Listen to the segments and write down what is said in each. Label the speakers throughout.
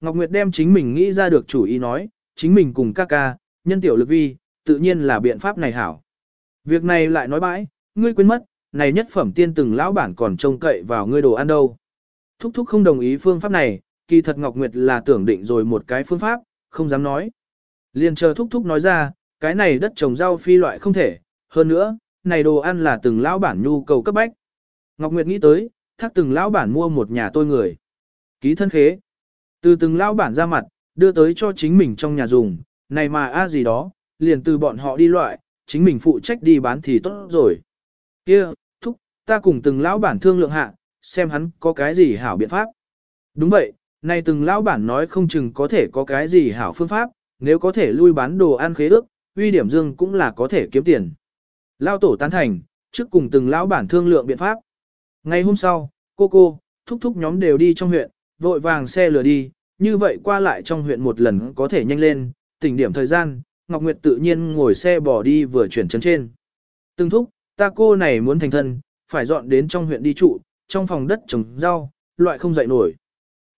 Speaker 1: Ngọc Nguyệt đem chính mình nghĩ ra được chủ ý nói, chính mình cùng ca ca, nhân tiểu lực vi, tự nhiên là biện pháp này hảo. Việc này lại nói bãi, ngươi quên mất, này nhất phẩm tiên từng lão bản còn trông cậy vào ngươi đồ ăn đâu. Thúc thúc không đồng ý phương pháp này, kỳ thật Ngọc Nguyệt là tưởng định rồi một cái phương pháp, không dám nói. Liên chờ thúc thúc nói ra, cái này đất trồng rau phi loại không thể, hơn nữa, này đồ ăn là từng lão bản nhu cầu cấp bách. Ngọc Nguyệt nghĩ tới, thác từng lão bản mua một nhà tôi người. Ký thân khế. Từ từng lão bản ra mặt, đưa tới cho chính mình trong nhà dùng, này mà a gì đó, liền từ bọn họ đi loại, chính mình phụ trách đi bán thì tốt rồi. Kia, thúc, ta cùng từng lão bản thương lượng hạ, xem hắn có cái gì hảo biện pháp. Đúng vậy, này từng lão bản nói không chừng có thể có cái gì hảo phương pháp, nếu có thể lui bán đồ ăn khế ước, uy điểm dương cũng là có thể kiếm tiền. Lao tổ tán thành, trước cùng từng lão bản thương lượng biện pháp. Ngày hôm sau, cô cô, thúc thúc nhóm đều đi trong huyện, vội vàng xe lửa đi, như vậy qua lại trong huyện một lần có thể nhanh lên, tỉnh điểm thời gian, Ngọc Nguyệt tự nhiên ngồi xe bỏ đi vừa chuyển chân trên. Từng thúc, ta cô này muốn thành thân, phải dọn đến trong huyện đi trụ, trong phòng đất trồng rau, loại không dậy nổi.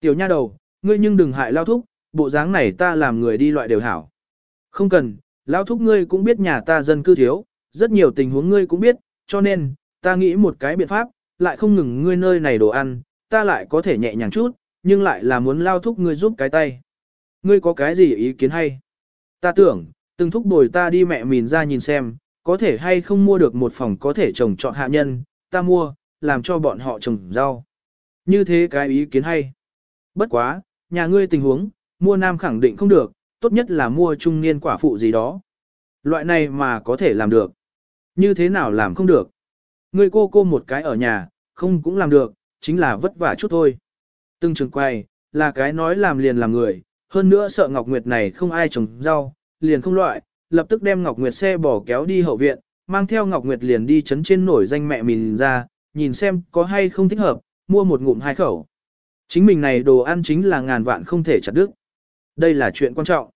Speaker 1: Tiểu nha đầu, ngươi nhưng đừng hại lao thúc, bộ dáng này ta làm người đi loại đều hảo. Không cần, lao thúc ngươi cũng biết nhà ta dân cư thiếu, rất nhiều tình huống ngươi cũng biết, cho nên, ta nghĩ một cái biện pháp, lại không ngừng ngươi nơi này đồ ăn, ta lại có thể nhẹ nhàng chút, nhưng lại là muốn lao thúc ngươi giúp cái tay. Ngươi có cái gì ý kiến hay? Ta tưởng, từng thúc bồi ta đi mẹ mìn ra nhìn xem, có thể hay không mua được một phòng có thể trồng trọt hạ nhân, ta mua, làm cho bọn họ trồng rau. Như thế cái ý kiến hay. Bất quá, nhà ngươi tình huống, mua nam khẳng định không được, tốt nhất là mua trung niên quả phụ gì đó. Loại này mà có thể làm được. Như thế nào làm không được? Ngươi cô cô một cái ở nhà, không cũng làm được, chính là vất vả chút thôi. Từng trường quay, là cái nói làm liền làm người, hơn nữa sợ Ngọc Nguyệt này không ai trồng rau, liền không loại, lập tức đem Ngọc Nguyệt xe bỏ kéo đi hậu viện, mang theo Ngọc Nguyệt liền đi chấn trên nổi danh mẹ mình ra, nhìn xem có hay không thích hợp, mua một ngụm hai khẩu. Chính mình này đồ ăn chính là ngàn vạn không thể chặt đứt. Đây là chuyện quan trọng.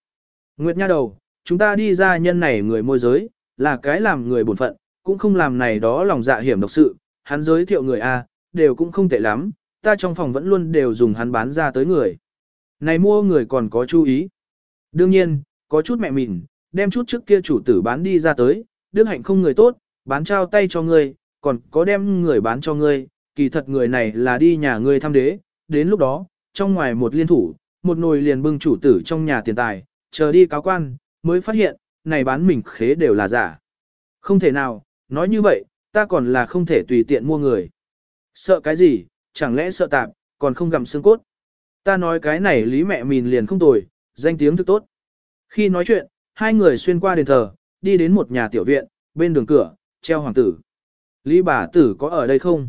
Speaker 1: Nguyệt nha đầu, chúng ta đi ra nhân này người môi giới, là cái làm người bổn phận, cũng không làm này đó lòng dạ hiểm độc sự, hắn giới thiệu người A, đều cũng không tệ lắm, ta trong phòng vẫn luôn đều dùng hắn bán ra tới người. Này mua người còn có chú ý. Đương nhiên, có chút mẹ mình, đem chút trước kia chủ tử bán đi ra tới, đức hạnh không người tốt, bán trao tay cho ngươi, còn có đem người bán cho ngươi, kỳ thật người này là đi nhà ngươi thăm đế, đến lúc đó, trong ngoài một liên thủ, một nồi liền bưng chủ tử trong nhà tiền tài, chờ đi cáo quan, mới phát hiện, này bán mình khế đều là giả. Không thể nào, nói như vậy, ta còn là không thể tùy tiện mua người. Sợ cái gì, chẳng lẽ sợ tạp, còn không gặm xương cốt. Ta nói cái này lý mẹ mìn liền không tồi, danh tiếng thức tốt. Khi nói chuyện, hai người xuyên qua đền thờ, đi đến một nhà tiểu viện, bên đường cửa, treo hoàng tử. Lý bà tử có ở đây không?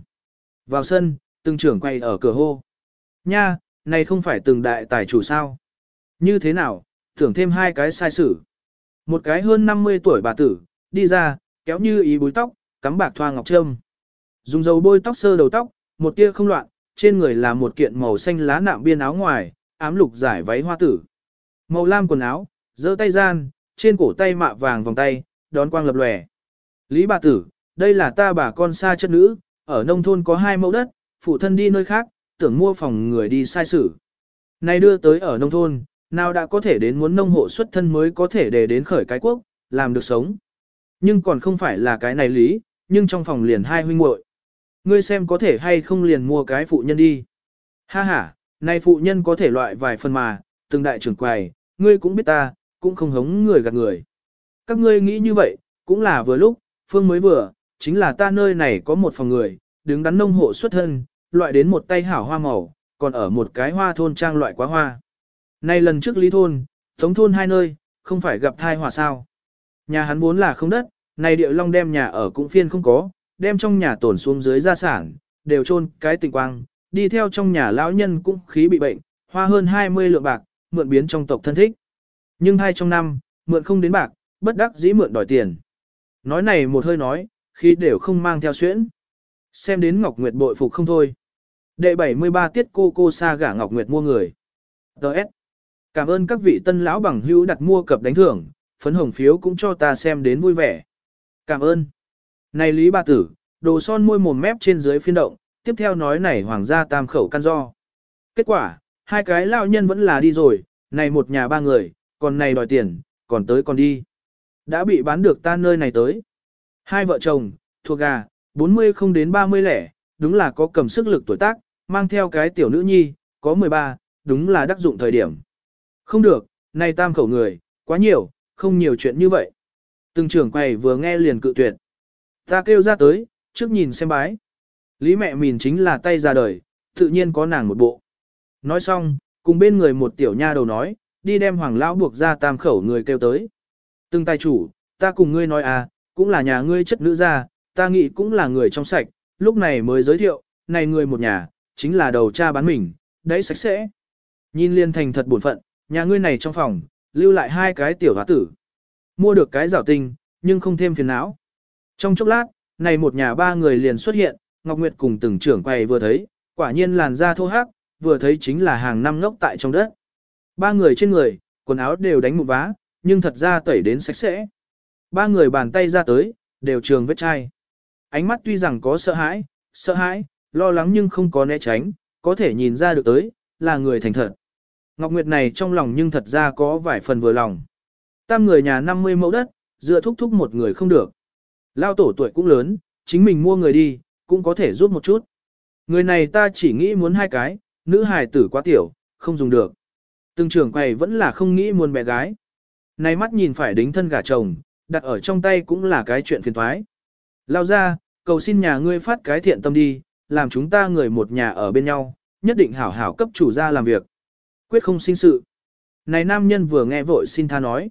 Speaker 1: Vào sân, từng trưởng quay ở cửa hô. Nha, này không phải từng đại tài chủ sao? Như thế nào, tưởng thêm hai cái sai sử. Một cái hơn 50 tuổi bà tử, đi ra, kéo như ý búi tóc, cắm bạc thoa ngọc trâm. Dùng dầu bôi tóc sơ đầu tóc, một tia không loạn, trên người là một kiện màu xanh lá nạm biên áo ngoài, ám lục giải váy hoa tử. Màu lam quần áo, giơ tay gian, trên cổ tay mạ vàng vòng tay, đón quang lập lòe. Lý bà tử, đây là ta bà con xa chất nữ, ở nông thôn có hai mẫu đất, phụ thân đi nơi khác, tưởng mua phòng người đi sai sử. Nay đưa tới ở nông thôn, nào đã có thể đến muốn nông hộ xuất thân mới có thể để đến khởi cái quốc, làm được sống. Nhưng còn không phải là cái này lý, nhưng trong phòng liền hai huynh muội. Ngươi xem có thể hay không liền mua cái phụ nhân đi. Ha ha, nay phụ nhân có thể loại vài phần mà, từng đại trưởng quầy, ngươi cũng biết ta, cũng không hống người gạt người. Các ngươi nghĩ như vậy, cũng là vừa lúc, phương mới vừa, chính là ta nơi này có một phòng người, đứng đắn nông hộ xuất thân, loại đến một tay hảo hoa màu, còn ở một cái hoa thôn trang loại quá hoa. Nay lần trước lý thôn, thống thôn hai nơi, không phải gặp thai họa sao. Nhà hắn vốn là không đất, này địa long đem nhà ở cũng phiên không có, đem trong nhà tổn xuống dưới gia sản, đều chôn cái tình quang, đi theo trong nhà lão nhân cũng khí bị bệnh, hoa hơn 20 lượng bạc, mượn biến trong tộc thân thích. Nhưng hai trong năm, mượn không đến bạc, bất đắc dĩ mượn đòi tiền. Nói này một hơi nói, khi đều không mang theo xuyễn. Xem đến Ngọc Nguyệt bội phục không thôi. Đệ 73 tiết cô cô xa gả Ngọc Nguyệt mua người. Đợt. Cảm ơn các vị tân lão bằng hữu đặt mua cập đánh thưởng, phấn hồng phiếu cũng cho ta xem đến vui vẻ. Cảm ơn. Này Lý Ba Tử, đồ son môi mồm mép trên dưới phiên động, tiếp theo nói này hoàng gia tam khẩu căn do. Kết quả, hai cái lao nhân vẫn là đi rồi, này một nhà ba người, còn này đòi tiền, còn tới còn đi. Đã bị bán được ta nơi này tới. Hai vợ chồng, thuộc gà, 40 không đến 30 lẻ, đúng là có cầm sức lực tuổi tác, mang theo cái tiểu nữ nhi, có 13, đúng là đắc dụng thời điểm. Không được, này tam khẩu người, quá nhiều, không nhiều chuyện như vậy. Từng trưởng quầy vừa nghe liền cự tuyệt. Ta kêu ra tới, trước nhìn xem bái. Lý mẹ mìn chính là tay ra đời, tự nhiên có nàng một bộ. Nói xong, cùng bên người một tiểu nha đầu nói, đi đem hoàng lão buộc ra tam khẩu người kêu tới. Từng tài chủ, ta cùng ngươi nói à, cũng là nhà ngươi chất nữ gia, ta nghĩ cũng là người trong sạch, lúc này mới giới thiệu, này người một nhà, chính là đầu cha bán mình, đấy sạch sẽ. Nhìn liên thành thật buồn phận, nhà ngươi này trong phòng, lưu lại hai cái tiểu hóa tử. Mua được cái rào tinh, nhưng không thêm phiền não. Trong chốc lát, này một nhà ba người liền xuất hiện, Ngọc Nguyệt cùng từng trưởng quầy vừa thấy, quả nhiên làn da thô hắc, vừa thấy chính là hàng năm ngốc tại trong đất. Ba người trên người, quần áo đều đánh một vá, nhưng thật ra tẩy đến sạch sẽ. Ba người bàn tay ra tới, đều trường vết chai. Ánh mắt tuy rằng có sợ hãi, sợ hãi, lo lắng nhưng không có né tránh, có thể nhìn ra được tới, là người thành thật. Ngọc Nguyệt này trong lòng nhưng thật ra có vài phần vừa lòng. Tam người nhà 50 mẫu đất, dựa thúc thúc một người không được. Lao tổ tuổi cũng lớn, chính mình mua người đi, cũng có thể giúp một chút. Người này ta chỉ nghĩ muốn hai cái, nữ hài tử quá tiểu, không dùng được. Từng trưởng quầy vẫn là không nghĩ muốn bé gái. Này mắt nhìn phải đính thân gả chồng, đặt ở trong tay cũng là cái chuyện phiền thoái. Lao ra, cầu xin nhà ngươi phát cái thiện tâm đi, làm chúng ta người một nhà ở bên nhau, nhất định hảo hảo cấp chủ gia làm việc. Quyết không sinh sự. Này nam nhân vừa nghe vội xin tha nói.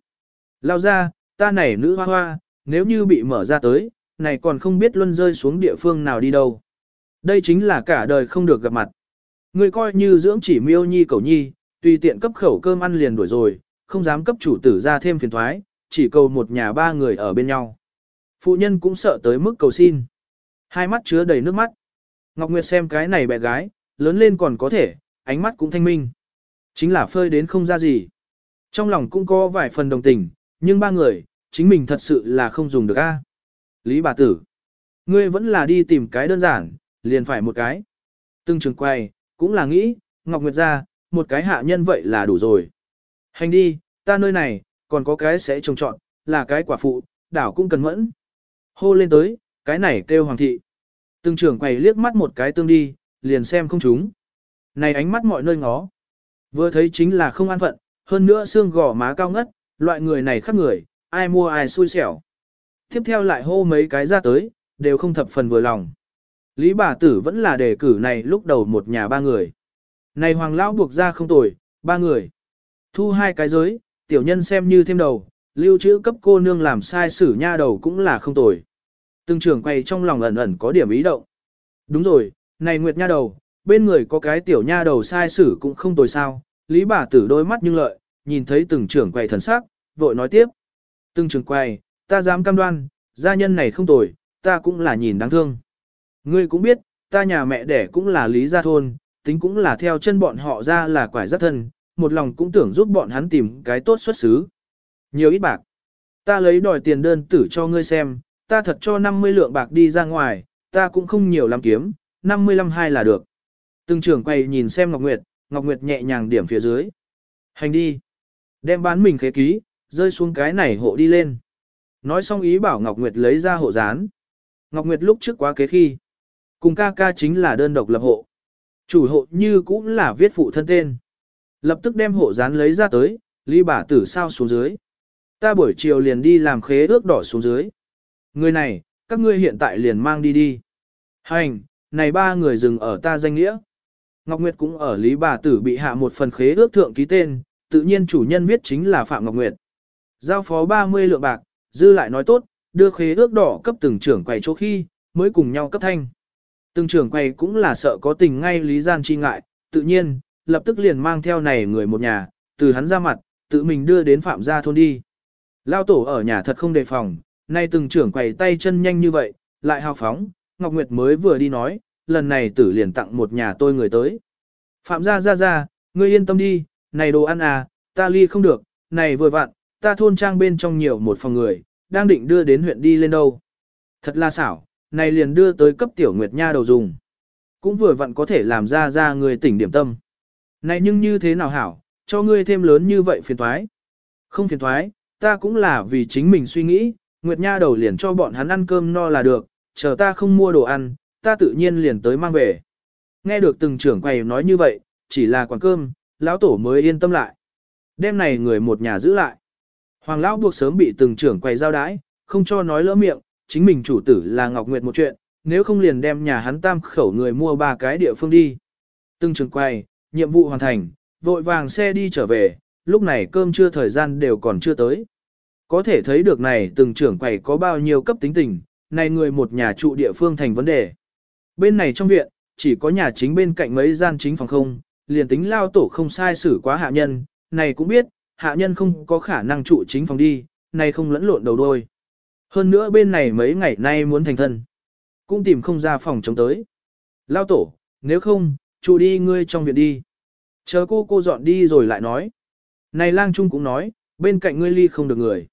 Speaker 1: Lao ra, ta này nữ hoa hoa, nếu như bị mở ra tới, này còn không biết luân rơi xuống địa phương nào đi đâu. Đây chính là cả đời không được gặp mặt. người coi như dưỡng chỉ miêu nhi cầu nhi, tùy tiện cấp khẩu cơm ăn liền đuổi rồi, không dám cấp chủ tử ra thêm phiền thoái, chỉ cầu một nhà ba người ở bên nhau. Phụ nhân cũng sợ tới mức cầu xin. Hai mắt chứa đầy nước mắt. Ngọc Nguyệt xem cái này bé gái, lớn lên còn có thể, ánh mắt cũng thanh minh. Chính là phơi đến không ra gì. Trong lòng cũng có vài phần đồng tình, nhưng ba người, chính mình thật sự là không dùng được a. Lý bà tử, ngươi vẫn là đi tìm cái đơn giản, liền phải một cái. Từng trường quay, cũng là nghĩ, Ngọc Nguyệt ra, một cái hạ nhân vậy là đủ rồi. Hành đi, ta nơi này, còn có cái sẽ trông chọn, là cái quả phụ, đảo cũng cần mẫn. Hô lên tới, cái này kêu hoàng thị. Từng trưởng quầy liếc mắt một cái tương đi, liền xem không chúng. Này ánh mắt mọi nơi ngó. Vừa thấy chính là không an phận, hơn nữa xương gò má cao ngất, loại người này khác người, ai mua ai xui xẻo. Tiếp theo lại hô mấy cái ra tới, đều không thập phần vừa lòng. Lý bà tử vẫn là đề cử này lúc đầu một nhà ba người. Này hoàng lão buộc ra không tồi, ba người. Thu hai cái giới, tiểu nhân xem như thêm đầu, lưu trữ cấp cô nương làm sai xử nha đầu cũng là không tồi. Từng trưởng quay trong lòng ẩn ẩn có điểm ý động. Đúng rồi, này nguyệt nha đầu, bên người có cái tiểu nha đầu sai xử cũng không tồi sao. Lý bà tử đôi mắt nhưng lợi, nhìn thấy từng trưởng quay thần sắc, vội nói tiếp. Từng trưởng quay, ta dám cam đoan, gia nhân này không tồi, ta cũng là nhìn đáng thương. Ngươi cũng biết, ta nhà mẹ đẻ cũng là lý gia thôn, tính cũng là theo chân bọn họ ra là quải rất thân, một lòng cũng tưởng giúp bọn hắn tìm cái tốt xuất xứ. Nhiều ít bạc. Ta lấy đòi tiền đơn tử cho ngươi xem, ta thật cho 50 lượng bạc đi ra ngoài, ta cũng không nhiều lắm kiếm, 55 hai là được. Từng trưởng quay nhìn xem Ngọc Nguyệt, Ngọc Nguyệt nhẹ nhàng điểm phía dưới. Hành đi. Đem bán mình khế ký, rơi xuống cái này hộ đi lên. Nói xong ý bảo Ngọc Nguyệt lấy ra hộ dán. Ngọc Nguyệt lúc trước quá kế khi. Cùng ca ca chính là đơn độc lập hộ. Chủ hộ như cũng là viết phụ thân tên. Lập tức đem hộ dán lấy ra tới, ly bà tử sao xuống dưới. Ta buổi chiều liền đi làm khế ước đỏ xuống dưới. Người này, các ngươi hiện tại liền mang đi đi. Hành, này ba người dừng ở ta danh nghĩa. Ngọc Nguyệt cũng ở Lý bà tử bị hạ một phần khế ước thượng ký tên, tự nhiên chủ nhân viết chính là Phạm Ngọc Nguyệt. Giao phó 30 lượng bạc, dư lại nói tốt, đưa khế ước đỏ cấp từng trưởng quầy chỗ khi, mới cùng nhau cấp thanh. Từng trưởng quầy cũng là sợ có tình ngay lý gian chi ngại, tự nhiên, lập tức liền mang theo này người một nhà, từ hắn ra mặt, tự mình đưa đến phạm gia thôn đi. Lao tổ ở nhà thật không đề phòng, nay từng trưởng quầy tay chân nhanh như vậy, lại hào phóng, Ngọc Nguyệt mới vừa đi nói, lần này tử liền tặng một nhà tôi người tới. Phạm gia ra ra, ngươi yên tâm đi, này đồ ăn à, ta ly không được, này vừa vặn, ta thôn trang bên trong nhiều một phòng người, đang định đưa đến huyện đi lên đâu. Thật là xảo, này liền đưa tới cấp tiểu nguyệt nha đầu dùng. Cũng vừa vặn có thể làm ra ra người tỉnh điểm tâm. Này nhưng như thế nào hảo, cho ngươi thêm lớn như vậy phiền thoái. Không phiền thoái, ta cũng là vì chính mình suy nghĩ, Nguyệt Nha đầu liền cho bọn hắn ăn cơm no là được, chờ ta không mua đồ ăn, ta tự nhiên liền tới mang về. Nghe được từng trưởng quầy nói như vậy, chỉ là quán cơm, lão tổ mới yên tâm lại. Đêm này người một nhà giữ lại. Hoàng lão buộc sớm bị từng trưởng quầy giao đái, không cho nói lỡ miệng, chính mình chủ tử là Ngọc Nguyệt một chuyện, nếu không liền đem nhà hắn tam khẩu người mua ba cái địa phương đi. Từng trưởng quầy, nhiệm vụ hoàn thành, vội vàng xe đi trở về, lúc này cơm trưa thời gian đều còn chưa tới. Có thể thấy được này từng trưởng quầy có bao nhiêu cấp tính tình, này người một nhà trụ địa phương thành vấn đề. Bên này trong viện, chỉ có nhà chính bên cạnh mấy gian chính phòng không, liền tính lao tổ không sai xử quá hạ nhân, này cũng biết, hạ nhân không có khả năng trụ chính phòng đi, nay không lẫn lộn đầu đôi. Hơn nữa bên này mấy ngày nay muốn thành thân, cũng tìm không ra phòng chống tới. Lao tổ, nếu không, trụ đi ngươi trong viện đi. Chờ cô cô dọn đi rồi lại nói. Này lang trung cũng nói, bên cạnh ngươi ly không được người.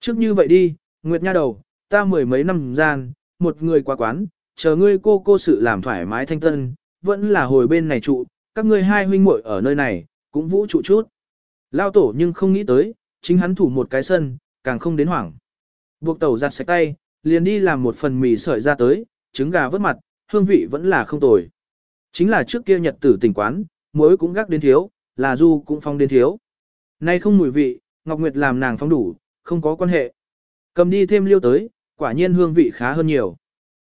Speaker 1: Trước như vậy đi, Nguyệt Nha đầu, ta mười mấy năm gian, một người qua quán, chờ ngươi cô cô sự làm thoải mái thanh tân, vẫn là hồi bên này trụ, các ngươi hai huynh muội ở nơi này, cũng vũ trụ chút. Lao tổ nhưng không nghĩ tới, chính hắn thủ một cái sân, càng không đến hoảng. Buộc tẩu giặt sạch tay, liền đi làm một phần mì sợi ra tới, trứng gà vớt mặt, hương vị vẫn là không tồi. Chính là trước kia nhật tử tỉnh quán, muối cũng gác đến thiếu, là du cũng phong đến thiếu. Nay không mùi vị, Ngọc Nguyệt làm nàng phong đủ, không có quan hệ. Cầm đi thêm liêu tới, quả nhiên hương vị khá hơn nhiều.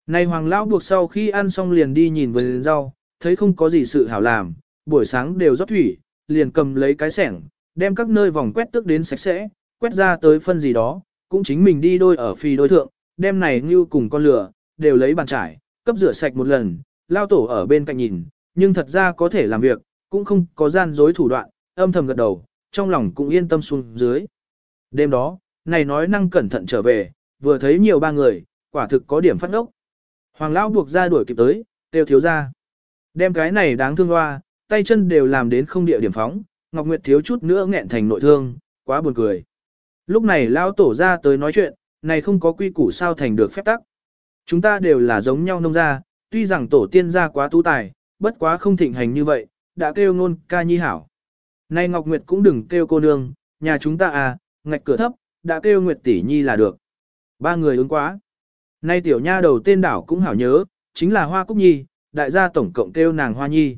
Speaker 1: Nay hoàng lão buộc sau khi ăn xong liền đi nhìn vườn rau, thấy không có gì sự hảo làm, buổi sáng đều rót thủy, liền cầm lấy cái sẻng, đem các nơi vòng quét tước đến sạch sẽ, quét ra tới phân gì đó, cũng chính mình đi đôi ở phi đối thượng, đem này như cùng con lửa, đều lấy bàn trải, cấp rửa sạch một lần, lao tổ ở bên cạnh nhìn, nhưng thật ra có thể làm việc, cũng không có gian dối thủ đoạn, âm thầm gật đầu, trong lòng cũng yên tâm xuống dưới. Đêm đó, này nói năng cẩn thận trở về, vừa thấy nhiều ba người, quả thực có điểm phát ốc. Hoàng lão buộc ra đuổi kịp tới, tiêu thiếu ra. Đem cái này đáng thương hoa, tay chân đều làm đến không địa điểm phóng, Ngọc Nguyệt thiếu chút nữa nghẹn thành nội thương, quá buồn cười. Lúc này lão tổ ra tới nói chuyện, này không có quy củ sao thành được phép tắc. Chúng ta đều là giống nhau nông gia, tuy rằng tổ tiên gia quá tú tài, bất quá không thịnh hành như vậy, đã kêu ngôn ca nhi hảo. Nay Ngọc Nguyệt cũng đừng kêu cô nương, nhà chúng ta à, ngạch cửa thấp, đã kêu Nguyệt tỷ nhi là được. Ba người ứng quá. Nay tiểu nha đầu tên đảo cũng hảo nhớ, chính là Hoa Cúc Nhi, đại gia tổng cộng kêu nàng Hoa Nhi.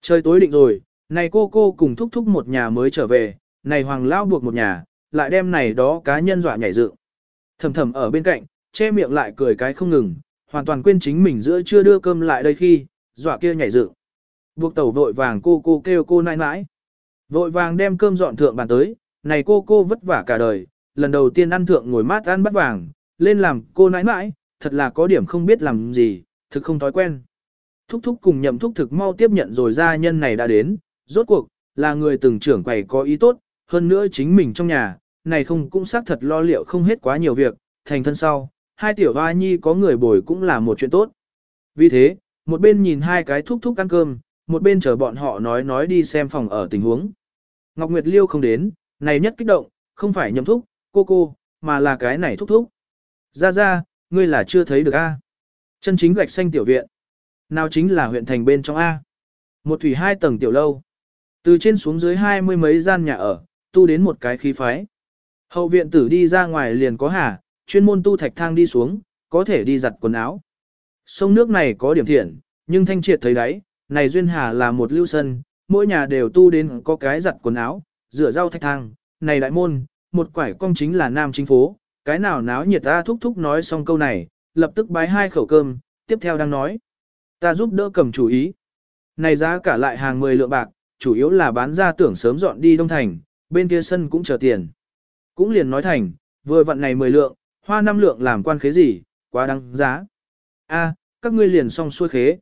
Speaker 1: Trời tối định rồi, này cô cô cùng thúc thúc một nhà mới trở về, này hoàng lao buộc một nhà, lại đem này đó cá nhân dọa nhảy dựng. Thầm thầm ở bên cạnh, che miệng lại cười cái không ngừng, hoàn toàn quên chính mình giữa chưa đưa cơm lại đây khi, dọa kia nhảy dựng. Buộc tẩu vội vàng cô cô kêu cô nãi nãi. Vội vàng đem cơm dọn thượng bàn tới, này cô cô vất vả cả đời, lần đầu tiên ăn thượng ngồi mát ăn bắt vàng, lên làm cô nãi nãi, thật là có điểm không biết làm gì, thực không thói quen. Thúc thúc cùng nhậm thúc thực mau tiếp nhận rồi gia nhân này đã đến, rốt cuộc, là người từng trưởng quầy có ý tốt, hơn nữa chính mình trong nhà, này không cũng xác thật lo liệu không hết quá nhiều việc, thành thân sau, hai tiểu hoa nhi có người bồi cũng là một chuyện tốt. Vì thế, một bên nhìn hai cái thúc thúc ăn cơm, một bên chờ bọn họ nói nói đi xem phòng ở tình huống. Ngọc Nguyệt Liêu không đến, này nhất kích động, không phải nhầm thúc, cô cô, mà là cái này thúc thúc. Ra ra, ngươi là chưa thấy được A. Chân chính gạch xanh tiểu viện. Nào chính là huyện thành bên trong A. Một thủy hai tầng tiểu lâu. Từ trên xuống dưới hai mươi mấy gian nhà ở, tu đến một cái khí phái. Hậu viện tử đi ra ngoài liền có hà, chuyên môn tu thạch thang đi xuống, có thể đi giặt quần áo. Sông nước này có điểm thiện, nhưng thanh triệt thấy đấy, này duyên hà là một lưu sân, mỗi nhà đều tu đến có cái giặt quần áo, rửa rau thạch thang, này đại môn, một quải cong chính là nam chính phố, cái nào náo nhiệt ta thúc thúc nói xong câu này, lập tức bái hai khẩu cơm, tiếp theo đang nói. Ta giúp đỡ cầm chủ ý. Này giá cả lại hàng 10 lượng bạc, chủ yếu là bán ra tưởng sớm dọn đi Đông Thành, bên kia sân cũng chờ tiền. Cũng liền nói thành, vừa vận này 10 lượng, hoa năm lượng làm quan khế gì, quá đáng giá. a các ngươi liền xong xuôi khế.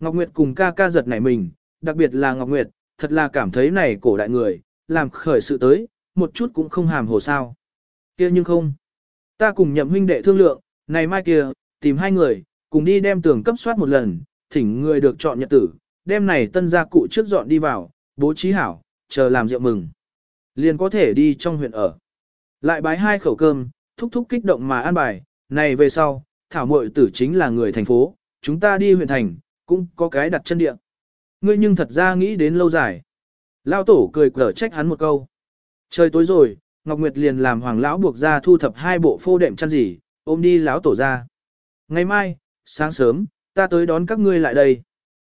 Speaker 1: Ngọc Nguyệt cùng ca ca giật nảy mình, đặc biệt là Ngọc Nguyệt, thật là cảm thấy này cổ đại người, làm khởi sự tới, một chút cũng không hàm hồ sao. kia nhưng không. Ta cùng nhậm huynh đệ thương lượng, này mai kia, tìm hai người, cùng đi đem tường cấp soát một lần, thỉnh người được chọn nhật tử, đem này tân gia cụ trước dọn đi vào, bố trí hảo, chờ làm rượu mừng. Liền có thể đi trong huyện ở. Lại bái hai khẩu cơm, thúc thúc kích động mà ăn bài, này về sau, thảo muội tử chính là người thành phố, chúng ta đi huyện thành, cũng có cái đặt chân địa. Ngươi nhưng thật ra nghĩ đến lâu dài. Lao tổ cười cở trách hắn một câu. Trời tối rồi, Ngọc Nguyệt liền làm hoàng lão buộc ra thu thập hai bộ phô đệm chăn gì, ôm đi lão tổ ra. Ngày mai, sáng sớm, ta tới đón các ngươi lại đây.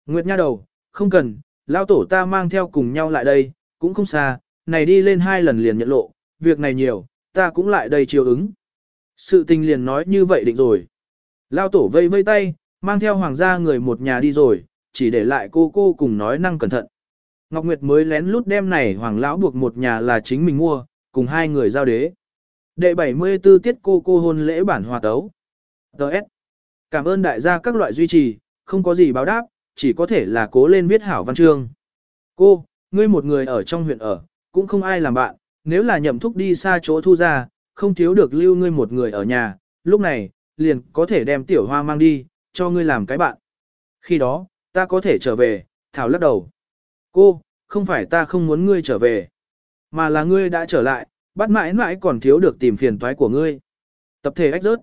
Speaker 1: Nguyệt nha đầu, không cần, lão tổ ta mang theo cùng nhau lại đây, cũng không xa, này đi lên hai lần liền nhận lộ, việc này nhiều, ta cũng lại đây chiều ứng. Sự tình liền nói như vậy định rồi. Lao tổ vây vây tay, mang theo hoàng gia người một nhà đi rồi, chỉ để lại cô cô cùng nói năng cẩn thận. Ngọc Nguyệt mới lén lút đem này hoàng lão buộc một nhà là chính mình mua, cùng hai người giao đế. Đệ 74 tiết cô cô hôn lễ bản hòa tấu. Đợt. Cảm ơn đại gia các loại duy trì, không có gì báo đáp, chỉ có thể là cố lên viết hảo văn chương. Cô, ngươi một người ở trong huyện ở, cũng không ai làm bạn, nếu là nhậm thúc đi xa chỗ thu ra, không thiếu được lưu ngươi một người ở nhà, lúc này, liền có thể đem tiểu hoa mang đi, cho ngươi làm cái bạn. Khi đó, ta có thể trở về, Thảo lắc đầu. Cô, không phải ta không muốn ngươi trở về, mà là ngươi đã trở lại, bắt mãi mãi còn thiếu được tìm phiền toái của ngươi. Tập thể ách rớt.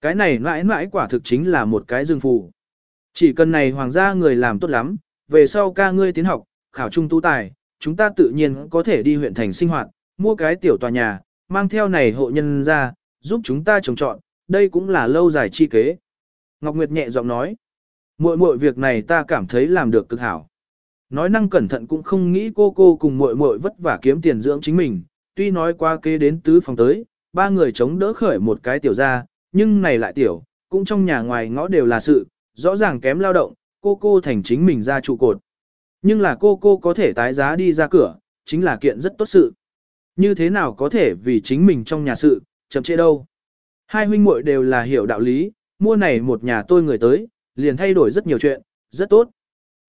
Speaker 1: Cái này mãi mãi quả thực chính là một cái dương phù. Chỉ cần này hoàng gia người làm tốt lắm, về sau ca ngươi tiến học, khảo trung tu tài, chúng ta tự nhiên có thể đi huyện thành sinh hoạt, mua cái tiểu tòa nhà, mang theo này hộ nhân ra, giúp chúng ta trồng trọn, đây cũng là lâu dài chi kế. Ngọc Nguyệt nhẹ giọng nói, muội muội việc này ta cảm thấy làm được cực hảo. Nói năng cẩn thận cũng không nghĩ cô cô cùng muội muội vất vả kiếm tiền dưỡng chính mình, tuy nói qua kế đến tứ phòng tới, ba người chống đỡ khởi một cái tiểu ra, nhưng này lại tiểu, cũng trong nhà ngoài ngõ đều là sự, rõ ràng kém lao động, cô cô thành chính mình ra trụ cột. Nhưng là cô cô có thể tái giá đi ra cửa, chính là kiện rất tốt sự. Như thế nào có thể vì chính mình trong nhà sự, chậm trễ đâu. Hai huynh muội đều là hiểu đạo lý, mua này một nhà tôi người tới, liền thay đổi rất nhiều chuyện, rất tốt.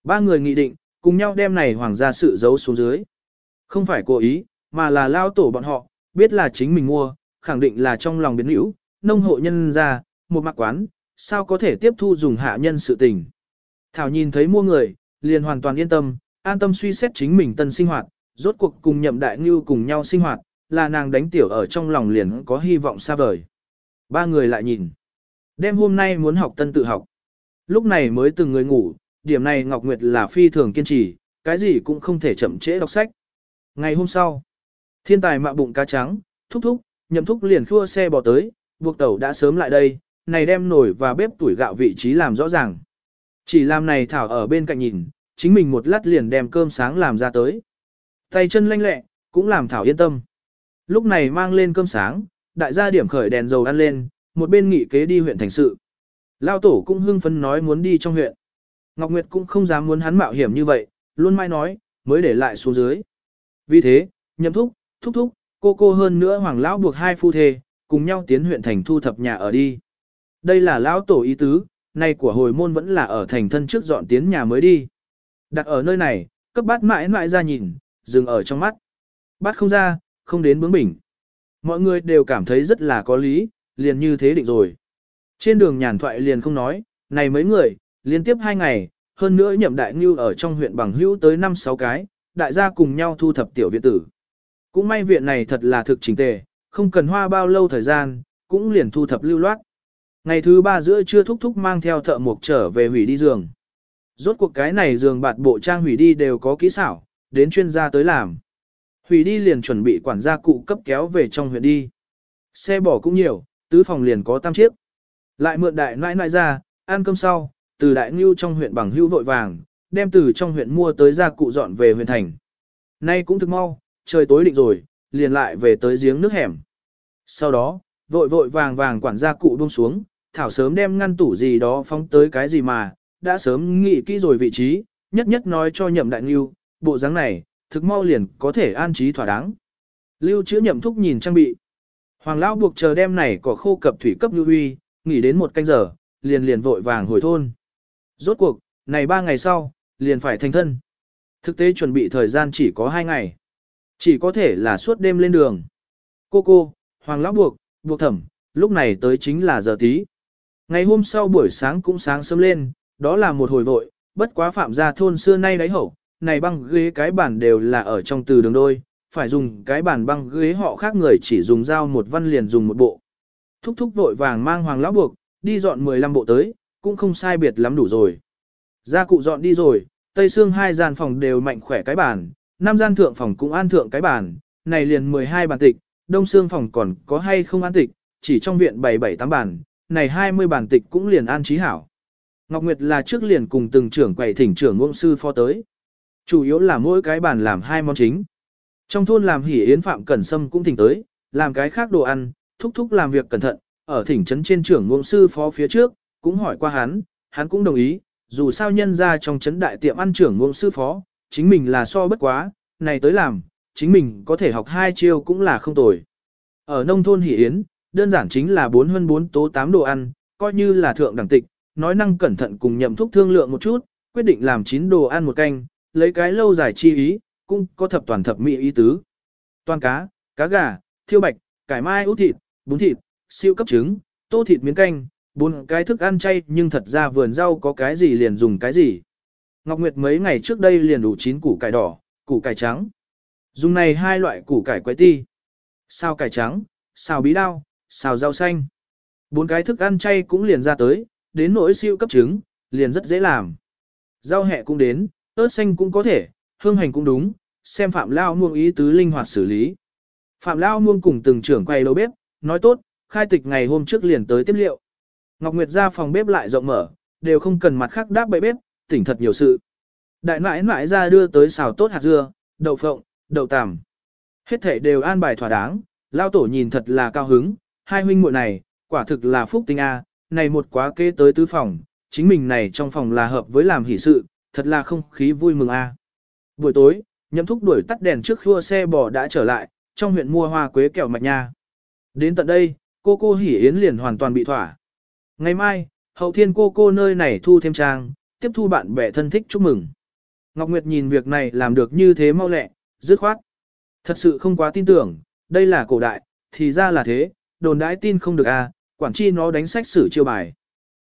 Speaker 1: Ba người nghị định, cùng nhau đem này hoàng gia sự giấu xuống dưới. Không phải cố ý, mà là lao tổ bọn họ, biết là chính mình mua, khẳng định là trong lòng biến hữu, nông hộ nhân ra, một mặc quán, sao có thể tiếp thu dùng hạ nhân sự tình. Thảo nhìn thấy mua người, liền hoàn toàn yên tâm, an tâm suy xét chính mình tân sinh hoạt, rốt cuộc cùng nhậm đại ngưu cùng nhau sinh hoạt, là nàng đánh tiểu ở trong lòng liền có hy vọng xa vời. Ba người lại nhìn. Đêm hôm nay muốn học tân tự học. Lúc này mới từng người ngủ, điểm này Ngọc Nguyệt là phi thường kiên trì, cái gì cũng không thể chậm trễ đọc sách. Ngày hôm sau, thiên tài mạ bụng cá trắng, thúc thúc, nhậm thúc liền khua xe bỏ tới, buộc tàu đã sớm lại đây, này đem nổi và bếp tuổi gạo vị trí làm rõ ràng. Chỉ làm này Thảo ở bên cạnh nhìn, chính mình một lát liền đem cơm sáng làm ra tới. Tay chân lanh lẹ, cũng làm Thảo yên tâm. Lúc này mang lên cơm sáng, đại gia điểm khởi đèn dầu ăn lên, một bên nghị kế đi huyện thành sự. Lao tổ cũng hưng phấn nói muốn đi trong huyện. Ngọc Nguyệt cũng không dám muốn hắn mạo hiểm như vậy, luôn mai nói, mới để lại xuống dưới. Vì thế, nhậm thúc, thúc thúc, cô cô hơn nữa hoàng lão buộc hai phu thê, cùng nhau tiến huyện thành thu thập nhà ở đi. Đây là lão tổ ý tứ, nay của hồi môn vẫn là ở thành thân trước dọn tiến nhà mới đi. Đặt ở nơi này, cấp bát mãi mãi ra nhìn, dừng ở trong mắt. Bát không ra, không đến bướng bỉnh. Mọi người đều cảm thấy rất là có lý, liền như thế định rồi. Trên đường nhàn thoại liền không nói, này mấy người, liên tiếp hai ngày, hơn nữa nhậm đại ngưu ở trong huyện bằng hữu tới 5-6 cái, đại gia cùng nhau thu thập tiểu viện tử. Cũng may viện này thật là thực chỉnh tề, không cần hoa bao lâu thời gian, cũng liền thu thập lưu loát. Ngày thứ ba giữa trưa thúc thúc mang theo thợ mộc trở về hủy đi giường. Rốt cuộc cái này giường bạt bộ trang hủy đi đều có kỹ xảo, đến chuyên gia tới làm. Hủy đi liền chuẩn bị quản gia cụ cấp kéo về trong huyện đi. Xe bỏ cũng nhiều, tứ phòng liền có tam chiếc. Lại mượn đại nãi nãi ra, ăn cơm sau, từ đại ngưu trong huyện bằng hưu vội vàng, đem từ trong huyện mua tới gia cụ dọn về huyện thành. Nay cũng thực mau, trời tối định rồi, liền lại về tới giếng nước hẻm. Sau đó, vội vội vàng vàng quản gia cụ buông xuống, thảo sớm đem ngăn tủ gì đó phóng tới cái gì mà, đã sớm nghĩ kỹ rồi vị trí, nhất nhất nói cho nhậm đại ngưu, bộ dáng này, thực mau liền có thể an trí thỏa đáng. Lưu chữ nhậm thúc nhìn trang bị. Hoàng lão buộc chờ đem này có khô cập thủy cấp lưu huy, nghỉ đến một canh giờ, liền liền vội vàng hồi thôn. Rốt cuộc, này ba ngày sau, liền phải thành thân. Thực tế chuẩn bị thời gian chỉ có hai ngày. Chỉ có thể là suốt đêm lên đường. Cô cô, hoàng lão buộc, buộc thẩm, lúc này tới chính là giờ tí. Ngày hôm sau buổi sáng cũng sáng sớm lên, đó là một hồi vội, bất quá phạm gia thôn xưa nay đáy hậu, này băng ghế cái bản đều là ở trong từ đường đôi, phải dùng cái bản băng ghế họ khác người chỉ dùng dao một văn liền dùng một bộ. Thúc thúc vội vàng mang hoàng lão buộc, đi dọn 15 bộ tới, cũng không sai biệt lắm đủ rồi. Gia cụ dọn đi rồi, tây xương hai gian phòng đều mạnh khỏe cái bàn, nam gian thượng phòng cũng an thượng cái bàn, này liền 12 bàn tịch, đông xương phòng còn có hay không an tịch, chỉ trong viện 77-8 bàn, này 20 bàn tịch cũng liền an trí hảo. Ngọc Nguyệt là trước liền cùng từng trưởng quầy thỉnh trưởng ngôn sư phó tới. Chủ yếu là mỗi cái bàn làm hai món chính. Trong thôn làm hỉ yến phạm cẩn sâm cũng thỉnh tới, làm cái khác đồ ăn, thúc thúc làm việc cẩn thận, ở thỉnh trấn trên trưởng ngôn sư phó phía trước, cũng hỏi qua hắn, hắn cũng đồng ý, dù sao nhân ra trong trấn đại tiệm ăn trưởng ngôn sư phó, chính mình là so bất quá, này tới làm, chính mình có thể học hai chiêu cũng là không tồi. Ở nông thôn Hỷ yến, đơn giản chính là bốn hơn bốn tố tám đồ ăn, coi như là thượng đẳng tịch, nói năng cẩn thận cùng nhậm thúc thương lượng một chút, quyết định làm chín đồ ăn một canh, lấy cái lâu dài chi ý, cũng có thập toàn thập mỹ ý tứ. Toàn cá, cá gà, thiêu bạch, cải mai út thịt, bún thịt, siêu cấp trứng, tô thịt miếng canh, bốn cái thức ăn chay nhưng thật ra vườn rau có cái gì liền dùng cái gì. Ngọc Nguyệt mấy ngày trước đây liền đủ chín củ cải đỏ, củ cải trắng. Dùng này hai loại củ cải quái ti. xào cải trắng, xào bí đao, xào rau xanh. Bốn cái thức ăn chay cũng liền ra tới, đến nỗi siêu cấp trứng, liền rất dễ làm. Rau hẹ cũng đến, ớt xanh cũng có thể, hương hành cũng đúng, xem Phạm Lao Muông ý tứ linh hoạt xử lý. Phạm Lao Muông cùng từng trưởng quay đầu bếp, nói tốt, khai tịch ngày hôm trước liền tới tiếp liệu. Ngọc Nguyệt ra phòng bếp lại rộng mở, đều không cần mặt khác đáp bậy bếp, tỉnh thật nhiều sự. Đại nãi nãi ra đưa tới xào tốt hạt dưa, đậu phộng, đậu tằm. Hết thể đều an bài thỏa đáng, Lao Tổ nhìn thật là cao hứng, hai huynh muội này, quả thực là phúc tinh A, này một quá kế tới tứ phòng, chính mình này trong phòng là hợp với làm hỷ sự, thật là không khí vui mừng A. Buổi tối, nhậm thúc đuổi tắt đèn trước khua xe bò đã trở lại, trong huyện mua hoa quế kẹo mạch nha. Đến tận đây, cô cô hỉ yến liền hoàn toàn bị thỏa. Ngày mai, hậu thiên cô cô nơi này thu thêm trang, tiếp thu bạn bè thân thích chúc mừng. Ngọc Nguyệt nhìn việc này làm được như thế mau lẹ, dứt khoát. Thật sự không quá tin tưởng, đây là cổ đại, thì ra là thế, đồn đãi tin không được à, quản chi nó đánh sách sử chiêu bài.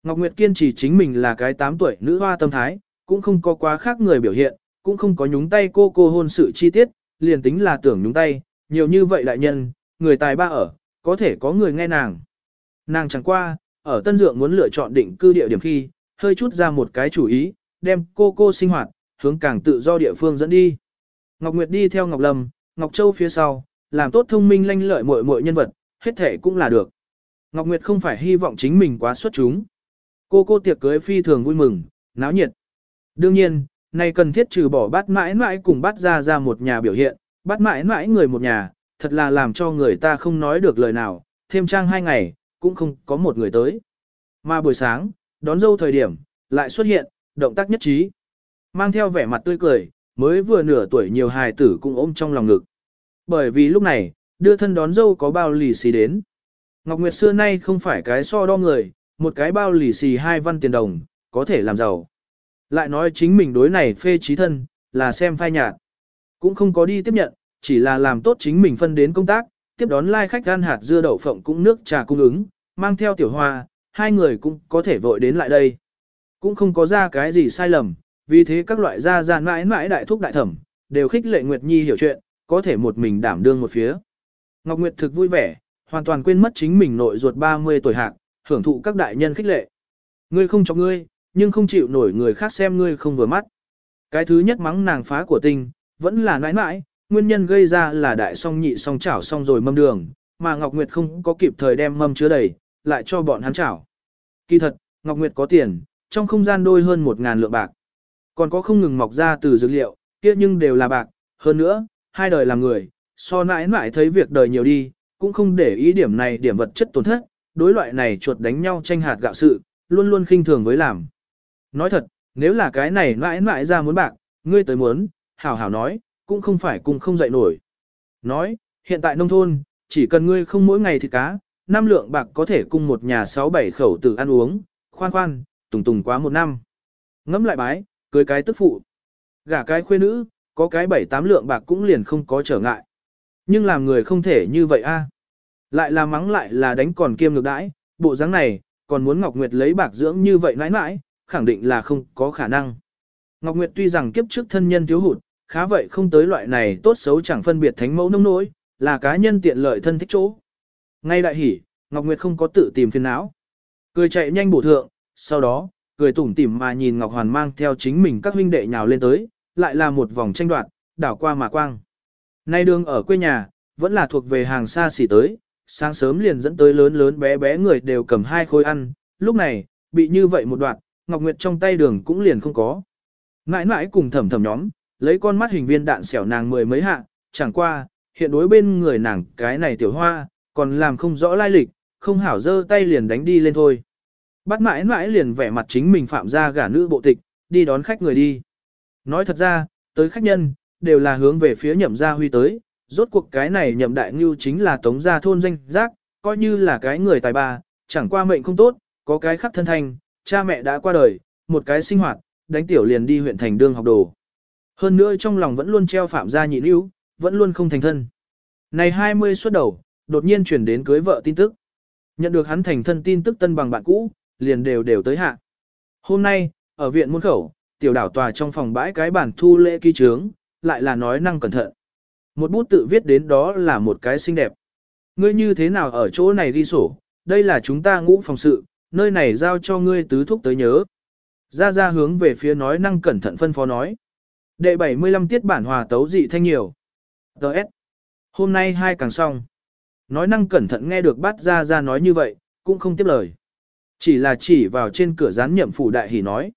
Speaker 1: Ngọc Nguyệt kiên trì chính mình là cái 8 tuổi nữ hoa tâm thái, cũng không có quá khác người biểu hiện, cũng không có nhúng tay cô cô hôn sự chi tiết, liền tính là tưởng nhúng tay, nhiều như vậy đại nhân, người tài ba ở, có thể có người nghe nàng. Nàng chẳng qua, ở Tân Dượng muốn lựa chọn định cư địa điểm khi, hơi chút ra một cái chủ ý, đem cô cô sinh hoạt, hướng càng tự do địa phương dẫn đi. Ngọc Nguyệt đi theo Ngọc Lâm, Ngọc Châu phía sau, làm tốt thông minh lanh lợi muội muội nhân vật, hết thể cũng là được. Ngọc Nguyệt không phải hy vọng chính mình quá xuất chúng. Cô cô tiệc cưới phi thường vui mừng, náo nhiệt. Đương nhiên, này cần thiết trừ bỏ bắt mãi mãi cùng bắt ra ra một nhà biểu hiện, bắt mãi mãi người một nhà, thật là làm cho người ta không nói được lời nào, thêm trang hai ngày, cũng không có một người tới. Mà buổi sáng, đón dâu thời điểm, lại xuất hiện, động tác nhất trí. Mang theo vẻ mặt tươi cười, mới vừa nửa tuổi nhiều hài tử cũng ôm trong lòng ngực. Bởi vì lúc này, đưa thân đón dâu có bao lì xì đến. Ngọc Nguyệt xưa nay không phải cái so đo người, một cái bao lì xì hai văn tiền đồng, có thể làm giàu. Lại nói chính mình đối này phê trí thân, là xem phai nhạt. Cũng không có đi tiếp nhận, chỉ là làm tốt chính mình phân đến công tác, tiếp đón lai like khách gan hạt dưa đậu phộng cũng nước trà cung ứng, mang theo tiểu hoa, hai người cũng có thể vội đến lại đây. Cũng không có ra cái gì sai lầm, vì thế các loại gia gian mãi mãi đại thúc đại thẩm, đều khích lệ Nguyệt Nhi hiểu chuyện, có thể một mình đảm đương một phía. Ngọc Nguyệt thực vui vẻ, hoàn toàn quên mất chính mình nội ruột 30 tuổi hạng, hưởng thụ các đại nhân khích lệ. Ngươi không cho ngươi, nhưng không chịu nổi người khác xem ngươi không vừa mắt. Cái thứ nhất mắng nàng phá của tình vẫn là nãi nãi, nguyên nhân gây ra là đại song nhị song chảo xong rồi mâm đường, mà Ngọc Nguyệt không có kịp thời đem mâm chứa đầy, lại cho bọn hắn chảo. Kỳ thật, Ngọc Nguyệt có tiền, trong không gian đôi hơn một ngàn lượng bạc. Còn có không ngừng mọc ra từ dược liệu, kia nhưng đều là bạc, hơn nữa, hai đời làm người, so nãi nãi thấy việc đời nhiều đi, cũng không để ý điểm này điểm vật chất tổn thất, đối loại này chuột đánh nhau tranh hạt gạo sự, luôn luôn khinh thường với làm. Nói thật, nếu là cái này nãi nãi ra muốn bạc, ngươi tới muốn, hảo hảo nói, cũng không phải cùng không dậy nổi. Nói, hiện tại nông thôn, chỉ cần ngươi không mỗi ngày thịt cá, năm lượng bạc có thể cung một nhà sáu bảy khẩu tử ăn uống, khoan khoan, tùng tùng quá một năm. Ngẫm lại bái, cưới cái tức phụ. Gả cái khuê nữ, có cái bảy tám lượng bạc cũng liền không có trở ngại. Nhưng làm người không thể như vậy a. Lại là mắng lại là đánh còn kiêm ngược đãi, bộ dáng này, còn muốn Ngọc Nguyệt lấy bạc dưỡng như vậy mãi mãi, khẳng định là không có khả năng. Ngọc Nguyệt tuy rằng kiếp trước thân nhân thiếu hụt, khá vậy không tới loại này tốt xấu chẳng phân biệt thánh mẫu nông nỗi, là cá nhân tiện lợi thân thích chỗ. Ngay đại hỉ, Ngọc Nguyệt không có tự tìm phiền não. Cười chạy nhanh bổ thượng, sau đó, cười tủm tỉm mà nhìn Ngọc Hoàn mang theo chính mình các huynh đệ nhào lên tới, lại là một vòng tranh đoạt, đảo qua mà quang. Nay đường ở quê nhà, vẫn là thuộc về hàng xa xỉ tới, sáng sớm liền dẫn tới lớn lớn bé bé người đều cầm hai khối ăn, lúc này, bị như vậy một đoạn, Ngọc Nguyệt trong tay đường cũng liền không có. Ngãi ngãi cùng thầm thầm nhóm, lấy con mắt hình viên đạn xẻo nàng mười mấy hạ, chẳng qua, hiện đối bên người nàng cái này tiểu hoa, còn làm không rõ lai lịch, không hảo dơ tay liền đánh đi lên thôi. Bắt mãi mãi liền vẻ mặt chính mình phạm ra gả nữ bộ tịch, đi đón khách người đi. Nói thật ra, tới khách nhân, đều là hướng về phía nhậm gia huy tới, rốt cuộc cái này nhậm đại ngưu chính là tống gia thôn danh giác, coi như là cái người tài ba, chẳng qua mệnh không tốt, có cái khắc thân thành, cha mẹ đã qua đời, một cái sinh hoạt, đánh tiểu liền đi huyện thành đương học đồ. Hơn nữa trong lòng vẫn luôn treo phạm gia nhị lưu, vẫn luôn không thành thân. Này 20 xuất đầu, đột nhiên chuyển đến cưới vợ tin tức. Nhận được hắn thành thân tin tức tân bằng bạn cũ, liền đều đều tới hạ. Hôm nay, ở viện môn khẩu, tiểu đảo tòa trong phòng bãi cái bản thu lễ ký trướng, lại là nói năng cẩn thận. Một bút tự viết đến đó là một cái xinh đẹp. Ngươi như thế nào ở chỗ này đi sổ, đây là chúng ta ngũ phòng sự, nơi này giao cho ngươi tứ thúc tới nhớ. Ra ra hướng về phía nói năng cẩn thận phân phó nói. Đệ 75 tiết bản hòa tấu dị thanh nhiều. Đợt. Hôm nay hai càng xong. Nói năng cẩn thận nghe được bắt ra ra nói như vậy, cũng không tiếp lời. Chỉ là chỉ vào trên cửa dán nhậm phủ đại hỉ nói.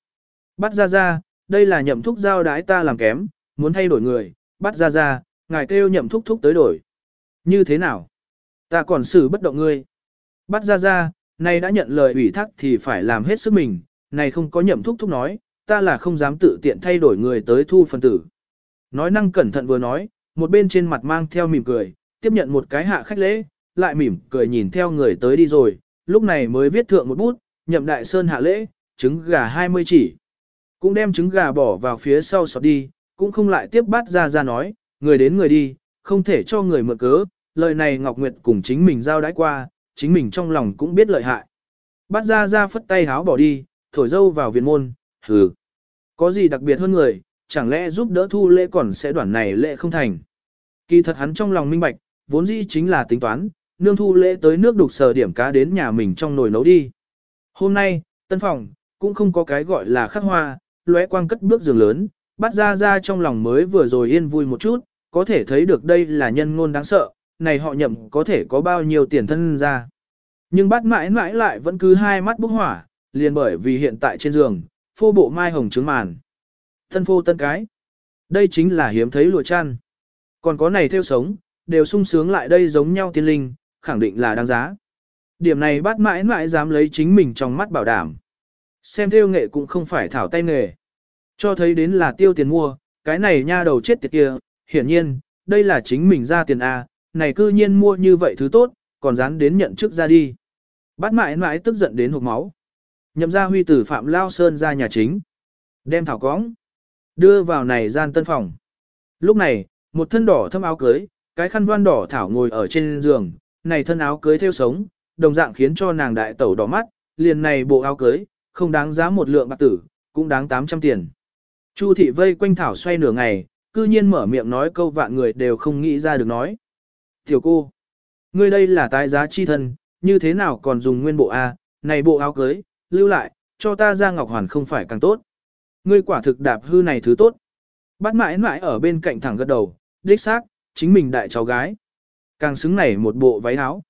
Speaker 1: Bắt ra ra, đây là nhậm thúc giao đái ta làm kém, muốn thay đổi người, bắt ra ra, ngài kêu nhậm thúc thúc tới đổi. Như thế nào? Ta còn xử bất động ngươi. Bắt ra ra, nay đã nhận lời ủy thác thì phải làm hết sức mình, này không có nhậm thúc thúc nói, ta là không dám tự tiện thay đổi người tới thu phần tử. Nói năng cẩn thận vừa nói, một bên trên mặt mang theo mỉm cười, tiếp nhận một cái hạ khách lễ, lại mỉm cười nhìn theo người tới đi rồi, lúc này mới viết thượng một bút, nhậm đại sơn hạ lễ, trứng gà 20 chỉ. Cũng đem trứng gà bỏ vào phía sau sọt đi, cũng không lại tiếp bắt ra ra nói, người đến người đi, không thể cho người mượn cớ, lời này Ngọc Nguyệt cùng chính mình giao đãi qua, chính mình trong lòng cũng biết lợi hại. Bắt ra ra phất tay háo bỏ đi, thổi dâu vào viện môn, hừ. Có gì đặc biệt hơn người, chẳng lẽ giúp đỡ thu lễ còn sẽ đoản này lễ không thành. Kỳ thật hắn trong lòng minh bạch, vốn dĩ chính là tính toán, nương thu lễ tới nước đục sờ điểm cá đến nhà mình trong nồi nấu đi. Hôm nay, tân phòng, cũng không có cái gọi là khắc hoa, lóe quang cất bước giường lớn, bắt ra ra trong lòng mới vừa rồi yên vui một chút, có thể thấy được đây là nhân ngôn đáng sợ, này họ nhậm có thể có bao nhiêu tiền thân ra. Nhưng bắt mãi mãi lại vẫn cứ hai mắt bốc hỏa, liền bởi vì hiện tại trên giường, phô bộ mai hồng trứng màn. Thân phô tân cái. Đây chính là hiếm thấy lụa chăn. Còn có này theo sống, đều sung sướng lại đây giống nhau tiên linh, khẳng định là đáng giá. Điểm này bát mãi mãi dám lấy chính mình trong mắt bảo đảm. Xem theo nghệ cũng không phải thảo tay nghề. Cho thấy đến là tiêu tiền mua, cái này nha đầu chết tiệt kia, hiển nhiên, đây là chính mình ra tiền A, này cư nhiên mua như vậy thứ tốt, còn dán đến nhận chức ra đi. Bát mãi mãi tức giận đến hộp máu. Nhậm ra huy tử Phạm Lao Sơn ra nhà chính. Đem thảo cóng. Đưa vào này gian tân phòng. Lúc này, một thân đỏ thâm áo cưới, cái khăn voan đỏ thảo ngồi ở trên giường, này thân áo cưới theo sống, đồng dạng khiến cho nàng đại tẩu đỏ mắt, liền này bộ áo cưới, không đáng giá một lượng bạc tử, cũng đáng 800 tiền. Chu thị vây quanh thảo xoay nửa ngày, cư nhiên mở miệng nói câu vạn người đều không nghĩ ra được nói. Tiểu cô, ngươi đây là tái giá chi thân, như thế nào còn dùng nguyên bộ A, này bộ áo cưới, lưu lại, cho ta ra ngọc hoàn không phải càng tốt. Ngươi quả thực đạp hư này thứ tốt. Bắt mãi mãi ở bên cạnh thẳng gật đầu, đích xác, chính mình đại cháu gái. Càng xứng này một bộ váy áo.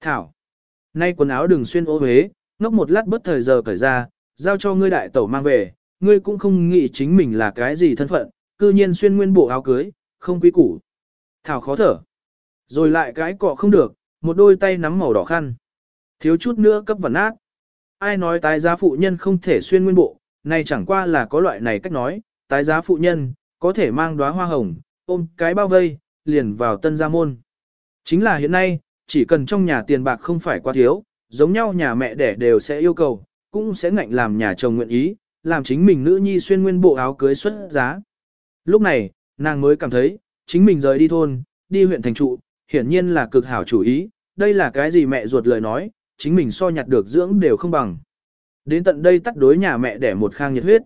Speaker 1: Thảo. Nay quần áo đừng xuyên ô huế, ngốc một lát bất thời giờ cởi ra, giao cho ngươi đại tẩu mang về, ngươi cũng không nghĩ chính mình là cái gì thân phận, cư nhiên xuyên nguyên bộ áo cưới, không quý củ. Thảo khó thở. Rồi lại cái cọ không được, một đôi tay nắm màu đỏ khăn. Thiếu chút nữa cấp vẩn nát. Ai nói tái giá phụ nhân không thể xuyên nguyên bộ, này chẳng qua là có loại này cách nói, tái giá phụ nhân, có thể mang đóa hoa hồng, ôm cái bao vây, liền vào tân gia môn. Chính là hiện nay, chỉ cần trong nhà tiền bạc không phải quá thiếu, giống nhau nhà mẹ đẻ đều sẽ yêu cầu, cũng sẽ ngạnh làm nhà chồng nguyện ý, làm chính mình nữ nhi xuyên nguyên bộ áo cưới xuất giá. Lúc này, nàng mới cảm thấy, chính mình rời đi thôn, đi huyện thành trụ, hiển nhiên là cực hảo chủ ý, đây là cái gì mẹ ruột lời nói, chính mình so nhặt được dưỡng đều không bằng. Đến tận đây tắt đối nhà mẹ đẻ một khang nhiệt huyết.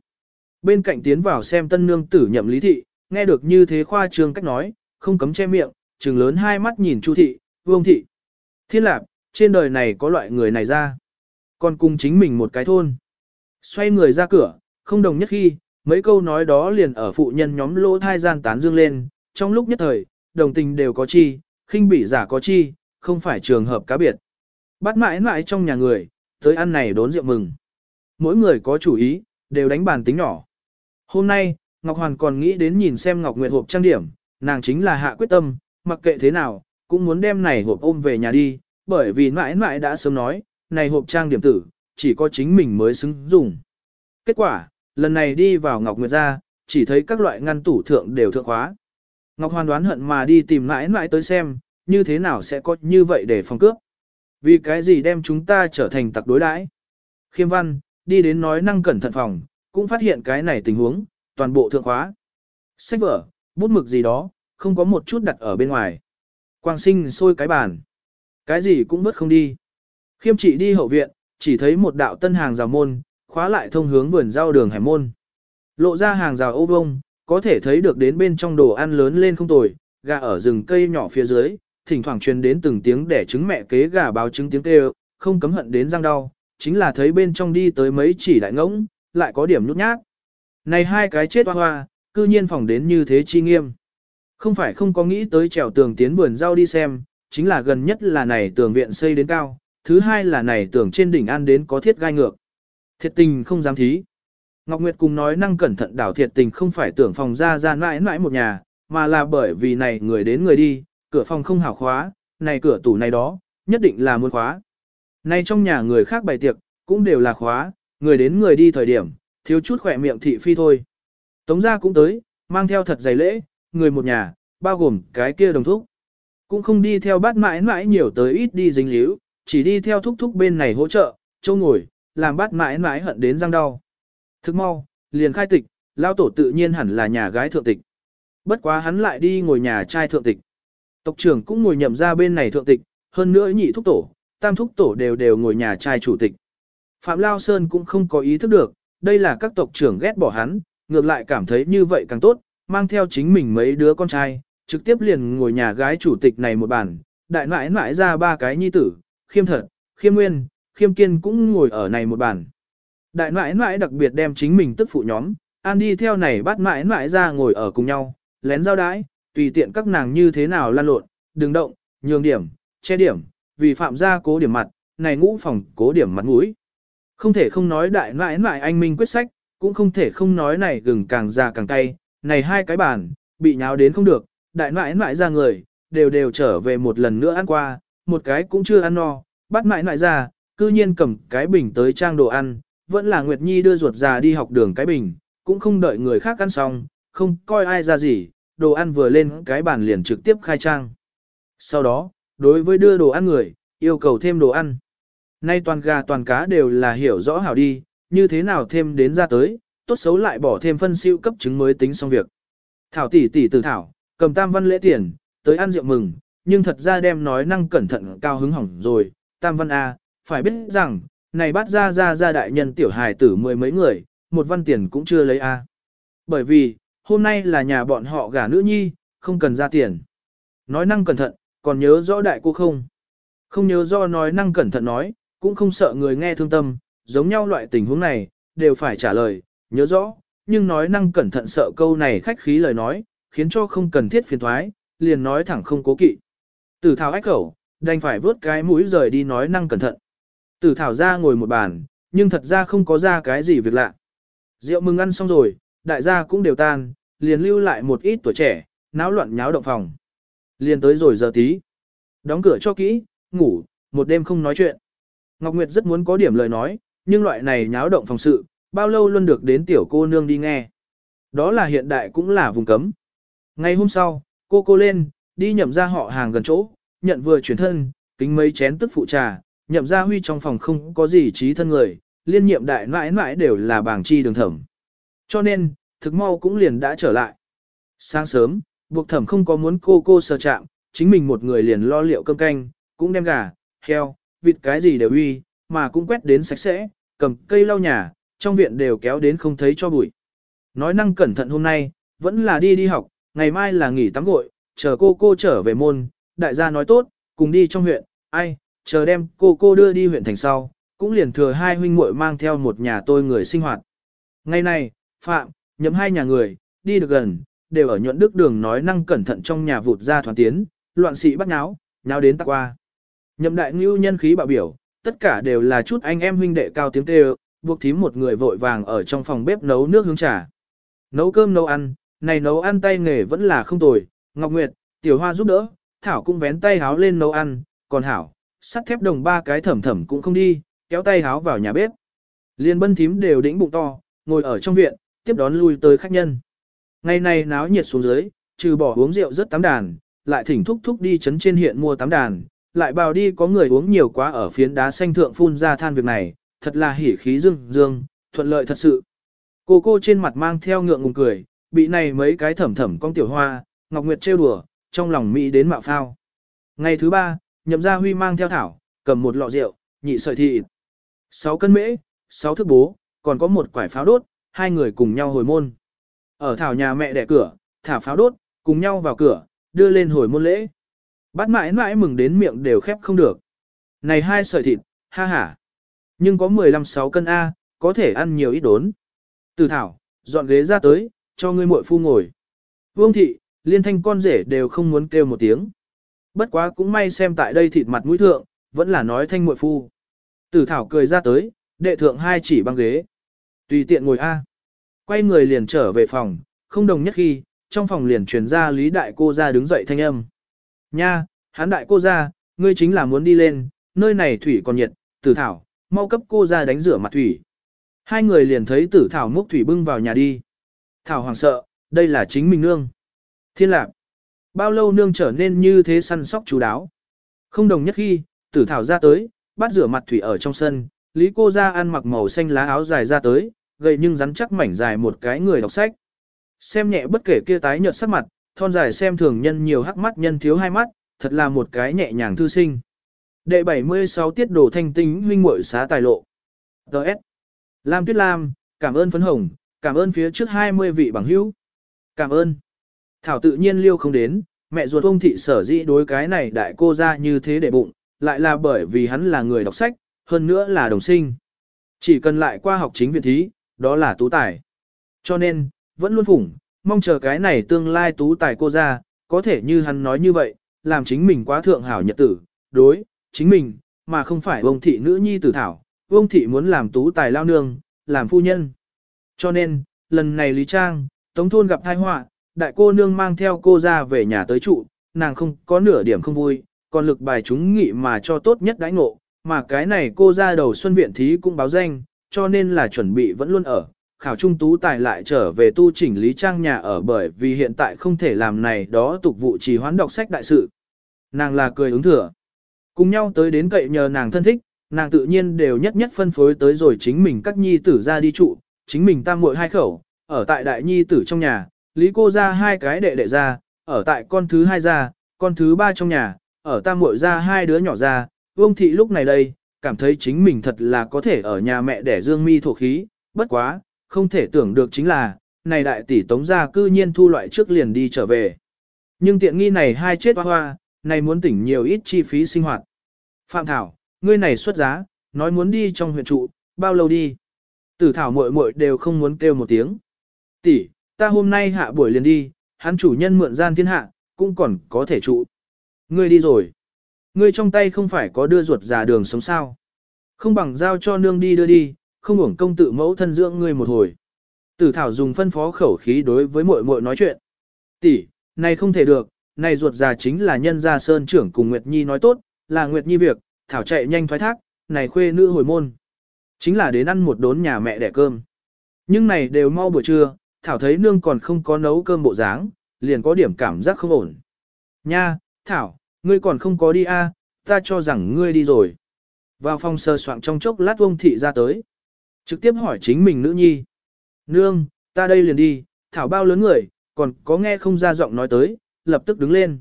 Speaker 1: Bên cạnh tiến vào xem tân nương tử nhậm lý thị, nghe được như thế khoa trương cách nói, không cấm che miệng, trừng lớn hai mắt nhìn Chu thị, Vương thị. Thiên lạc, trên đời này có loại người này ra. Còn cùng chính mình một cái thôn. Xoay người ra cửa, không đồng nhất khi, mấy câu nói đó liền ở phụ nhân nhóm lỗ thai gian tán dương lên, trong lúc nhất thời, đồng tình đều có chi, khinh bỉ giả có chi, không phải trường hợp cá biệt. Bắt mãi mãi trong nhà người, tới ăn này đốn rượu mừng. Mỗi người có chủ ý, đều đánh bàn tính nhỏ. Hôm nay, Ngọc Hoàn còn nghĩ đến nhìn xem Ngọc Nguyệt hộp trang điểm, nàng chính là hạ quyết tâm, mặc kệ thế nào, cũng muốn đem này hộp ôm về nhà đi, bởi vì mãi mãi đã sớm nói, này hộp trang điểm tử, chỉ có chính mình mới xứng dùng. Kết quả, lần này đi vào Ngọc Nguyệt ra, chỉ thấy các loại ngăn tủ thượng đều thượng khóa. Ngọc Hoàn đoán hận mà đi tìm mãi mãi tới xem, như thế nào sẽ có như vậy để phòng cướp. Vì cái gì đem chúng ta trở thành tặc đối đãi? Khiêm văn, đi đến nói năng cẩn thận phòng, cũng phát hiện cái này tình huống, toàn bộ thượng khóa. Sách vở, bút mực gì đó, không có một chút đặt ở bên ngoài. Quang sinh xôi cái bàn. Cái gì cũng vứt không đi. Khiêm trị đi hậu viện, chỉ thấy một đạo tân hàng rào môn, khóa lại thông hướng vườn rau đường hải môn. Lộ ra hàng rào ô vông, có thể thấy được đến bên trong đồ ăn lớn lên không tồi, gà ở rừng cây nhỏ phía dưới, thỉnh thoảng truyền đến từng tiếng đẻ trứng mẹ kế gà báo trứng tiếng kêu, không cấm hận đến răng đau, chính là thấy bên trong đi tới mấy chỉ đại ngỗng, lại có điểm nhút nhát. Này hai cái chết hoa hoa, cư nhiên phòng đến như thế chi nghiêm. Không phải không có nghĩ tới trèo tường tiến vườn rau đi xem, chính là gần nhất là này tường viện xây đến cao, thứ hai là này tường trên đỉnh ăn đến có thiết gai ngược. Thiệt tình không dám thí. Ngọc Nguyệt cùng nói năng cẩn thận đảo thiệt tình không phải tưởng phòng ra ra mãi mãi một nhà, mà là bởi vì này người đến người đi, cửa phòng không hảo khóa, này cửa tủ này đó, nhất định là muốn khóa. Này trong nhà người khác bày tiệc, cũng đều là khóa, người đến người đi thời điểm, thiếu chút khỏe miệng thị phi thôi. Tống gia cũng tới, mang theo thật dày lễ, người một nhà, bao gồm cái kia đồng thúc. Cũng không đi theo bát mãi mãi nhiều tới ít đi dính líu, chỉ đi theo thúc thúc bên này hỗ trợ, châu ngồi, làm bát mãi mãi hận đến răng đau. Thức mau, liền khai tịch, lao tổ tự nhiên hẳn là nhà gái thượng tịch. Bất quá hắn lại đi ngồi nhà trai thượng tịch. Tộc trưởng cũng ngồi nhậm ra bên này thượng tịch, hơn nữa nhị thúc tổ, tam thúc tổ đều đều ngồi nhà trai chủ tịch. Phạm Lao Sơn cũng không có ý thức được, đây là các tộc trưởng ghét bỏ hắn, ngược lại cảm thấy như vậy càng tốt, mang theo chính mình mấy đứa con trai, trực tiếp liền ngồi nhà gái chủ tịch này một bàn, đại nãi nãi ra ba cái nhi tử, khiêm thật, khiêm nguyên, khiêm kiên cũng ngồi ở này một bàn. Đại nãi nãi đặc biệt đem chính mình tức phụ nhóm, an đi theo này bắt nãi nãi ra ngồi ở cùng nhau, lén giao đái, tùy tiện các nàng như thế nào lan lộn, đừng động, nhường điểm, che điểm, vì phạm gia cố điểm mặt, này ngũ phòng cố điểm mặt mũi. Không thể không nói đại nãi nãi anh minh quyết sách, cũng không thể không nói này gừng càng già càng cay, này hai cái bàn, bị nháo đến không được, đại nãi nãi ra người, đều đều trở về một lần nữa ăn qua, một cái cũng chưa ăn no, bắt nãi nãi ra, cư nhiên cầm cái bình tới trang đồ ăn, vẫn là Nguyệt Nhi đưa ruột già đi học đường cái bình, cũng không đợi người khác ăn xong, không coi ai ra gì, đồ ăn vừa lên cái bàn liền trực tiếp khai trang. Sau đó, đối với đưa đồ ăn người, yêu cầu thêm đồ ăn. Nay toàn gà toàn cá đều là hiểu rõ hảo đi, như thế nào thêm đến ra tới, tốt xấu lại bỏ thêm phân siêu cấp chứng mới tính xong việc. Thảo tỷ tỷ từ thảo, cầm tam văn lễ tiền, tới ăn rượu mừng, nhưng thật ra đem nói năng cẩn thận cao hứng hỏng rồi, tam văn A, phải biết rằng, này bắt ra ra ra đại nhân tiểu hài tử mười mấy người, một văn tiền cũng chưa lấy A. Bởi vì, hôm nay là nhà bọn họ gả nữ nhi, không cần ra tiền. Nói năng cẩn thận, còn nhớ rõ đại cô không? Không nhớ do nói năng cẩn thận nói, cũng không sợ người nghe thương tâm, giống nhau loại tình huống này, đều phải trả lời, nhớ rõ, nhưng nói năng cẩn thận sợ câu này khách khí lời nói, khiến cho không cần thiết phiền thoái, liền nói thẳng không cố kỵ. Tử thảo ách khẩu, đành phải vớt cái mũi rời đi nói năng cẩn thận. Tử thảo ra ngồi một bàn, nhưng thật ra không có ra cái gì việc lạ. Rượu mừng ăn xong rồi, đại gia cũng đều tan, liền lưu lại một ít tuổi trẻ, náo loạn nháo động phòng. Liền tới rồi giờ tí. Đóng cửa cho kỹ, ngủ, một đêm không nói chuyện. Ngọc Nguyệt rất muốn có điểm lời nói, nhưng loại này nháo động phòng sự, bao lâu luôn được đến tiểu cô nương đi nghe. Đó là hiện đại cũng là vùng cấm. Ngày hôm sau, cô cô lên, đi nhậm ra họ hàng gần chỗ, nhận vừa chuyển thân, kính mấy chén tức phụ trà, nhậm ra huy trong phòng không có gì trí thân người, liên nhiệm đại mãi mãi đều là bảng chi đường thẩm. Cho nên, thực mau cũng liền đã trở lại. Sáng sớm, buộc thẩm không có muốn cô cô sờ chạm, chính mình một người liền lo liệu cơm canh, cũng đem gà, heo, vịt cái gì đều uy, mà cũng quét đến sạch sẽ, cầm cây lau nhà, trong viện đều kéo đến không thấy cho bụi. Nói năng cẩn thận hôm nay, vẫn là đi đi học, ngày mai là nghỉ tắm gội, chờ cô cô trở về môn, đại gia nói tốt, cùng đi trong huyện, ai, chờ đem cô cô đưa đi huyện thành sau, cũng liền thừa hai huynh muội mang theo một nhà tôi người sinh hoạt. Ngày này, Phạm, nhậm hai nhà người, đi được gần, đều ở nhuận đức đường nói năng cẩn thận trong nhà vụt ra thoáng tiến, loạn sĩ bắt nháo, nháo đến tắc qua. Nhậm đại ngưu nhân khí bạo biểu, tất cả đều là chút anh em huynh đệ cao tiếng kêu, buộc thím một người vội vàng ở trong phòng bếp nấu nước hướng trà. Nấu cơm nấu ăn, này nấu ăn tay nghề vẫn là không tồi, Ngọc Nguyệt, Tiểu Hoa giúp đỡ, Thảo cũng vén tay háo lên nấu ăn, còn Hảo, sắt thép đồng ba cái thẩm thẩm cũng không đi, kéo tay háo vào nhà bếp. Liên bân thím đều đĩnh bụng to, ngồi ở trong viện, tiếp đón lui tới khách nhân. Ngày này náo nhiệt xuống dưới, trừ bỏ uống rượu rất tám đàn, lại thỉnh thúc thúc đi chấn trên hiện mua tám đàn, lại bào đi có người uống nhiều quá ở phiến đá xanh thượng phun ra than việc này, thật là hỉ khí dương dương, thuận lợi thật sự. Cô cô trên mặt mang theo ngượng ngùng cười, bị này mấy cái thẩm thẩm con tiểu hoa, Ngọc Nguyệt trêu đùa, trong lòng mỹ đến mạo phao. Ngày thứ ba, nhậm gia huy mang theo thảo, cầm một lọ rượu, nhị sợi thịt, sáu cân mễ, sáu thước bố, còn có một quải pháo đốt, hai người cùng nhau hồi môn. Ở thảo nhà mẹ đẻ cửa, thả pháo đốt, cùng nhau vào cửa, đưa lên hồi môn lễ. Bắt mãi mãi mừng đến miệng đều khép không được. Này hai sợi thịt, ha ha. Nhưng có 15-6 cân A, có thể ăn nhiều ít đốn. Từ thảo, dọn ghế ra tới, cho ngươi muội phu ngồi. Vương thị, liên thanh con rể đều không muốn kêu một tiếng. Bất quá cũng may xem tại đây thịt mặt mũi thượng, vẫn là nói thanh muội phu. Tử thảo cười ra tới, đệ thượng hai chỉ băng ghế. Tùy tiện ngồi A. Quay người liền trở về phòng, không đồng nhất khi, trong phòng liền truyền ra lý đại cô ra đứng dậy thanh âm. Nha, hán đại cô ra, ngươi chính là muốn đi lên, nơi này thủy còn nhiệt, tử thảo, mau cấp cô ra đánh rửa mặt thủy. Hai người liền thấy tử thảo múc thủy bưng vào nhà đi. Thảo hoàng sợ, đây là chính mình nương. Thiên lạc, bao lâu nương trở nên như thế săn sóc chú đáo. Không đồng nhất khi, tử thảo ra tới, bắt rửa mặt thủy ở trong sân, lý cô ra ăn mặc màu xanh lá áo dài ra tới, gầy nhưng rắn chắc mảnh dài một cái người đọc sách. Xem nhẹ bất kể kia tái nhợt sắc mặt, thon dài xem thường nhân nhiều hắc mắt nhân thiếu hai mắt, thật là một cái nhẹ nhàng thư sinh. Đệ 76 tiết đồ thanh tính huynh muội xá tài lộ. Đợt. Lam Tuyết Lam, cảm ơn phấn hồng, cảm ơn phía trước 20 vị bằng hữu. Cảm ơn. Thảo tự nhiên liêu không đến, mẹ ruột ông thị sở dĩ đối cái này đại cô ra như thế để bụng, lại là bởi vì hắn là người đọc sách, hơn nữa là đồng sinh. Chỉ cần lại qua học chính viện thí, đó là tú tài. Cho nên, vẫn luôn phủng, mong chờ cái này tương lai tú tài cô ra, có thể như hắn nói như vậy, làm chính mình quá thượng hảo nhật tử, đối, chính mình, mà không phải ông thị nữ nhi tử thảo, ông thị muốn làm tú tài lao nương, làm phu nhân. Cho nên, lần này Lý Trang, Tống Thôn gặp tai họa, đại cô nương mang theo cô ra về nhà tới trụ, nàng không có nửa điểm không vui, còn lực bài chúng nghị mà cho tốt nhất đãi ngộ, mà cái này cô ra đầu xuân viện thí cũng báo danh, cho nên là chuẩn bị vẫn luôn ở. Khảo trung tú tài lại trở về tu chỉnh lý trang nhà ở bởi vì hiện tại không thể làm này đó tục vụ trì hoãn đọc sách đại sự. Nàng là cười ứng thừa. Cùng nhau tới đến cậy nhờ nàng thân thích, nàng tự nhiên đều nhất nhất phân phối tới rồi chính mình các nhi tử ra đi trụ, chính mình tam muội hai khẩu, ở tại đại nhi tử trong nhà, lý cô ra hai cái đệ đệ ra, ở tại con thứ hai ra, con thứ ba trong nhà, ở tam muội ra hai đứa nhỏ ra, vương thị lúc này đây, cảm thấy chính mình thật là có thể ở nhà mẹ để dương mi thổ khí, bất quá, không thể tưởng được chính là, này đại tỷ tống gia cư nhiên thu loại trước liền đi trở về. Nhưng tiện nghi này hai chết hoa hoa, này muốn tỉnh nhiều ít chi phí sinh hoạt. Phạm Thảo, ngươi này xuất giá, nói muốn đi trong huyện trụ, bao lâu đi? Tử Thảo muội muội đều không muốn kêu một tiếng. Tỷ, ta hôm nay hạ buổi liền đi, hắn chủ nhân mượn gian thiên hạ, cũng còn có thể trụ. Ngươi đi rồi. Ngươi trong tay không phải có đưa ruột già đường sống sao. Không bằng giao cho nương đi đưa đi, không uổng công tự mẫu thân dưỡng ngươi một hồi. Tử Thảo dùng phân phó khẩu khí đối với muội muội nói chuyện. Tỷ, này không thể được, này ruột già chính là nhân gia sơn trưởng cùng Nguyệt Nhi nói tốt, là Nguyệt Nhi việc, Thảo chạy nhanh thoái thác, này khuê nữ hồi môn. Chính là đến ăn một đốn nhà mẹ đẻ cơm. Nhưng này đều mau buổi trưa, Thảo thấy nương còn không có nấu cơm bộ dáng, liền có điểm cảm giác không ổn. Nha, Thảo, ngươi còn không có đi a, à, ta cho rằng ngươi đi rồi. Vào phòng sơ soạn trong chốc lát ông thị ra tới. Trực tiếp hỏi chính mình nữ nhi. Nương, ta đây liền đi, Thảo bao lớn người, còn có nghe không ra giọng nói tới, lập tức đứng lên.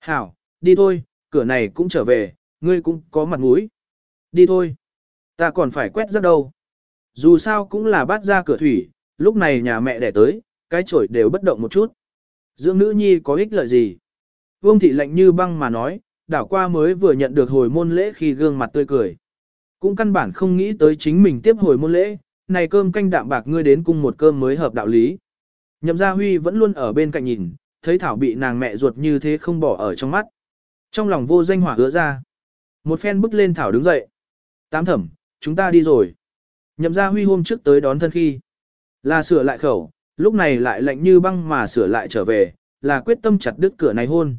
Speaker 1: Hảo, đi thôi, cửa này cũng trở về, ngươi cũng có mặt mũi. Đi thôi. Ta còn phải quét rác đâu. Dù sao cũng là bắt ra cửa thủy, lúc này nhà mẹ đẻ tới, cái chổi đều bất động một chút. Dưỡng nữ nhi có ích lợi gì? Vương thị lạnh như băng mà nói, đảo qua mới vừa nhận được hồi môn lễ khi gương mặt tươi cười. cũng căn bản không nghĩ tới chính mình tiếp hồi môn lễ, này cơm canh đạm bạc ngươi đến cung một cơm mới hợp đạo lý. Nhậm gia huy vẫn luôn ở bên cạnh nhìn, thấy Thảo bị nàng mẹ ruột như thế không bỏ ở trong mắt. Trong lòng vô danh hỏa hứa ra. Một phen bước lên Thảo đứng dậy. Tám thẩm, chúng ta đi rồi. Nhậm gia huy hôm trước tới đón thân khi. Là sửa lại khẩu, lúc này lại lạnh như băng mà sửa lại trở về, là quyết tâm chặt đứt cửa này hôn.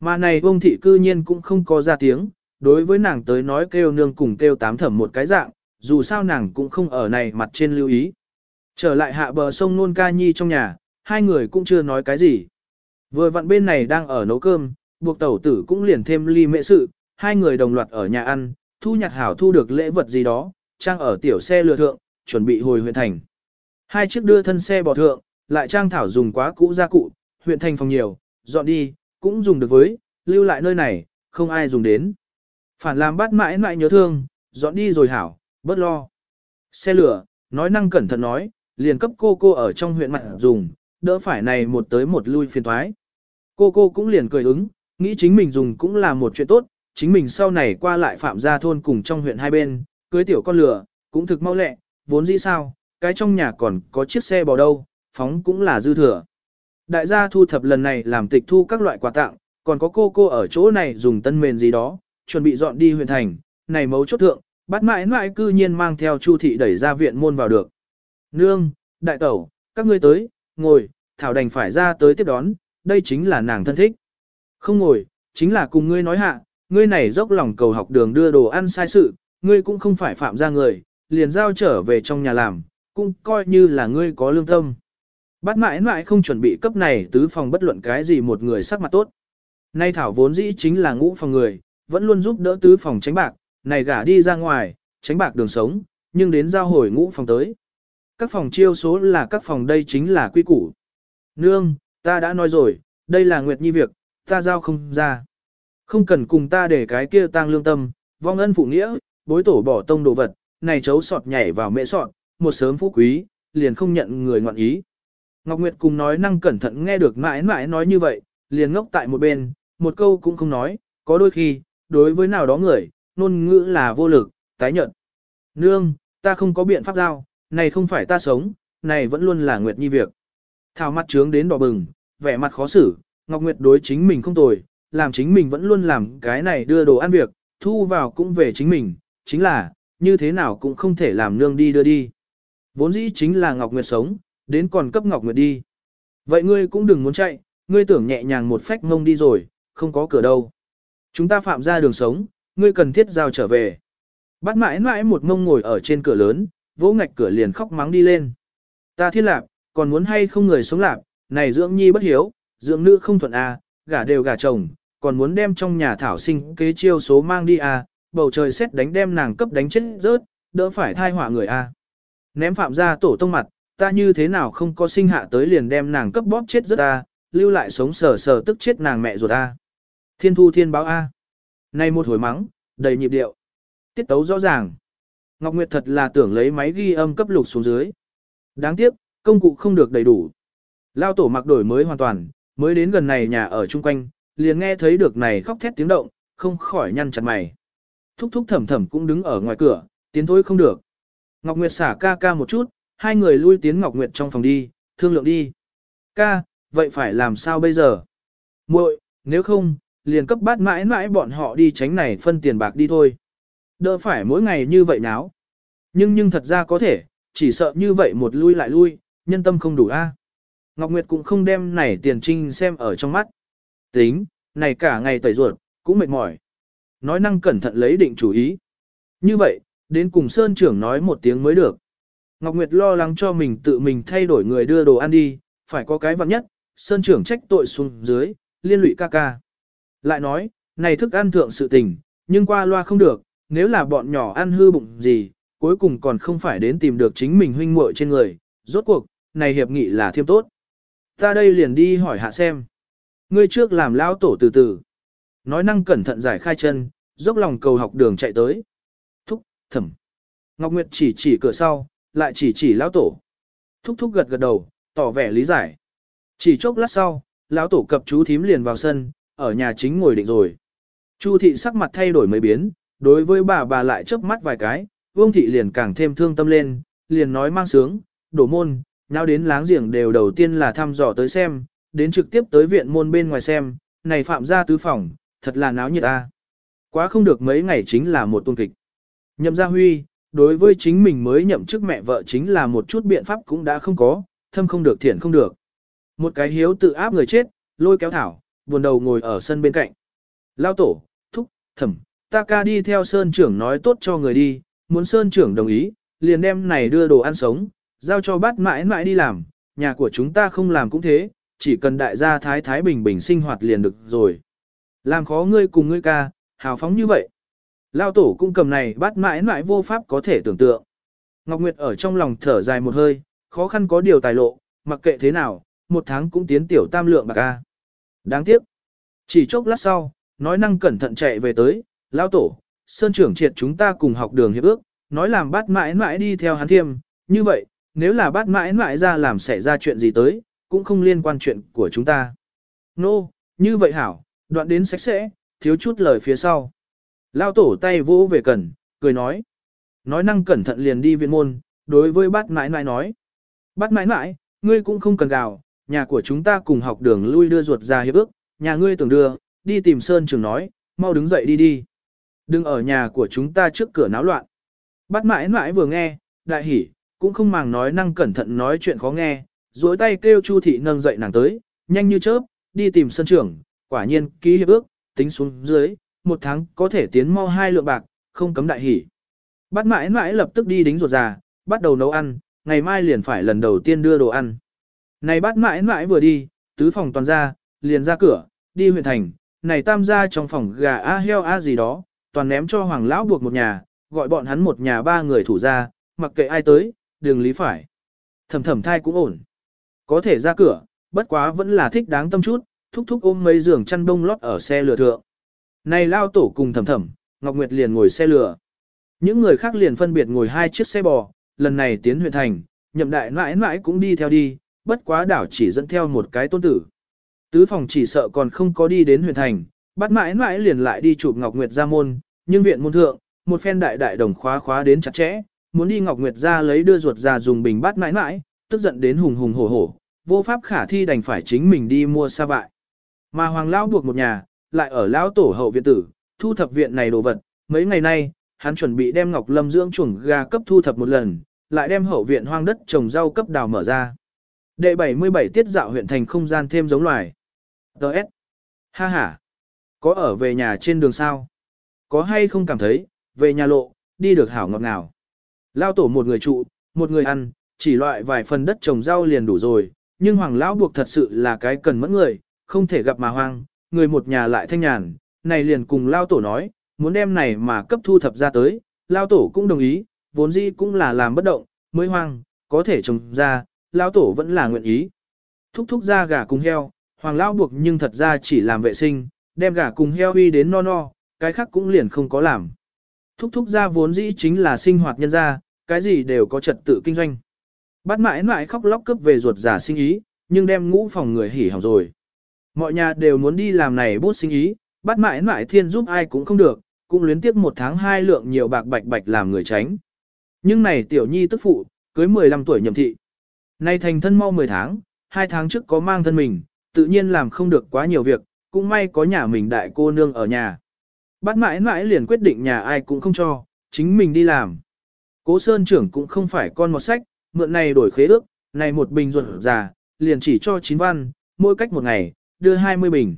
Speaker 1: Mà này ông thị cư nhiên cũng không có ra tiếng, đối với nàng tới nói kêu nương cùng kêu tám thẩm một cái dạng, dù sao nàng cũng không ở này mặt trên lưu ý. Trở lại hạ bờ sông Nôn Ca Nhi trong nhà, hai người cũng chưa nói cái gì. Vừa vặn bên này đang ở nấu cơm, buộc tẩu tử cũng liền thêm ly mễ sự, hai người đồng loạt ở nhà ăn, thu nhặt hảo thu được lễ vật gì đó, trang ở tiểu xe lừa thượng, chuẩn bị hồi huyện thành. Hai chiếc đưa thân xe bò thượng, lại trang thảo dùng quá cũ gia cụ, huyện thành phòng nhiều, dọn đi, cũng dùng được với, lưu lại nơi này, không ai dùng đến. Phản làm bắt mãi mãi nhớ thương, dọn đi rồi hảo, bớt lo. Xe lửa, nói năng cẩn thận nói, liền cấp cô cô ở trong huyện mặt dùng, đỡ phải này một tới một lui phiền thoái. Cô cô cũng liền cười ứng, nghĩ chính mình dùng cũng là một chuyện tốt, chính mình sau này qua lại phạm gia thôn cùng trong huyện hai bên, cưới tiểu con lửa, cũng thực mau lẹ, vốn dĩ sao, cái trong nhà còn có chiếc xe bò đâu, phóng cũng là dư thừa. Đại gia thu thập lần này làm tịch thu các loại quà tặng, còn có cô cô ở chỗ này dùng tân mền gì đó, chuẩn bị dọn đi huyện thành, này mấu chốt thượng, bắt mãi mãi cư nhiên mang theo Chu thị đẩy ra viện môn vào được. Nương, đại tẩu, các ngươi tới, ngồi, thảo đành phải ra tới tiếp đón, đây chính là nàng thân thích. Không ngồi, chính là cùng ngươi nói hạ, ngươi này dốc lòng cầu học đường đưa đồ ăn sai sự, ngươi cũng không phải phạm ra người, liền giao trở về trong nhà làm, cũng coi như là ngươi có lương tâm. Bắt mãi mãi không chuẩn bị cấp này tứ phòng bất luận cái gì một người sắc mặt tốt. Nay Thảo vốn dĩ chính là ngũ phòng người, vẫn luôn giúp đỡ tứ phòng tránh bạc, này gả đi ra ngoài, tránh bạc đường sống, nhưng đến giao hồi ngũ phòng tới. Các phòng chiêu số là các phòng đây chính là quy củ. Nương, ta đã nói rồi, đây là Nguyệt Nhi việc, ta giao không ra. Không cần cùng ta để cái kia tăng lương tâm, vong ân phụ nghĩa, bối tổ bỏ tông đồ vật, này chấu sọt nhảy vào mẹ sọt, một sớm phú quý, liền không nhận người ngoạn ý. Ngọc Nguyệt cùng nói năng cẩn thận nghe được mãi mãi nói như vậy, liền ngốc tại một bên, một câu cũng không nói, có đôi khi, đối với nào đó người, ngôn ngữ là vô lực, tái nhận. Nương, ta không có biện pháp giao, này không phải ta sống, này vẫn luôn là Nguyệt Nhi việc. Thảo mắt trướng đến đỏ bừng, vẻ mặt khó xử, Ngọc Nguyệt đối chính mình không tồi, làm chính mình vẫn luôn làm cái này đưa đồ ăn việc, thu vào cũng về chính mình, chính là, như thế nào cũng không thể làm nương đi đưa đi. Vốn dĩ chính là Ngọc Nguyệt sống, đến còn cấp Ngọc Nguyệt đi. Vậy ngươi cũng đừng muốn chạy, ngươi tưởng nhẹ nhàng một phách mông đi rồi, không có cửa đâu. Chúng ta phạm ra đường sống, ngươi cần thiết giao trở về. Bắt mãi mãi một mông ngồi ở trên cửa lớn, vỗ ngạch cửa liền khóc mắng đi lên. Ta thiên lạc, còn muốn hay không người sống lạc, này dưỡng nhi bất hiếu, dưỡng nữ không thuận à, gả đều gả chồng, còn muốn đem trong nhà thảo sinh kế chiêu số mang đi à, bầu trời xét đánh đem nàng cấp đánh chết rớt, đỡ phải thai họa người à. Ném phạm ra tổ tông mặt, ta như thế nào không có sinh hạ tới liền đem nàng cấp bóp chết rớt a, lưu lại sống sờ sờ tức chết nàng mẹ ruột à. Thiên thu thiên báo A. nay một hồi mắng, đầy nhịp điệu. Tiết tấu rõ ràng. Ngọc Nguyệt thật là tưởng lấy máy ghi âm cấp lục xuống dưới. Đáng tiếc, công cụ không được đầy đủ. Lao tổ mặc đổi mới hoàn toàn, mới đến gần này nhà ở chung quanh, liền nghe thấy được này khóc thét tiếng động, không khỏi nhăn chặt mày. Thúc thúc thẩm thẩm cũng đứng ở ngoài cửa, tiến thôi không được. Ngọc Nguyệt xả ca ca một chút, hai người lui tiến Ngọc Nguyệt trong phòng đi, thương lượng đi. Ca, vậy phải làm sao bây giờ? muội nếu không, liền cấp bát mãi mãi bọn họ đi tránh này phân tiền bạc đi thôi. Đỡ phải mỗi ngày như vậy náo. Nhưng nhưng thật ra có thể, chỉ sợ như vậy một lui lại lui, nhân tâm không đủ a. Ngọc Nguyệt cũng không đem này tiền trinh xem ở trong mắt. Tính, này cả ngày tẩy ruột, cũng mệt mỏi. Nói năng cẩn thận lấy định chủ ý. Như vậy, đến cùng Sơn trưởng nói một tiếng mới được. Ngọc Nguyệt lo lắng cho mình tự mình thay đổi người đưa đồ ăn đi, phải có cái vặn nhất, Sơn trưởng trách tội xuống dưới, liên lụy ca ca. Lại nói, này thức ăn thượng sự tình, nhưng qua loa không được, nếu là bọn nhỏ ăn hư bụng gì, cuối cùng còn không phải đến tìm được chính mình huynh muội trên người, rốt cuộc, này hiệp nghị là thiêm tốt. Ta đây liền đi hỏi hạ xem. Ngươi trước làm lao tổ từ từ. Nói năng cẩn thận giải khai chân, dốc lòng cầu học đường chạy tới. Thúc, thẩm. Ngọc Nguyệt chỉ chỉ cửa sau, lại chỉ chỉ lão tổ. Thúc thúc gật gật đầu, tỏ vẻ lý giải. Chỉ chốc lát sau, lão tổ cập chú thím liền vào sân, ở nhà chính ngồi định rồi. Chu thị sắc mặt thay đổi mấy biến, Đối với bà bà lại chớp mắt vài cái, Vương Thị liền càng thêm thương tâm lên, liền nói mang sướng, đổ môn, nhau đến láng giềng đều đầu tiên là thăm dò tới xem, đến trực tiếp tới viện môn bên ngoài xem, này phạm gia tứ phòng, thật là náo nhiệt ta. Quá không được mấy ngày chính là một tuôn kịch. Nhậm gia huy, đối với chính mình mới nhậm chức mẹ vợ chính là một chút biện pháp cũng đã không có, thâm không được thiện không được. Một cái hiếu tự áp người chết, lôi kéo thảo, buồn đầu ngồi ở sân bên cạnh. Lao tổ, thúc, thẩm, ta ca đi theo sơn trưởng nói tốt cho người đi, muốn sơn trưởng đồng ý, liền đem này đưa đồ ăn sống, giao cho bát mãi mãi đi làm, nhà của chúng ta không làm cũng thế, chỉ cần đại gia thái thái bình bình sinh hoạt liền được rồi. Làm khó ngươi cùng ngươi ca, hào phóng như vậy. Lao tổ cũng cầm này bát mãi mãi vô pháp có thể tưởng tượng. Ngọc Nguyệt ở trong lòng thở dài một hơi, khó khăn có điều tài lộ, mặc kệ thế nào, một tháng cũng tiến tiểu tam lượng bạc ca. Đáng tiếc. Chỉ chốc lát sau, nói năng cẩn thận chạy về tới, Lao tổ, sơn trưởng triệt chúng ta cùng học đường hiệp ước, nói làm bát mãi mãi đi theo hắn thiêm, như vậy, nếu là bát mãi mãi ra làm xảy ra chuyện gì tới, cũng không liên quan chuyện của chúng ta. Nô, no, như vậy hảo, đoạn đến sạch sẽ, thiếu chút lời phía sau. Lao tổ tay vỗ về cẩn cười nói. Nói năng cẩn thận liền đi viện môn, đối với bát mãi mãi nói. Bát mãi mãi, ngươi cũng không cần gào, nhà của chúng ta cùng học đường lui đưa ruột ra hiệp ước, nhà ngươi tưởng đưa, đi tìm Sơn Trường nói, mau đứng dậy đi đi. Đừng ở nhà của chúng ta trước cửa náo loạn. Bát mãi mãi vừa nghe, đại hỉ, cũng không màng nói năng cẩn thận nói chuyện khó nghe, duỗi tay kêu Chu thị nâng dậy nàng tới, nhanh như chớp, đi tìm sân Trường, quả nhiên ký hiệp ước, tính xuống dưới, một tháng có thể tiến mau hai lượng bạc, không cấm đại hỉ. Bát mãi mãi lập tức đi đính ruột già, bắt đầu nấu ăn, ngày mai liền phải lần đầu tiên đưa đồ ăn. Này bát mãi mãi vừa đi, tứ phòng toàn ra, liền ra cửa, đi huyện thành, này tam gia trong phòng gà a heo a gì đó, toàn ném cho hoàng lão buộc một nhà, gọi bọn hắn một nhà ba người thủ ra, mặc kệ ai tới, đường lý phải. Thầm thầm thai cũng ổn. Có thể ra cửa, bất quá vẫn là thích đáng tâm chút, thúc thúc ôm mấy giường chăn bông lót ở xe lửa thượng. Này lao tổ cùng thầm thầm, Ngọc Nguyệt liền ngồi xe lửa. Những người khác liền phân biệt ngồi hai chiếc xe bò, lần này tiến huyện thành, nhậm đại mãi mãi cũng đi theo đi, bất quá đảo chỉ dẫn theo một cái tôn tử. Tứ phòng chỉ sợ còn không có đi đến huyện thành, bắt mãi mãi liền lại đi chụp Ngọc Nguyệt ra môn, nhưng viện môn thượng, một phen đại đại đồng khóa khóa đến chặt chẽ, muốn đi Ngọc Nguyệt ra lấy đưa ruột ra dùng bình bát mãi mãi, tức giận đến hùng hùng hổ hổ, vô pháp khả thi đành phải chính mình đi mua sa vại. Mà hoàng lão buộc một nhà, lại ở lão tổ hậu viện tử, thu thập viện này đồ vật, mấy ngày nay, hắn chuẩn bị đem Ngọc Lâm dưỡng chuồng gà cấp thu thập một lần, lại đem hậu viện hoang đất trồng rau cấp đào mở ra. Đệ 77 tiết dạo huyện thành không gian thêm giống loài. Đợt. Ha ha. Có ở về nhà trên đường sao? Có hay không cảm thấy, về nhà lộ, đi được hảo ngọt ngào. Lao tổ một người trụ, một người ăn, chỉ loại vài phần đất trồng rau liền đủ rồi, nhưng hoàng lão buộc thật sự là cái cần mẫn người, không thể gặp mà hoang, người một nhà lại thanh nhàn, này liền cùng lao tổ nói, muốn đem này mà cấp thu thập ra tới, lao tổ cũng đồng ý, vốn dĩ cũng là làm bất động, mới hoang, có thể trồng ra, lao tổ vẫn là nguyện ý. Thúc thúc ra gà cùng heo, hoàng lão buộc nhưng thật ra chỉ làm vệ sinh, đem gà cùng heo huy đến no no, cái khác cũng liền không có làm. Thúc thúc ra vốn dĩ chính là sinh hoạt nhân gia, cái gì đều có trật tự kinh doanh. Bắt mãi mãi khóc lóc cướp về ruột giả sinh ý, nhưng đem ngũ phòng người hỉ hỏng rồi. Mọi nhà đều muốn đi làm này bút sinh ý, bắt mãi mãi thiên giúp ai cũng không được, cũng luyến tiếp một tháng hai lượng nhiều bạc bạch bạch làm người tránh. Nhưng này tiểu nhi tức phụ, cưới 15 tuổi nhậm thị. Nay thành thân mau 10 tháng, hai tháng trước có mang thân mình, tự nhiên làm không được quá nhiều việc, cũng may có nhà mình đại cô nương ở nhà. Bát mãi mãi liền quyết định nhà ai cũng không cho, chính mình đi làm. Cố Sơn trưởng cũng không phải con một sách, mượn này đổi khế ước, này một bình ruột già, liền chỉ cho 9 văn, mỗi cách một ngày, đưa 20 bình.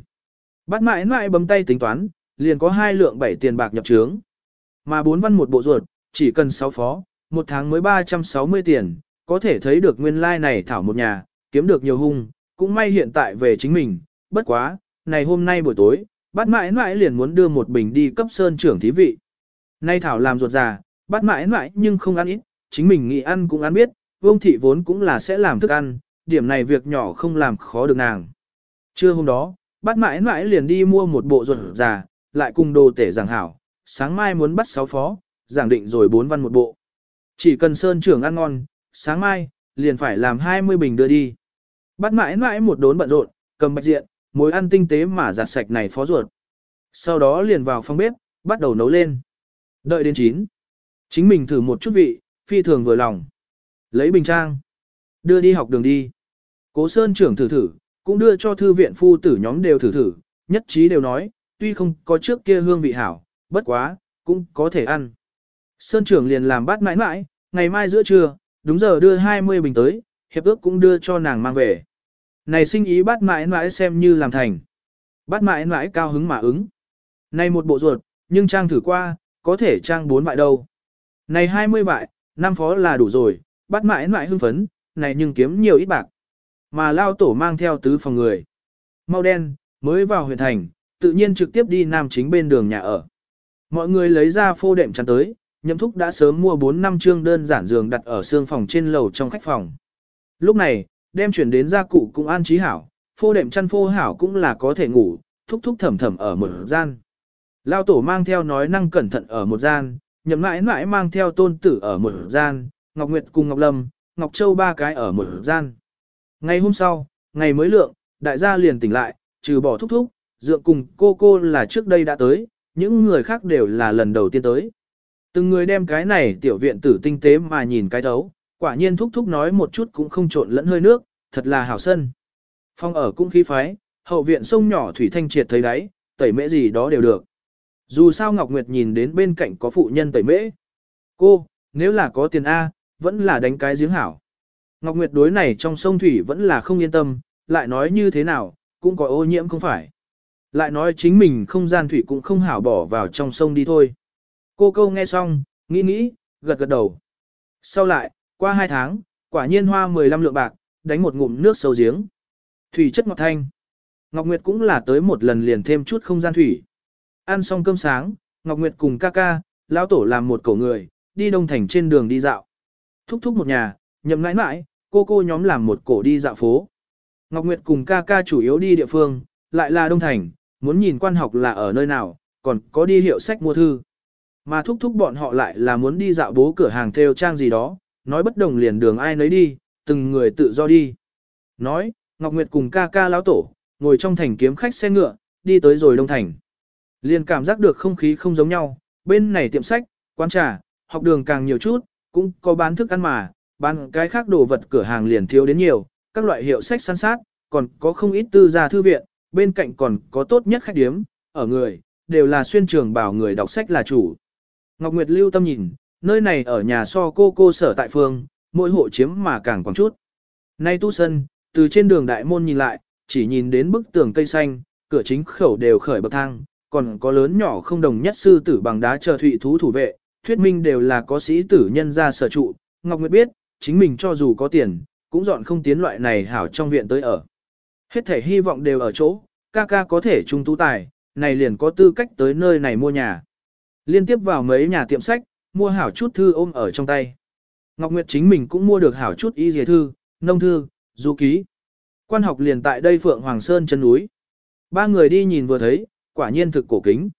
Speaker 1: Bát mãi mãi bấm tay tính toán, liền có hai lượng bảy tiền bạc nhập trướng. Mà bốn văn một bộ ruột, chỉ cần 6 phó, một tháng mới 360 tiền, có thể thấy được nguyên lai like này thảo một nhà, kiếm được nhiều hung, cũng may hiện tại về chính mình, bất quá, này hôm nay buổi tối, Bát mãi mãi liền muốn đưa một bình đi cấp sơn trưởng thí vị. Nay thảo làm ruột già, bát mãi mãi nhưng không ăn ít, chính mình nghĩ ăn cũng ăn biết, vương thị vốn cũng là sẽ làm thức ăn, điểm này việc nhỏ không làm khó được nàng. Trưa hôm đó, bát mãi mãi liền đi mua một bộ ruột già, lại cùng đồ tể giảng hảo, sáng mai muốn bắt sáu phó, giảng định rồi bốn văn một bộ. Chỉ cần sơn trưởng ăn ngon, sáng mai, liền phải làm 20 bình đưa đi. Bát mãi mãi một đốn bận rộn, cầm bạch diện, mối ăn tinh tế mà giặt sạch này phó ruột. Sau đó liền vào phòng bếp, bắt đầu nấu lên. Đợi đến chín, Chính mình thử một chút vị, phi thường vừa lòng. Lấy bình trang. Đưa đi học đường đi. Cố Sơn trưởng thử thử, cũng đưa cho thư viện phu tử nhóm đều thử thử, nhất trí đều nói, tuy không có trước kia hương vị hảo, bất quá, cũng có thể ăn. Sơn trưởng liền làm bát mãi mãi, ngày mai giữa trưa, đúng giờ đưa 20 bình tới, hiệp ước cũng đưa cho nàng mang về. Này sinh ý bát mãi mãi xem như làm thành. Bát mãi mãi cao hứng mà ứng. Này một bộ ruột, nhưng trang thử qua, có thể trang bốn vại đâu. Này 20 vại, năm phó là đủ rồi, bát mãi mãi hưng phấn, này nhưng kiếm nhiều ít bạc. Mà lao tổ mang theo tứ phòng người. Mau đen, mới vào huyện thành, tự nhiên trực tiếp đi nam chính bên đường nhà ở. Mọi người lấy ra phô đệm chắn tới, nhậm thúc đã sớm mua 4 năm chương đơn giản giường đặt ở xương phòng trên lầu trong khách phòng. Lúc này, đem chuyển đến gia cụ cũng an trí hảo, phô đệm chăn phô hảo cũng là có thể ngủ, thúc thúc thầm thầm ở một gian. Lao tổ mang theo nói năng cẩn thận ở một gian, nhậm mãi mãi mang theo tôn tử ở một gian, Ngọc Nguyệt cùng Ngọc Lâm, Ngọc Châu ba cái ở một gian. Ngày hôm sau, ngày mới lượng, đại gia liền tỉnh lại, trừ bỏ thúc thúc, dượng cùng cô cô là trước đây đã tới, những người khác đều là lần đầu tiên tới. Từng người đem cái này tiểu viện tử tinh tế mà nhìn cái thấu, quả nhiên thúc thúc nói một chút cũng không trộn lẫn hơi nước, thật là hảo sân. Phong ở cũng khí phái, hậu viện sông nhỏ thủy thanh triệt thấy đáy, tẩy mễ gì đó đều được. Dù sao Ngọc Nguyệt nhìn đến bên cạnh có phụ nhân tẩy mễ. Cô, nếu là có tiền A, vẫn là đánh cái giếng hảo. Ngọc Nguyệt đối này trong sông thủy vẫn là không yên tâm, lại nói như thế nào, cũng có ô nhiễm không phải. Lại nói chính mình không gian thủy cũng không hảo bỏ vào trong sông đi thôi. Cô câu nghe xong, nghĩ nghĩ, gật gật đầu. Sau lại, qua hai tháng, quả nhiên hoa 15 lượng bạc, đánh một ngụm nước sâu giếng. Thủy chất ngọt thanh. Ngọc Nguyệt cũng là tới một lần liền thêm chút không gian thủy. Ăn xong cơm sáng, Ngọc Nguyệt cùng ca ca, lão tổ làm một cổ người, đi đông thành trên đường đi dạo. Thúc thúc một nhà, nhậm ngãi mãi, cô cô nhóm làm một cổ đi dạo phố. Ngọc Nguyệt cùng ca ca chủ yếu đi địa phương, lại là đông thành, muốn nhìn quan học là ở nơi nào, còn có đi hiệu sách mua thư. Mà thúc thúc bọn họ lại là muốn đi dạo bố cửa hàng theo trang gì đó, nói bất đồng liền đường ai nấy đi, từng người tự do đi. Nói, Ngọc Nguyệt cùng ca ca lão tổ, ngồi trong thành kiếm khách xe ngựa, đi tới rồi đông thành. Liền cảm giác được không khí không giống nhau, bên này tiệm sách, quán trà, học đường càng nhiều chút, cũng có bán thức ăn mà, bán cái khác đồ vật cửa hàng liền thiếu đến nhiều, các loại hiệu sách săn sát, còn có không ít tư gia thư viện, bên cạnh còn có tốt nhất khách điếm, ở người, đều là xuyên trường bảo người đọc sách là chủ. Ngọc Nguyệt lưu tâm nhìn, nơi này ở nhà so cô cô sở tại phương, mỗi hộ chiếm mà càng quảng chút. Nay tu sân, từ trên đường đại môn nhìn lại, chỉ nhìn đến bức tường cây xanh, cửa chính khẩu đều khởi bậc thang, còn có lớn nhỏ không đồng nhất sư tử bằng đá chờ thụy thú thủ vệ, thuyết minh đều là có sĩ tử nhân ra sở trụ. Ngọc Nguyệt biết, chính mình cho dù có tiền, cũng dọn không tiến loại này hảo trong viện tới ở. Hết thể hy vọng đều ở chỗ, ca ca có thể trung tú tài, này liền có tư cách tới nơi này mua nhà. Liên tiếp vào mấy nhà tiệm sách, mua hảo chút thư ôm ở trong tay. Ngọc Nguyệt chính mình cũng mua được hảo chút y dề thư, nông thư, du ký. Quan học liền tại đây Phượng Hoàng Sơn chân núi. Ba người đi nhìn vừa thấy, quả nhiên thực cổ kính.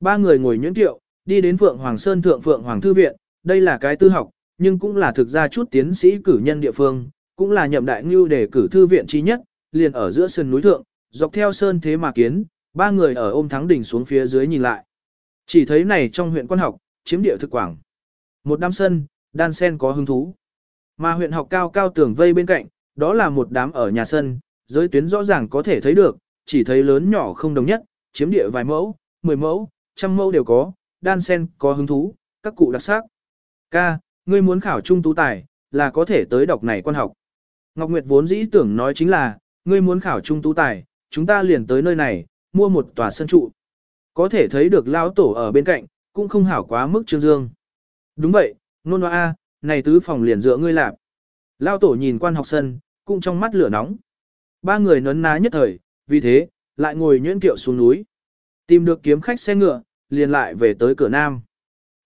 Speaker 1: Ba người ngồi nhuyễn tiệu, đi đến Phượng Hoàng Sơn Thượng Phượng Hoàng Thư Viện, đây là cái tư học, nhưng cũng là thực ra chút tiến sĩ cử nhân địa phương, cũng là nhậm đại ngưu để cử thư viện chi nhất, liền ở giữa sơn núi thượng, dọc theo sơn thế mà kiến, ba người ở ôm thắng đỉnh xuống phía dưới nhìn lại. Chỉ thấy này trong huyện quan học, chiếm địa thực quảng. Một đám sân, đan sen có hứng thú. Mà huyện học cao cao tường vây bên cạnh, đó là một đám ở nhà sân, giới tuyến rõ ràng có thể thấy được, chỉ thấy lớn nhỏ không đồng nhất, chiếm địa vài mẫu, mười mẫu, trăm mẫu đều có, đan sen có hứng thú, các cụ đặc sắc. Ca, ngươi muốn khảo trung tú tài, là có thể tới đọc này quan học. Ngọc Nguyệt vốn dĩ tưởng nói chính là, ngươi muốn khảo trung tú tài, chúng ta liền tới nơi này, mua một tòa sân trụ. Có thể thấy được lão tổ ở bên cạnh, cũng không hảo quá mức trương dương. Đúng vậy, nôn hoa A, này tứ phòng liền dựa ngươi lạp. lao tổ nhìn quan học sân, cũng trong mắt lửa nóng. Ba người nấn ná nhất thời, vì thế, lại ngồi nhuyễn kiệu xuống núi. Tìm được kiếm khách xe ngựa, liền lại về tới cửa nam.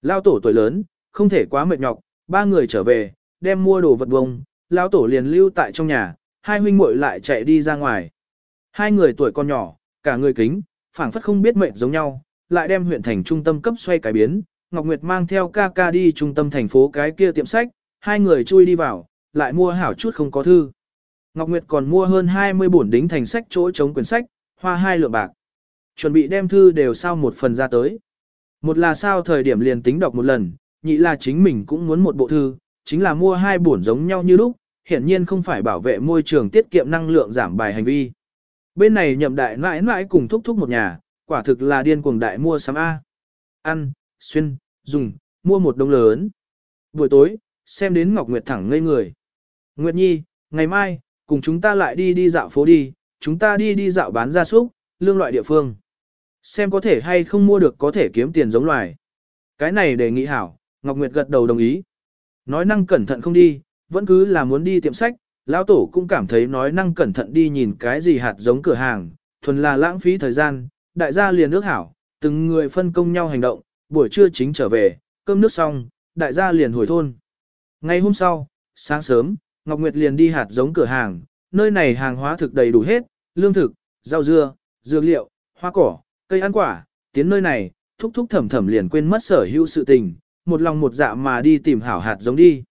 Speaker 1: lao tổ tuổi lớn, không thể quá mệt nhọc, ba người trở về, đem mua đồ vật bông, lao tổ liền lưu tại trong nhà, hai huynh muội lại chạy đi ra ngoài. Hai người tuổi còn nhỏ, cả người kính, phảng phất không biết mệnh giống nhau, lại đem huyện thành trung tâm cấp xoay cái biến. Ngọc Nguyệt mang theo ca ca đi trung tâm thành phố cái kia tiệm sách, hai người chui đi vào, lại mua hảo chút không có thư. Ngọc Nguyệt còn mua hơn 20 bổn đính thành sách chỗ chống quyển sách, hoa hai lượng bạc. Chuẩn bị đem thư đều sao một phần ra tới. Một là sao thời điểm liền tính đọc một lần, nhị là chính mình cũng muốn một bộ thư, chính là mua hai bổn giống nhau như lúc, hiển nhiên không phải bảo vệ môi trường tiết kiệm năng lượng giảm bài hành vi. Bên này nhậm đại mãi mãi cùng thúc thúc một nhà, quả thực là điên cuồng đại mua sắm A. Ăn, xuyên, dùng, mua một đồng lớn. Buổi tối, xem đến Ngọc Nguyệt thẳng ngây người. Nguyệt Nhi, ngày mai, cùng chúng ta lại đi đi dạo phố đi, chúng ta đi đi dạo bán gia súc, lương loại địa phương. Xem có thể hay không mua được có thể kiếm tiền giống loài. Cái này đề nghị hảo, Ngọc Nguyệt gật đầu đồng ý. Nói năng cẩn thận không đi, vẫn cứ là muốn đi tiệm sách, lão tổ cũng cảm thấy nói năng cẩn thận đi nhìn cái gì hạt giống cửa hàng, thuần là lãng phí thời gian, đại gia liền ước hảo, từng người phân công nhau hành động, buổi trưa chính trở về, cơm nước xong, đại gia liền hồi thôn. Ngày hôm sau, sáng sớm, Ngọc Nguyệt liền đi hạt giống cửa hàng, nơi này hàng hóa thực đầy đủ hết, lương thực, rau dưa, dược liệu, hoa cỏ, cây ăn quả, tiến nơi này, thúc thúc thẩm thẩm liền quên mất sở hữu sự tình, một lòng một dạ mà đi tìm hảo hạt giống đi.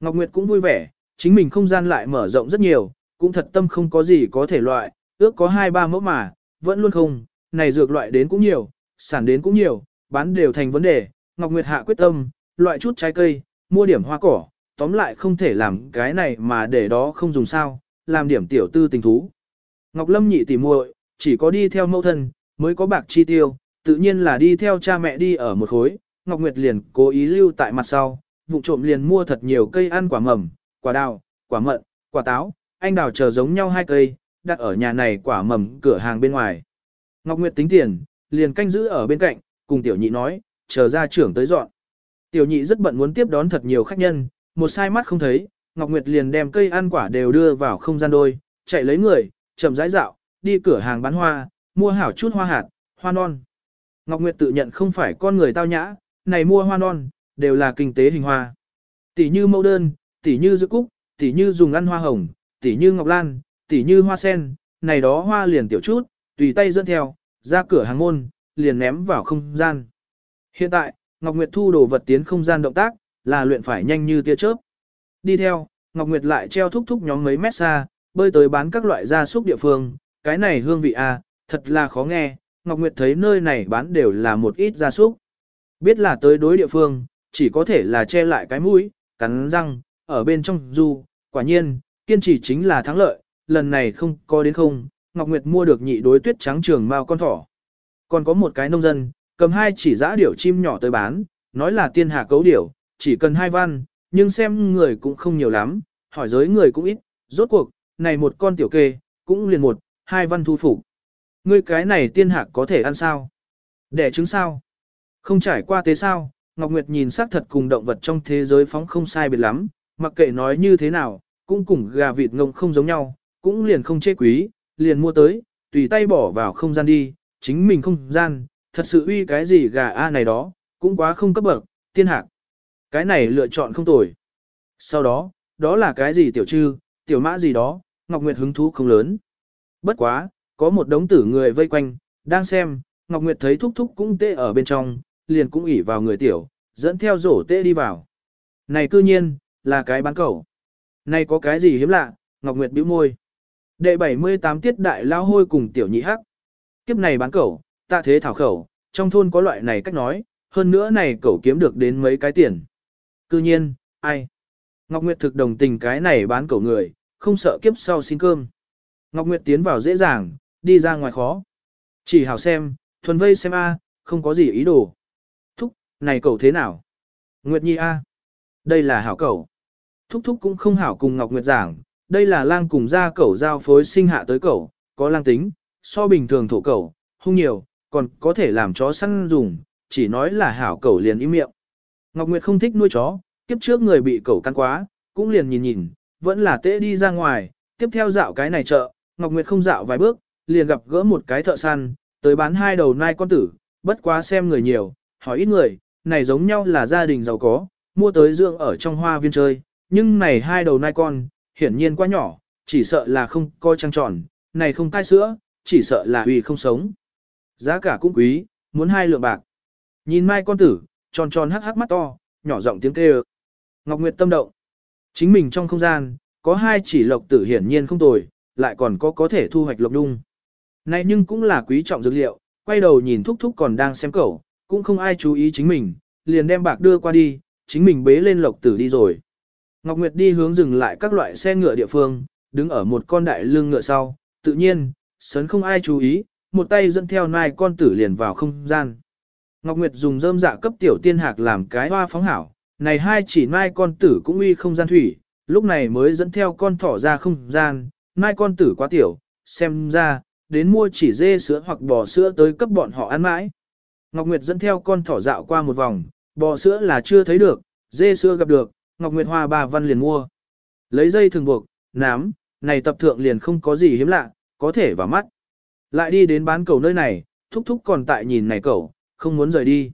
Speaker 1: Ngọc Nguyệt cũng vui vẻ, chính mình không gian lại mở rộng rất nhiều, cũng thật tâm không có gì có thể loại, ước có hai ba mẫu mà, vẫn luôn không, này dược loại đến cũng nhiều, sản đến cũng nhiều, bán đều thành vấn đề, Ngọc Nguyệt hạ quyết tâm, loại chút trái cây, mua điểm hoa cỏ, tóm lại không thể làm cái này mà để đó không dùng sao, làm điểm tiểu tư tình thú. Ngọc Lâm nhị tỉ muội, chỉ có đi theo mẫu thân, mới có bạc chi tiêu, tự nhiên là đi theo cha mẹ đi ở một khối, Ngọc Nguyệt liền cố ý lưu tại mặt sau, vụ trộm liền mua thật nhiều cây ăn quả mầm, quả đào, quả mận, quả táo, anh đào chờ giống nhau hai cây, đặt ở nhà này quả mầm cửa hàng bên ngoài. Ngọc Nguyệt tính tiền, liền canh giữ ở bên cạnh, cùng tiểu nhị nói, chờ ra trưởng tới dọn. Tiểu nhị rất bận muốn tiếp đón thật nhiều khách nhân, một sai mắt không thấy, Ngọc Nguyệt liền đem cây ăn quả đều đưa vào không gian đôi, chạy lấy người, chậm rãi dạo, đi cửa hàng bán hoa, mua hảo chút hoa hạt, hoa non. Ngọc Nguyệt tự nhận không phải con người tao nhã, này mua hoa non, đều là kinh tế hình hoa. Tỷ như mẫu đơn, tỷ như dưa cúc, tỷ như dùng ăn hoa hồng, tỷ như ngọc lan, tỷ như hoa sen, này đó hoa liền tiểu chút, tùy tay dẫn theo, ra cửa hàng môn, liền ném vào không gian. Hiện tại, Ngọc Nguyệt thu đồ vật tiến không gian động tác, là luyện phải nhanh như tia chớp. Đi theo, Ngọc Nguyệt lại treo thúc thúc nhóm mấy mét xa, bơi tới bán các loại gia súc địa phương, cái này hương vị a, thật là khó nghe, Ngọc Nguyệt thấy nơi này bán đều là một ít gia súc. Biết là tới đối địa phương, chỉ có thể là che lại cái mũi, cắn răng, ở bên trong du, quả nhiên, kiên trì chính là thắng lợi, lần này không có đến không, Ngọc Nguyệt mua được nhị đối tuyết trắng trường mao con thỏ. Còn có một cái nông dân, cầm hai chỉ giã điểu chim nhỏ tới bán, nói là tiên hạ cấu điểu, chỉ cần hai văn, nhưng xem người cũng không nhiều lắm, hỏi giới người cũng ít, rốt cuộc, này một con tiểu kê, cũng liền một, hai văn thu phục. Ngươi cái này tiên hạc có thể ăn sao? Đẻ trứng sao? Không trải qua thế sao? Ngọc Nguyệt nhìn xác thật cùng động vật trong thế giới phóng không sai biệt lắm, mặc kệ nói như thế nào, cũng cùng gà vịt ngông không giống nhau, cũng liền không chê quý, liền mua tới, tùy tay bỏ vào không gian đi, chính mình không gian, thật sự uy cái gì gà A này đó, cũng quá không cấp bậc, tiên hạc. Cái này lựa chọn không tồi. Sau đó, đó là cái gì tiểu trư, tiểu mã gì đó, Ngọc Nguyệt hứng thú không lớn. Bất quá, có một đống tử người vây quanh, đang xem, Ngọc Nguyệt thấy thúc thúc cũng tê ở bên trong, liền cũng ỉ vào người tiểu, dẫn theo rổ tê đi vào. Này cư nhiên, là cái bán cầu. Này có cái gì hiếm lạ, Ngọc Nguyệt bĩu môi. Đệ 78 tiết đại lao hôi cùng tiểu nhị hắc. Kiếp này bán cẩu, tạ thế thảo khẩu, trong thôn có loại này cách nói, hơn nữa này cẩu kiếm được đến mấy cái tiền. Cư nhiên, ai? Ngọc Nguyệt thực đồng tình cái này bán cẩu người, không sợ kiếp sau xin cơm. Ngọc Nguyệt tiến vào dễ dàng, đi ra ngoài khó. Chỉ hảo xem, thuần vây xem a, không có gì ý đồ. Thúc, này cậu thế nào? Nguyệt Nhi a, đây là hảo cậu. Thúc thúc cũng không hảo cùng Ngọc Nguyệt giảng, đây là lang cùng gia cẩu giao phối sinh hạ tới cẩu có lang tính, so bình thường thổ cẩu hung nhiều, còn có thể làm chó săn dùng, chỉ nói là hảo cẩu liền im miệng. Ngọc Nguyệt không thích nuôi chó, kiếp trước người bị cẩu căn quá, cũng liền nhìn nhìn, vẫn là tễ đi ra ngoài, tiếp theo dạo cái này chợ, Ngọc Nguyệt không dạo vài bước, liền gặp gỡ một cái thợ săn, tới bán hai đầu nai con tử, bất quá xem người nhiều, hỏi ít người, này giống nhau là gia đình giàu có, mua tới dưỡng ở trong hoa viên chơi, nhưng này hai đầu nai con, hiển nhiên quá nhỏ, chỉ sợ là không coi trăng tròn, này không cai sữa, chỉ sợ là vì không sống. Giá cả cũng quý, muốn hai lượng bạc. Nhìn mai con tử, tròn tròn hắc hắc mắt to, nhỏ giọng tiếng kêu. Ngọc Nguyệt tâm động. Chính mình trong không gian, có hai chỉ lộc tử hiển nhiên không tồi, lại còn có có thể thu hoạch lộc đung. Này nhưng cũng là quý trọng dược liệu, quay đầu nhìn thúc thúc còn đang xem cẩu, cũng không ai chú ý chính mình, liền đem bạc đưa qua đi, chính mình bế lên lộc tử đi rồi. Ngọc Nguyệt đi hướng dừng lại các loại xe ngựa địa phương, đứng ở một con đại lưng ngựa sau, tự nhiên, sớn không ai chú ý, một tay dẫn theo nai con tử liền vào không gian. Ngọc Nguyệt dùng rơm dạ cấp tiểu tiên hạc làm cái hoa phóng hảo, này hai chỉ nai con tử cũng uy không gian thủy, lúc này mới dẫn theo con thỏ ra không gian, nai con tử quá tiểu, xem ra, đến mua chỉ dê sữa hoặc bò sữa tới cấp bọn họ ăn mãi. Ngọc Nguyệt dẫn theo con thỏ dạo qua một vòng, bò sữa là chưa thấy được, dê sữa gặp được, Ngọc Nguyệt Hoa bà văn liền mua. Lấy dây thường buộc, nám, này tập thượng liền không có gì hiếm lạ, có thể vào mắt. Lại đi đến bán cầu nơi này, thúc thúc còn tại nhìn này cầu, không muốn rời đi.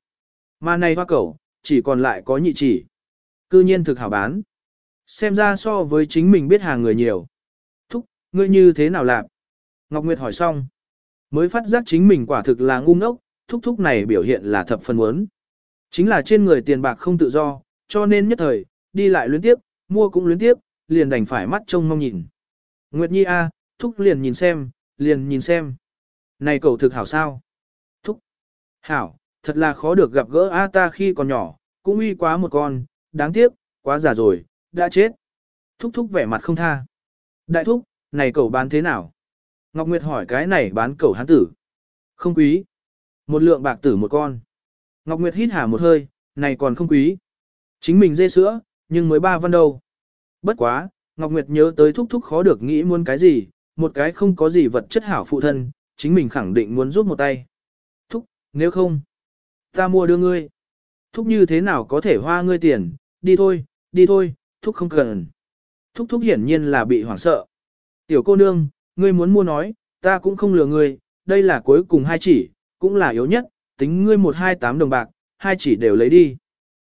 Speaker 1: Mà này hoa cầu, chỉ còn lại có nhị chỉ. Cư nhiên thực hảo bán. Xem ra so với chính mình biết hàng người nhiều. Thúc, ngươi như thế nào làm? Ngọc Nguyệt hỏi xong. Mới phát giác chính mình quả thực là ngu ngốc, thúc thúc này biểu hiện là thập phần muốn. Chính là trên người tiền bạc không tự do, cho nên nhất thời, đi lại luyến tiếp, mua cũng luyến tiếp, liền đành phải mắt trông mong nhìn. Nguyệt Nhi A, thúc liền nhìn xem, liền nhìn xem. Này cậu thực hảo sao? Thúc. Hảo, thật là khó được gặp gỡ A ta khi còn nhỏ, cũng uy quá một con, đáng tiếc, quá già rồi, đã chết. Thúc thúc vẻ mặt không tha. Đại thúc, này cậu bán thế nào? Ngọc Nguyệt hỏi cái này bán cậu hán tử. Không quý. Một lượng bạc tử một con. Ngọc Nguyệt hít hà một hơi, này còn không quý. Chính mình dê sữa, nhưng mới ba văn đâu. Bất quá, Ngọc Nguyệt nhớ tới thúc thúc khó được nghĩ muốn cái gì, một cái không có gì vật chất hảo phụ thân, chính mình khẳng định muốn giúp một tay. Thúc, nếu không, ta mua đưa ngươi. Thúc như thế nào có thể hoa ngươi tiền, đi thôi, đi thôi, thúc không cần. Thúc thúc hiển nhiên là bị hoảng sợ. Tiểu cô nương, ngươi muốn mua nói, ta cũng không lừa ngươi, đây là cuối cùng hai chỉ, cũng là yếu nhất, tính ngươi một hai tám đồng bạc, hai chỉ đều lấy đi.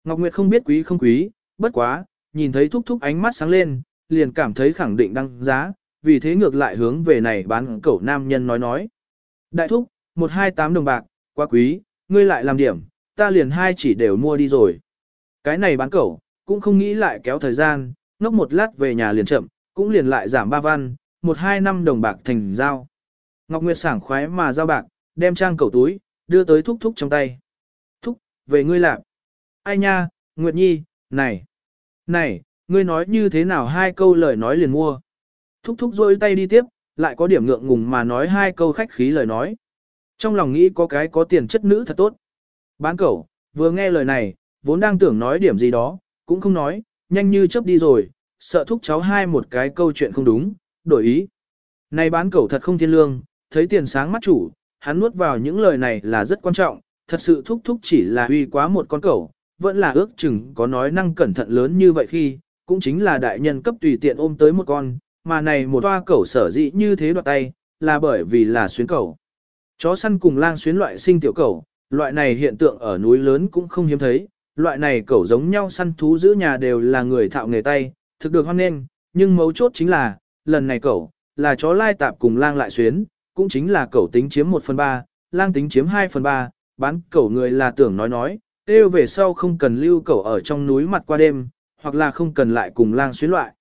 Speaker 1: Ngọc Nguyệt không biết quý không quý, bất quá, nhìn thấy thúc thúc ánh mắt sáng lên, liền cảm thấy khẳng định đăng giá, vì thế ngược lại hướng về này bán cẩu nam nhân nói nói. Đại thúc, một hai tám đồng bạc, quá quý, ngươi lại làm điểm, ta liền hai chỉ đều mua đi rồi. Cái này bán cẩu, cũng không nghĩ lại kéo thời gian, ngốc một lát về nhà liền chậm, cũng liền lại giảm ba văn, một hai năm đồng bạc thành giao. Ngọc Nguyệt sảng khoái mà giao bạc, đem trang cẩu túi, đưa tới thúc thúc trong tay. Thúc, về ngươi làm. Ai nha, Nguyệt Nhi, này, này, ngươi nói như thế nào hai câu lời nói liền mua. Thúc thúc rôi tay đi tiếp, lại có điểm ngượng ngùng mà nói hai câu khách khí lời nói. Trong lòng nghĩ có cái có tiền chất nữ thật tốt. Bán cẩu, vừa nghe lời này, vốn đang tưởng nói điểm gì đó, cũng không nói, nhanh như chớp đi rồi, sợ thúc cháu hai một cái câu chuyện không đúng, đổi ý. Này bán cẩu thật không thiên lương, thấy tiền sáng mắt chủ, hắn nuốt vào những lời này là rất quan trọng, thật sự thúc thúc chỉ là uy quá một con cẩu, vẫn là ước chừng có nói năng cẩn thận lớn như vậy khi, cũng chính là đại nhân cấp tùy tiện ôm tới một con, mà này một toa cẩu sở dĩ như thế đoạt tay, là bởi vì là xuyến cẩu. Chó săn cùng lang xuyến loại sinh tiểu cẩu, loại này hiện tượng ở núi lớn cũng không hiếm thấy, loại này cẩu giống nhau săn thú giữ nhà đều là người thạo nghề tay, thực được hoan nghênh, nhưng mấu chốt chính là, lần này cẩu, là chó lai tạp cùng lang lại xuyến, cũng chính là cẩu tính chiếm 1 phần 3, lang tính chiếm 2 phần 3, bán cẩu người là tưởng nói nói, kêu về sau không cần lưu cẩu ở trong núi mặt qua đêm, hoặc là không cần lại cùng lang xuyến loại.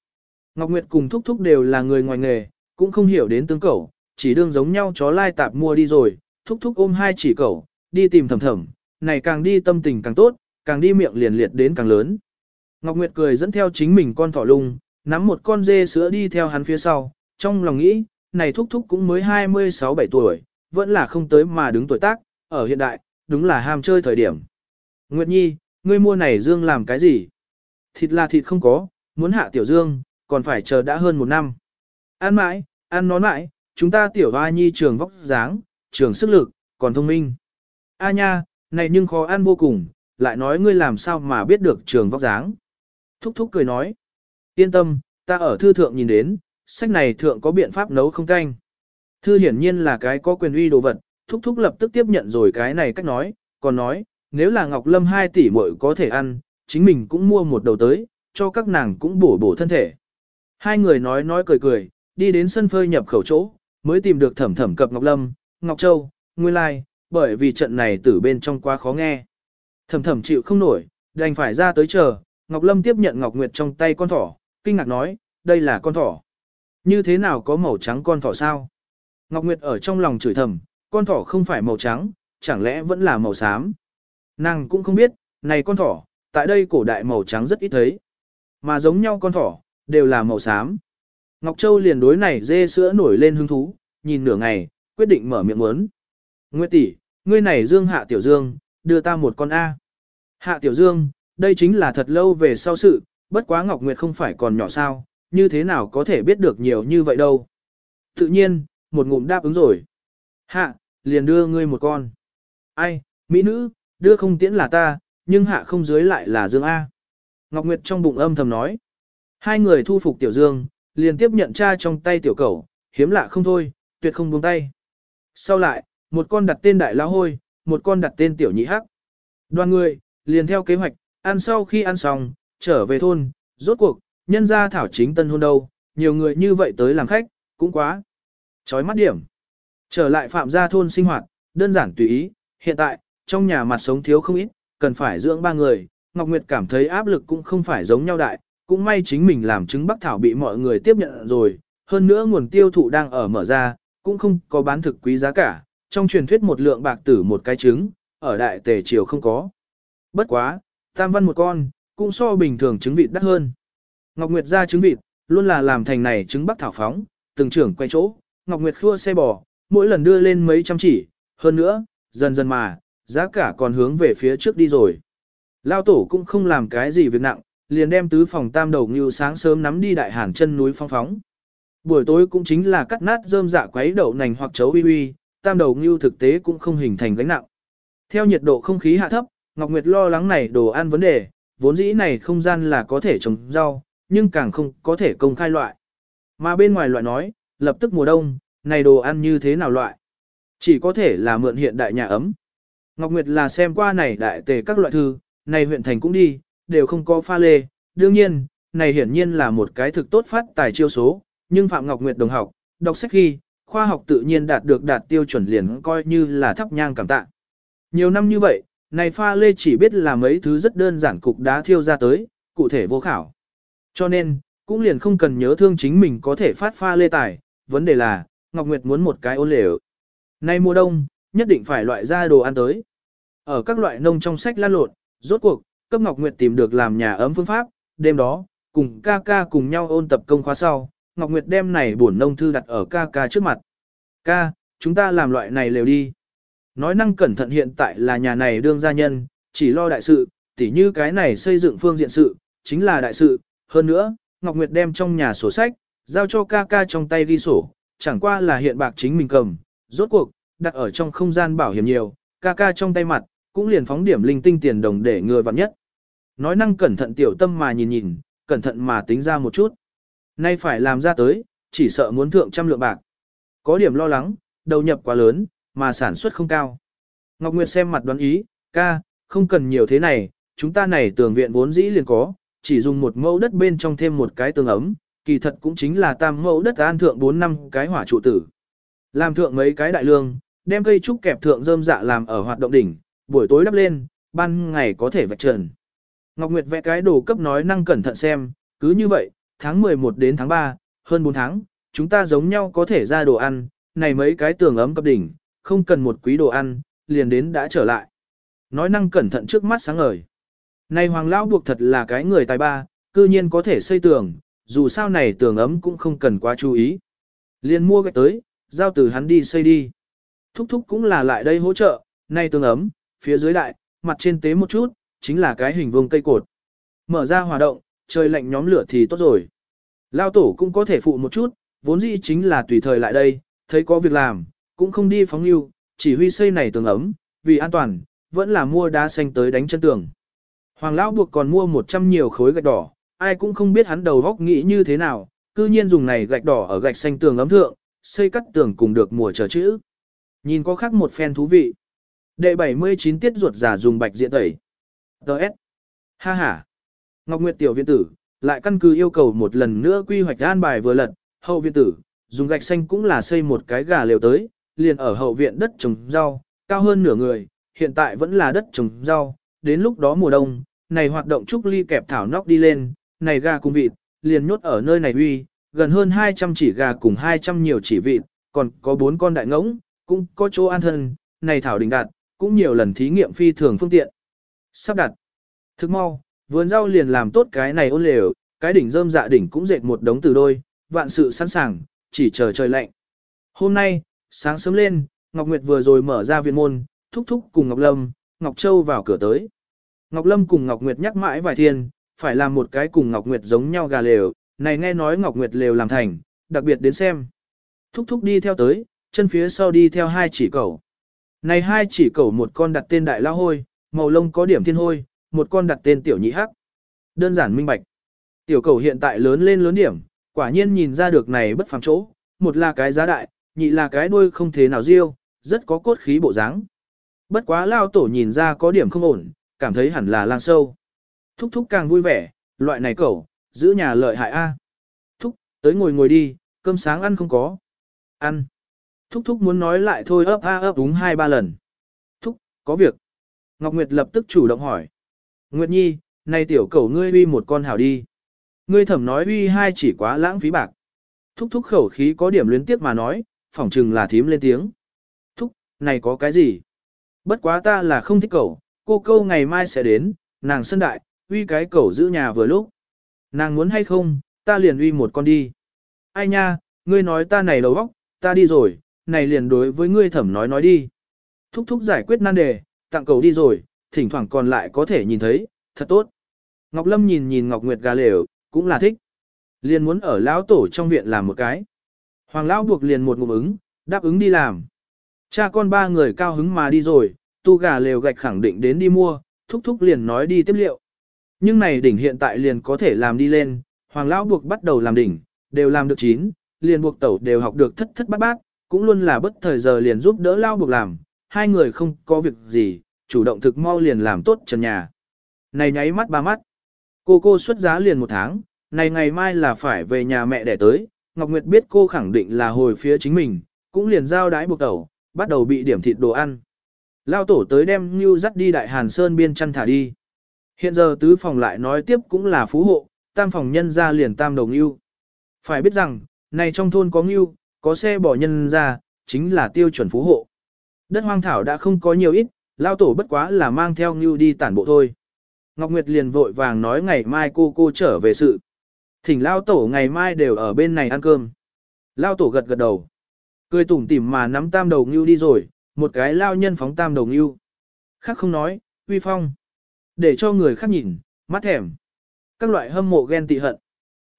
Speaker 1: Ngọc Nguyệt cùng Thúc Thúc đều là người ngoài nghề, cũng không hiểu đến tướng cẩu, chỉ đương giống nhau chó lai tạp mua đi rồi, Thúc Thúc ôm hai chỉ cẩu, đi tìm thầm thầm, này càng đi tâm tình càng tốt, càng đi miệng liền liệt đến càng lớn. Ngọc Nguyệt cười dẫn theo chính mình con thỏ lung, nắm một con dê sữa đi theo hắn phía sau, trong lòng nghĩ, này Thúc Thúc cũng mới 26-7 tuổi, vẫn là không tới mà đứng tuổi tác, ở hiện đại, đúng là ham chơi thời điểm. Nguyệt Nhi, ngươi mua này dương làm cái gì? Thịt là thịt không có, muốn hạ tiểu dương, còn phải chờ đã hơn một năm. Ăn mãi, ăn nó mãi, chúng ta tiểu A Nhi trường vóc dáng, trường sức lực, còn thông minh. A nha, này nhưng khó ăn vô cùng, lại nói ngươi làm sao mà biết được trường vóc dáng. Thúc thúc cười nói. Yên tâm, ta ở thư thượng nhìn đến, sách này thượng có biện pháp nấu không canh. Thư hiển nhiên là cái có quyền uy đồ vật, thúc thúc lập tức tiếp nhận rồi cái này cách nói, còn nói, nếu là Ngọc Lâm 2 tỷ muội có thể ăn, chính mình cũng mua một đầu tới, cho các nàng cũng bổ bổ thân thể. Hai người nói nói cười cười, đi đến sân phơi nhập khẩu chỗ, mới tìm được thẩm thẩm cập Ngọc Lâm, Ngọc Châu, Nguyên Lai, bởi vì trận này từ bên trong quá khó nghe. Thẩm thẩm chịu không nổi, đành phải ra tới chờ, Ngọc Lâm tiếp nhận Ngọc Nguyệt trong tay con thỏ, kinh ngạc nói, đây là con thỏ. Như thế nào có màu trắng con thỏ sao? Ngọc Nguyệt ở trong lòng chửi thầm, con thỏ không phải màu trắng, chẳng lẽ vẫn là màu xám. Nàng cũng không biết, này con thỏ, tại đây cổ đại màu trắng rất ít thấy. Mà giống nhau con thỏ, đều là màu xám. Ngọc Châu liền đối này dê sữa nổi lên hứng thú, nhìn nửa ngày, quyết định mở miệng muốn. Nguyệt tỷ, ngươi này Dương Hạ Tiểu Dương, đưa ta một con A. Hạ Tiểu Dương, đây chính là thật lâu về sau sự, bất quá Ngọc Nguyệt không phải còn nhỏ sao, như thế nào có thể biết được nhiều như vậy đâu. Tự nhiên, một ngụm đáp ứng rồi. Hạ, liền đưa ngươi một con. Ai, mỹ nữ, đưa không tiễn là ta, nhưng hạ không dưới lại là Dương A. Ngọc Nguyệt trong bụng âm thầm nói. Hai người thu phục Tiểu Dương, liền tiếp nhận cha trong tay tiểu cầu, hiếm lạ không thôi, tuyệt không buông tay. Sau lại, một con đặt tên đại lão hôi, một con đặt tên tiểu nhị hắc. Đoàn người, liền theo kế hoạch, ăn sau khi ăn xong, trở về thôn, rốt cuộc, nhân gia thảo chính tân hôn đâu, nhiều người như vậy tới làm khách, cũng quá. Chói mắt điểm. Trở lại phạm gia thôn sinh hoạt, đơn giản tùy ý, hiện tại, trong nhà mặt sống thiếu không ít, cần phải dưỡng ba người, Ngọc Nguyệt cảm thấy áp lực cũng không phải giống nhau đại, cũng may chính mình làm trứng bắc thảo bị mọi người tiếp nhận rồi, hơn nữa nguồn tiêu thụ đang ở mở ra, cũng không có bán thực quý giá cả, trong truyền thuyết một lượng bạc tử một cái trứng, ở đại tề triều không có. Bất quá, tam văn một con, cũng so bình thường trứng vịt đắt hơn. Ngọc Nguyệt ra trứng vịt, luôn là làm thành này trứng bắc thảo phóng, từng trưởng quay chỗ, Ngọc Nguyệt khua xe bò, mỗi lần đưa lên mấy trăm chỉ, hơn nữa, dần dần mà, giá cả còn hướng về phía trước đi rồi. Lao tổ cũng không làm cái gì việc nặng, liền đem tứ phòng tam đầu như sáng sớm nắm đi đại hàn chân núi phong phóng. Buổi tối cũng chính là cắt nát rơm dạ quấy đậu nành hoặc chấu uy uy, tam đầu như thực tế cũng không hình thành gánh nặng. Theo nhiệt độ không khí hạ thấp, Ngọc Nguyệt lo lắng này đồ ăn vấn đề, vốn dĩ này không gian là có thể trồng rau, nhưng càng không có thể công khai loại. Mà bên ngoài loại nói, lập tức mùa đông, này đồ ăn như thế nào loại? Chỉ có thể là mượn hiện đại nhà ấm. Ngọc Nguyệt là xem qua này đại tề các loại thư, này huyện thành cũng đi, đều không có pha lê. Đương nhiên, này hiển nhiên là một cái thực tốt phát tài chiêu số, nhưng Phạm Ngọc Nguyệt đồng học, đọc sách khi, khoa học tự nhiên đạt được đạt tiêu chuẩn liền coi như là thắp nhang cảm tạ. Nhiều năm như vậy, này pha lê chỉ biết là mấy thứ rất đơn giản cục đá thiêu ra tới, cụ thể vô khảo. Cho nên, cũng liền không cần nhớ thương chính mình có thể phát pha lê tài, vấn đề là, Ngọc Nguyệt muốn một cái ôn lều. Nay mùa đông, nhất định phải loại ra đồ ăn tới. Ở các loại nông trong sách lan lộn, rốt cuộc, cấp Ngọc Nguyệt tìm được làm nhà ấm phương pháp, đêm đó, cùng ca ca cùng nhau ôn tập công khóa sau, Ngọc Nguyệt đem này buồn nông thư đặt ở ca ca trước mặt. Ca, chúng ta làm loại này lều đi. Nói năng cẩn thận hiện tại là nhà này đương gia nhân, chỉ lo đại sự, tỉ như cái này xây dựng phương diện sự, chính là đại sự. Hơn nữa, Ngọc Nguyệt đem trong nhà sổ sách, giao cho ca ca trong tay ghi sổ, chẳng qua là hiện bạc chính mình cầm. Rốt cuộc, đặt ở trong không gian bảo hiểm nhiều, ca ca trong tay mặt, cũng liền phóng điểm linh tinh tiền đồng để ngừa vặn nhất. Nói năng cẩn thận tiểu tâm mà nhìn nhìn, cẩn thận mà tính ra một chút. Nay phải làm ra tới, chỉ sợ muốn thượng trăm lượng bạc. Có điểm lo lắng, đầu nhập quá lớn, mà sản xuất không cao. Ngọc Nguyệt xem mặt đoán ý, ca, không cần nhiều thế này, chúng ta này tường viện vốn dĩ liền có, chỉ dùng một mẫu đất bên trong thêm một cái tường ấm, kỳ thật cũng chính là tam mẫu đất an thượng 4 năm cái hỏa trụ tử. Làm thượng mấy cái đại lương, đem cây trúc kẹp thượng rơm dạ làm ở hoạt động đỉnh, buổi tối đắp lên, ban ngày có thể vạch trần. Ngọc Nguyệt vẽ cái đồ cấp nói năng cẩn thận xem, cứ như vậy, tháng 11 đến tháng 3, hơn 4 tháng, chúng ta giống nhau có thể ra đồ ăn, này mấy cái tường ấm cấp đỉnh, không cần một quý đồ ăn, liền đến đã trở lại. Nói năng cẩn thận trước mắt sáng ngời. Này Hoàng Lão buộc thật là cái người tài ba, cư nhiên có thể xây tường, dù sao này tường ấm cũng không cần quá chú ý. Liền mua gạch tới, giao từ hắn đi xây đi. Thúc thúc cũng là lại đây hỗ trợ, nay tường ấm, phía dưới đại, mặt trên tế một chút, chính là cái hình vuông cây cột. Mở ra hòa động, trời lạnh nhóm lửa thì tốt rồi. Lao tổ cũng có thể phụ một chút, vốn dĩ chính là tùy thời lại đây, thấy có việc làm, cũng không đi phóng lưu, chỉ huy xây này tường ấm, vì an toàn, vẫn là mua đá xanh tới đánh chân tường. Hoàng lão buộc còn mua 100 nhiều khối gạch đỏ, ai cũng không biết hắn đầu góc nghĩ như thế nào, cư nhiên dùng này gạch đỏ ở gạch xanh tường ấm thượng, xây cắt tường cùng được mùa chờ chữ. Nhìn có khác một phen thú vị. Đệ 79 tiết ruột giả dùng bạch diện tẩy. Đợt. Ha ha. Ngọc Nguyệt tiểu viện tử, lại căn cứ yêu cầu một lần nữa quy hoạch an bài vừa lật, hậu viện tử, dùng gạch xanh cũng là xây một cái gà lều tới, liền ở hậu viện đất trồng rau, cao hơn nửa người, hiện tại vẫn là đất trồng rau, đến lúc đó mùa đông, này hoạt động trúc ly kẹp thảo nóc đi lên, này gà cùng vịt, liền nhốt ở nơi này uy, gần hơn 200 chỉ gà cùng 200 nhiều chỉ vịt, còn có bốn con đại ngỗng, cũng có chỗ an thân, này thảo đình đạt, cũng nhiều lần thí nghiệm phi thường phương tiện. sắp đặt. Thức mau, vườn rau liền làm tốt cái này ôn lều, cái đỉnh rơm dạ đỉnh cũng dệt một đống từ đôi, vạn sự sẵn sàng, chỉ chờ trời lạnh. Hôm nay, sáng sớm lên, Ngọc Nguyệt vừa rồi mở ra viện môn, thúc thúc cùng Ngọc Lâm, Ngọc Châu vào cửa tới. Ngọc Lâm cùng Ngọc Nguyệt nhắc mãi vài thiên, phải làm một cái cùng Ngọc Nguyệt giống nhau gà lều, này nghe nói Ngọc Nguyệt lều làm thành, đặc biệt đến xem. Thúc thúc đi theo tới, chân phía sau đi theo hai chỉ cầu này hai chỉ cẩu một con đặt tên đại lao hôi, màu lông có điểm thiên hôi, một con đặt tên tiểu nhị hắc. Đơn giản minh bạch. Tiểu cẩu hiện tại lớn lên lớn điểm, quả nhiên nhìn ra được này bất phàm chỗ, một là cái giá đại, nhị là cái đuôi không thế nào riêu, rất có cốt khí bộ dáng. Bất quá lao tổ nhìn ra có điểm không ổn, cảm thấy hẳn là lang sâu. Thúc thúc càng vui vẻ, loại này cẩu, giữ nhà lợi hại a. Thúc, tới ngồi ngồi đi, cơm sáng ăn không có. Ăn. Thúc thúc muốn nói lại thôi ấp a ấp đúng hai ba lần. Thúc, có việc. Ngọc Nguyệt lập tức chủ động hỏi. Nguyệt Nhi, nay tiểu cẩu ngươi uy một con hảo đi. Ngươi thẩm nói uy hai chỉ quá lãng phí bạc. Thúc thúc khẩu khí có điểm luyến tiếc mà nói, phỏng chừng là thím lên tiếng. Thúc, này có cái gì? Bất quá ta là không thích cẩu, cô câu ngày mai sẽ đến, nàng sân đại, uy cái cẩu giữ nhà vừa lúc. Nàng muốn hay không, ta liền uy một con đi. Ai nha, ngươi nói ta này đầu óc, ta đi rồi, này liền đối với ngươi thẩm nói nói đi. Thúc thúc giải quyết nan đề, tặng cầu đi rồi, thỉnh thoảng còn lại có thể nhìn thấy, thật tốt. Ngọc Lâm nhìn nhìn Ngọc Nguyệt gà lều, cũng là thích. Liền muốn ở lão tổ trong viện làm một cái. Hoàng lão buộc liền một ngụm ứng, đáp ứng đi làm. Cha con ba người cao hứng mà đi rồi, tu gà lều gạch khẳng định đến đi mua, thúc thúc liền nói đi tiếp liệu. Nhưng này đỉnh hiện tại liền có thể làm đi lên, hoàng lão buộc bắt đầu làm đỉnh, đều làm được chín, liền buộc tẩu đều học được thất thất bát bát, cũng luôn là bất thời giờ liền giúp đỡ lao buộc làm, hai người không có việc gì, chủ động thực mau liền làm tốt trần nhà. Này nháy mắt ba mắt, cô cô xuất giá liền một tháng, này ngày mai là phải về nhà mẹ đẻ tới, Ngọc Nguyệt biết cô khẳng định là hồi phía chính mình, cũng liền giao đái buộc tẩu, bắt đầu bị điểm thịt đồ ăn. Lao tổ tới đem Ngưu dắt đi Đại Hàn Sơn biên chăn thả đi. Hiện giờ tứ phòng lại nói tiếp cũng là phú hộ, tam phòng nhân ra liền tam đồng Ngưu. Phải biết rằng, này trong thôn có Ngưu, có xe bỏ nhân ra, chính là tiêu chuẩn phú hộ. Đất hoang thảo đã không có nhiều ít, Lao tổ bất quá là mang theo Ngưu đi tản bộ thôi. Ngọc Nguyệt liền vội vàng nói ngày mai cô cô trở về sự. Thỉnh Lao tổ ngày mai đều ở bên này ăn cơm. Lao tổ gật gật đầu. Cười tủm tỉm mà nắm tam đầu Ngưu đi rồi, một cái lao nhân phóng tam đầu Ngưu. Khác không nói, uy phong. Để cho người khác nhìn, mắt thèm. Các loại hâm mộ ghen tị hận.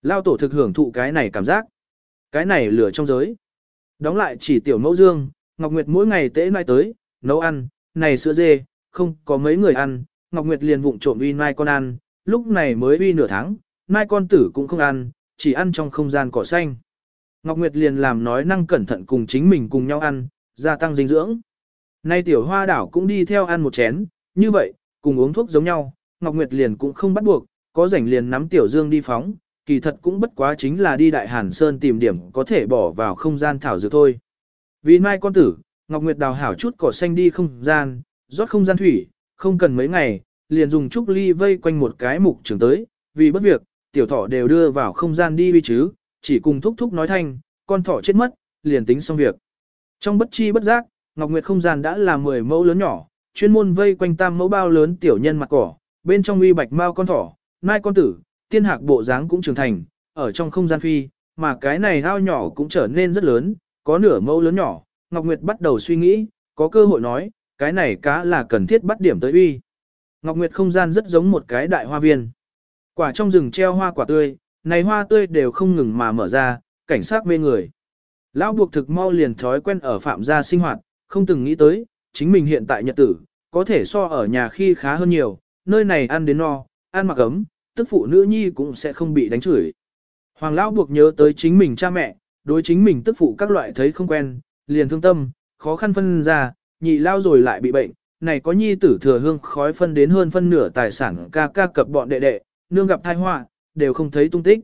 Speaker 1: Lao tổ thực hưởng thụ cái này cảm giác. Cái này lửa trong giới. Đóng lại chỉ tiểu mẫu dương, Ngọc Nguyệt mỗi ngày tế mai tới, nấu ăn, này sữa dê, không có mấy người ăn, Ngọc Nguyệt liền vụng trộm uy mai con ăn, lúc này mới uy nửa tháng, mai con tử cũng không ăn, chỉ ăn trong không gian cỏ xanh. Ngọc Nguyệt liền làm nói năng cẩn thận cùng chính mình cùng nhau ăn, gia tăng dinh dưỡng. Nay tiểu hoa đảo cũng đi theo ăn một chén, như vậy, cùng uống thuốc giống nhau, Ngọc Nguyệt liền cũng không bắt buộc, có rảnh liền nắm tiểu dương đi phóng, kỳ thật cũng bất quá chính là đi Đại Hàn Sơn tìm điểm có thể bỏ vào không gian thảo dược thôi. Vì mai con tử, Ngọc Nguyệt đào hảo chút cỏ xanh đi không gian, rót không gian thủy, không cần mấy ngày, liền dùng trúc ly vây quanh một cái mục trường tới, vì bất việc, tiểu thỏ đều đưa vào không gian đi vì chứ, chỉ cùng thúc thúc nói thanh, con thỏ chết mất, liền tính xong việc. Trong bất chi bất giác, Ngọc Nguyệt không gian đã là 10 mẫu lớn nhỏ, chuyên môn vây quanh tam mẫu bao lớn tiểu nhân mặt cỏ, bên trong uy bạch mao con thỏ, mai con tử, tiên hạc bộ dáng cũng trưởng thành, ở trong không gian phi, mà cái này ao nhỏ cũng trở nên rất lớn, có nửa mẫu lớn nhỏ, Ngọc Nguyệt bắt đầu suy nghĩ, có cơ hội nói, cái này cá là cần thiết bắt điểm tới uy. Ngọc Nguyệt không gian rất giống một cái đại hoa viên. Quả trong rừng treo hoa quả tươi, này hoa tươi đều không ngừng mà mở ra, cảnh sát mê người. Lão buộc thực mau liền thói quen ở phạm gia sinh hoạt, không từng nghĩ tới, chính mình hiện tại nhật tử, có thể so ở nhà khi khá hơn nhiều, nơi này ăn đến no, ăn mặc ấm, tức phụ nữ nhi cũng sẽ không bị đánh chửi. Hoàng lão buộc nhớ tới chính mình cha mẹ, đối chính mình tức phụ các loại thấy không quen, liền thương tâm, khó khăn phân ra, nhị lao rồi lại bị bệnh, này có nhi tử thừa hương khói phân đến hơn phân nửa tài sản ca ca cập bọn đệ đệ, nương gặp tai họa, đều không thấy tung tích.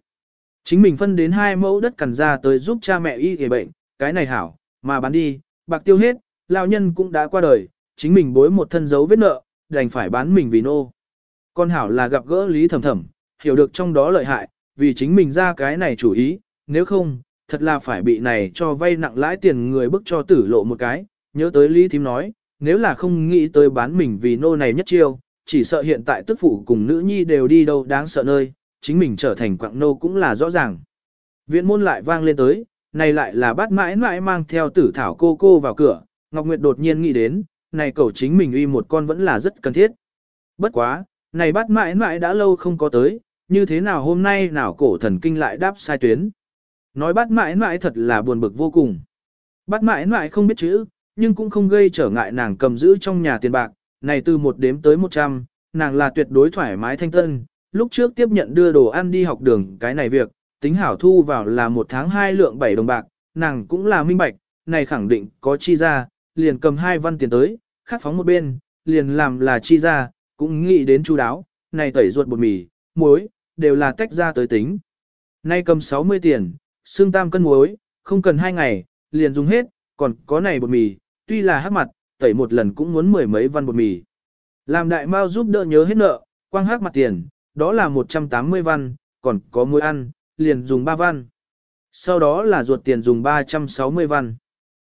Speaker 1: Chính mình phân đến hai mẫu đất cằn ra tới giúp cha mẹ y ghề bệnh, cái này hảo, mà bán đi, bạc tiêu hết, lao nhân cũng đã qua đời, chính mình bối một thân dấu vết nợ, đành phải bán mình vì nô. Con hảo là gặp gỡ lý thầm thầm, hiểu được trong đó lợi hại, vì chính mình ra cái này chủ ý, nếu không, thật là phải bị này cho vay nặng lãi tiền người bức cho tử lộ một cái, nhớ tới lý thím nói, nếu là không nghĩ tới bán mình vì nô này nhất chiêu, chỉ sợ hiện tại tức phụ cùng nữ nhi đều đi đâu đáng sợ nơi, chính mình trở thành quạng nô cũng là rõ ràng. Viện môn lại vang lên tới, này lại là bắt mãi mãi mang theo tử thảo cô cô vào cửa, Ngọc Nguyệt đột nhiên nghĩ đến, này cậu chính mình uy một con vẫn là rất cần thiết. Bất quá, này bắt mãi mãi đã lâu không có tới, như thế nào hôm nay nào cổ thần kinh lại đáp sai tuyến. Nói bắt mãi mãi thật là buồn bực vô cùng. Bắt mãi mãi không biết chữ, nhưng cũng không gây trở ngại nàng cầm giữ trong nhà tiền bạc, này từ một đếm tới một trăm, nàng là tuyệt đối thoải mái thanh tân. Lúc trước tiếp nhận đưa đồ ăn đi học đường cái này việc, tính hảo thu vào là một tháng hai lượng bảy đồng bạc, nàng cũng là minh bạch, này khẳng định có chi ra, liền cầm hai văn tiền tới, khắc phóng một bên, liền làm là chi ra, cũng nghĩ đến chu đáo, này tẩy ruột bột mì, muối, đều là tách ra tới tính. Nay cầm 60 tiền, xương tam cân muối, không cần hai ngày, liền dùng hết, còn có này bột mì, tuy là hắc mặt, tẩy một lần cũng muốn mười mấy văn bột mì. Làm đại mao giúp đỡ nhớ hết nợ, quang hắc mặt tiền, đó là 180 văn, còn có muối ăn, liền dùng 3 văn. Sau đó là ruột tiền dùng 360 văn.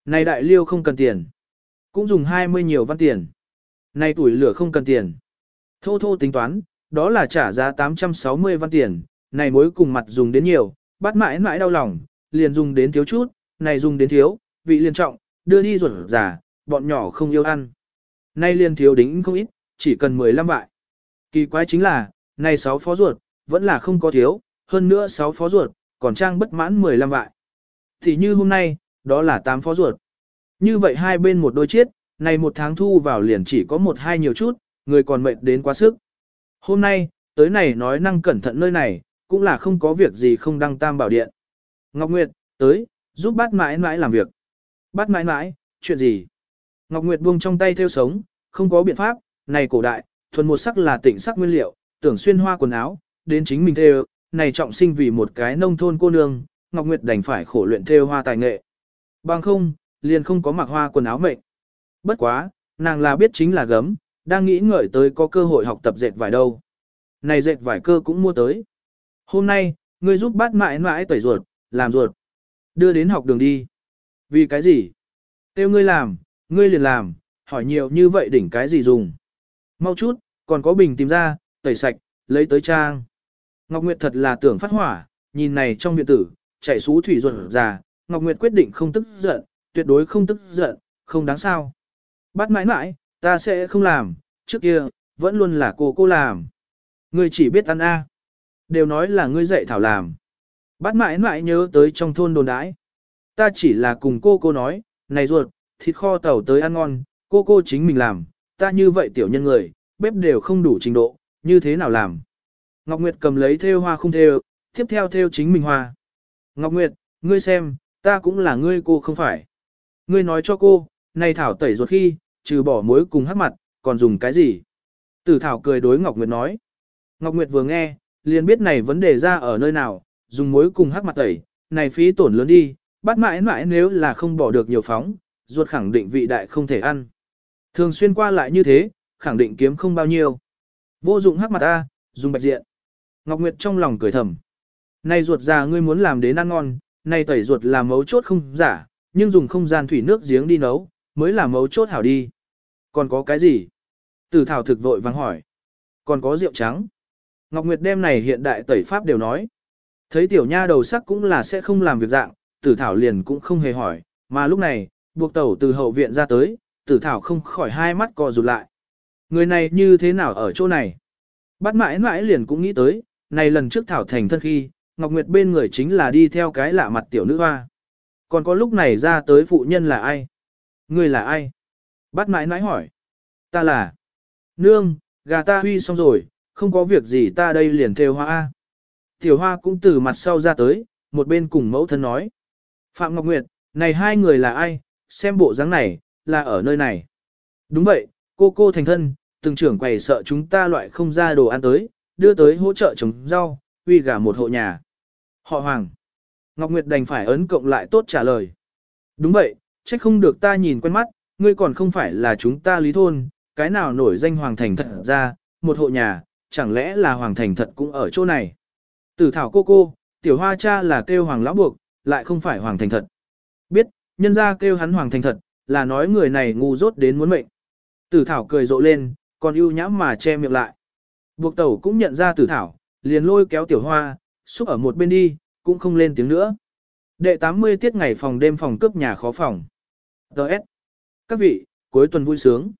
Speaker 1: Này đại liêu không cần tiền. Cũng dùng 20 nhiều văn tiền. Này tuổi lửa không cần tiền. Thô thô tính toán, đó là trả giá 860 văn tiền. Này mối cùng mặt dùng đến nhiều, bắt mãi mãi đau lòng, liền dùng đến thiếu chút, này dùng đến thiếu, vị liền trọng, đưa đi ruột giả, bọn nhỏ không yêu ăn. Nay liền thiếu đính không ít, chỉ cần 15 vại. Kỳ quái chính là, này 6 phó ruột, vẫn là không có thiếu, hơn nữa 6 phó ruột, còn trang bất mãn 15 vại. Thì như hôm nay, đó là 8 phó ruột. Như vậy hai bên một đôi chiết, này một tháng thu vào liền chỉ có một hai nhiều chút, người còn mệt đến quá sức. Hôm nay, tới này nói năng cẩn thận nơi này, cũng là không có việc gì không đăng tam bảo điện. Ngọc Nguyệt, tới, giúp bát mãi mãi làm việc. Bát mãi mãi, chuyện gì? Ngọc Nguyệt buông trong tay theo sống, không có biện pháp, này cổ đại, thuần một sắc là tỉnh sắc nguyên liệu, tưởng xuyên hoa quần áo, đến chính mình theo, này trọng sinh vì một cái nông thôn cô nương, Ngọc Nguyệt đành phải khổ luyện theo hoa tài nghệ. Bằng không, liền không có mặc hoa quần áo mệnh. Bất quá, nàng là biết chính là gấm, đang nghĩ ngợi tới có cơ hội học tập dệt vải đâu. Này dệt vải cơ cũng mua tới. Hôm nay, ngươi giúp bát mãi mãi tẩy ruột, làm ruột. Đưa đến học đường đi. Vì cái gì? Tiêu ngươi làm, ngươi liền làm, hỏi nhiều như vậy đỉnh cái gì dùng. Mau chút, còn có bình tìm ra, tẩy sạch, lấy tới trang. Ngọc Nguyệt thật là tưởng phát hỏa, nhìn này trong viện tử, chạy xú thủy ruột già, Ngọc Nguyệt quyết định không tức giận, tuyệt đối không tức giận, không đáng sao. Bắt mãi mãi, ta sẽ không làm, trước kia, vẫn luôn là cô cô làm. Ngươi chỉ biết ăn a, Đều nói là ngươi dạy thảo làm. Bắt mãi mãi nhớ tới trong thôn đồn đãi. Ta chỉ là cùng cô cô nói, này ruột, thịt kho tàu tới ăn ngon, cô cô chính mình làm, ta như vậy tiểu nhân người, bếp đều không đủ trình độ, như thế nào làm. Ngọc Nguyệt cầm lấy thêu hoa không thêu, tiếp theo thêu chính mình hoa. Ngọc Nguyệt, ngươi xem, ta cũng là ngươi cô không phải. Ngươi nói cho cô, này thảo tẩy ruột khi, trừ bỏ muối cùng hắc mặt, còn dùng cái gì? Tử thảo cười đối Ngọc Nguyệt nói. Ngọc Nguyệt vừa nghe, liền biết này vấn đề ra ở nơi nào, dùng muối cùng hắc mặt tẩy, này phí tổn lớn đi, bắt mãi mãi nếu là không bỏ được nhiều phóng, ruột khẳng định vị đại không thể ăn. Thường xuyên qua lại như thế, khẳng định kiếm không bao nhiêu. Vô dụng hắc mặt A, dùng bạch diện. Ngọc Nguyệt trong lòng cười thầm. Này ruột già ngươi muốn làm đến ăn ngon, này tẩy ruột là mấu chốt không giả, nhưng dùng không gian thủy nước giếng đi nấu, mới là mấu chốt hảo đi. Còn có cái gì? Tử thảo thực vội vắng hỏi. Còn có rượu trắng. Ngọc Nguyệt đem này hiện đại tẩy pháp đều nói. Thấy tiểu nha đầu sắc cũng là sẽ không làm việc dạng, tử thảo liền cũng không hề hỏi, mà lúc này, buộc tẩu từ hậu viện ra tới, tử thảo không khỏi hai mắt co rụt lại. Người này như thế nào ở chỗ này? Bắt mãi mãi liền cũng nghĩ tới, này lần trước thảo thành thân khi, Ngọc Nguyệt bên người chính là đi theo cái lạ mặt tiểu nữ hoa. Còn có lúc này ra tới phụ nhân là ai? Ngươi là ai? Bát mãi mãi hỏi. Ta là. Nương, gà ta huy xong rồi, không có việc gì ta đây liền theo hoa A. Tiểu hoa cũng từ mặt sau ra tới, một bên cùng mẫu thân nói. Phạm Ngọc Nguyệt, này hai người là ai, xem bộ dáng này, là ở nơi này. Đúng vậy, cô cô thành thân, từng trưởng quầy sợ chúng ta loại không ra đồ ăn tới, đưa tới hỗ trợ trồng rau, uy gà một hộ nhà. Họ Hoàng. Ngọc Nguyệt đành phải ấn cộng lại tốt trả lời. Đúng vậy, trách không được ta nhìn quen mắt, ngươi còn không phải là chúng ta lý thôn, cái nào nổi danh Hoàng Thành thật ra, một hộ nhà, chẳng lẽ là Hoàng Thành thật cũng ở chỗ này. Tử thảo cô cô, tiểu hoa cha là kêu Hoàng lão buộc, lại không phải Hoàng Thành thật. Biết, nhân ra kêu hắn Hoàng Thành thật, là nói người này ngu dốt đến muốn mệnh. Tử thảo cười rộ lên, còn ưu nhãm mà che miệng lại. Buộc tẩu cũng nhận ra tử thảo, liền lôi kéo tiểu hoa, xúc ở một bên đi, cũng không lên tiếng nữa. Đệ 80 tiết ngày phòng đêm phòng cướp nhà khó phòng. Đợt. Các vị, cuối tuần vui sướng.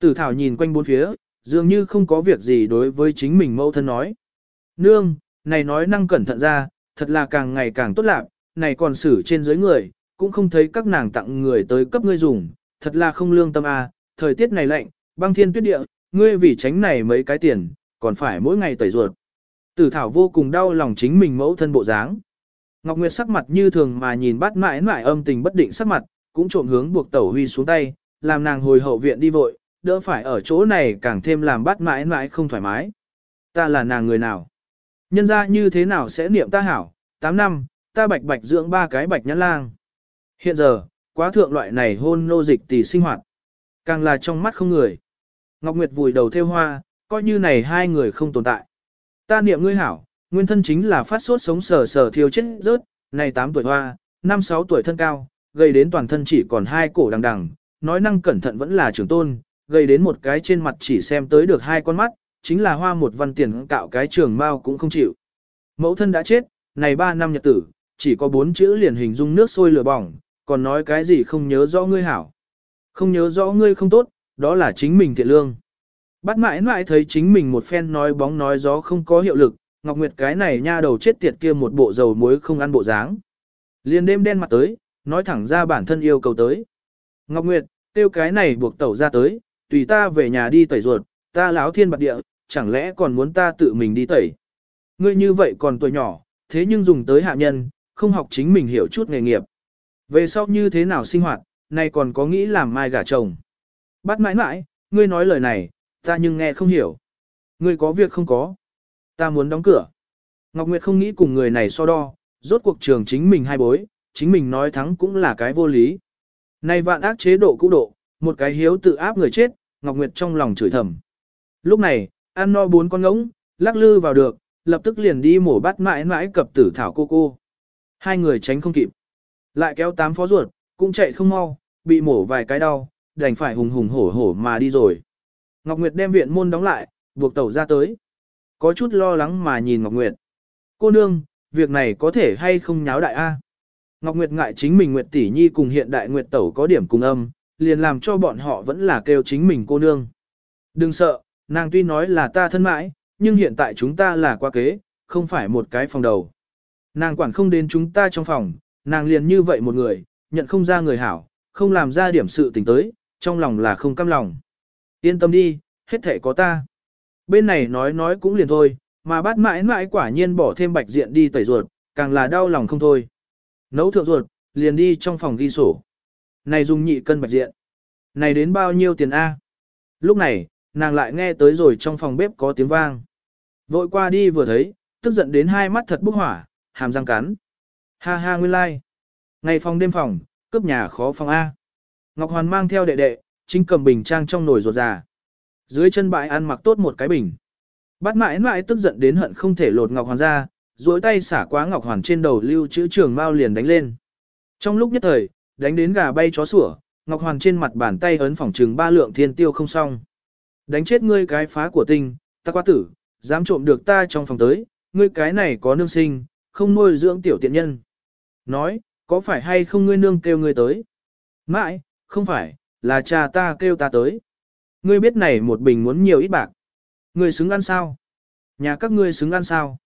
Speaker 1: Tử thảo nhìn quanh bốn phía, dường như không có việc gì đối với chính mình mẫu thân nói. Nương, này nói năng cẩn thận ra, thật là càng ngày càng tốt lạc, này còn xử trên dưới người, cũng không thấy các nàng tặng người tới cấp ngươi dùng, thật là không lương tâm à, thời tiết này lạnh, băng thiên tuyết địa, ngươi vì tránh này mấy cái tiền, còn phải mỗi ngày tẩy ruột. Tử thảo vô cùng đau lòng chính mình mẫu thân bộ dáng. Ngọc Nguyệt sắc mặt như thường mà nhìn Bát mãi mãi âm tình bất định sắc mặt, cũng trộm hướng buộc tẩu huy xuống tay, làm nàng hồi hậu viện đi vội, đỡ phải ở chỗ này càng thêm làm Bát mãi mãi không thoải mái. Ta là nàng người nào? Nhân ra như thế nào sẽ niệm ta hảo? 8 năm, ta bạch bạch dưỡng ba cái bạch nhãn lang. Hiện giờ, quá thượng loại này hôn nô dịch tỷ sinh hoạt. Càng là trong mắt không người. Ngọc Nguyệt vùi đầu theo hoa, coi như này hai người không tồn tại. Ta niệm ngươi hảo, nguyên thân chính là phát sốt sống sờ sờ thiêu chết rớt, này 8 tuổi hoa, 5-6 tuổi thân cao, gây đến toàn thân chỉ còn hai cổ đằng đằng, nói năng cẩn thận vẫn là trưởng tôn, gây đến một cái trên mặt chỉ xem tới được hai con mắt, chính là hoa một văn tiền cạo cái trường mao cũng không chịu. Mẫu thân đã chết, này 3 năm nhật tử, chỉ có bốn chữ liền hình dung nước sôi lửa bỏng, còn nói cái gì không nhớ rõ ngươi hảo. Không nhớ rõ ngươi không tốt, đó là chính mình thiện lương. Bắt mãi mãi thấy chính mình một phen nói bóng nói gió không có hiệu lực, Ngọc Nguyệt cái này nha đầu chết tiệt kia một bộ dầu muối không ăn bộ dáng. Liên đêm đen mặt tới, nói thẳng ra bản thân yêu cầu tới. Ngọc Nguyệt, tiêu cái này buộc tẩu ra tới, tùy ta về nhà đi tẩy ruột, ta láo thiên bạc địa, chẳng lẽ còn muốn ta tự mình đi tẩy. Ngươi như vậy còn tuổi nhỏ, thế nhưng dùng tới hạ nhân, không học chính mình hiểu chút nghề nghiệp. Về sau như thế nào sinh hoạt, nay còn có nghĩ làm mai gả chồng. Bắt mãi mãi, ngươi nói lời này, ta nhưng nghe không hiểu. Ngươi có việc không có. Ta muốn đóng cửa. Ngọc Nguyệt không nghĩ cùng người này so đo, rốt cuộc trường chính mình hai bối, chính mình nói thắng cũng là cái vô lý. Nay vạn ác chế độ cũ độ, một cái hiếu tự áp người chết, Ngọc Nguyệt trong lòng chửi thầm. Lúc này, ăn no bốn con ngỗng, lắc lư vào được, lập tức liền đi mổ bắt mãi mãi cập tử thảo cô cô. Hai người tránh không kịp. Lại kéo tám phó ruột, cũng chạy không mau, bị mổ vài cái đau, đành phải hùng hùng hổ hổ mà đi rồi. Ngọc Nguyệt đem viện môn đóng lại, buộc tẩu ra tới. Có chút lo lắng mà nhìn Ngọc Nguyệt. Cô nương, việc này có thể hay không nháo đại A. Ngọc Nguyệt ngại chính mình Nguyệt tỷ nhi cùng hiện đại Nguyệt tẩu có điểm cùng âm, liền làm cho bọn họ vẫn là kêu chính mình cô nương. Đừng sợ, nàng tuy nói là ta thân mãi, nhưng hiện tại chúng ta là qua kế, không phải một cái phòng đầu. Nàng quản không đến chúng ta trong phòng, nàng liền như vậy một người, nhận không ra người hảo, không làm ra điểm sự tình tới, trong lòng là không căm lòng. Yên tâm đi, hết thể có ta. Bên này nói nói cũng liền thôi, mà bát mãi mãi quả nhiên bỏ thêm bạch diện đi tẩy ruột, càng là đau lòng không thôi. Nấu thượng ruột, liền đi trong phòng ghi sổ. Này dùng nhị cân bạch diện. Này đến bao nhiêu tiền A? Lúc này, nàng lại nghe tới rồi trong phòng bếp có tiếng vang. Vội qua đi vừa thấy, tức giận đến hai mắt thật bốc hỏa, hàm răng cắn. Ha ha nguyên lai. Like. Ngày phòng đêm phòng, cướp nhà khó phòng A. Ngọc Hoàn mang theo đệ đệ, chính cầm bình trang trong nồi ruột già. Dưới chân bãi ăn mặc tốt một cái bình. Bắt mãi mãi tức giận đến hận không thể lột Ngọc Hoàn ra, duỗi tay xả quá Ngọc Hoàn trên đầu lưu chữ trường mau liền đánh lên. Trong lúc nhất thời, đánh đến gà bay chó sủa, Ngọc Hoàn trên mặt bàn tay ấn phỏng trừng ba lượng thiên tiêu không xong. Đánh chết ngươi cái phá của tinh, ta quá tử, dám trộm được ta trong phòng tới, ngươi cái này có nương sinh, không nuôi dưỡng tiểu tiện nhân. Nói, có phải hay không ngươi nương kêu ngươi tới? Mãi, không phải, là cha ta kêu ta tới. Ngươi biết này một bình muốn nhiều ít bạc. Ngươi xứng ăn sao? Nhà các ngươi xứng ăn sao?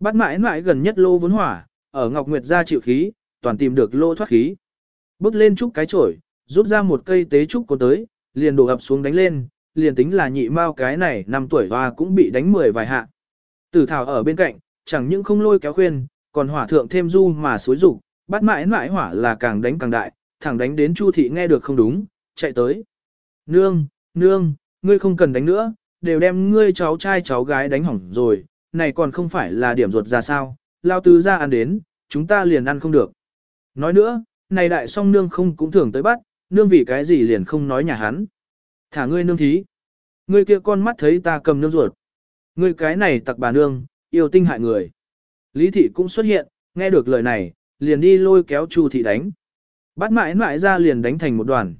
Speaker 1: Bắt mãi mãi gần nhất lô vốn hỏa, ở Ngọc Nguyệt gia chịu khí, toàn tìm được lô thoát khí. Bước lên trúc cái chổi, rút ra một cây tế trúc cô tới, liền đổ ập xuống đánh lên, liền tính là nhị mao cái này năm tuổi hoa cũng bị đánh mười vài hạ. Tử thảo ở bên cạnh, chẳng những không lôi kéo khuyên, còn hỏa thượng thêm du mà xối rủ, bắt mãi mãi hỏa là càng đánh càng đại, thẳng đánh đến Chu thị nghe được không đúng, chạy tới. Nương, nương, ngươi không cần đánh nữa, đều đem ngươi cháu trai cháu gái đánh hỏng rồi, này còn không phải là điểm ruột ra sao, lao tứ ra ăn đến, chúng ta liền ăn không được. Nói nữa, này đại song nương không cũng thường tới bắt, nương vì cái gì liền không nói nhà hắn. Thả ngươi nương thí. Ngươi kia con mắt thấy ta cầm nương ruột. Ngươi cái này tặc bà nương, yêu tinh hại người. Lý thị cũng xuất hiện, nghe được lời này, liền đi lôi kéo Chu thị đánh. Bắt mãi mãi ra liền đánh thành một đoàn.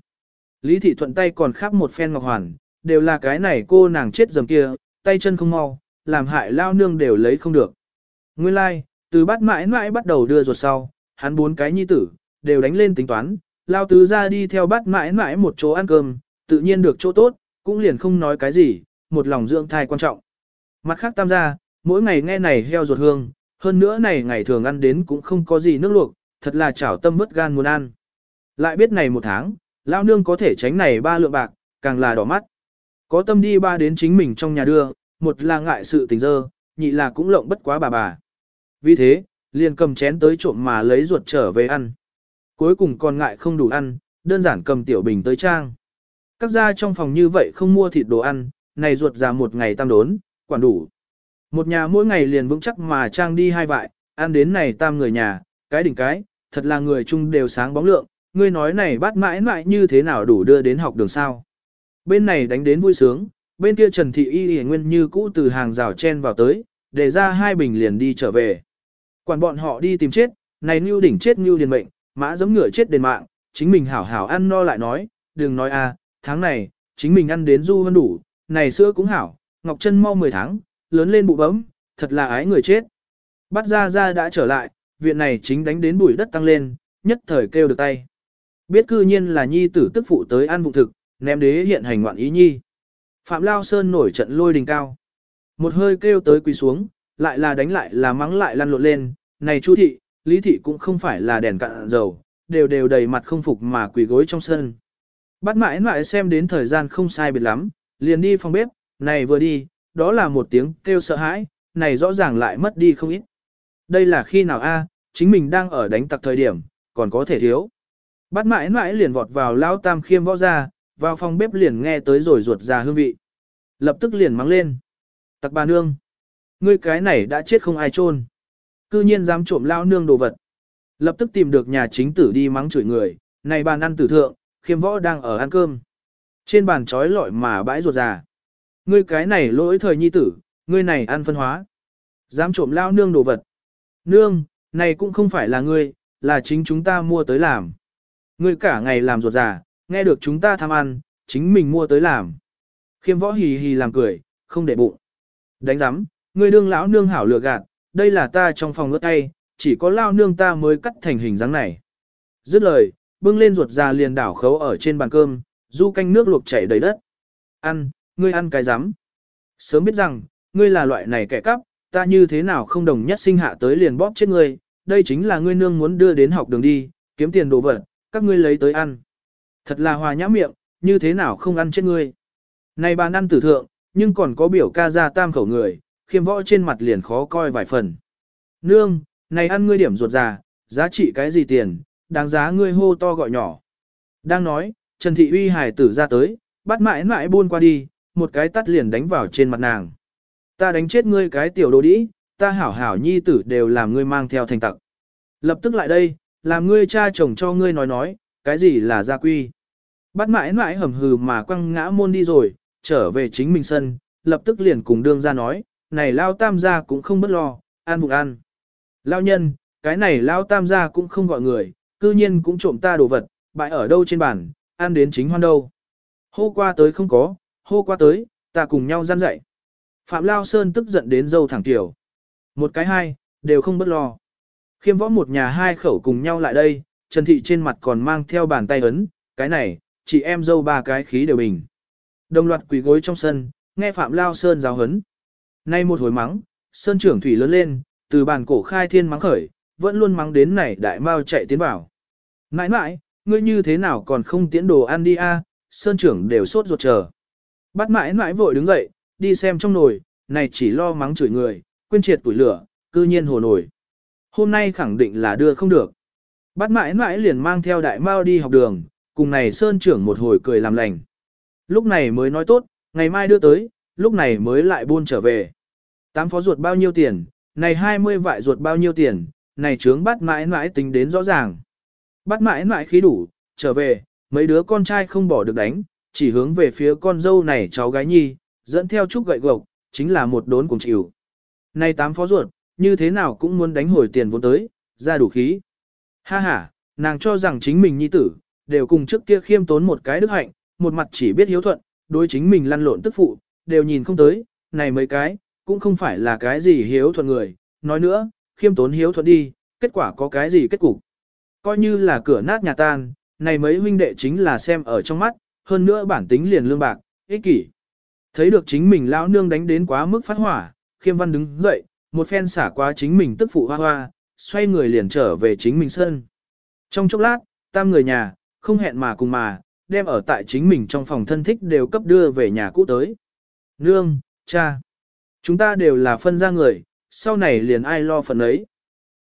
Speaker 1: Lý thị thuận tay còn khắp một phen ngọc hoàn, đều là cái này cô nàng chết dầm kia, tay chân không mau, làm hại lao nương đều lấy không được. Nguyên lai, like, từ bắt mãi mãi bắt đầu đưa ruột sau, hắn bốn cái nhi tử, đều đánh lên tính toán, lao tứ ra đi theo bắt mãi mãi một chỗ ăn cơm, tự nhiên được chỗ tốt, cũng liền không nói cái gì, một lòng dưỡng thai quan trọng. Mặt khác tam gia, mỗi ngày nghe này heo ruột hương, hơn nữa này ngày thường ăn đến cũng không có gì nước luộc, thật là chảo tâm vứt gan muốn ăn. Lại biết này một tháng, lao nương có thể tránh này ba lượng bạc, càng là đỏ mắt. Có tâm đi ba đến chính mình trong nhà đưa, một là ngại sự tình dơ, nhị là cũng lộng bất quá bà bà. Vì thế, liền cầm chén tới trộm mà lấy ruột trở về ăn. Cuối cùng còn ngại không đủ ăn, đơn giản cầm tiểu bình tới trang. Các gia trong phòng như vậy không mua thịt đồ ăn, này ruột già một ngày tam đốn, quản đủ. Một nhà mỗi ngày liền vững chắc mà trang đi hai vại, ăn đến này tam người nhà, cái đỉnh cái, thật là người chung đều sáng bóng lượng, ngươi nói này bát mãi mãi như thế nào đủ đưa đến học đường sao. Bên này đánh đến vui sướng, bên kia Trần Thị Y Y Nguyên như cũ từ hàng rào chen vào tới, để ra hai bình liền đi trở về. Quản bọn họ đi tìm chết, này Nưu đỉnh chết Nưu điền mệnh, mã giống ngựa chết đền mạng, chính mình hảo hảo ăn no lại nói, đừng nói a, tháng này, chính mình ăn đến du hơn đủ, này sữa cũng hảo, Ngọc Trân mau 10 tháng, lớn lên bụ bấm, thật là ái người chết. Bắt ra ra đã trở lại, viện này chính đánh đến bụi đất tăng lên, nhất thời kêu được tay. Biết cư nhiên là nhi tử tức phụ tới ăn vụ thực, ném đế hiện hành ngoạn ý nhi. Phạm Lao Sơn nổi trận lôi đình cao. Một hơi kêu tới quỳ xuống, lại là đánh lại là mắng lại lăn lộn lên, này Chu thị, Lý thị cũng không phải là đèn cạn dầu, đều đều đầy mặt không phục mà quỳ gối trong sân. Bắt mãi mãi xem đến thời gian không sai biệt lắm, liền đi phòng bếp, này vừa đi, đó là một tiếng kêu sợ hãi, này rõ ràng lại mất đi không ít. Đây là khi nào a? chính mình đang ở đánh tặc thời điểm, còn có thể thiếu. Bắt mãi mãi liền vọt vào lao tam khiêm võ ra, vào phòng bếp liền nghe tới rồi ruột ra hương vị. Lập tức liền mắng lên. Tặc bà nương. Ngươi cái này đã chết không ai chôn Cư nhiên dám trộm lao nương đồ vật. Lập tức tìm được nhà chính tử đi mắng chửi người. Này bàn ăn tử thượng, khiêm võ đang ở ăn cơm. Trên bàn trói lọi mà bãi ruột già. Ngươi cái này lỗi thời nhi tử, ngươi này ăn phân hóa. Dám trộm lao nương đồ vật. Nương, này cũng không phải là ngươi, là chính chúng ta mua tới làm. Ngươi cả ngày làm ruột già, nghe được chúng ta tham ăn, chính mình mua tới làm. Khiêm võ hì hì làm cười, không để bụng. Đánh giám, ngươi đương lão nương hảo lừa gạt, đây là ta trong phòng ướt tay, chỉ có lao nương ta mới cắt thành hình dáng này. Dứt lời, bưng lên ruột già liền đảo khấu ở trên bàn cơm, du canh nước luộc chảy đầy đất. Ăn, ngươi ăn cái rắm Sớm biết rằng, ngươi là loại này kẻ cắp, ta như thế nào không đồng nhất sinh hạ tới liền bóp chết ngươi, đây chính là ngươi nương muốn đưa đến học đường đi, kiếm tiền đồ vật, các ngươi lấy tới ăn. Thật là hòa nhã miệng, như thế nào không ăn chết ngươi. Này bàn ăn tử thượng, nhưng còn có biểu ca ra tam khẩu người, khiêm võ trên mặt liền khó coi vài phần. Nương, này ăn ngươi điểm ruột già, giá trị cái gì tiền, đáng giá ngươi hô to gọi nhỏ. Đang nói, Trần Thị Uy hải tử ra tới, bắt mãi mãi buôn qua đi, một cái tắt liền đánh vào trên mặt nàng. Ta đánh chết ngươi cái tiểu đồ đĩ, ta hảo hảo nhi tử đều làm ngươi mang theo thành tặc. Lập tức lại đây, làm ngươi cha chồng cho ngươi nói nói, cái gì là gia quy. Bắt mãi mãi hầm hừ mà quăng ngã môn đi rồi, trở về chính mình sân, lập tức liền cùng đương ra nói, này lao tam gia cũng không bất lo, ăn vụng ăn. Lao nhân, cái này lao tam gia cũng không gọi người, cư nhiên cũng trộm ta đồ vật, bại ở đâu trên bàn, ăn đến chính hoan đâu. Hô qua tới không có, hô qua tới, ta cùng nhau gian dạy. Phạm Lao Sơn tức giận đến dâu thẳng tiểu. Một cái hai, đều không bất lo. Khiêm võ một nhà hai khẩu cùng nhau lại đây, Trần Thị trên mặt còn mang theo bàn tay ấn, cái này, chị em dâu ba cái khí đều bình. Đồng loạt quỳ gối trong sân, nghe Phạm Lao Sơn giáo hấn. Nay một hồi mắng, Sơn trưởng thủy lớn lên, từ bàn cổ khai thiên mắng khởi, vẫn luôn mắng đến này đại mau chạy tiến vào. Nãi nãi, ngươi như thế nào còn không tiến đồ ăn đi a? Sơn trưởng đều sốt ruột chờ. Bắt mãi nãi vội đứng dậy, đi xem trong nồi, này chỉ lo mắng chửi người, quên triệt tuổi lửa, cư nhiên hồ nổi. Hôm nay khẳng định là đưa không được. Bắt mãi mãi liền mang theo đại mao đi học đường, cùng này sơn trưởng một hồi cười làm lành. Lúc này mới nói tốt, ngày mai đưa tới, lúc này mới lại buôn trở về. Tám phó ruột bao nhiêu tiền, này 20 vại ruột bao nhiêu tiền, này trướng bắt mãi mãi tính đến rõ ràng. Bắt mãi mãi khí đủ, trở về, mấy đứa con trai không bỏ được đánh, chỉ hướng về phía con dâu này cháu gái nhi, dẫn theo chút gậy gộc, chính là một đốn cùng chịu. Này tám phó ruột, như thế nào cũng muốn đánh hồi tiền vốn tới, ra đủ khí. Ha ha, nàng cho rằng chính mình nhi tử, đều cùng trước kia khiêm tốn một cái đức hạnh, một mặt chỉ biết hiếu thuận, đối chính mình lăn lộn tức phụ, đều nhìn không tới, này mấy cái, cũng không phải là cái gì hiếu thuận người, nói nữa, khiêm tốn hiếu thuận đi, kết quả có cái gì kết cục. Coi như là cửa nát nhà tan, này mấy huynh đệ chính là xem ở trong mắt, hơn nữa bản tính liền lương bạc, ích kỷ. Thấy được chính mình lão nương đánh đến quá mức phát hỏa, khiêm văn đứng dậy, một phen xả qua chính mình tức phụ hoa hoa, xoay người liền trở về chính mình sân. Trong chốc lát, tam người nhà, không hẹn mà cùng mà, đem ở tại chính mình trong phòng thân thích đều cấp đưa về nhà cũ tới. Nương, cha, chúng ta đều là phân ra người, sau này liền ai lo phần ấy.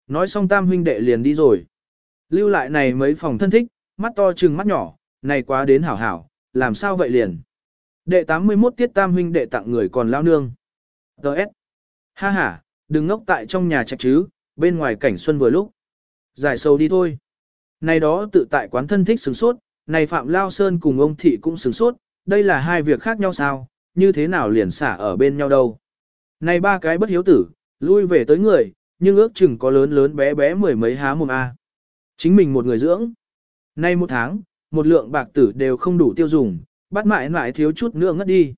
Speaker 1: Nói xong tam huynh đệ liền đi rồi. Lưu lại này mấy phòng thân thích, mắt to chừng mắt nhỏ, này quá đến hảo hảo, làm sao vậy liền. Đệ 81 tiết tam huynh đệ tặng người còn lao nương. Đợt. Ha ha, đừng ngốc tại trong nhà trạch chứ, bên ngoài cảnh xuân vừa lúc. Giải sâu đi thôi. Này đó tự tại quán thân thích sửng sốt, này Phạm Lao Sơn cùng ông Thị cũng sửng sốt, đây là hai việc khác nhau sao, như thế nào liền xả ở bên nhau đâu. Này ba cái bất hiếu tử, lui về tới người, nhưng ước chừng có lớn lớn bé bé mười mấy há mồm A. Chính mình một người dưỡng. Nay một tháng, một lượng bạc tử đều không đủ tiêu dùng, bắt mãi mãi thiếu chút nữa ngất đi.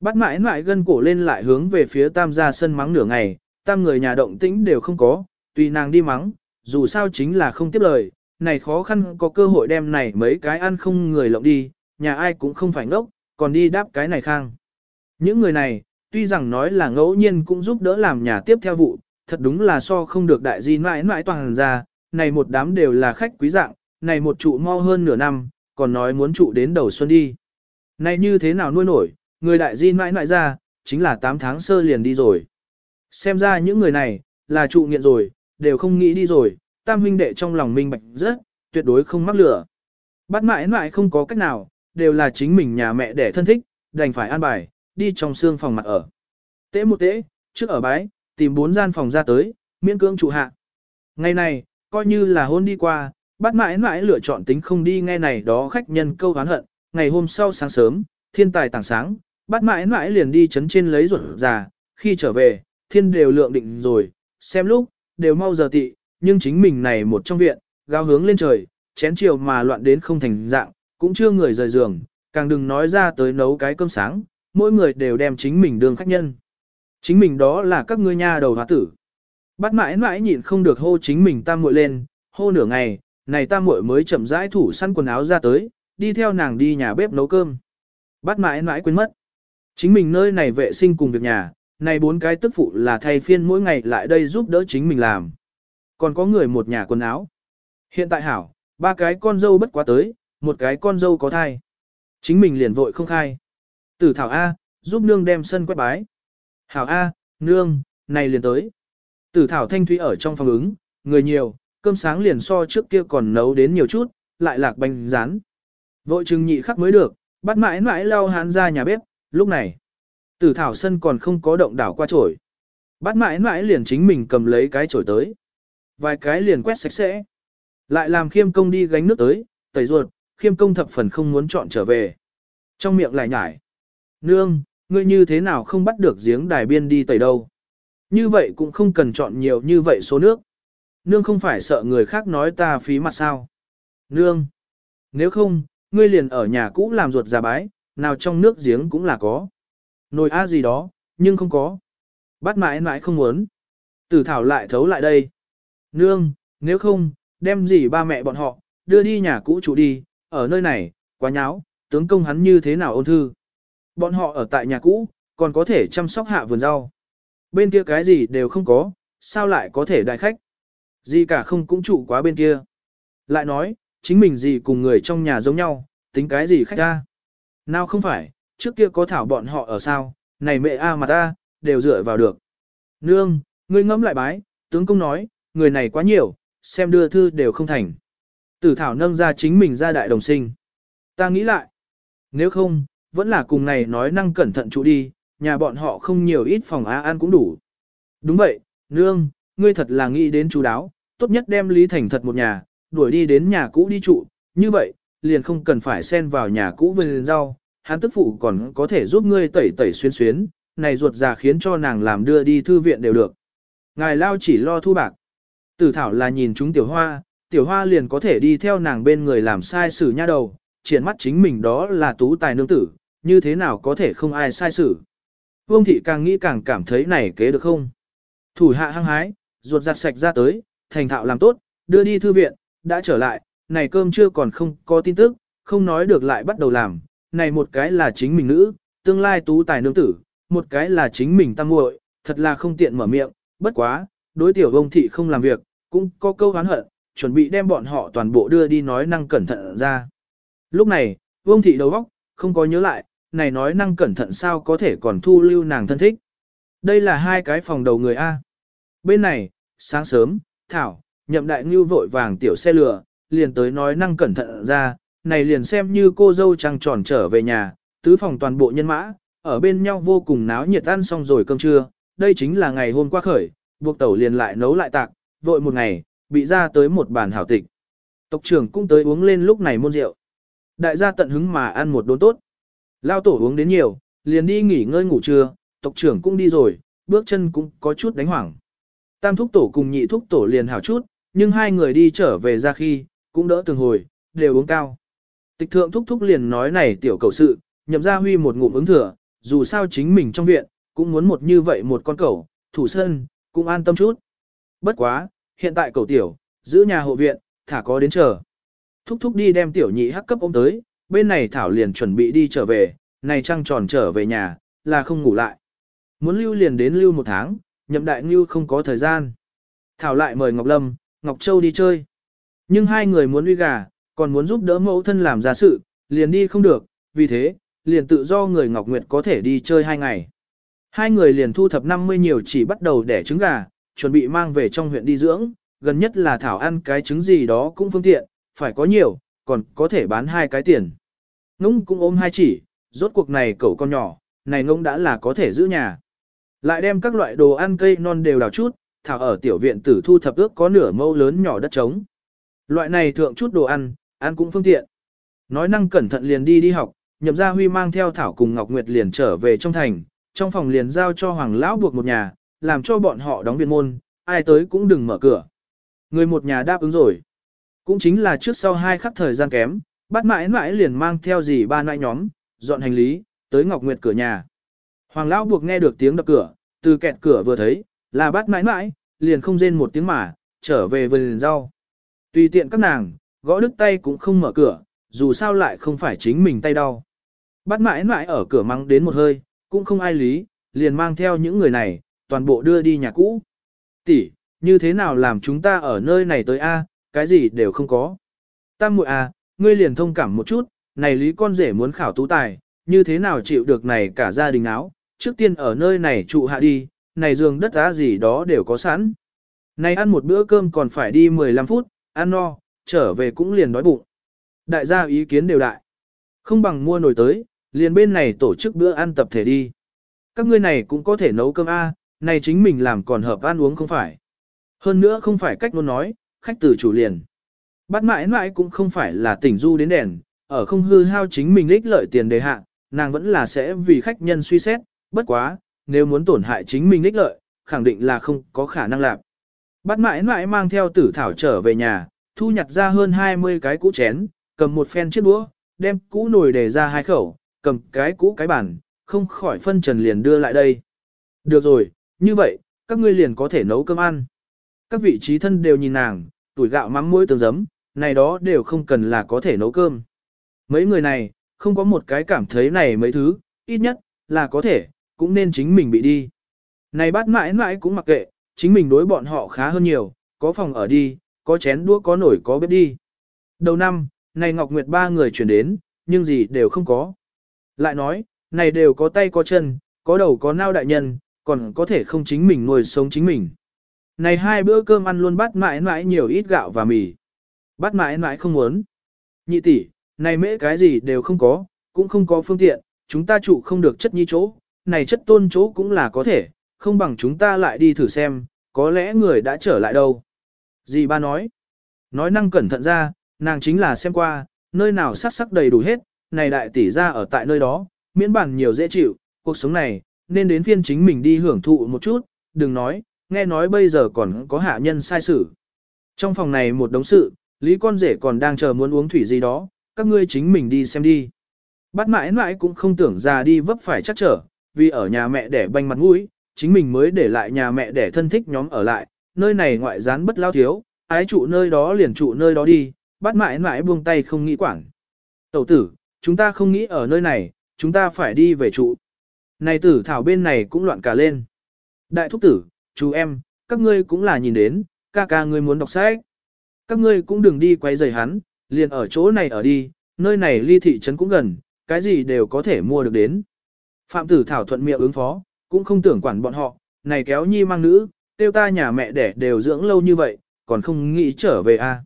Speaker 1: Bắt mãi mãi gân cổ lên lại hướng về phía tam gia sân mắng nửa ngày, tam người nhà động tĩnh đều không có, tùy nàng đi mắng, dù sao chính là không tiếp lời, này khó khăn có cơ hội đem này mấy cái ăn không người lộng đi, nhà ai cũng không phải ngốc, còn đi đáp cái này khang. Những người này, tuy rằng nói là ngẫu nhiên cũng giúp đỡ làm nhà tiếp theo vụ, thật đúng là so không được đại di mãi mãi toàn ra, này một đám đều là khách quý dạng, này một trụ mau hơn nửa năm, còn nói muốn trụ đến đầu xuân đi. Này như thế nào nuôi nổi, người đại di mãi mãi ra, chính là 8 tháng sơ liền đi rồi. Xem ra những người này, là trụ nghiện rồi, đều không nghĩ đi rồi, tam huynh đệ trong lòng minh bạch rất, tuyệt đối không mắc lửa. Bắt mãi mãi không có cách nào, đều là chính mình nhà mẹ để thân thích, đành phải an bài, đi trong xương phòng mặt ở. Tế một tế, trước ở bái, tìm bốn gian phòng ra tới, miễn cưỡng trụ hạ. Ngày này, coi như là hôn đi qua, bắt mãi mãi lựa chọn tính không đi nghe này đó khách nhân câu hán hận. Ngày hôm sau sáng sớm, thiên tài tảng sáng, bắt mãi mãi liền đi chấn trên lấy ruột già, khi trở về, thiên đều lượng định rồi, xem lúc, đều mau giờ tị, nhưng chính mình này một trong viện, gao hướng lên trời, chén chiều mà loạn đến không thành dạng, cũng chưa người rời giường, càng đừng nói ra tới nấu cái cơm sáng, mỗi người đều đem chính mình đường khách nhân. Chính mình đó là các ngươi nha đầu hóa tử. Bắt mãi mãi nhịn không được hô chính mình tam muội lên, hô nửa ngày, này tam muội mới chậm rãi thủ săn quần áo ra tới, đi theo nàng đi nhà bếp nấu cơm. Bắt mãi mãi quên mất. Chính mình nơi này vệ sinh cùng việc nhà, này bốn cái tức phụ là thay phiên mỗi ngày lại đây giúp đỡ chính mình làm. Còn có người một nhà quần áo. Hiện tại hảo, ba cái con dâu bất quá tới, một cái con dâu có thai. Chính mình liền vội không khai. Tử thảo A, giúp nương đem sân quét bái. Hảo A, nương, này liền tới. Tử thảo thanh thúy ở trong phòng ứng, người nhiều, cơm sáng liền so trước kia còn nấu đến nhiều chút, lại lạc bánh rán. Vội chừng nhị khắc mới được, bắt mãi mãi lau hán ra nhà bếp, lúc này. Tử thảo sân còn không có động đảo qua chổi. Bắt mãi mãi liền chính mình cầm lấy cái chổi tới. Vài cái liền quét sạch sẽ. Lại làm khiêm công đi gánh nước tới, tẩy ruột, khiêm công thập phần không muốn chọn trở về. Trong miệng lại nhải. Nương, ngươi như thế nào không bắt được giếng đài biên đi tẩy đâu. Như vậy cũng không cần chọn nhiều như vậy số nước. Nương không phải sợ người khác nói ta phí mặt sao. Nương, nếu không, ngươi liền ở nhà cũ làm ruột già bái, nào trong nước giếng cũng là có. Nồi a gì đó, nhưng không có. Bắt mãi mãi không muốn. Tử thảo lại thấu lại đây. Nương, nếu không, đem gì ba mẹ bọn họ, đưa đi nhà cũ chủ đi, ở nơi này, quá nháo, tướng công hắn như thế nào ôn thư. Bọn họ ở tại nhà cũ, còn có thể chăm sóc hạ vườn rau. Bên kia cái gì đều không có, sao lại có thể đại khách. Gì cả không cũng trụ quá bên kia. Lại nói, chính mình gì cùng người trong nhà giống nhau, tính cái gì khách ra. Nào không phải, trước kia có thảo bọn họ ở sao, này mẹ a mà ta, đều dựa vào được. Nương, ngươi ngẫm lại bái, tướng công nói, người này quá nhiều, xem đưa thư đều không thành. Tử thảo nâng ra chính mình ra đại đồng sinh. Ta nghĩ lại, nếu không, vẫn là cùng này nói năng cẩn thận trụ đi, nhà bọn họ không nhiều ít phòng á ăn cũng đủ. Đúng vậy, nương, ngươi thật là nghĩ đến chú đáo, tốt nhất đem Lý Thành thật một nhà, đuổi đi đến nhà cũ đi trụ, như vậy, liền không cần phải xen vào nhà cũ vườn rau, hắn tức phụ còn có thể giúp ngươi tẩy tẩy xuyên xuyến, này ruột già khiến cho nàng làm đưa đi thư viện đều được. Ngài lao chỉ lo thu bạc. Tử thảo là nhìn chúng tiểu hoa, tiểu hoa liền có thể đi theo nàng bên người làm sai xử nha đầu, triển mắt chính mình đó là tú tài nương tử, như thế nào có thể không ai sai xử. Vương thị càng nghĩ càng cảm thấy này kế được không. Thủ hạ hăng hái, ruột giặt sạch ra tới, thành thạo làm tốt, đưa đi thư viện, đã trở lại, này cơm chưa còn không có tin tức, không nói được lại bắt đầu làm, này một cái là chính mình nữ, tương lai tú tài nương tử, một cái là chính mình tam muội, thật là không tiện mở miệng, bất quá, đối tiểu ông thị không làm việc, cũng có câu hán hận, chuẩn bị đem bọn họ toàn bộ đưa đi nói năng cẩn thận ra. Lúc này, ông thị đầu óc, không có nhớ lại, này nói năng cẩn thận sao có thể còn thu lưu nàng thân thích. Đây là hai cái phòng đầu người A. Bên này, sáng sớm, Thảo, nhậm đại ngưu vội vàng tiểu xe lửa, liền tới nói năng cẩn thận ra, này liền xem như cô dâu trăng tròn trở về nhà, tứ phòng toàn bộ nhân mã, ở bên nhau vô cùng náo nhiệt ăn xong rồi cơm trưa, đây chính là ngày hôm qua khởi, buộc tẩu liền lại nấu lại tạc, vội một ngày, bị ra tới một bàn hảo tịch. Tộc trưởng cũng tới uống lên lúc này môn rượu. Đại gia tận hứng mà ăn một đốn tốt. Lao tổ uống đến nhiều, liền đi nghỉ ngơi ngủ trưa, tộc trưởng cũng đi rồi, bước chân cũng có chút đánh hoảng. Tam thúc tổ cùng nhị thúc tổ liền hảo chút, nhưng hai người đi trở về ra khi, cũng đỡ từng hồi, đều uống cao. Tịch thượng thúc thúc liền nói này tiểu cầu sự, nhậm ra huy một ngụm ứng thừa, dù sao chính mình trong viện, cũng muốn một như vậy một con cầu, thủ sân, cũng an tâm chút. Bất quá, hiện tại cầu tiểu, giữ nhà hộ viện, thả có đến chờ. Thúc thúc đi đem tiểu nhị hắc cấp ôm tới, bên này Thảo liền chuẩn bị đi trở về, này trăng tròn trở về nhà, là không ngủ lại. Muốn lưu liền đến lưu một tháng, nhậm đại ngưu không có thời gian. Thảo lại mời Ngọc Lâm, Ngọc Châu đi chơi. Nhưng hai người muốn uy gà, còn muốn giúp đỡ mẫu thân làm ra sự, liền đi không được, vì thế, liền tự do người Ngọc Nguyệt có thể đi chơi hai ngày. Hai người liền thu thập 50 nhiều chỉ bắt đầu đẻ trứng gà, chuẩn bị mang về trong huyện đi dưỡng, gần nhất là Thảo ăn cái trứng gì đó cũng phương tiện, phải có nhiều, còn có thể bán hai cái tiền. Ngông cũng ôm hai chỉ, rốt cuộc này cậu con nhỏ, này ngông đã là có thể giữ nhà. Lại đem các loại đồ ăn cây non đều đào chút, Thảo ở tiểu viện tử thu thập ước có nửa mẫu lớn nhỏ đất trống. Loại này thượng chút đồ ăn, ăn cũng phương tiện. Nói năng cẩn thận liền đi đi học, nhậm gia huy mang theo Thảo cùng Ngọc Nguyệt liền trở về trong thành, trong phòng liền giao cho Hoàng Lão buộc một nhà, làm cho bọn họ đóng viện môn, ai tới cũng đừng mở cửa. Người một nhà đáp ứng rồi. Cũng chính là trước sau hai khắc thời gian kém, bắt mãi mãi liền mang theo gì ba nãi nhóm, dọn hành lý, tới Ngọc Nguyệt cửa nhà. Hoàng Lão buộc nghe được tiếng đập cửa, từ kẹt cửa vừa thấy, là bắt mãi mãi, liền không rên một tiếng mà, trở về vườn rau. Tùy tiện các nàng, gõ đứt tay cũng không mở cửa, dù sao lại không phải chính mình tay đau. Bắt mãi mãi ở cửa mắng đến một hơi, cũng không ai lý, liền mang theo những người này, toàn bộ đưa đi nhà cũ. Tỷ, như thế nào làm chúng ta ở nơi này tới a, cái gì đều không có. Tam muội a, ngươi liền thông cảm một chút, này lý con rể muốn khảo tú tài, như thế nào chịu được này cả gia đình áo, trước tiên ở nơi này trụ hạ đi, này giường đất đá gì đó đều có sẵn. Này ăn một bữa cơm còn phải đi 15 phút, ăn no, trở về cũng liền đói bụng. Đại gia ý kiến đều đại. Không bằng mua nồi tới, liền bên này tổ chức bữa ăn tập thể đi. Các ngươi này cũng có thể nấu cơm A, này chính mình làm còn hợp ăn uống không phải. Hơn nữa không phải cách luôn nói, khách từ chủ liền. Bắt mãi mãi cũng không phải là tỉnh du đến đèn, ở không hư hao chính mình ích lợi tiền đề hạ, nàng vẫn là sẽ vì khách nhân suy xét, bất quá, nếu muốn tổn hại chính mình ích lợi, khẳng định là không có khả năng làm. Bắt mãi mãi mang theo tử thảo trở về nhà, thu nhặt ra hơn 20 cái cũ chén, cầm một phen chiếc đũa, đem cũ nồi để ra hai khẩu, cầm cái cũ cái bàn, không khỏi phân trần liền đưa lại đây. Được rồi, như vậy, các ngươi liền có thể nấu cơm ăn. Các vị trí thân đều nhìn nàng, tuổi gạo mắm muối tương giấm, này đó đều không cần là có thể nấu cơm. Mấy người này, không có một cái cảm thấy này mấy thứ, ít nhất, là có thể, cũng nên chính mình bị đi. Này bát mãi mãi cũng mặc kệ, chính mình đối bọn họ khá hơn nhiều, có phòng ở đi, có chén đũa có nổi có bếp đi. Đầu năm, này Ngọc Nguyệt ba người chuyển đến, nhưng gì đều không có. Lại nói, này đều có tay có chân, có đầu có nao đại nhân, còn có thể không chính mình nuôi sống chính mình. Này hai bữa cơm ăn luôn bắt mãi mãi nhiều ít gạo và mì. Bắt mãi mãi không muốn. Nhị tỷ, này mễ cái gì đều không có, cũng không có phương tiện, chúng ta trụ không được chất nhi chỗ, này chất tôn chỗ cũng là có thể, không bằng chúng ta lại đi thử xem, có lẽ người đã trở lại đâu. Dì ba nói, nói năng cẩn thận ra, nàng chính là xem qua, nơi nào sắc sắc đầy đủ hết, này đại tỷ ra ở tại nơi đó, miễn bản nhiều dễ chịu, cuộc sống này, nên đến phiên chính mình đi hưởng thụ một chút, đừng nói, nghe nói bây giờ còn có hạ nhân sai xử. Trong phòng này một đống sự, Lý con rể còn đang chờ muốn uống thủy gì đó, các ngươi chính mình đi xem đi. Bắt mãi mãi cũng không tưởng ra đi vấp phải chắc trở, vì ở nhà mẹ để banh mặt mũi, chính mình mới để lại nhà mẹ để thân thích nhóm ở lại, nơi này ngoại gián bất lao thiếu, ái trụ nơi đó liền trụ nơi đó đi, bắt mãi mãi buông tay không nghĩ quản. Tẩu tử, chúng ta không nghĩ ở nơi này, chúng ta phải đi về trụ. Này tử thảo bên này cũng loạn cả lên. Đại thúc tử, chú em, các ngươi cũng là nhìn đến, ca ca ngươi muốn đọc sách. Các ngươi cũng đừng đi quay rời hắn, liền ở chỗ này ở đi, nơi này ly thị trấn cũng gần, cái gì đều có thể mua được đến. Phạm tử thảo thuận miệng ứng phó, cũng không tưởng quản bọn họ, này kéo nhi mang nữ, tiêu ta nhà mẹ đẻ đều dưỡng lâu như vậy, còn không nghĩ trở về a. À.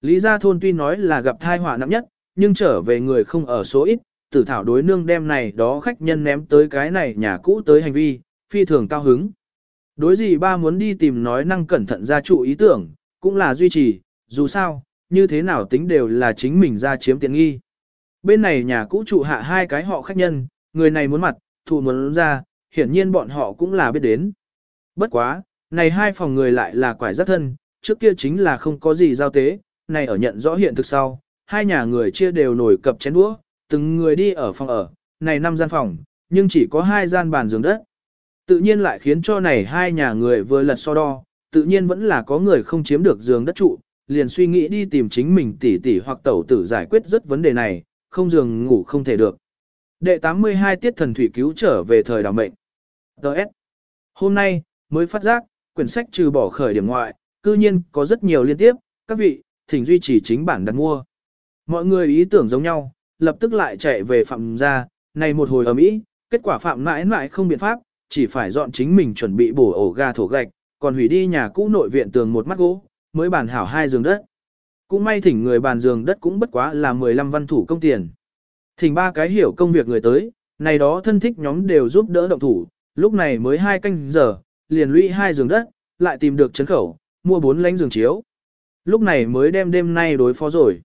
Speaker 1: Lý gia thôn tuy nói là gặp thai họa nặng nhất, nhưng trở về người không ở số ít, tử thảo đối nương đem này đó khách nhân ném tới cái này nhà cũ tới hành vi, phi thường cao hứng. Đối gì ba muốn đi tìm nói năng cẩn thận gia trụ ý tưởng, cũng là duy trì, dù sao, như thế nào tính đều là chính mình ra chiếm tiện nghi. Bên này nhà cũ trụ hạ hai cái họ khách nhân, người này muốn mặt, thù muốn ra, hiển nhiên bọn họ cũng là biết đến. Bất quá, này hai phòng người lại là quải rất thân, trước kia chính là không có gì giao tế, này ở nhận rõ hiện thực sau, hai nhà người chia đều nổi cập chén đũa, từng người đi ở phòng ở, này năm gian phòng, nhưng chỉ có hai gian bàn giường đất. Tự nhiên lại khiến cho này hai nhà người vừa lật so đo, tự nhiên vẫn là có người không chiếm được giường đất trụ, liền suy nghĩ đi tìm chính mình tỷ tỷ hoặc tẩu tử giải quyết rất vấn đề này, không giường ngủ không thể được. Đệ 82 tiết thần thủy cứu trở về thời đào mệnh. Đợt. Hôm nay, mới phát giác, quyển sách trừ bỏ khởi điểm ngoại, cư nhiên có rất nhiều liên tiếp, các vị, thỉnh duy trì chính bản đặt mua. Mọi người ý tưởng giống nhau, lập tức lại chạy về phạm ra, này một hồi ở Mỹ, kết quả phạm mãi mãi không biện pháp, chỉ phải dọn chính mình chuẩn bị bổ ổ ga thổ gạch, còn hủy đi nhà cũ nội viện tường một mắt gỗ, mới bàn hảo hai giường đất. Cũng may thỉnh người bàn giường đất cũng bất quá là 15 văn thủ công tiền. Thỉnh ba cái hiểu công việc người tới, này đó thân thích nhóm đều giúp đỡ động thủ, lúc này mới hai canh giờ, liền lũy hai giường đất, lại tìm được chấn khẩu, mua bốn lánh giường chiếu. Lúc này mới đem đêm nay đối phó rồi.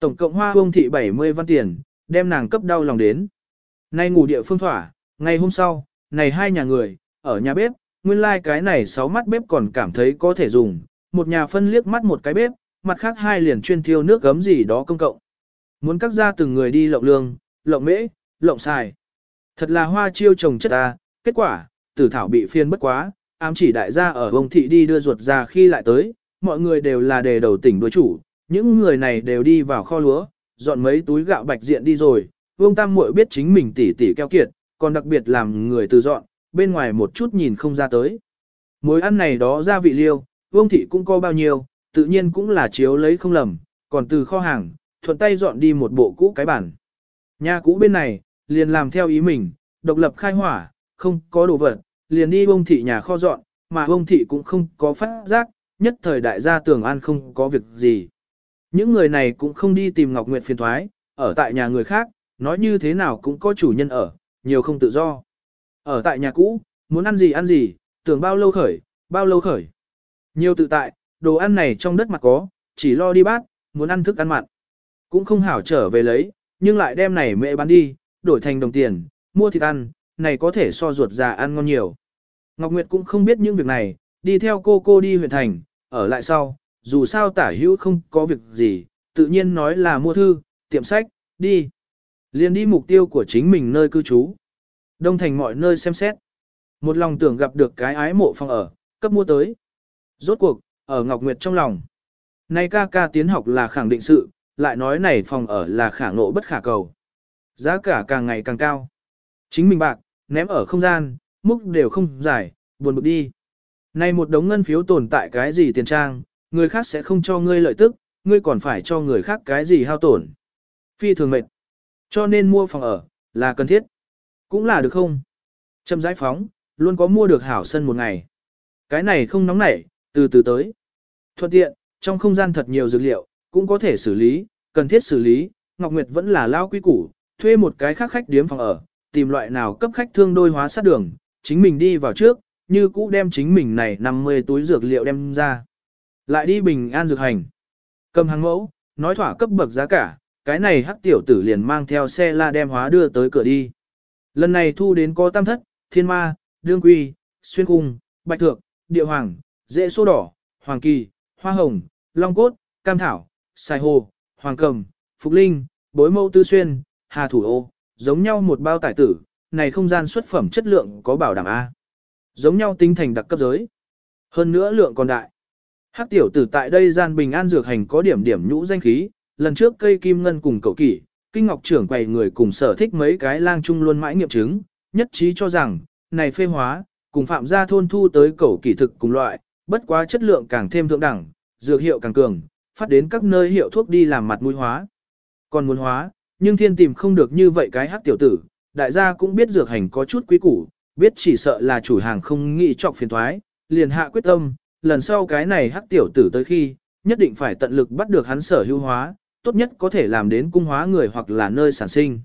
Speaker 1: Tổng cộng hoa hông thị 70 văn tiền, đem nàng cấp đau lòng đến. Nay ngủ địa phương thỏa, ngày hôm sau, này hai nhà người, ở nhà bếp, nguyên lai like cái này sáu mắt bếp còn cảm thấy có thể dùng, một nhà phân liếc mắt một cái bếp, mặt khác hai liền chuyên thiêu nước gấm gì đó công cộng. Muốn cắt ra từng người đi lộng lương, lộng mễ, lộng xài. Thật là hoa chiêu trồng chất ta, kết quả, tử thảo bị phiên bất quá, ám chỉ đại gia ở ông thị đi đưa ruột ra khi lại tới, mọi người đều là đề đầu tỉnh đối chủ, những người này đều đi vào kho lúa, dọn mấy túi gạo bạch diện đi rồi, vương tam muội biết chính mình tỉ tỉ keo kiệt, còn đặc biệt làm người từ dọn, bên ngoài một chút nhìn không ra tới. Mối ăn này đó gia vị liêu, vương thị cũng có bao nhiêu, tự nhiên cũng là chiếu lấy không lầm, còn từ kho hàng, thuận tay dọn đi một bộ cũ cái bản. Nhà cũ bên này, liền làm theo ý mình, độc lập khai hỏa, không có đồ vật, liền đi bông thị nhà kho dọn, mà bông thị cũng không có phát giác, nhất thời đại gia tưởng an không có việc gì. Những người này cũng không đi tìm Ngọc Nguyệt phiền thoái, ở tại nhà người khác, nói như thế nào cũng có chủ nhân ở, nhiều không tự do. Ở tại nhà cũ, muốn ăn gì ăn gì, tưởng bao lâu khởi, bao lâu khởi. Nhiều tự tại, đồ ăn này trong đất mặt có, chỉ lo đi bát, muốn ăn thức ăn mặn. Cũng không hảo trở về lấy, nhưng lại đem này mẹ bán đi, đổi thành đồng tiền, mua thịt ăn, này có thể so ruột già ăn ngon nhiều. Ngọc Nguyệt cũng không biết những việc này, đi theo cô cô đi huyện thành, ở lại sau, dù sao tả hữu không có việc gì, tự nhiên nói là mua thư, tiệm sách, đi. Liên đi mục tiêu của chính mình nơi cư trú. Đông thành mọi nơi xem xét. Một lòng tưởng gặp được cái ái mộ phòng ở, cấp mua tới. Rốt cuộc, ở Ngọc Nguyệt trong lòng. Nay ca ca tiến học là khẳng định sự, lại nói này phòng ở là khả ngộ bất khả cầu. Giá cả càng ngày càng cao. Chính mình bạc, ném ở không gian, múc đều không giải, buồn bực đi. Nay một đống ngân phiếu tồn tại cái gì tiền trang, người khác sẽ không cho ngươi lợi tức, ngươi còn phải cho người khác cái gì hao tổn. Phi thường mệt. Cho nên mua phòng ở, là cần thiết. Cũng là được không? Châm giải phóng, luôn có mua được hảo sân một ngày. Cái này không nóng nảy, từ từ tới. Thuận tiện, trong không gian thật nhiều dược liệu, cũng có thể xử lý, cần thiết xử lý, Ngọc Nguyệt vẫn là lao quy củ, thuê một cái khác khách điếm phòng ở, tìm loại nào cấp khách thương đôi hóa sát đường, chính mình đi vào trước, như cũ đem chính mình này 50 túi dược liệu đem ra. Lại đi bình an dược hành. Cầm hàng mẫu, nói thỏa cấp bậc giá cả, cái này hắc tiểu tử liền mang theo xe la đem hóa đưa tới cửa đi. Lần này thu đến có tam thất, thiên ma, đương quy, xuyên cung, bạch thượng, địa hoàng, dễ số đỏ, hoàng kỳ, hoa hồng, long cốt, cam thảo, xài hồ, hoàng cầm, phục linh, bối mâu tư xuyên, hà thủ ô, giống nhau một bao tải tử, này không gian xuất phẩm chất lượng có bảo đảm A. Giống nhau tinh thành đặc cấp giới. Hơn nữa lượng còn đại. Hắc tiểu tử tại đây gian bình an dược hành có điểm điểm nhũ danh khí, lần trước cây kim ngân cùng cậu kỷ, kinh ngọc trưởng quầy người cùng sở thích mấy cái lang chung luôn mãi nghiệm chứng, nhất trí cho rằng, này phê hóa, cùng phạm gia thôn thu tới cậu kỷ thực cùng loại, bất quá chất lượng càng thêm thượng đẳng, dược hiệu càng cường, phát đến các nơi hiệu thuốc đi làm mặt mũi hóa. Còn muốn hóa, nhưng thiên tìm không được như vậy cái hắc tiểu tử, đại gia cũng biết dược hành có chút quý củ, biết chỉ sợ là chủ hàng không nghĩ trọc phiền thoái, liền hạ quyết tâm, lần sau cái này hắc tiểu tử tới khi, nhất định phải tận lực bắt được hắn sở hữu hóa, tốt nhất có thể làm đến cung hóa người hoặc là nơi sản sinh.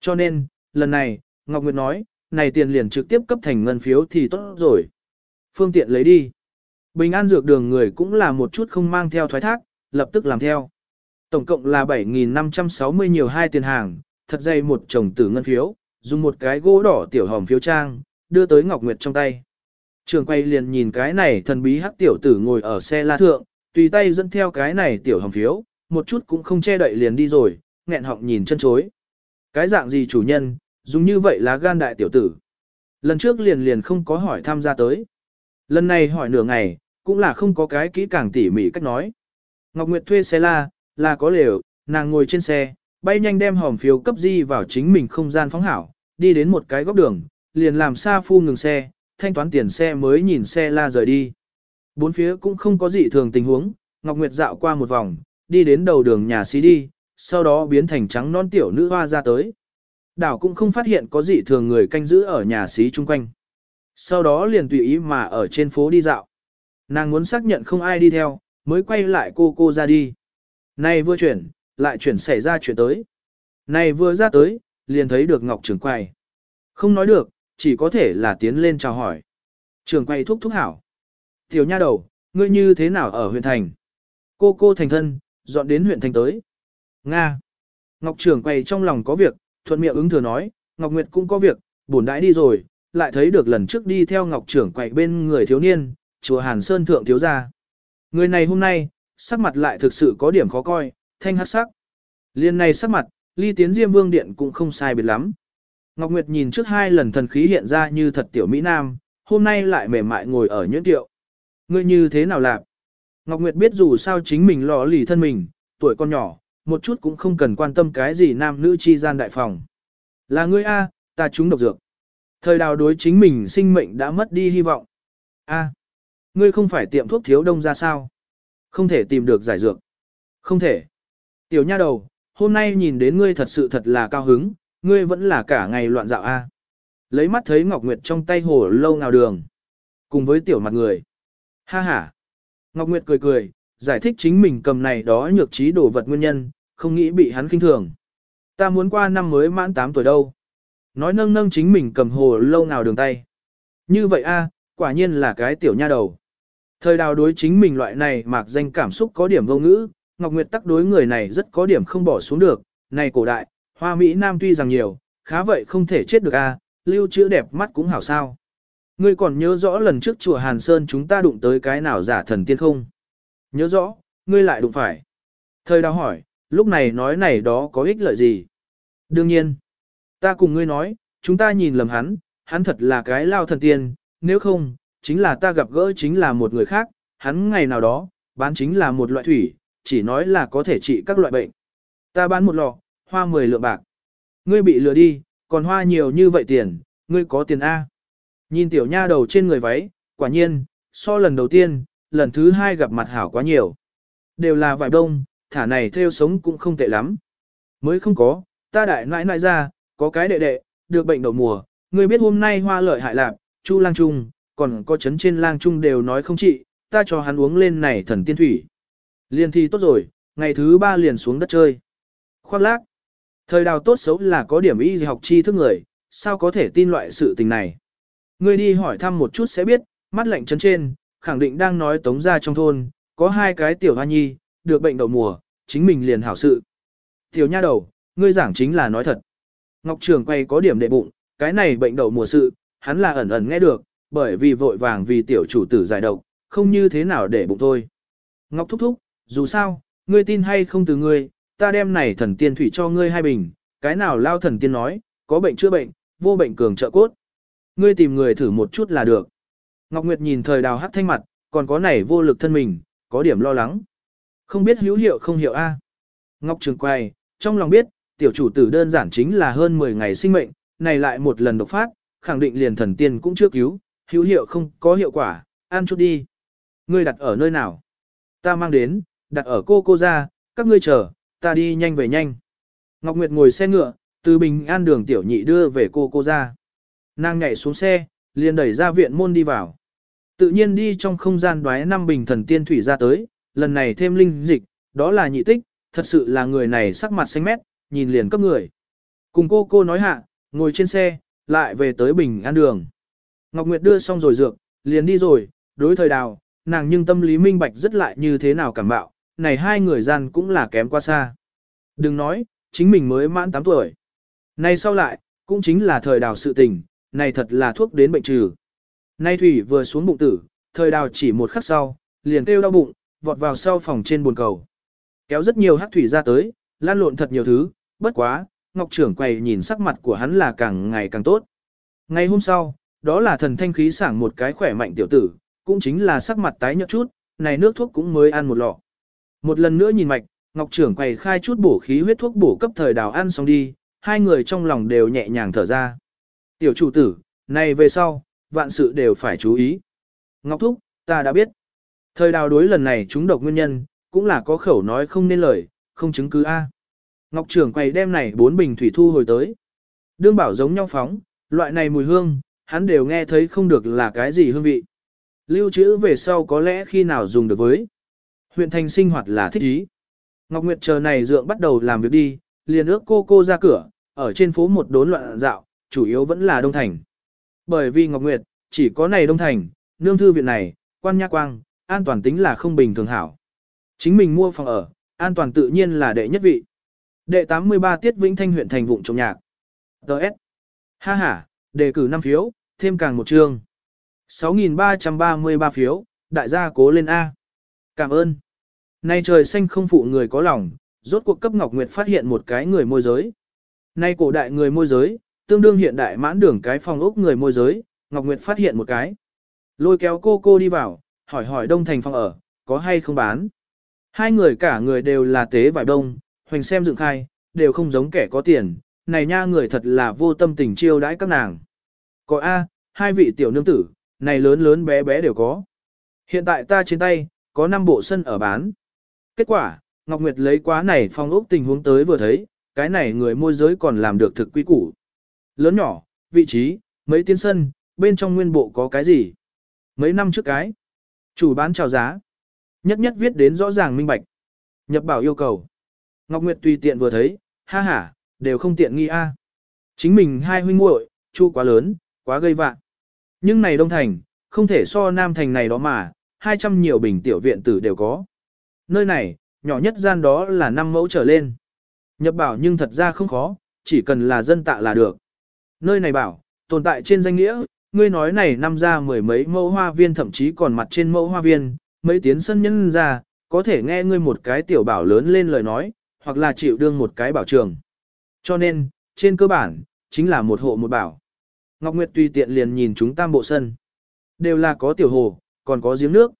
Speaker 1: Cho nên, lần này, Ngọc Nguyệt nói, này tiền liền trực tiếp cấp thành ngân phiếu thì tốt rồi. Phương tiện lấy đi. Bình an dược đường người cũng là một chút không mang theo thoái thác, lập tức làm theo. Tổng cộng là 7.560 nhiều hai tiền hàng, thật dày một chồng tử ngân phiếu, dùng một cái gỗ đỏ tiểu hòm phiếu trang, đưa tới Ngọc Nguyệt trong tay. Trường quay liền nhìn cái này thần bí hắc tiểu tử ngồi ở xe la thượng, tùy tay dẫn theo cái này tiểu hòm phiếu, một chút cũng không che đậy liền đi rồi, nghẹn họng nhìn chân chối. Cái dạng gì chủ nhân, dùng như vậy là gan đại tiểu tử. Lần trước liền liền không có hỏi tham gia tới. Lần này hỏi nửa ngày, cũng là không có cái kỹ càng tỉ mỉ cách nói. Ngọc Nguyệt thuê xe la, là có lều, nàng ngồi trên xe, bay nhanh đem hòm phiếu cấp di vào chính mình không gian phóng hảo, đi đến một cái góc đường, liền làm xa phu ngừng xe, thanh toán tiền xe mới nhìn xe la rời đi. Bốn phía cũng không có gì thường tình huống, Ngọc Nguyệt dạo qua một vòng, đi đến đầu đường nhà xí đi, sau đó biến thành trắng non tiểu nữ hoa ra tới. Đảo cũng không phát hiện có gì thường người canh giữ ở nhà xí chung quanh. Sau đó liền tùy ý mà ở trên phố đi dạo. Nàng muốn xác nhận không ai đi theo, mới quay lại cô cô ra đi. Này vừa chuyển, lại chuyển xảy ra chuyện tới. Này vừa ra tới, liền thấy được Ngọc trưởng quay. Không nói được, chỉ có thể là tiến lên chào hỏi. trưởng quay thúc thúc hảo. Tiểu nha đầu, ngươi như thế nào ở huyện thành? Cô cô thành thân, dọn đến huyện thành tới. Nga. Ngọc trưởng quay trong lòng có việc, thuận miệng ứng thừa nói, Ngọc Nguyệt cũng có việc, bổn đãi đi rồi, lại thấy được lần trước đi theo Ngọc Trưởng quay bên người thiếu niên, chùa Hàn Sơn Thượng thiếu gia. Người này hôm nay, sắc mặt lại thực sự có điểm khó coi, thanh hắc sắc. Liên này sắc mặt, ly tiến diêm vương điện cũng không sai biệt lắm. Ngọc Nguyệt nhìn trước hai lần thần khí hiện ra như thật tiểu Mỹ Nam, hôm nay lại mềm mại ngồi ở nhuyễn tiệu. Ngươi như thế nào lạc? Ngọc Nguyệt biết dù sao chính mình lò lì thân mình, tuổi con nhỏ, một chút cũng không cần quan tâm cái gì nam nữ chi gian đại phòng. Là ngươi A, ta trúng độc dược. Thời đào đối chính mình sinh mệnh đã mất đi hy vọng. A, ngươi không phải tiệm thuốc thiếu đông ra sao? Không thể tìm được giải dược. Không thể. Tiểu nha đầu, hôm nay nhìn đến ngươi thật sự thật là cao hứng, ngươi vẫn là cả ngày loạn dạo A. Lấy mắt thấy Ngọc Nguyệt trong tay hồ lâu nào đường. Cùng với tiểu mặt người. Ha ha. Ngọc Nguyệt cười cười, giải thích chính mình cầm này đó nhược trí đồ vật nguyên nhân, không nghĩ bị hắn kinh thường. Ta muốn qua năm mới mãn 8 tuổi đâu. Nói nâng nâng chính mình cầm hồ lâu nào đường tay. Như vậy a, quả nhiên là cái tiểu nha đầu. Thời đào đối chính mình loại này mạc danh cảm xúc có điểm vô ngữ, Ngọc Nguyệt tắc đối người này rất có điểm không bỏ xuống được. Này cổ đại, hoa Mỹ Nam tuy rằng nhiều, khá vậy không thể chết được a, lưu chữ đẹp mắt cũng hảo sao. Ngươi còn nhớ rõ lần trước chùa Hàn Sơn chúng ta đụng tới cái nào giả thần tiên không? Nhớ rõ, ngươi lại đụng phải. Thời đào hỏi, lúc này nói này đó có ích lợi gì? Đương nhiên, ta cùng ngươi nói, chúng ta nhìn lầm hắn, hắn thật là cái lao thần tiên, nếu không, chính là ta gặp gỡ chính là một người khác, hắn ngày nào đó, bán chính là một loại thủy, chỉ nói là có thể trị các loại bệnh. Ta bán một lọ, hoa 10 lượng bạc. Ngươi bị lừa đi, còn hoa nhiều như vậy tiền, ngươi có tiền A. Nhìn tiểu nha đầu trên người váy, quả nhiên, so lần đầu tiên, lần thứ hai gặp mặt hảo quá nhiều. Đều là vải đông, thả này theo sống cũng không tệ lắm. Mới không có, ta đại nãi nãi ra, có cái đệ đệ, được bệnh đậu mùa, ngươi biết hôm nay hoa lợi hại lạc, chu lang trung, còn có chấn trên lang trung đều nói không trị, ta cho hắn uống lên này thần tiên thủy. Liền thì tốt rồi, ngày thứ ba liền xuống đất chơi. Khoác lác. Thời đào tốt xấu là có điểm y học chi thức người, sao có thể tin loại sự tình này. Ngươi đi hỏi thăm một chút sẽ biết, mắt lạnh chấn trên, khẳng định đang nói tống ra trong thôn, có hai cái tiểu hoa nhi, được bệnh đậu mùa, chính mình liền hảo sự. Tiểu nha đầu, ngươi giảng chính là nói thật. Ngọc Trường quay có điểm đệ bụng, cái này bệnh đậu mùa sự, hắn là ẩn ẩn nghe được, bởi vì vội vàng vì tiểu chủ tử giải độc, không như thế nào để bụng thôi. Ngọc thúc thúc, dù sao, ngươi tin hay không từ ngươi, ta đem này thần tiên thủy cho ngươi hai bình, cái nào lao thần tiên nói, có bệnh chữa bệnh, vô bệnh cường trợ cốt. Ngươi tìm người thử một chút là được. Ngọc Nguyệt nhìn thời đào hắc thanh mặt, còn có này vô lực thân mình, có điểm lo lắng. Không biết hữu hiệu không hiệu A. Ngọc Trường quay, trong lòng biết, tiểu chủ tử đơn giản chính là hơn 10 ngày sinh mệnh, này lại một lần độc phát, khẳng định liền thần tiên cũng chưa cứu, hữu hiệu không có hiệu quả, ăn chút đi. Ngươi đặt ở nơi nào? Ta mang đến, đặt ở cô cô ra, các ngươi chờ, ta đi nhanh về nhanh. Ngọc Nguyệt ngồi xe ngựa, từ bình an đường tiểu nhị đưa về cô cô ra. Nàng nhảy xuống xe, liền đẩy ra viện môn đi vào. Tự nhiên đi trong không gian đoái năm bình thần tiên thủy ra tới, lần này thêm linh dịch, đó là nhị tích, thật sự là người này sắc mặt xanh mét, nhìn liền cấp người. Cùng cô cô nói hạ, ngồi trên xe, lại về tới bình an đường. Ngọc Nguyệt đưa xong rồi dược, liền đi rồi, đối thời đào, nàng nhưng tâm lý minh bạch rất lại như thế nào cảm bạo, này hai người gian cũng là kém quá xa. Đừng nói, chính mình mới mãn 8 tuổi. Này sau lại, cũng chính là thời đào sự tình, này thật là thuốc đến bệnh trừ. Nay Thủy vừa xuống bụng tử, thời đào chỉ một khắc sau, liền kêu đau bụng, vọt vào sau phòng trên buồn cầu. Kéo rất nhiều hắc thủy ra tới, lan lộn thật nhiều thứ, bất quá, Ngọc trưởng quầy nhìn sắc mặt của hắn là càng ngày càng tốt. Ngày hôm sau, đó là thần thanh khí sảng một cái khỏe mạnh tiểu tử, cũng chính là sắc mặt tái nhợt chút, này nước thuốc cũng mới ăn một lọ. Một lần nữa nhìn mạch, Ngọc trưởng quầy khai chút bổ khí huyết thuốc bổ cấp thời đào ăn xong đi, hai người trong lòng đều nhẹ nhàng thở ra. Tiểu chủ tử, này về sau, vạn sự đều phải chú ý. Ngọc Thúc, ta đã biết. Thời đào đối lần này chúng độc nguyên nhân, cũng là có khẩu nói không nên lời, không chứng cứ A. Ngọc trưởng quầy đem này bốn bình thủy thu hồi tới. Đương bảo giống nhau phóng, loại này mùi hương, hắn đều nghe thấy không được là cái gì hương vị. Lưu trữ về sau có lẽ khi nào dùng được với. Huyện thành sinh hoạt là thích ý. Ngọc Nguyệt chờ này dượng bắt đầu làm việc đi, liền ước cô cô ra cửa, ở trên phố một đốn loạn dạo, chủ yếu vẫn là Đông Thành. Bởi vì Ngọc Nguyệt, chỉ có này Đông Thành, nương thư viện này, quan nha quang, an toàn tính là không bình thường hảo. Chính mình mua phòng ở, an toàn tự nhiên là đệ nhất vị. Đệ 83 tiết Vĩnh Thanh huyện thành vụng trồng nhạc. Đợt. Ha ha, đề cử 5 phiếu, thêm càng một chương. 6.333 phiếu, đại gia cố lên A. Cảm ơn. Nay trời xanh không phụ người có lòng, rốt cuộc cấp Ngọc Nguyệt phát hiện một cái người môi giới. Nay cổ đại người môi giới, tương đương hiện đại mãn đường cái phòng ốc người môi giới, Ngọc Nguyệt phát hiện một cái. Lôi kéo cô cô đi vào, hỏi hỏi đông thành phòng ở, có hay không bán. Hai người cả người đều là tế vải đông, hoành xem dựng khai, đều không giống kẻ có tiền, này nha người thật là vô tâm tình chiêu đãi các nàng. Có A, hai vị tiểu nương tử, này lớn lớn bé bé đều có. Hiện tại ta trên tay, có 5 bộ sân ở bán. Kết quả, Ngọc Nguyệt lấy quá này phong ốc tình huống tới vừa thấy, cái này người môi giới còn làm được thực quy củ. Lớn nhỏ, vị trí, mấy tiên sân, bên trong nguyên bộ có cái gì? Mấy năm trước cái, chủ bán chào giá. Nhất nhất viết đến rõ ràng minh bạch. Nhập bảo yêu cầu. Ngọc Nguyệt tùy tiện vừa thấy, ha ha, đều không tiện nghi a. Chính mình hai huynh muội, chu quá lớn, quá gây vạn. Nhưng này Đông Thành, không thể so Nam Thành này đó mà, 200 nhiều bình tiểu viện tử đều có. Nơi này, nhỏ nhất gian đó là 5 mẫu trở lên. Nhập bảo nhưng thật ra không khó, chỉ cần là dân tạ là được. Nơi này bảo, tồn tại trên danh nghĩa, ngươi nói này năm ra mười mấy mẫu hoa viên thậm chí còn mặt trên mẫu hoa viên, mấy tiến sân nhân ra, có thể nghe ngươi một cái tiểu bảo lớn lên lời nói, hoặc là chịu đương một cái bảo trường. Cho nên, trên cơ bản, chính là một hộ một bảo. Ngọc Nguyệt tùy tiện liền nhìn chúng tam bộ sân. Đều là có tiểu hồ, còn có giếng nước.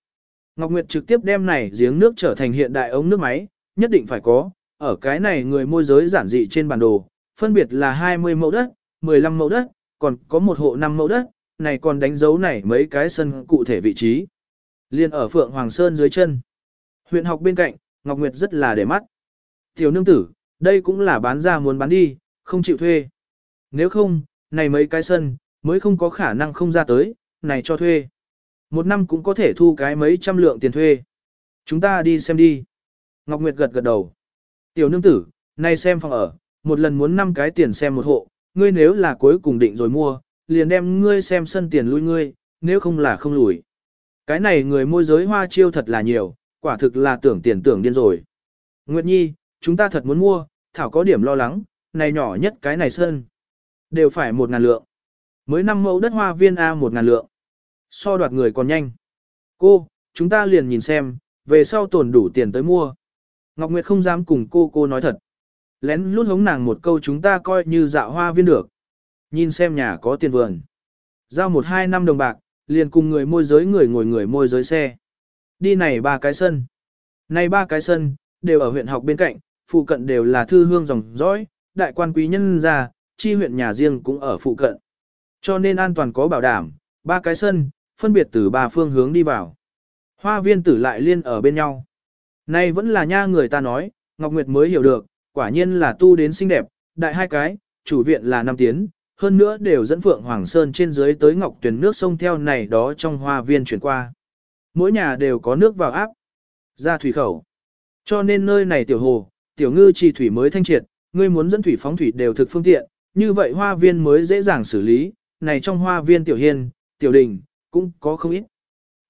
Speaker 1: Ngọc Nguyệt trực tiếp đem này giếng nước trở thành hiện đại ống nước máy, nhất định phải có, ở cái này người môi giới giản dị trên bản đồ, phân biệt là 20 mẫu đất, 15 mẫu đất, còn có một hộ 5 mẫu đất, này còn đánh dấu này mấy cái sân cụ thể vị trí. Liên ở Phượng Hoàng Sơn dưới chân. Huyện học bên cạnh, Ngọc Nguyệt rất là để mắt. Tiểu nương tử, đây cũng là bán ra muốn bán đi, không chịu thuê. Nếu không, này mấy cái sân, mới không có khả năng không ra tới, này cho thuê. Một năm cũng có thể thu cái mấy trăm lượng tiền thuê. Chúng ta đi xem đi. Ngọc Nguyệt gật gật đầu. Tiểu nương tử, này xem phòng ở, một lần muốn năm cái tiền xem một hộ, ngươi nếu là cuối cùng định rồi mua, liền đem ngươi xem sân tiền lui ngươi, nếu không là không lùi. Cái này người môi giới hoa chiêu thật là nhiều, quả thực là tưởng tiền tưởng điên rồi. Nguyệt Nhi, chúng ta thật muốn mua, Thảo có điểm lo lắng, này nhỏ nhất cái này sân. Đều phải một ngàn lượng. Mới năm mẫu đất hoa viên A một ngàn lượng. So đoạt người còn nhanh. Cô, chúng ta liền nhìn xem, về sau tồn đủ tiền tới mua. Ngọc Nguyệt không dám cùng cô cô nói thật. lén lút hống nàng một câu chúng ta coi như dạo hoa viên được. Nhìn xem nhà có tiền vườn. Giao một hai năm đồng bạc, liền cùng người môi giới người ngồi người môi giới xe. Đi này ba cái sân. Này ba cái sân, đều ở huyện học bên cạnh, phụ cận đều là thư hương dòng dõi, đại quan quý nhân ra, chi huyện nhà riêng cũng ở phụ cận. Cho nên an toàn có bảo đảm, ba cái sân, phân biệt từ ba phương hướng đi vào. Hoa viên tử lại liên ở bên nhau. Này vẫn là nha người ta nói, Ngọc Nguyệt mới hiểu được, quả nhiên là tu đến xinh đẹp, đại hai cái, chủ viện là năm tiến, hơn nữa đều dẫn Phượng Hoàng Sơn trên dưới tới Ngọc Tuyền nước sông theo này đó trong hoa viên chuyển qua. Mỗi nhà đều có nước vào áp, ra thủy khẩu. Cho nên nơi này tiểu hồ, tiểu ngư trì thủy mới thanh triệt, ngươi muốn dẫn thủy phóng thủy đều thực phương tiện, như vậy hoa viên mới dễ dàng xử lý, này trong hoa viên tiểu hiên, tiểu đình, cũng có không ít.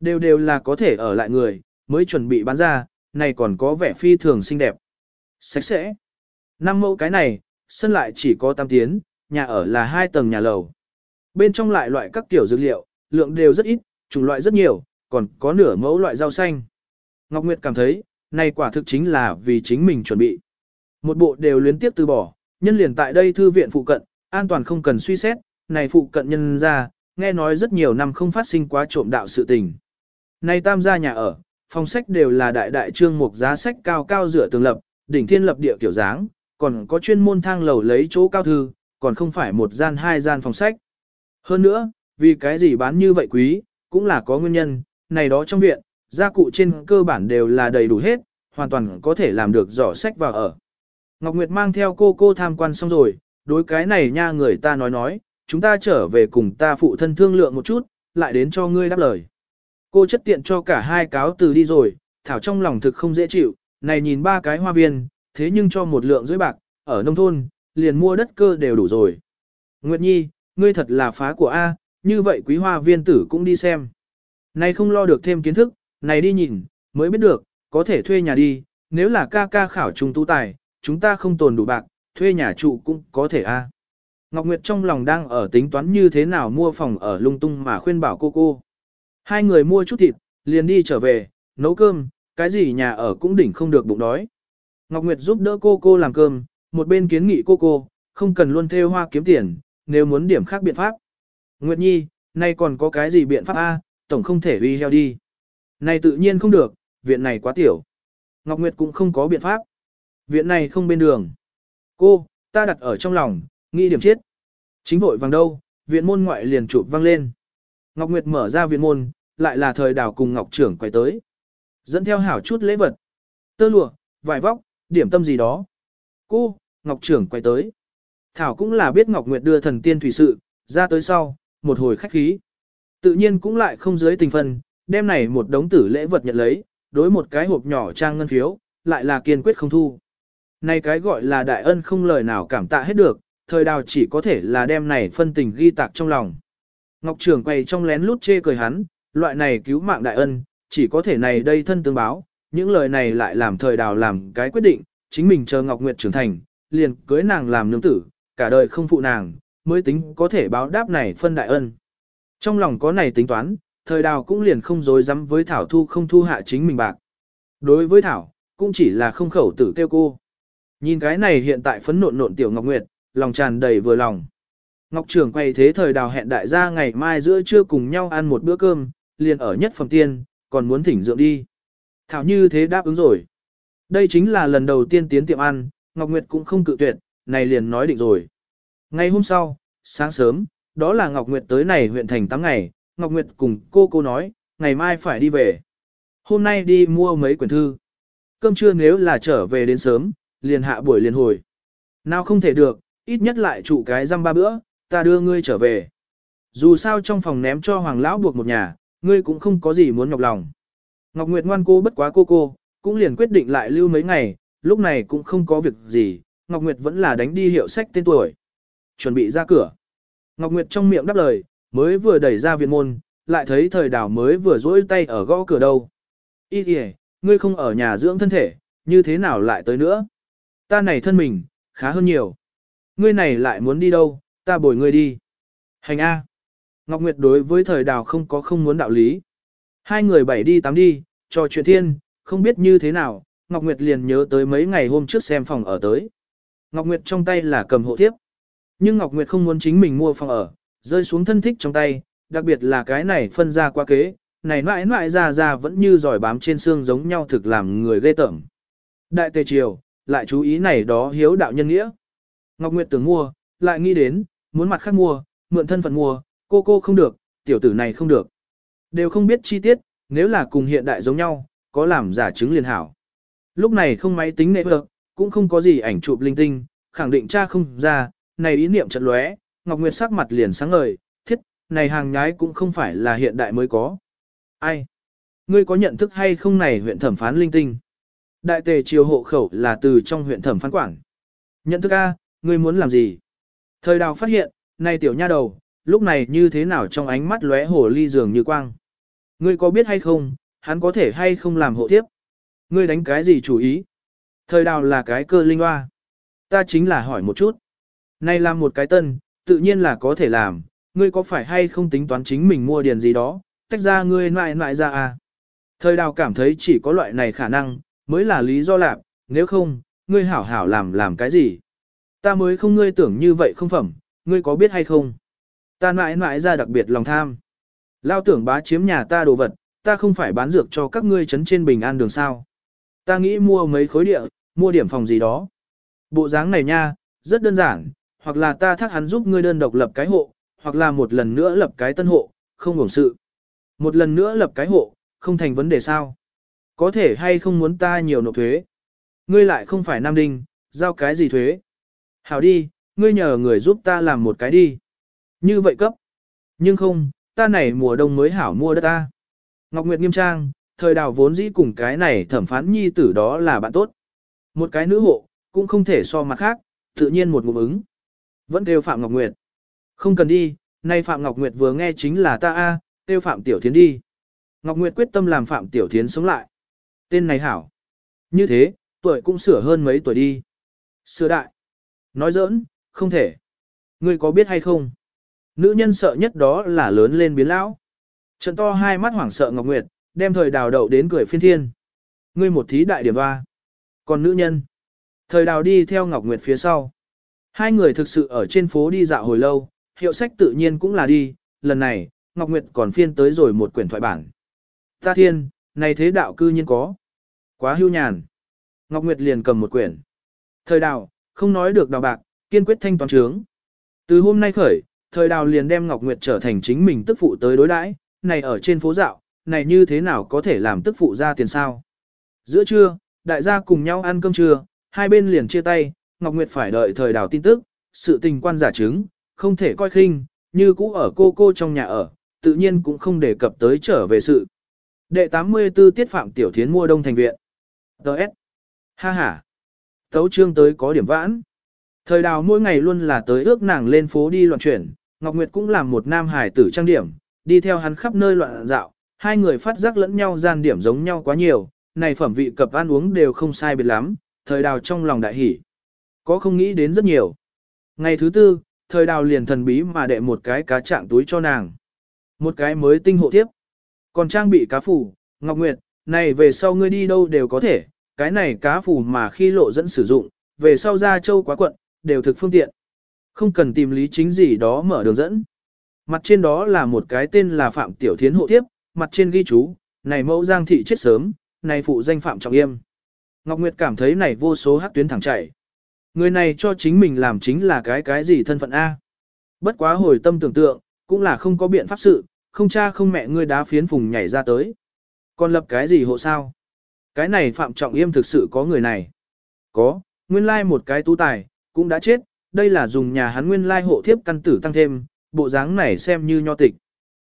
Speaker 1: Đều đều là có thể ở lại người, mới chuẩn bị bán ra, này còn có vẻ phi thường xinh đẹp. Sạch sẽ. Năm mẫu cái này, sân lại chỉ có 8 tiến, nhà ở là hai tầng nhà lầu. Bên trong lại loại các kiểu dược liệu, lượng đều rất ít, chủng loại rất nhiều, còn có nửa mẫu loại rau xanh. Ngọc Nguyệt cảm thấy, này quả thực chính là vì chính mình chuẩn bị. Một bộ đều liên tiếp từ bỏ, nhân liền tại đây thư viện phụ cận, an toàn không cần suy xét, này phụ cận nhân ra, nghe nói rất nhiều năm không phát sinh quá trộm đạo sự tình. Này tam gia nhà ở, phòng sách đều là đại đại trương mục giá sách cao cao dựa tường lập, đỉnh thiên lập địa kiểu dáng, còn có chuyên môn thang lầu lấy chỗ cao thư, còn không phải một gian hai gian phòng sách. Hơn nữa, vì cái gì bán như vậy quý, cũng là có nguyên nhân, này đó trong viện, gia cụ trên cơ bản đều là đầy đủ hết, hoàn toàn có thể làm được giỏ sách vào ở. Ngọc Nguyệt mang theo cô cô tham quan xong rồi, đối cái này nha người ta nói nói, chúng ta trở về cùng ta phụ thân thương lượng một chút, lại đến cho ngươi đáp lời. Cô chất tiện cho cả hai cáo từ đi rồi, Thảo trong lòng thực không dễ chịu, này nhìn ba cái hoa viên, thế nhưng cho một lượng dưới bạc, ở nông thôn, liền mua đất cơ đều đủ rồi. Nguyệt Nhi, ngươi thật là phá của A, như vậy quý hoa viên tử cũng đi xem. Này không lo được thêm kiến thức, này đi nhìn, mới biết được, có thể thuê nhà đi, nếu là ca ca khảo trung tu tài, chúng ta không tồn đủ bạc, thuê nhà trụ cũng có thể A. Ngọc Nguyệt trong lòng đang ở tính toán như thế nào mua phòng ở lung tung mà khuyên bảo cô cô. Hai người mua chút thịt, liền đi trở về, nấu cơm, cái gì nhà ở cũng đỉnh không được bụng đói. Ngọc Nguyệt giúp đỡ cô cô làm cơm, một bên kiến nghị cô cô, không cần luôn theo hoa kiếm tiền, nếu muốn điểm khác biện pháp. Nguyệt Nhi, nay còn có cái gì biện pháp A, tổng không thể uy heo đi. Này tự nhiên không được, viện này quá tiểu. Ngọc Nguyệt cũng không có biện pháp. Viện này không bên đường. Cô, ta đặt ở trong lòng, nghĩ điểm chết. Chính vội vàng đâu, viện môn ngoại liền chụp vang lên. Ngọc Nguyệt mở ra viện môn, lại là thời đào cùng Ngọc trưởng quay tới. Dẫn theo hảo chút lễ vật. Tơ lụa, vải vóc, điểm tâm gì đó. Cô, Ngọc trưởng quay tới. Thảo cũng là biết Ngọc Nguyệt đưa thần tiên thủy sự, ra tới sau, một hồi khách khí. Tự nhiên cũng lại không dưới tình phần, đem này một đống tử lễ vật nhận lấy, đối một cái hộp nhỏ trang ngân phiếu, lại là kiên quyết không thu. Này cái gọi là đại ân không lời nào cảm tạ hết được, thời đào chỉ có thể là đem này phân tình ghi tạc trong lòng. Ngọc Trường quay trong lén lút chê cười hắn, loại này cứu mạng đại ân, chỉ có thể này đây thân tương báo, những lời này lại làm thời đào làm cái quyết định, chính mình chờ Ngọc Nguyệt trưởng thành, liền cưới nàng làm nương tử, cả đời không phụ nàng, mới tính có thể báo đáp này phân đại ân. Trong lòng có này tính toán, thời đào cũng liền không dối dám với Thảo Thu không thu hạ chính mình bạc. Đối với Thảo, cũng chỉ là không khẩu tử kêu cô. Nhìn cái này hiện tại phấn nộn nộn tiểu Ngọc Nguyệt, lòng tràn đầy vừa lòng. Ngọc trưởng quay thế thời đào hẹn đại gia ngày mai giữa trưa cùng nhau ăn một bữa cơm, liền ở nhất phẩm tiên, còn muốn thỉnh dưỡng đi. Thảo như thế đáp ứng rồi. Đây chính là lần đầu tiên tiến tiệm ăn, Ngọc Nguyệt cũng không cự tuyệt, này liền nói định rồi. Ngày hôm sau, sáng sớm, đó là Ngọc Nguyệt tới này huyện thành 8 ngày, Ngọc Nguyệt cùng cô cô nói, ngày mai phải đi về. Hôm nay đi mua mấy quyển thư. Cơm trưa nếu là trở về đến sớm, liền hạ buổi liền hồi. Nào không thể được, ít nhất lại trụ cái răm ba bữa, ta đưa ngươi trở về. Dù sao trong phòng ném cho hoàng lão buộc một nhà, ngươi cũng không có gì muốn nhọc lòng. Ngọc Nguyệt ngoan cô bất quá cô cô, cũng liền quyết định lại lưu mấy ngày, lúc này cũng không có việc gì, Ngọc Nguyệt vẫn là đánh đi hiệu sách tên tuổi. Chuẩn bị ra cửa. Ngọc Nguyệt trong miệng đáp lời, mới vừa đẩy ra viện môn, lại thấy thời đảo mới vừa dỗi tay ở gõ cửa đâu. Ý kìa, ngươi không ở nhà dưỡng thân thể, như thế nào lại tới nữa? Ta này thân mình, khá hơn nhiều. Ngươi này lại muốn đi đâu, ta bồi ngươi đi. Hành A. Ngọc Nguyệt đối với thời đào không có không muốn đạo lý. Hai người bảy đi tám đi, trò chuyện thiên, không biết như thế nào, Ngọc Nguyệt liền nhớ tới mấy ngày hôm trước xem phòng ở tới. Ngọc Nguyệt trong tay là cầm hộ thiếp. Nhưng Ngọc Nguyệt không muốn chính mình mua phòng ở, rơi xuống thân thích trong tay, đặc biệt là cái này phân ra qua kế, này mãi mãi ra ra vẫn như giỏi bám trên xương giống nhau thực làm người ghê tởm. Đại tề triều, lại chú ý này đó hiếu đạo nhân nghĩa. Ngọc Nguyệt tưởng mua, lại nghĩ đến, muốn mặt khác mua, mượn thân phận mua, cô cô không được, tiểu tử này không được. Đều không biết chi tiết, nếu là cùng hiện đại giống nhau, có làm giả chứng liền hảo. Lúc này không máy tính nệ được, cũng không có gì ảnh chụp linh tinh, khẳng định cha không ra, này ý niệm chợt lóe, Ngọc Nguyệt sắc mặt liền sáng ngời, thiết, này hàng nhái cũng không phải là hiện đại mới có. Ai? Ngươi có nhận thức hay không này huyện thẩm phán linh tinh? Đại tề triều hộ khẩu là từ trong huyện thẩm phán quản. Nhận thức A, ngươi muốn làm gì? Thời đào phát hiện, này tiểu nha đầu, lúc này như thế nào trong ánh mắt lóe hồ ly dường như quang. Ngươi có biết hay không, hắn có thể hay không làm hộ tiếp? Ngươi đánh cái gì chủ ý? Thời đào là cái cơ linh hoa. Ta chính là hỏi một chút. Này là một cái tân, tự nhiên là có thể làm, ngươi có phải hay không tính toán chính mình mua điền gì đó, tách ra ngươi lại lại ra à. Thời đào cảm thấy chỉ có loại này khả năng, mới là lý do lạc, nếu không, ngươi hảo hảo làm làm cái gì. Ta mới không ngươi tưởng như vậy không phẩm, ngươi có biết hay không? Ta mãi mãi ra đặc biệt lòng tham. Lao tưởng bá chiếm nhà ta đồ vật, ta không phải bán dược cho các ngươi chấn trên bình an đường sao. Ta nghĩ mua mấy khối địa, mua điểm phòng gì đó. Bộ dáng này nha, rất đơn giản, hoặc là ta thác hắn giúp ngươi đơn độc lập cái hộ, hoặc là một lần nữa lập cái tân hộ, không hưởng sự. Một lần nữa lập cái hộ, không thành vấn đề sao. Có thể hay không muốn ta nhiều nộp thuế. Ngươi lại không phải Nam Đinh, giao cái gì thuế. Hảo đi, ngươi nhờ người giúp ta làm một cái đi. Như vậy cấp. Nhưng không, ta này mùa đông mới hảo mua đất ta. Ngọc Nguyệt nghiêm trang, thời đào vốn dĩ cùng cái này thẩm phán nhi tử đó là bạn tốt. Một cái nữ hộ, cũng không thể so mặt khác, tự nhiên một ngụm ứng. Vẫn kêu Phạm Ngọc Nguyệt. Không cần đi, nay Phạm Ngọc Nguyệt vừa nghe chính là ta a, kêu Phạm Tiểu Thiến đi. Ngọc Nguyệt quyết tâm làm Phạm Tiểu Thiến sống lại. Tên này hảo. Như thế, tuổi cũng sửa hơn mấy tuổi đi. Sửa đại. Nói giỡn, không thể. Ngươi có biết hay không? Nữ nhân sợ nhất đó là lớn lên biến lão. Trận to hai mắt hoảng sợ Ngọc Nguyệt, đem thời đào đậu đến cười phiên thiên. Ngươi một thí đại điểm ba. Còn nữ nhân. Thời đào đi theo Ngọc Nguyệt phía sau. Hai người thực sự ở trên phố đi dạo hồi lâu, hiệu sách tự nhiên cũng là đi, lần này, Ngọc Nguyệt còn phiên tới rồi một quyển thoại bản. Ta thiên, này thế đạo cư nhiên có. Quá hưu nhàn. Ngọc Nguyệt liền cầm một quyển. Thời đào, không nói được đào bạc, kiên quyết thanh toán trướng. Từ hôm nay khởi, thời đào liền đem Ngọc Nguyệt trở thành chính mình tức phụ tới đối đãi, này ở trên phố dạo, này như thế nào có thể làm tức phụ ra tiền sao. Giữa trưa, đại gia cùng nhau ăn cơm trưa, hai bên liền chia tay, Ngọc Nguyệt phải đợi thời đào tin tức, sự tình quan giả chứng, không thể coi khinh, như cũ ở cô cô trong nhà ở, tự nhiên cũng không đề cập tới trở về sự. Đệ 84 tiết phạm tiểu thiến mua đông thành viện. Đợt. Ha ha. Tấu trương tới có điểm vãn. Thời đào mỗi ngày luôn là tới ước nàng lên phố đi loạn chuyển, Ngọc Nguyệt cũng làm một nam hải tử trang điểm, đi theo hắn khắp nơi loạn dạo, hai người phát giác lẫn nhau gian điểm giống nhau quá nhiều, này phẩm vị cập ăn uống đều không sai biệt lắm, thời đào trong lòng đại hỉ. Có không nghĩ đến rất nhiều. Ngày thứ tư, thời đào liền thần bí mà đệ một cái cá trạng túi cho nàng. Một cái mới tinh hộ tiếp. Còn trang bị cá phủ, Ngọc Nguyệt, này về sau ngươi đi đâu đều có thể, cái này cá phủ mà khi lộ dẫn sử dụng, về sau ra châu quá quận, đều thực phương tiện. Không cần tìm lý chính gì đó mở đường dẫn. Mặt trên đó là một cái tên là Phạm Tiểu Thiến hộ tiếp, mặt trên ghi chú, này mẫu giang thị chết sớm, này phụ danh Phạm Trọng Yêm. Ngọc Nguyệt cảm thấy này vô số hắc tuyến thẳng chảy. Người này cho chính mình làm chính là cái cái gì thân phận A. Bất quá hồi tâm tưởng tượng, cũng là không có biện pháp sự, không cha không mẹ ngươi đá phiến phùng nhảy ra tới. Còn lập cái gì hộ sao? Cái này Phạm Trọng Yêm thực sự có người này. Có, nguyên lai một cái tú tài, cũng đã chết, đây là dùng nhà hắn nguyên lai hộ thiếp căn tử tăng thêm, bộ dáng này xem như nho tịch.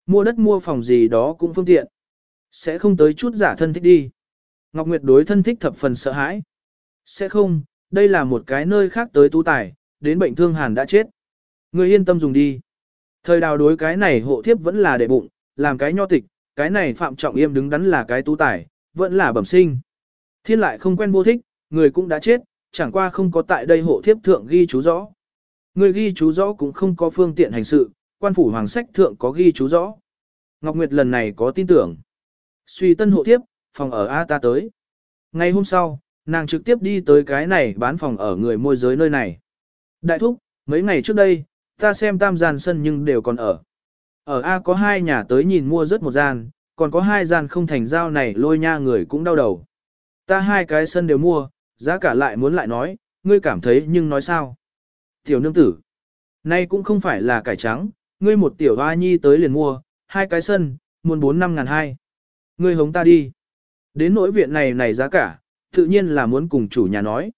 Speaker 1: Mua đất mua phòng gì đó cũng phương tiện. Sẽ không tới chút giả thân thích đi. Ngọc Nguyệt đối thân thích thập phần sợ hãi. Sẽ không, đây là một cái nơi khác tới tú tài, đến bệnh thương hàn đã chết. Người yên tâm dùng đi. Thời đào đối cái này hộ thiếp vẫn là để bụng, làm cái nho tịch, cái này phạm trọng yêm đứng đắn là cái tú tài, vẫn là bẩm sinh. Thiên lại không quen vô thích, người cũng đã chết, chẳng qua không có tại đây hộ thiếp thượng ghi chú rõ. Người ghi chú rõ cũng không có phương tiện hành sự, quan phủ hoàng sách thượng có ghi chú rõ. Ngọc Nguyệt lần này có tin tưởng. Suy tân hộ thiếp, phòng ở A ta tới. Ngày hôm sau, Nàng trực tiếp đi tới cái này bán phòng ở người môi giới nơi này. Đại thúc, mấy ngày trước đây, ta xem tam gian sân nhưng đều còn ở. Ở A có hai nhà tới nhìn mua rất một gian, còn có hai gian không thành giao này lôi nha người cũng đau đầu. Ta hai cái sân đều mua, giá cả lại muốn lại nói, ngươi cảm thấy nhưng nói sao? Tiểu nương tử, nay cũng không phải là cải trắng, ngươi một tiểu hoa nhi tới liền mua, hai cái sân, muốn bốn năm ngàn hai. Ngươi hống ta đi. Đến nỗi viện này này giá cả, tự nhiên là muốn cùng chủ nhà nói.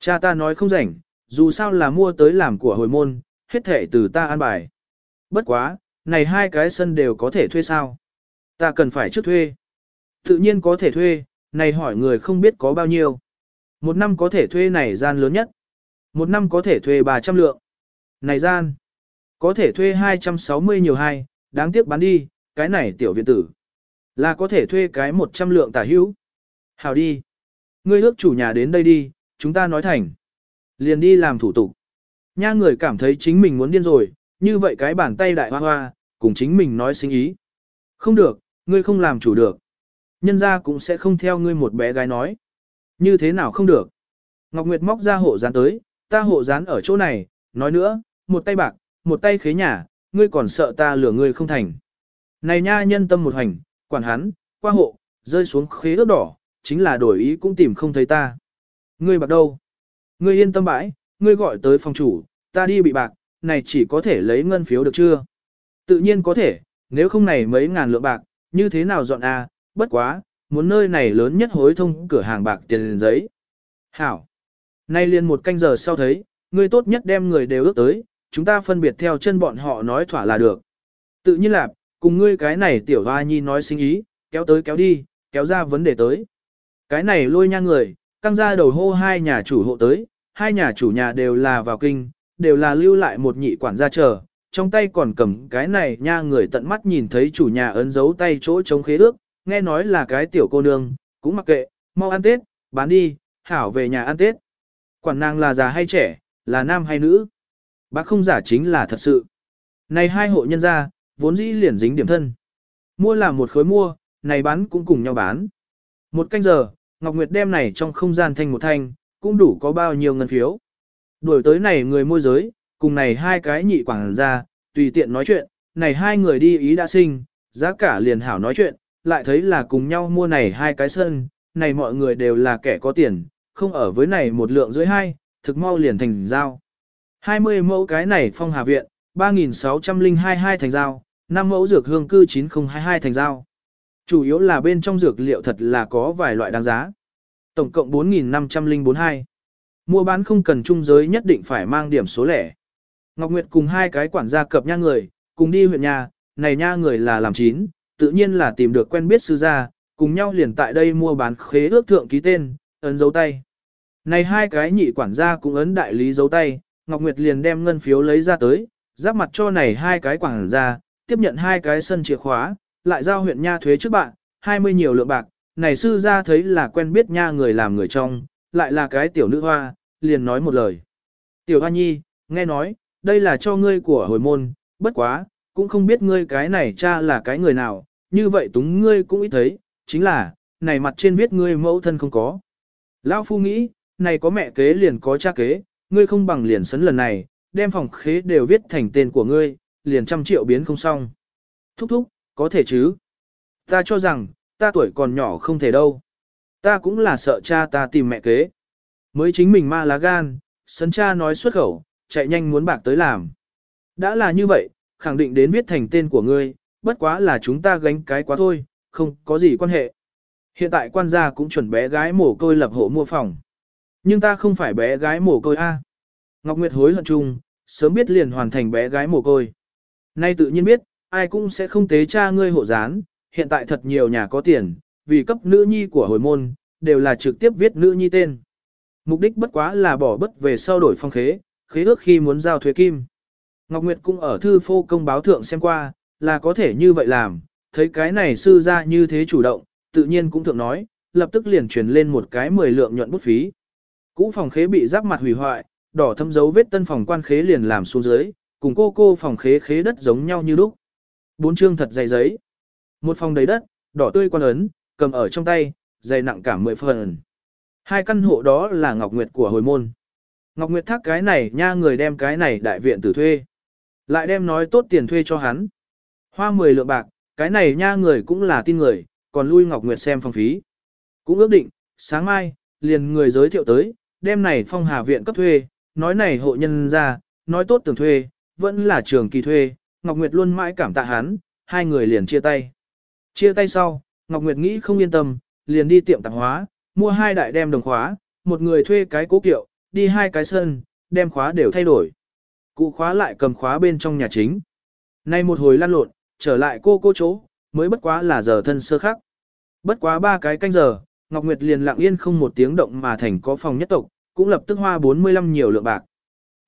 Speaker 1: Cha ta nói không rảnh, dù sao là mua tới làm của hồi môn, hết thể từ ta an bài. Bất quá, này hai cái sân đều có thể thuê sao? Ta cần phải trước thuê. Tự nhiên có thể thuê, này hỏi người không biết có bao nhiêu. Một năm có thể thuê này gian lớn nhất. Một năm có thể thuê 300 lượng. Này gian, có thể thuê 260 nhiều hai, đáng tiếc bán đi, cái này tiểu viện tử. Là có thể thuê cái 100 lượng tả hữu. Hào đi. Ngươi ước chủ nhà đến đây đi, chúng ta nói thành. Liền đi làm thủ tục. Nha người cảm thấy chính mình muốn điên rồi, như vậy cái bàn tay đại hoa hoa, cùng chính mình nói sinh ý. Không được, ngươi không làm chủ được. Nhân ra cũng sẽ không theo ngươi một bé gái nói. Như thế nào không được. Ngọc Nguyệt móc ra hộ dán tới, ta hộ dán ở chỗ này, nói nữa, một tay bạc, một tay khế nhà, ngươi còn sợ ta lừa ngươi không thành. Này nha nhân tâm một hành, quản hắn, qua hộ, rơi xuống khế ước đỏ, chính là đổi ý cũng tìm không thấy ta. Ngươi bạc đâu? Ngươi yên tâm bãi, ngươi gọi tới phòng chủ, ta đi bị bạc, này chỉ có thể lấy ngân phiếu được chưa? Tự nhiên có thể, nếu không này mấy ngàn lượng bạc, như thế nào dọn a? bất quá, muốn nơi này lớn nhất hối thông cửa hàng bạc tiền giấy. Hảo. Nay liền một canh giờ sau thấy, ngươi tốt nhất đem người đều ước tới, chúng ta phân biệt theo chân bọn họ nói thỏa là được. Tự nhiên là, cùng ngươi cái này tiểu hoa nhi nói sinh ý, kéo tới kéo đi, kéo ra vấn đề tới. Cái này lôi nha người, căng ra đầu hô hai nhà chủ hộ tới, hai nhà chủ nhà đều là vào kinh, đều là lưu lại một nhị quản gia chờ, trong tay còn cầm cái này nha người tận mắt nhìn thấy chủ nhà ấn dấu tay chỗ chống khế ước, nghe nói là cái tiểu cô nương, cũng mặc kệ, mau ăn Tết, bán đi, hảo về nhà ăn Tết. Quản nàng là già hay trẻ, là nam hay nữ. Bác không giả chính là thật sự. Này hai hộ nhân gia, vốn dĩ liền dính điểm thân. Mua là một khối mua, này bán cũng cùng nhau bán. Một canh giờ, Ngọc Nguyệt đem này trong không gian thanh một thanh, cũng đủ có bao nhiêu ngân phiếu. Đuổi tới này người môi giới, cùng này hai cái nhị quảng ra, tùy tiện nói chuyện, này hai người đi ý đã sinh, giá cả liền hảo nói chuyện, lại thấy là cùng nhau mua này hai cái sân, này mọi người đều là kẻ có tiền, không ở với này một lượng dưới hai, thực mau liền thành giao. 20 mẫu cái này phong hà viện, 3.602 thành giao, 5 mẫu dược hương cư 9022 thành giao. Chủ yếu là bên trong dược liệu thật là có vài loại đáng giá. Tổng cộng 4.5042. Mua bán không cần trung giới nhất định phải mang điểm số lẻ. Ngọc Nguyệt cùng hai cái quản gia cập nha người, cùng đi huyện nhà, này nha người là làm chín, tự nhiên là tìm được quen biết sư gia, cùng nhau liền tại đây mua bán khế ước thượng ký tên, ấn dấu tay. Này hai cái nhị quản gia cũng ấn đại lý dấu tay, Ngọc Nguyệt liền đem ngân phiếu lấy ra tới, giáp mặt cho này hai cái quản gia, tiếp nhận hai cái sân chìa khóa, lại giao huyện nha thuế trước bạn, 20 nhiều lượng bạc, này sư gia thấy là quen biết nha người làm người trong, lại là cái tiểu nữ hoa, liền nói một lời. Tiểu hoa nhi, nghe nói, đây là cho ngươi của hồi môn, bất quá, cũng không biết ngươi cái này cha là cái người nào, như vậy túng ngươi cũng ít thấy, chính là, này mặt trên viết ngươi mẫu thân không có. Lão phu nghĩ, này có mẹ kế liền có cha kế, ngươi không bằng liền sấn lần này, đem phòng khế đều viết thành tên của ngươi, liền trăm triệu biến không xong. Thúc thúc, có thể chứ? Ta cho rằng, ta tuổi còn nhỏ không thể đâu. Ta cũng là sợ cha ta tìm mẹ kế. Mới chính mình ma lá gan, sấn cha nói xuất khẩu, chạy nhanh muốn bạc tới làm. Đã là như vậy, khẳng định đến viết thành tên của ngươi, bất quá là chúng ta gánh cái quá thôi, không có gì quan hệ. Hiện tại quan gia cũng chuẩn bé gái mổ côi lập hộ mua phòng. Nhưng ta không phải bé gái mổ côi A. Ngọc Nguyệt hối hận chung, sớm biết liền hoàn thành bé gái mổ côi. Nay tự nhiên biết, ai cũng sẽ không tế cha ngươi hộ gián, hiện tại thật nhiều nhà có tiền, vì cấp nữ nhi của hồi môn, đều là trực tiếp viết nữ nhi tên. Mục đích bất quá là bỏ bất về sau đổi phong khế, khế ước khi muốn giao thuế kim. Ngọc Nguyệt cũng ở thư phô công báo thượng xem qua, là có thể như vậy làm, thấy cái này sư ra như thế chủ động, tự nhiên cũng thượng nói, lập tức liền truyền lên một cái 10 lượng nhuận bút phí. Cũ phòng khế bị giáp mặt hủy hoại, đỏ thâm dấu vết tân phòng quan khế liền làm xuống dưới, cùng cô cô phòng khế khế đất giống nhau như lúc. Bốn chương thật dày giấy. Một phòng đầy đất, đỏ tươi quan ấn, cầm ở trong tay, dày nặng cả mười phần. Hai căn hộ đó là Ngọc Nguyệt của hồi môn. Ngọc Nguyệt thác cái này nha người đem cái này đại viện tử thuê. Lại đem nói tốt tiền thuê cho hắn. Hoa 10 lượng bạc, cái này nha người cũng là tin người, còn lui Ngọc Nguyệt xem phòng phí. Cũng ước định, sáng mai, liền người giới thiệu tới, đem này phong hà viện cấp thuê, nói này hộ nhân ra, nói tốt tưởng thuê, vẫn là trường kỳ thuê, Ngọc Nguyệt luôn mãi cảm tạ hắn, hai người liền chia tay. Chia tay sau, Ngọc Nguyệt nghĩ không yên tâm, liền đi tiệm tạp hóa, mua hai đại đem đồng khóa, một người thuê cái cố kiệu, đi hai cái sân, đem khóa đều thay đổi. Cụ khóa lại cầm khóa bên trong nhà chính. Nay một hồi lăn lộn, trở lại cô cô chỗ, mới bất quá là giờ thân sơ khắc. Bất quá ba cái canh giờ, Ngọc Nguyệt liền lặng yên không một tiếng động mà thành có phòng nhất tộc, cũng lập tức hoa 45 nhiều lượng bạc.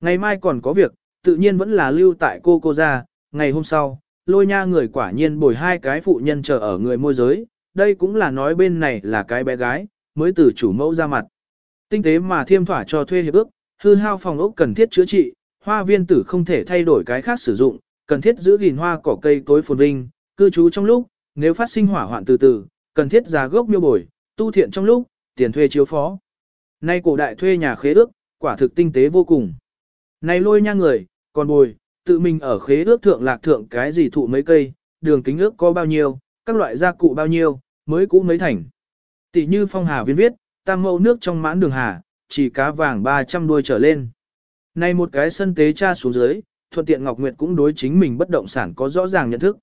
Speaker 1: Ngày mai còn có việc, tự nhiên vẫn là lưu tại cô cô ra, ngày hôm sau, lôi nha người quả nhiên bồi hai cái phụ nhân chờ ở người môi giới, đây cũng là nói bên này là cái bé gái, mới từ chủ mẫu ra mặt. Tinh tế mà thiêm thỏa cho thuê hiệp ước, hư hao phòng ốc cần thiết chữa trị, hoa viên tử không thể thay đổi cái khác sử dụng, cần thiết giữ gìn hoa cỏ cây tối phồn vinh, cư trú trong lúc, nếu phát sinh hỏa hoạn từ từ, cần thiết giá gốc miêu bồi, tu thiện trong lúc, tiền thuê chiếu phó. Nay cổ đại thuê nhà khế ước, quả thực tinh tế vô cùng. Này lôi nha người, còn bồi, tự mình ở khế ước thượng lạc thượng cái gì thụ mấy cây, đường kính ước có bao nhiêu, các loại gia cụ bao nhiêu, mới cũ mấy thành. Tỷ như phong hà viên viết, tam mẫu nước trong mãn đường hà, chỉ cá vàng 300 đuôi trở lên. nay một cái sân tế cha xuống dưới, thuận tiện Ngọc Nguyệt cũng đối chính mình bất động sản có rõ ràng nhận thức.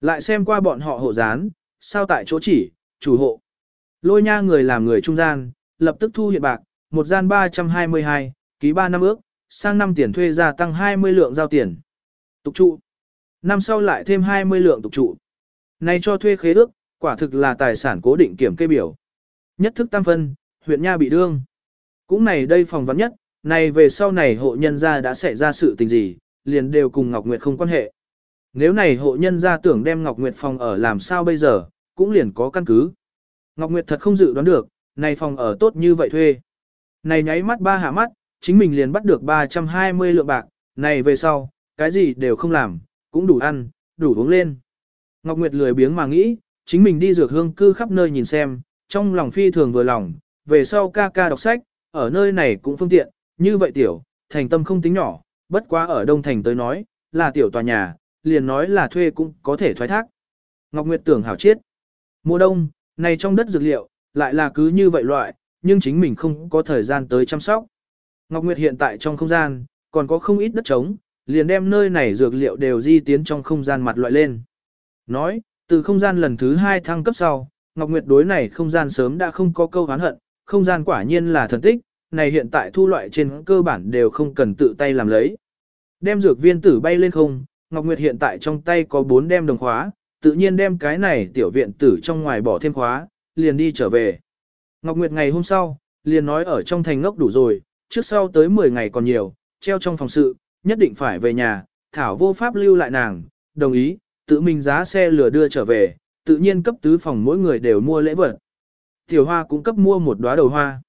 Speaker 1: Lại xem qua bọn họ hộ gián, sao tại chỗ chỉ, chủ hộ. Lôi nha người làm người trung gian, lập tức thu hiện bạc, một gian 322, ký 3 năm ước, sang năm tiền thuê gia tăng 20 lượng giao tiền. Tục trụ. Năm sau lại thêm 20 lượng tục trụ. Này cho thuê khế ước, quả thực là tài sản cố định kiểm kê biểu. Nhất thức tam phân, huyện nha bị đương. Cũng này đây phòng vắn nhất, này về sau này hộ nhân gia đã xảy ra sự tình gì, liền đều cùng Ngọc Nguyệt không quan hệ. Nếu này hộ nhân gia tưởng đem Ngọc Nguyệt phòng ở làm sao bây giờ, cũng liền có căn cứ. Ngọc Nguyệt thật không dự đoán được, này phòng ở tốt như vậy thuê. Này nháy mắt ba hạ mắt, chính mình liền bắt được 320 lượng bạc, này về sau, cái gì đều không làm, cũng đủ ăn, đủ uống lên. Ngọc Nguyệt lười biếng mà nghĩ, chính mình đi dược hương cư khắp nơi nhìn xem, trong lòng phi thường vừa lòng, về sau ca ca đọc sách, ở nơi này cũng phương tiện, như vậy tiểu, thành tâm không tính nhỏ, bất quá ở Đông Thành tới nói, là tiểu tòa nhà, liền nói là thuê cũng có thể thoái thác. Ngọc Nguyệt tưởng hảo chiết. Mùa đông, này trong đất dược liệu, lại là cứ như vậy loại, nhưng chính mình không có thời gian tới chăm sóc. Ngọc Nguyệt hiện tại trong không gian, còn có không ít đất trống, liền đem nơi này dược liệu đều di tiến trong không gian mặt loại lên. Nói, từ không gian lần thứ hai thăng cấp sau, Ngọc Nguyệt đối này không gian sớm đã không có câu hán hận, không gian quả nhiên là thần tích, này hiện tại thu loại trên cơ bản đều không cần tự tay làm lấy. Đem dược viên tử bay lên không, Ngọc Nguyệt hiện tại trong tay có 4 đem đồng khóa, tự nhiên đem cái này tiểu viện tử trong ngoài bỏ thêm khóa, liền đi trở về. Ngọc Nguyệt ngày hôm sau, liền nói ở trong thành ngốc đủ rồi, trước sau tới 10 ngày còn nhiều, treo trong phòng sự, nhất định phải về nhà, Thảo vô pháp lưu lại nàng, đồng ý, tự mình giá xe lừa đưa trở về, tự nhiên cấp tứ phòng mỗi người đều mua lễ vật. Tiểu Hoa cũng cấp mua một đóa đầu hoa.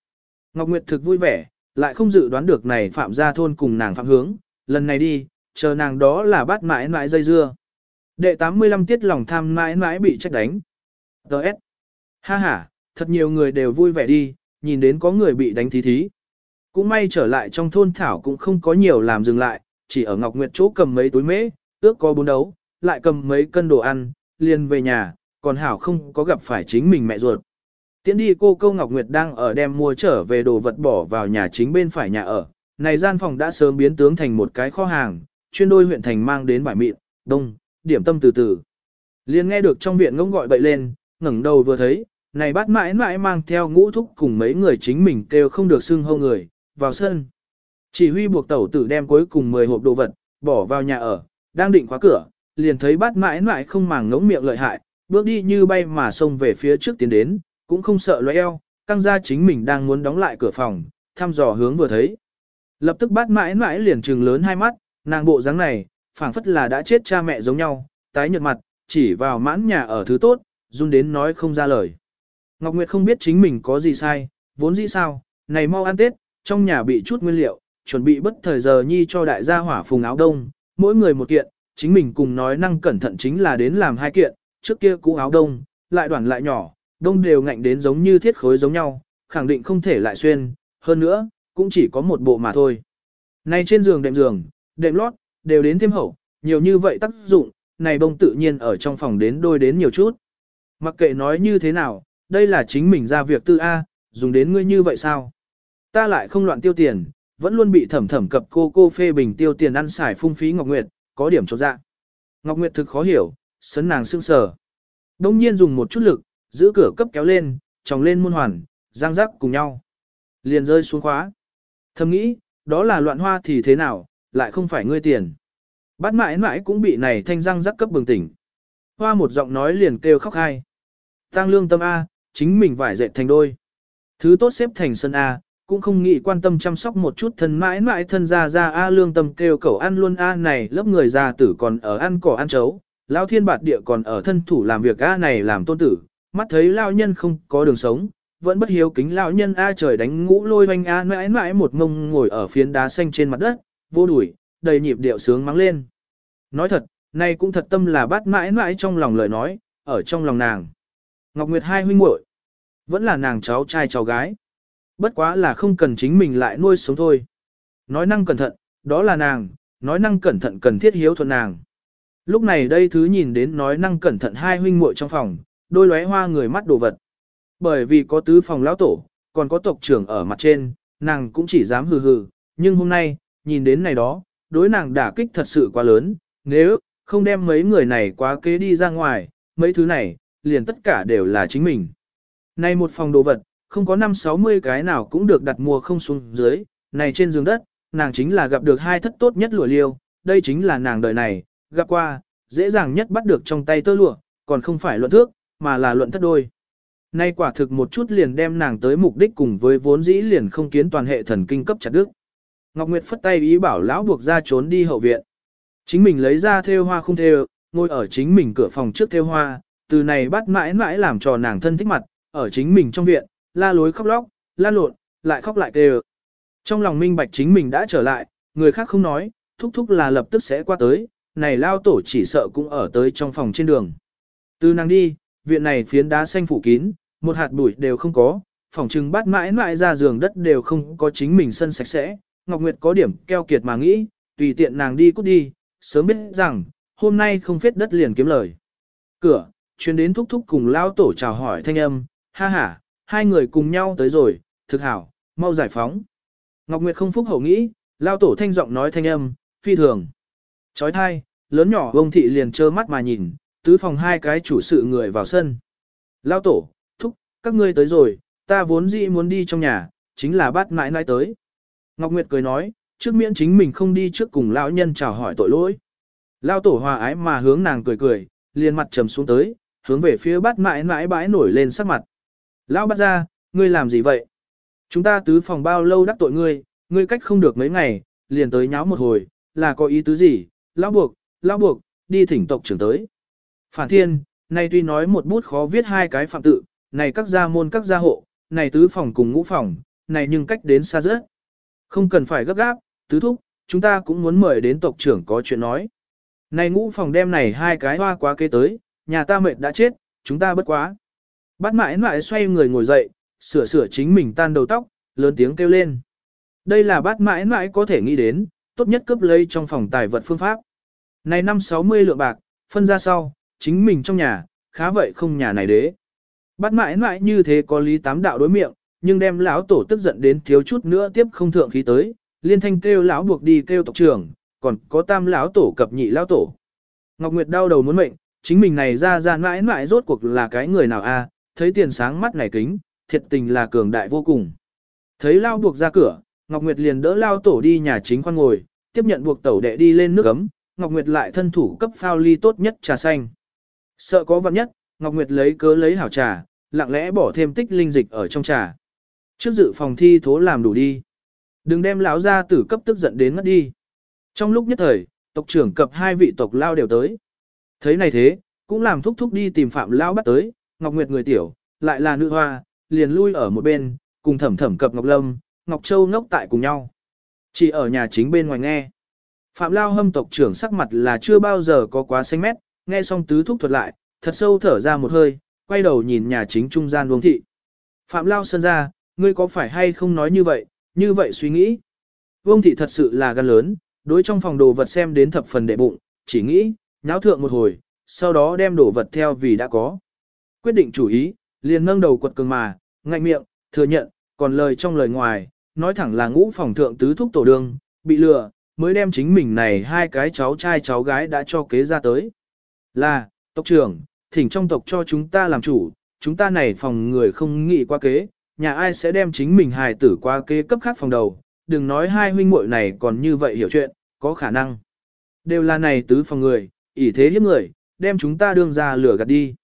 Speaker 1: Ngọc Nguyệt thực vui vẻ, lại không dự đoán được này phạm gia thôn cùng nàng phạm hướng, lần này đi, chờ nàng đó là bắt mãi mãi dây dưa. Đệ 85 tiết lòng tham mãi mãi bị trách đánh. Đợt. Ha ha, thật nhiều người đều vui vẻ đi, nhìn đến có người bị đánh thí thí. Cũng may trở lại trong thôn thảo cũng không có nhiều làm dừng lại, chỉ ở Ngọc Nguyệt chỗ cầm mấy túi mễ, ước có bốn đấu, lại cầm mấy cân đồ ăn, liền về nhà, còn hảo không có gặp phải chính mình mẹ ruột. Tiến đi cô câu Ngọc Nguyệt đang ở đem mua trở về đồ vật bỏ vào nhà chính bên phải nhà ở. Này gian phòng đã sớm biến tướng thành một cái kho hàng, chuyên đôi huyện thành mang đến vải mịn, đông, điểm tâm từ từ. liền nghe được trong viện ngỗng gọi bậy lên, ngẩng đầu vừa thấy, này bát mãi mãi mang theo ngũ thúc cùng mấy người chính mình kêu không được xưng hô người, vào sân. Chỉ huy buộc tẩu tử đem cuối cùng 10 hộp đồ vật, bỏ vào nhà ở, đang định khóa cửa, liền thấy bát mãi mãi không màng ngống miệng lợi hại, bước đi như bay mà xông về phía trước tiến đến, cũng không sợ loe eo, căng ra chính mình đang muốn đóng lại cửa phòng, thăm dò hướng vừa thấy. Lập tức bát mãi mãi liền trừng lớn hai mắt, nàng bộ dáng này, phảng phất là đã chết cha mẹ giống nhau, tái nhợt mặt, chỉ vào mãn nhà ở thứ tốt, run đến nói không ra lời. Ngọc Nguyệt không biết chính mình có gì sai, vốn dĩ sao, này mau ăn Tết, trong nhà bị chút nguyên liệu, chuẩn bị bất thời giờ nhi cho đại gia hỏa phùng áo đông, mỗi người một kiện, chính mình cùng nói năng cẩn thận chính là đến làm hai kiện, trước kia cũ áo đông, lại đoạn lại nhỏ, đông đều ngạnh đến giống như thiết khối giống nhau, khẳng định không thể lại xuyên, hơn nữa, cũng chỉ có một bộ mà thôi. Này trên giường đệm giường, đệm lót, đều đến thêm hậu, nhiều như vậy tác dụng, này bông tự nhiên ở trong phòng đến đôi đến nhiều chút. Mặc kệ nói như thế nào, đây là chính mình ra việc tư A, dùng đến ngươi như vậy sao? Ta lại không loạn tiêu tiền, vẫn luôn bị thẩm thẩm cập cô cô phê bình tiêu tiền ăn xài phung phí Ngọc Nguyệt, có điểm chỗ dạ. Ngọc Nguyệt thực khó hiểu, sấn nàng sưng sờ. Đông nhiên dùng một chút lực, giữ cửa cấp kéo lên, tròng lên môn hoàn, giang rắc cùng nhau. Liền rơi xuống khóa. Thầm nghĩ, đó là loạn hoa thì thế nào, lại không phải ngươi tiền. Bát mãi mãi cũng bị này thanh răng rắc cấp bừng tỉnh. Hoa một giọng nói liền kêu khóc hai. Tăng lương tâm A, chính mình vải dệt thành đôi. Thứ tốt xếp thành sân A, cũng không nghĩ quan tâm chăm sóc một chút thân mãi mãi thân ra ra A lương tâm kêu cầu ăn luôn A này lớp người già tử còn ở ăn cỏ ăn chấu. Lão thiên bạt địa còn ở thân thủ làm việc A này làm tôn tử, mắt thấy lao nhân không có đường sống, vẫn bất hiếu kính lão nhân A trời đánh ngũ lôi hoanh A mãi mãi một ngông ngồi ở phiến đá xanh trên mặt đất, vô đuổi, đầy nhịp điệu sướng mắng lên. Nói thật, này cũng thật tâm là bắt mãi mãi trong lòng lời nói, ở trong lòng nàng. Ngọc Nguyệt hai huynh muội vẫn là nàng cháu trai cháu gái. Bất quá là không cần chính mình lại nuôi sống thôi. Nói năng cẩn thận, đó là nàng, nói năng cẩn thận cần thiết hiếu thuận nàng. Lúc này đây thứ nhìn đến nói năng cẩn thận hai huynh muội trong phòng, đôi lóe hoa người mắt đồ vật. Bởi vì có tứ phòng lão tổ, còn có tộc trưởng ở mặt trên, nàng cũng chỉ dám hừ hừ, nhưng hôm nay, nhìn đến này đó, đối nàng đả kích thật sự quá lớn, nếu không đem mấy người này quá kế đi ra ngoài, mấy thứ này, liền tất cả đều là chính mình. Này một phòng đồ vật, không có năm sáu mươi cái nào cũng được đặt mua không xuống dưới, này trên giường đất, nàng chính là gặp được hai thất tốt nhất lụa liêu, đây chính là nàng đời này, gặp qua, dễ dàng nhất bắt được trong tay tơ lụa, còn không phải luận thước, mà là luận thất đôi. Nay quả thực một chút liền đem nàng tới mục đích cùng với vốn dĩ liền không kiến toàn hệ thần kinh cấp chặt đức. Ngọc Nguyệt phất tay ý bảo lão buộc ra trốn đi hậu viện. Chính mình lấy ra thêu hoa không thêu, ngồi ở chính mình cửa phòng trước thêu hoa, từ này bắt mãi mãi làm cho nàng thân thích mặt, ở chính mình trong viện, la lối khóc lóc, la lộn, lại khóc lại kêu. Trong lòng minh bạch chính mình đã trở lại, người khác không nói, thúc thúc là lập tức sẽ qua tới, này lao tổ chỉ sợ cũng ở tới trong phòng trên đường. Từ nàng đi, viện này phiến đá xanh phủ kín, một hạt bụi đều không có, phòng trừng bát mãi mãi ra giường đất đều không có chính mình sân sạch sẽ. Ngọc Nguyệt có điểm keo kiệt mà nghĩ, tùy tiện nàng đi cút đi, sớm biết rằng, hôm nay không phết đất liền kiếm lời. Cửa, chuyến đến thúc thúc cùng lao tổ chào hỏi thanh âm, ha ha, hai người cùng nhau tới rồi, thực hảo, mau giải phóng. Ngọc Nguyệt không phúc hậu nghĩ, lao tổ thanh giọng nói thanh âm, phi thường. Chói thai, lớn nhỏ ông thị liền trơ mắt mà nhìn, tứ phòng hai cái chủ sự người vào sân. Lao tổ, thúc, các ngươi tới rồi, ta vốn dĩ muốn đi trong nhà, chính là bắt mãi nãi tới. Ngọc Nguyệt cười nói, trước miễn chính mình không đi trước cùng lão nhân chào hỏi tội lỗi. Lao tổ hòa ái mà hướng nàng cười cười, liền mặt trầm xuống tới, hướng về phía bắt mãi nãi bãi nổi lên sắc mặt. Lão bắt ra, ngươi làm gì vậy? Chúng ta tứ phòng bao lâu đắc tội ngươi, ngươi cách không được mấy ngày, liền tới nháo một hồi, là có ý tứ gì? Lão buộc, lão buộc, đi thỉnh tộc trưởng tới. Phản thiên, nay tuy nói một bút khó viết hai cái phạm tự, này các gia môn các gia hộ, này tứ phòng cùng ngũ phòng, này nhưng cách đến xa rất. Không cần phải gấp gáp, tứ thúc, chúng ta cũng muốn mời đến tộc trưởng có chuyện nói. Này ngũ phòng đem này hai cái hoa quá kế tới, nhà ta mệt đã chết, chúng ta bất quá. Bát mãi mãi xoay người ngồi dậy, sửa sửa chính mình tan đầu tóc, lớn tiếng kêu lên. Đây là bát mãi mãi có thể nghĩ đến, tốt nhất cướp lấy trong phòng tài vật phương pháp. Này năm 60 lượng bạc, phân ra sau, chính mình trong nhà, khá vậy không nhà này đế. Bát mãi mãi như thế có lý tám đạo đối miệng, nhưng đem lão tổ tức giận đến thiếu chút nữa tiếp không thượng khí tới, liên thanh kêu lão buộc đi kêu tộc trưởng, còn có tam lão tổ cập nhị lão tổ. Ngọc Nguyệt đau đầu muốn mệnh, chính mình này ra ra mãi mãi rốt cuộc là cái người nào a? Thấy tiền sáng mắt này kính, thiệt tình là cường đại vô cùng. Thấy lão buộc ra cửa, Ngọc Nguyệt liền đỡ lão tổ đi nhà chính khoan ngồi, tiếp nhận buộc tẩu đệ đi lên nước ấm, Ngọc Nguyệt lại thân thủ cấp phao ly tốt nhất trà xanh. Sợ có vật nhất, Ngọc Nguyệt lấy cớ lấy hảo trà, lặng lẽ bỏ thêm tích linh dịch ở trong trà. Trước dự phòng thi thố làm đủ đi. Đừng đem lão ra tử cấp tức giận đến ngất đi. Trong lúc nhất thời, tộc trưởng cập hai vị tộc lao đều tới. Thấy này thế, cũng làm thúc thúc đi tìm phạm lao bắt tới, Ngọc Nguyệt người tiểu, lại là nữ hoa, liền lui ở một bên, cùng thẩm thẩm cập Ngọc Lâm, Ngọc Châu ngốc tại cùng nhau. Chỉ ở nhà chính bên ngoài nghe. Phạm Lao hâm tộc trưởng sắc mặt là chưa bao giờ có quá xanh mét, nghe xong tứ thúc thuật lại, thật sâu thở ra một hơi, quay đầu nhìn nhà chính trung gian vương thị. Phạm Lao sơn ra, ngươi có phải hay không nói như vậy, như vậy suy nghĩ. Vương thị thật sự là gan lớn, đối trong phòng đồ vật xem đến thập phần đệ bụng, chỉ nghĩ, nháo thượng một hồi, sau đó đem đồ vật theo vì đã có. Quyết định chủ ý, liền nâng đầu quật cường mà, ngạnh miệng, thừa nhận, còn lời trong lời ngoài, nói thẳng là ngũ phòng thượng tứ thúc tổ đường, bị lừa, mới đem chính mình này hai cái cháu trai cháu gái đã cho kế ra tới. Là, tộc trưởng, thỉnh trong tộc cho chúng ta làm chủ, chúng ta này phòng người không nghĩ qua kế, nhà ai sẽ đem chính mình hài tử qua kế cấp khác phòng đầu, đừng nói hai huynh muội này còn như vậy hiểu chuyện, có khả năng. Đều là này tứ phòng người, ỷ thế hiếp người, đem chúng ta đương ra lửa gạt đi.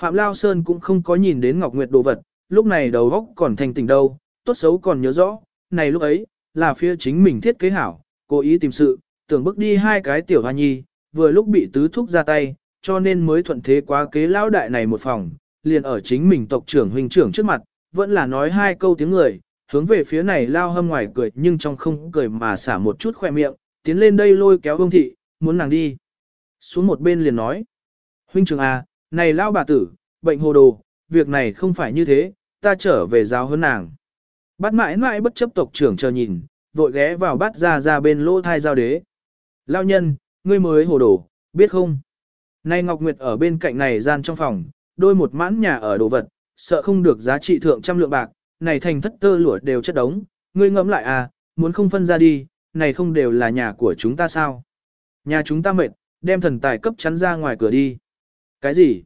Speaker 1: Phạm Lao Sơn cũng không có nhìn đến Ngọc Nguyệt đồ vật, lúc này đầu óc còn thành tỉnh đâu, tốt xấu còn nhớ rõ, này lúc ấy, là phía chính mình thiết kế hảo, cố ý tìm sự, tưởng bước đi hai cái tiểu hoa nhi, vừa lúc bị tứ thúc ra tay, cho nên mới thuận thế quá kế lão đại này một phòng, liền ở chính mình tộc trưởng huynh trưởng trước mặt, vẫn là nói hai câu tiếng người, hướng về phía này lao hâm ngoài cười nhưng trong không cười mà xả một chút khoe miệng, tiến lên đây lôi kéo ông thị, muốn nàng đi. Xuống một bên liền nói, huynh trưởng à, này lao bà tử, bệnh hồ đồ, việc này không phải như thế, ta trở về giáo hơn nàng. Bắt mãi mãi bất chấp tộc trưởng chờ nhìn, vội ghé vào bắt ra ra bên lỗ thai giao đế. Lao nhân, ngươi mới hồ đồ, biết không? Nay Ngọc Nguyệt ở bên cạnh này gian trong phòng, đôi một mãn nhà ở đồ vật, sợ không được giá trị thượng trăm lượng bạc, này thành thất tơ lụa đều chất đống, ngươi ngẫm lại à, muốn không phân ra đi, này không đều là nhà của chúng ta sao? Nhà chúng ta mệt, đem thần tài cấp chắn ra ngoài cửa đi. Cái gì?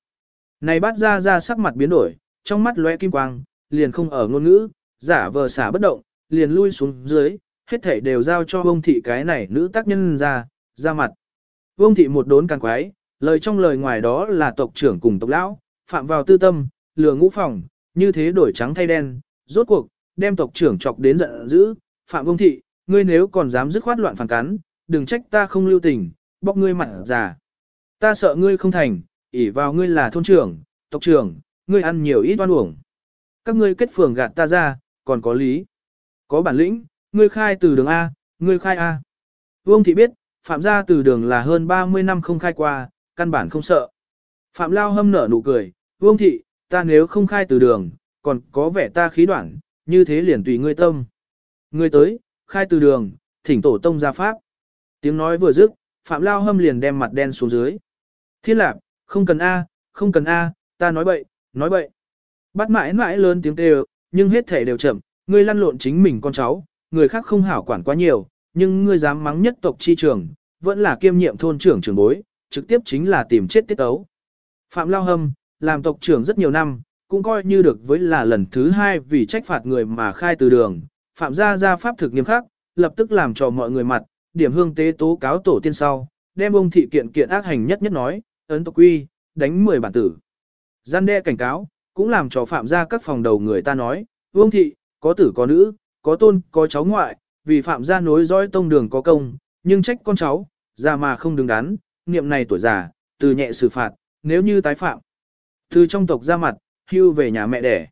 Speaker 1: Này bắt ra ra sắc mặt biến đổi, trong mắt lóe kim quang, liền không ở ngôn ngữ, giả vờ xả bất động, liền lui xuống dưới, hết thảy đều giao cho ông thị cái này nữ tác nhân ra, ra mặt. Ông thị một đốn càng quái, lời trong lời ngoài đó là tộc trưởng cùng tộc lão, phạm vào tư tâm, lừa ngũ phòng, như thế đổi trắng thay đen, rốt cuộc, đem tộc trưởng chọc đến giận dữ, phạm ông thị, ngươi nếu còn dám dứt khoát loạn phản cắn, đừng trách ta không lưu tình, bóc ngươi mặt già. Ta sợ ngươi không thành, ỷ vào ngươi là thôn trưởng, tộc trưởng, ngươi ăn nhiều ít oan uổng. Các ngươi kết phường gạt ta ra, còn có lý. Có bản lĩnh, ngươi khai từ đường A, ngươi khai A. Vương thị biết, phạm gia từ đường là hơn 30 năm không khai qua, căn bản không sợ. Phạm Lao hâm nở nụ cười, Vương thị, ta nếu không khai từ đường, còn có vẻ ta khí đoạn, như thế liền tùy ngươi tâm. Ngươi tới, khai từ đường, thỉnh tổ tông ra pháp. Tiếng nói vừa dứt, Phạm Lao hâm liền đem mặt đen xuống dưới. Thiên lạc, không cần A, không cần A, ta nói bậy, nói bậy. Bắt mãi mãi lớn tiếng kêu, nhưng hết thể đều chậm, ngươi lăn lộn chính mình con cháu, người khác không hảo quản quá nhiều, nhưng ngươi dám mắng nhất tộc chi trường, vẫn là kiêm nhiệm thôn trưởng trưởng bối, trực tiếp chính là tìm chết tiết ấu. Phạm Lao Hâm, làm tộc trưởng rất nhiều năm, cũng coi như được với là lần thứ hai vì trách phạt người mà khai từ đường, Phạm gia gia pháp thực nghiêm khắc, lập tức làm cho mọi người mặt, điểm hương tế tố cáo tổ tiên sau, đem ông thị kiện kiện ác hành nhất nhất nói, ấn tộc quy, đánh 10 bản tử. Gian đe cảnh cáo, cũng làm cho phạm gia các phòng đầu người ta nói, vương thị, có tử có nữ, có tôn, có cháu ngoại, vì phạm gia nối dõi tông đường có công, nhưng trách con cháu, già mà không đứng đắn, niệm này tuổi già, từ nhẹ xử phạt, nếu như tái phạm. Từ trong tộc ra mặt, hưu về nhà mẹ đẻ.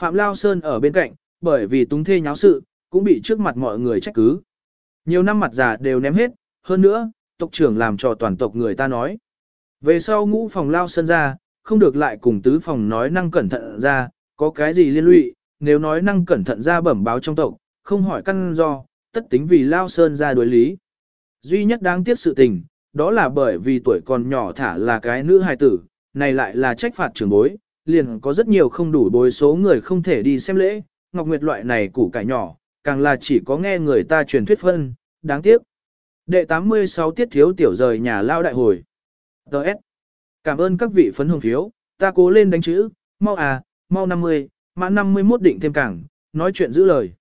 Speaker 1: Phạm Lao Sơn ở bên cạnh, bởi vì túng thê nháo sự, cũng bị trước mặt mọi người trách cứ. Nhiều năm mặt già đều ném hết, hơn nữa, tộc trưởng làm cho toàn tộc người ta nói. Về sau ngũ phòng Lao Sơn ra, không được lại cùng tứ phòng nói năng cẩn thận ra, có cái gì liên lụy, nếu nói năng cẩn thận ra bẩm báo trong tộc, không hỏi căn do, tất tính vì Lao Sơn ra đối lý. Duy nhất đáng tiếc sự tình, đó là bởi vì tuổi còn nhỏ thả là cái nữ hài tử, này lại là trách phạt trưởng bối, liền có rất nhiều không đủ bối số người không thể đi xem lễ, Ngọc Nguyệt loại này củ cải nhỏ, càng là chỉ có nghe người ta truyền thuyết phân, đáng tiếc. Đệ 86 tiết thiếu tiểu rời nhà lao đại hồi. Đợt. Cảm ơn các vị phấn hồng phiếu, ta cố lên đánh chữ, mau à, mau 50, mã 51 định thêm cảng, nói chuyện giữ lời.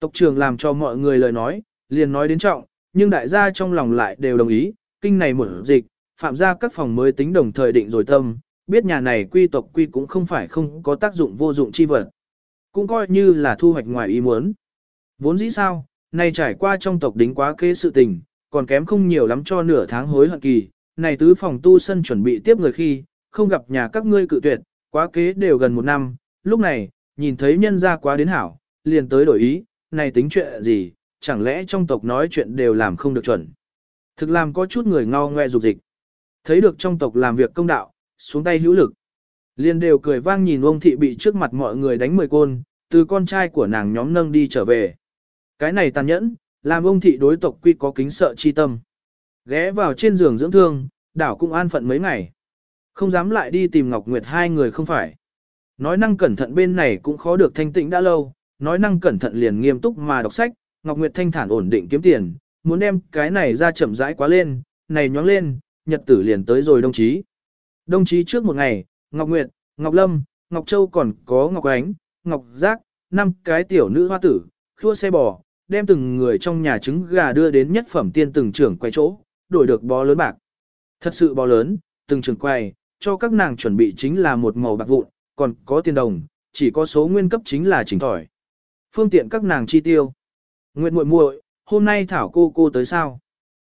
Speaker 1: Tộc trưởng làm cho mọi người lời nói, liền nói đến trọng, nhưng đại gia trong lòng lại đều đồng ý, kinh này một dịch, phạm ra các phòng mới tính đồng thời định rồi tâm, biết nhà này quy tộc quy cũng không phải không có tác dụng vô dụng chi vật. Cũng coi như là thu hoạch ngoài ý muốn. Vốn dĩ sao, nay trải qua trong tộc đính quá kế sự tình, còn kém không nhiều lắm cho nửa tháng hối hận kỳ, này tứ phòng tu sân chuẩn bị tiếp người khi, không gặp nhà các ngươi cự tuyệt, quá kế đều gần một năm, lúc này, nhìn thấy nhân gia quá đến hảo, liền tới đổi ý, này tính chuyện gì, chẳng lẽ trong tộc nói chuyện đều làm không được chuẩn. Thực làm có chút người ngao ngoe dục dịch. Thấy được trong tộc làm việc công đạo, xuống tay hữu lực. Liền đều cười vang nhìn ông thị bị trước mặt mọi người đánh mười côn, từ con trai của nàng nhóm nâng đi trở về. Cái này tàn nhẫn, làm ông thị đối tộc quy có kính sợ chi tâm. Ghé vào trên giường dưỡng thương, đảo cũng an phận mấy ngày. Không dám lại đi tìm Ngọc Nguyệt hai người không phải. Nói năng cẩn thận bên này cũng khó được thanh tịnh đã lâu, nói năng cẩn thận liền nghiêm túc mà đọc sách, Ngọc Nguyệt thanh thản ổn định kiếm tiền, muốn đem cái này ra chậm rãi quá lên, này nhoáng lên, nhật tử liền tới rồi đồng chí. Đồng chí trước một ngày, Ngọc Nguyệt, Ngọc Lâm, Ngọc Châu còn có Ngọc Ánh, Ngọc Giác, năm cái tiểu nữ hoa tử, khua xe bò, đem từng người trong nhà trứng gà đưa đến nhất phẩm tiên từng trưởng quay chỗ, đổi được bó lớn bạc. Thật sự bó lớn, từng trường quay, cho các nàng chuẩn bị chính là một màu bạc vụn, còn có tiền đồng, chỉ có số nguyên cấp chính là chính thỏi. Phương tiện các nàng chi tiêu. Nguyệt muội muội, hôm nay thảo cô cô tới sao?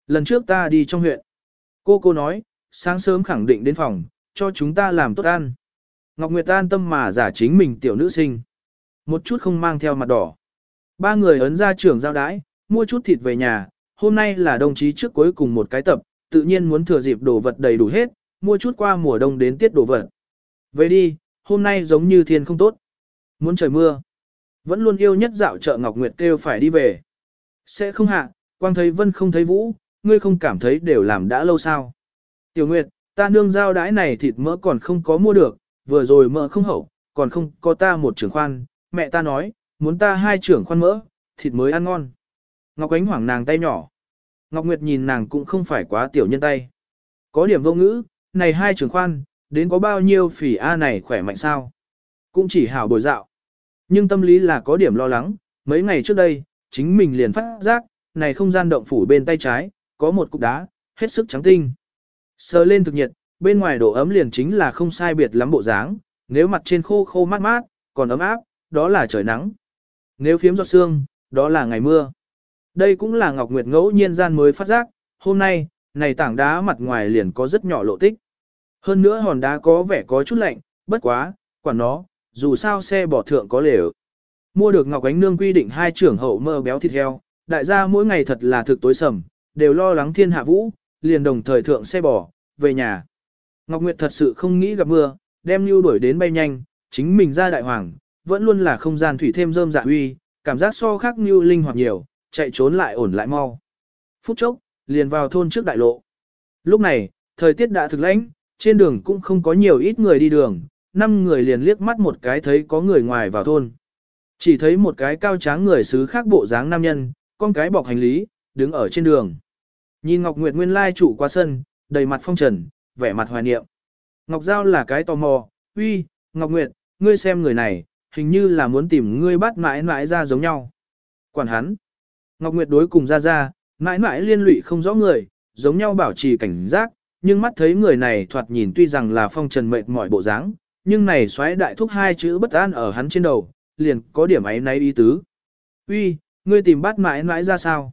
Speaker 1: Lần trước ta đi trong huyện. Cô cô nói, sáng sớm khẳng định đến phòng, cho chúng ta làm tốt ăn. Ngọc Nguyệt an tâm mà giả chính mình tiểu nữ sinh. Một chút không mang theo mặt đỏ. Ba người ấn ra trưởng giao đái, mua chút thịt về nhà, hôm nay là đồng chí trước cuối cùng một cái tập, tự nhiên muốn thừa dịp đồ vật đầy đủ hết, mua chút qua mùa đông đến tiết đồ vật. Về đi, hôm nay giống như thiên không tốt. Muốn trời mưa. Vẫn luôn yêu nhất dạo chợ Ngọc Nguyệt kêu phải đi về. Sẽ không hạ, quang thấy vân không thấy vũ, ngươi không cảm thấy đều làm đã lâu sao. Tiểu Nguyệt, ta nương giao đái này thịt mỡ còn không có mua được, vừa rồi mỡ không hậu, còn không có ta một trưởng khoan, mẹ ta nói, muốn ta hai trưởng khoan mỡ, thịt mới ăn ngon. Ngọc Ánh hoảng nàng tay nhỏ. Ngọc Nguyệt nhìn nàng cũng không phải quá tiểu nhân tay. Có điểm vô ngữ, này hai trưởng khoan, đến có bao nhiêu phỉ A này khỏe mạnh sao? Cũng chỉ hảo bồi dạo. Nhưng tâm lý là có điểm lo lắng, mấy ngày trước đây, chính mình liền phát giác, này không gian động phủ bên tay trái, có một cục đá, hết sức trắng tinh. Sờ lên thực nhiệt, bên ngoài độ ấm liền chính là không sai biệt lắm bộ dáng, nếu mặt trên khô khô mát mát, còn ấm áp, đó là trời nắng. Nếu phiếm giọt sương, đó là ngày mưa. Đây cũng là Ngọc Nguyệt ngẫu nhiên gian mới phát giác, hôm nay, này tảng đá mặt ngoài liền có rất nhỏ lộ tích. Hơn nữa hòn đá có vẻ có chút lạnh, bất quá, quản nó, dù sao xe bỏ thượng có lều. Mua được Ngọc Ánh Nương quy định hai trưởng hậu mơ béo thịt heo, đại gia mỗi ngày thật là thực tối sầm, đều lo lắng thiên hạ vũ, liền đồng thời thượng xe bỏ về nhà. Ngọc Nguyệt thật sự không nghĩ gặp mưa, đem lưu đuổi đến bay nhanh, chính mình ra đại hoàng, vẫn luôn là không gian thủy thêm rơm dạ uy, cảm giác so khác như linh hoạt nhiều, chạy trốn lại ổn lại mau. Phút chốc, liền vào thôn trước đại lộ. Lúc này, thời tiết đã thực lãnh, trên đường cũng không có nhiều ít người đi đường, năm người liền liếc mắt một cái thấy có người ngoài vào thôn. Chỉ thấy một cái cao tráng người xứ khác bộ dáng nam nhân, con cái bọc hành lý, đứng ở trên đường. Nhìn Ngọc Nguyệt nguyên lai chủ qua sân, đầy mặt phong trần, vẻ mặt hoài niệm. Ngọc Giao là cái tò mò, uy, Ngọc Nguyệt, ngươi xem người này, hình như là muốn tìm ngươi bắt mãi mãi ra giống nhau. Quản hắn. Ngọc Nguyệt đối cùng ra ra, mãi mãi liên lụy không rõ người, giống nhau bảo trì cảnh giác, nhưng mắt thấy người này thoạt nhìn tuy rằng là phong trần mệt mỏi bộ dáng, nhưng này xoáy đại thúc hai chữ bất an ở hắn trên đầu, liền có điểm ấy náy ý tứ. Uy, ngươi tìm bắt mãi mãi ra sao?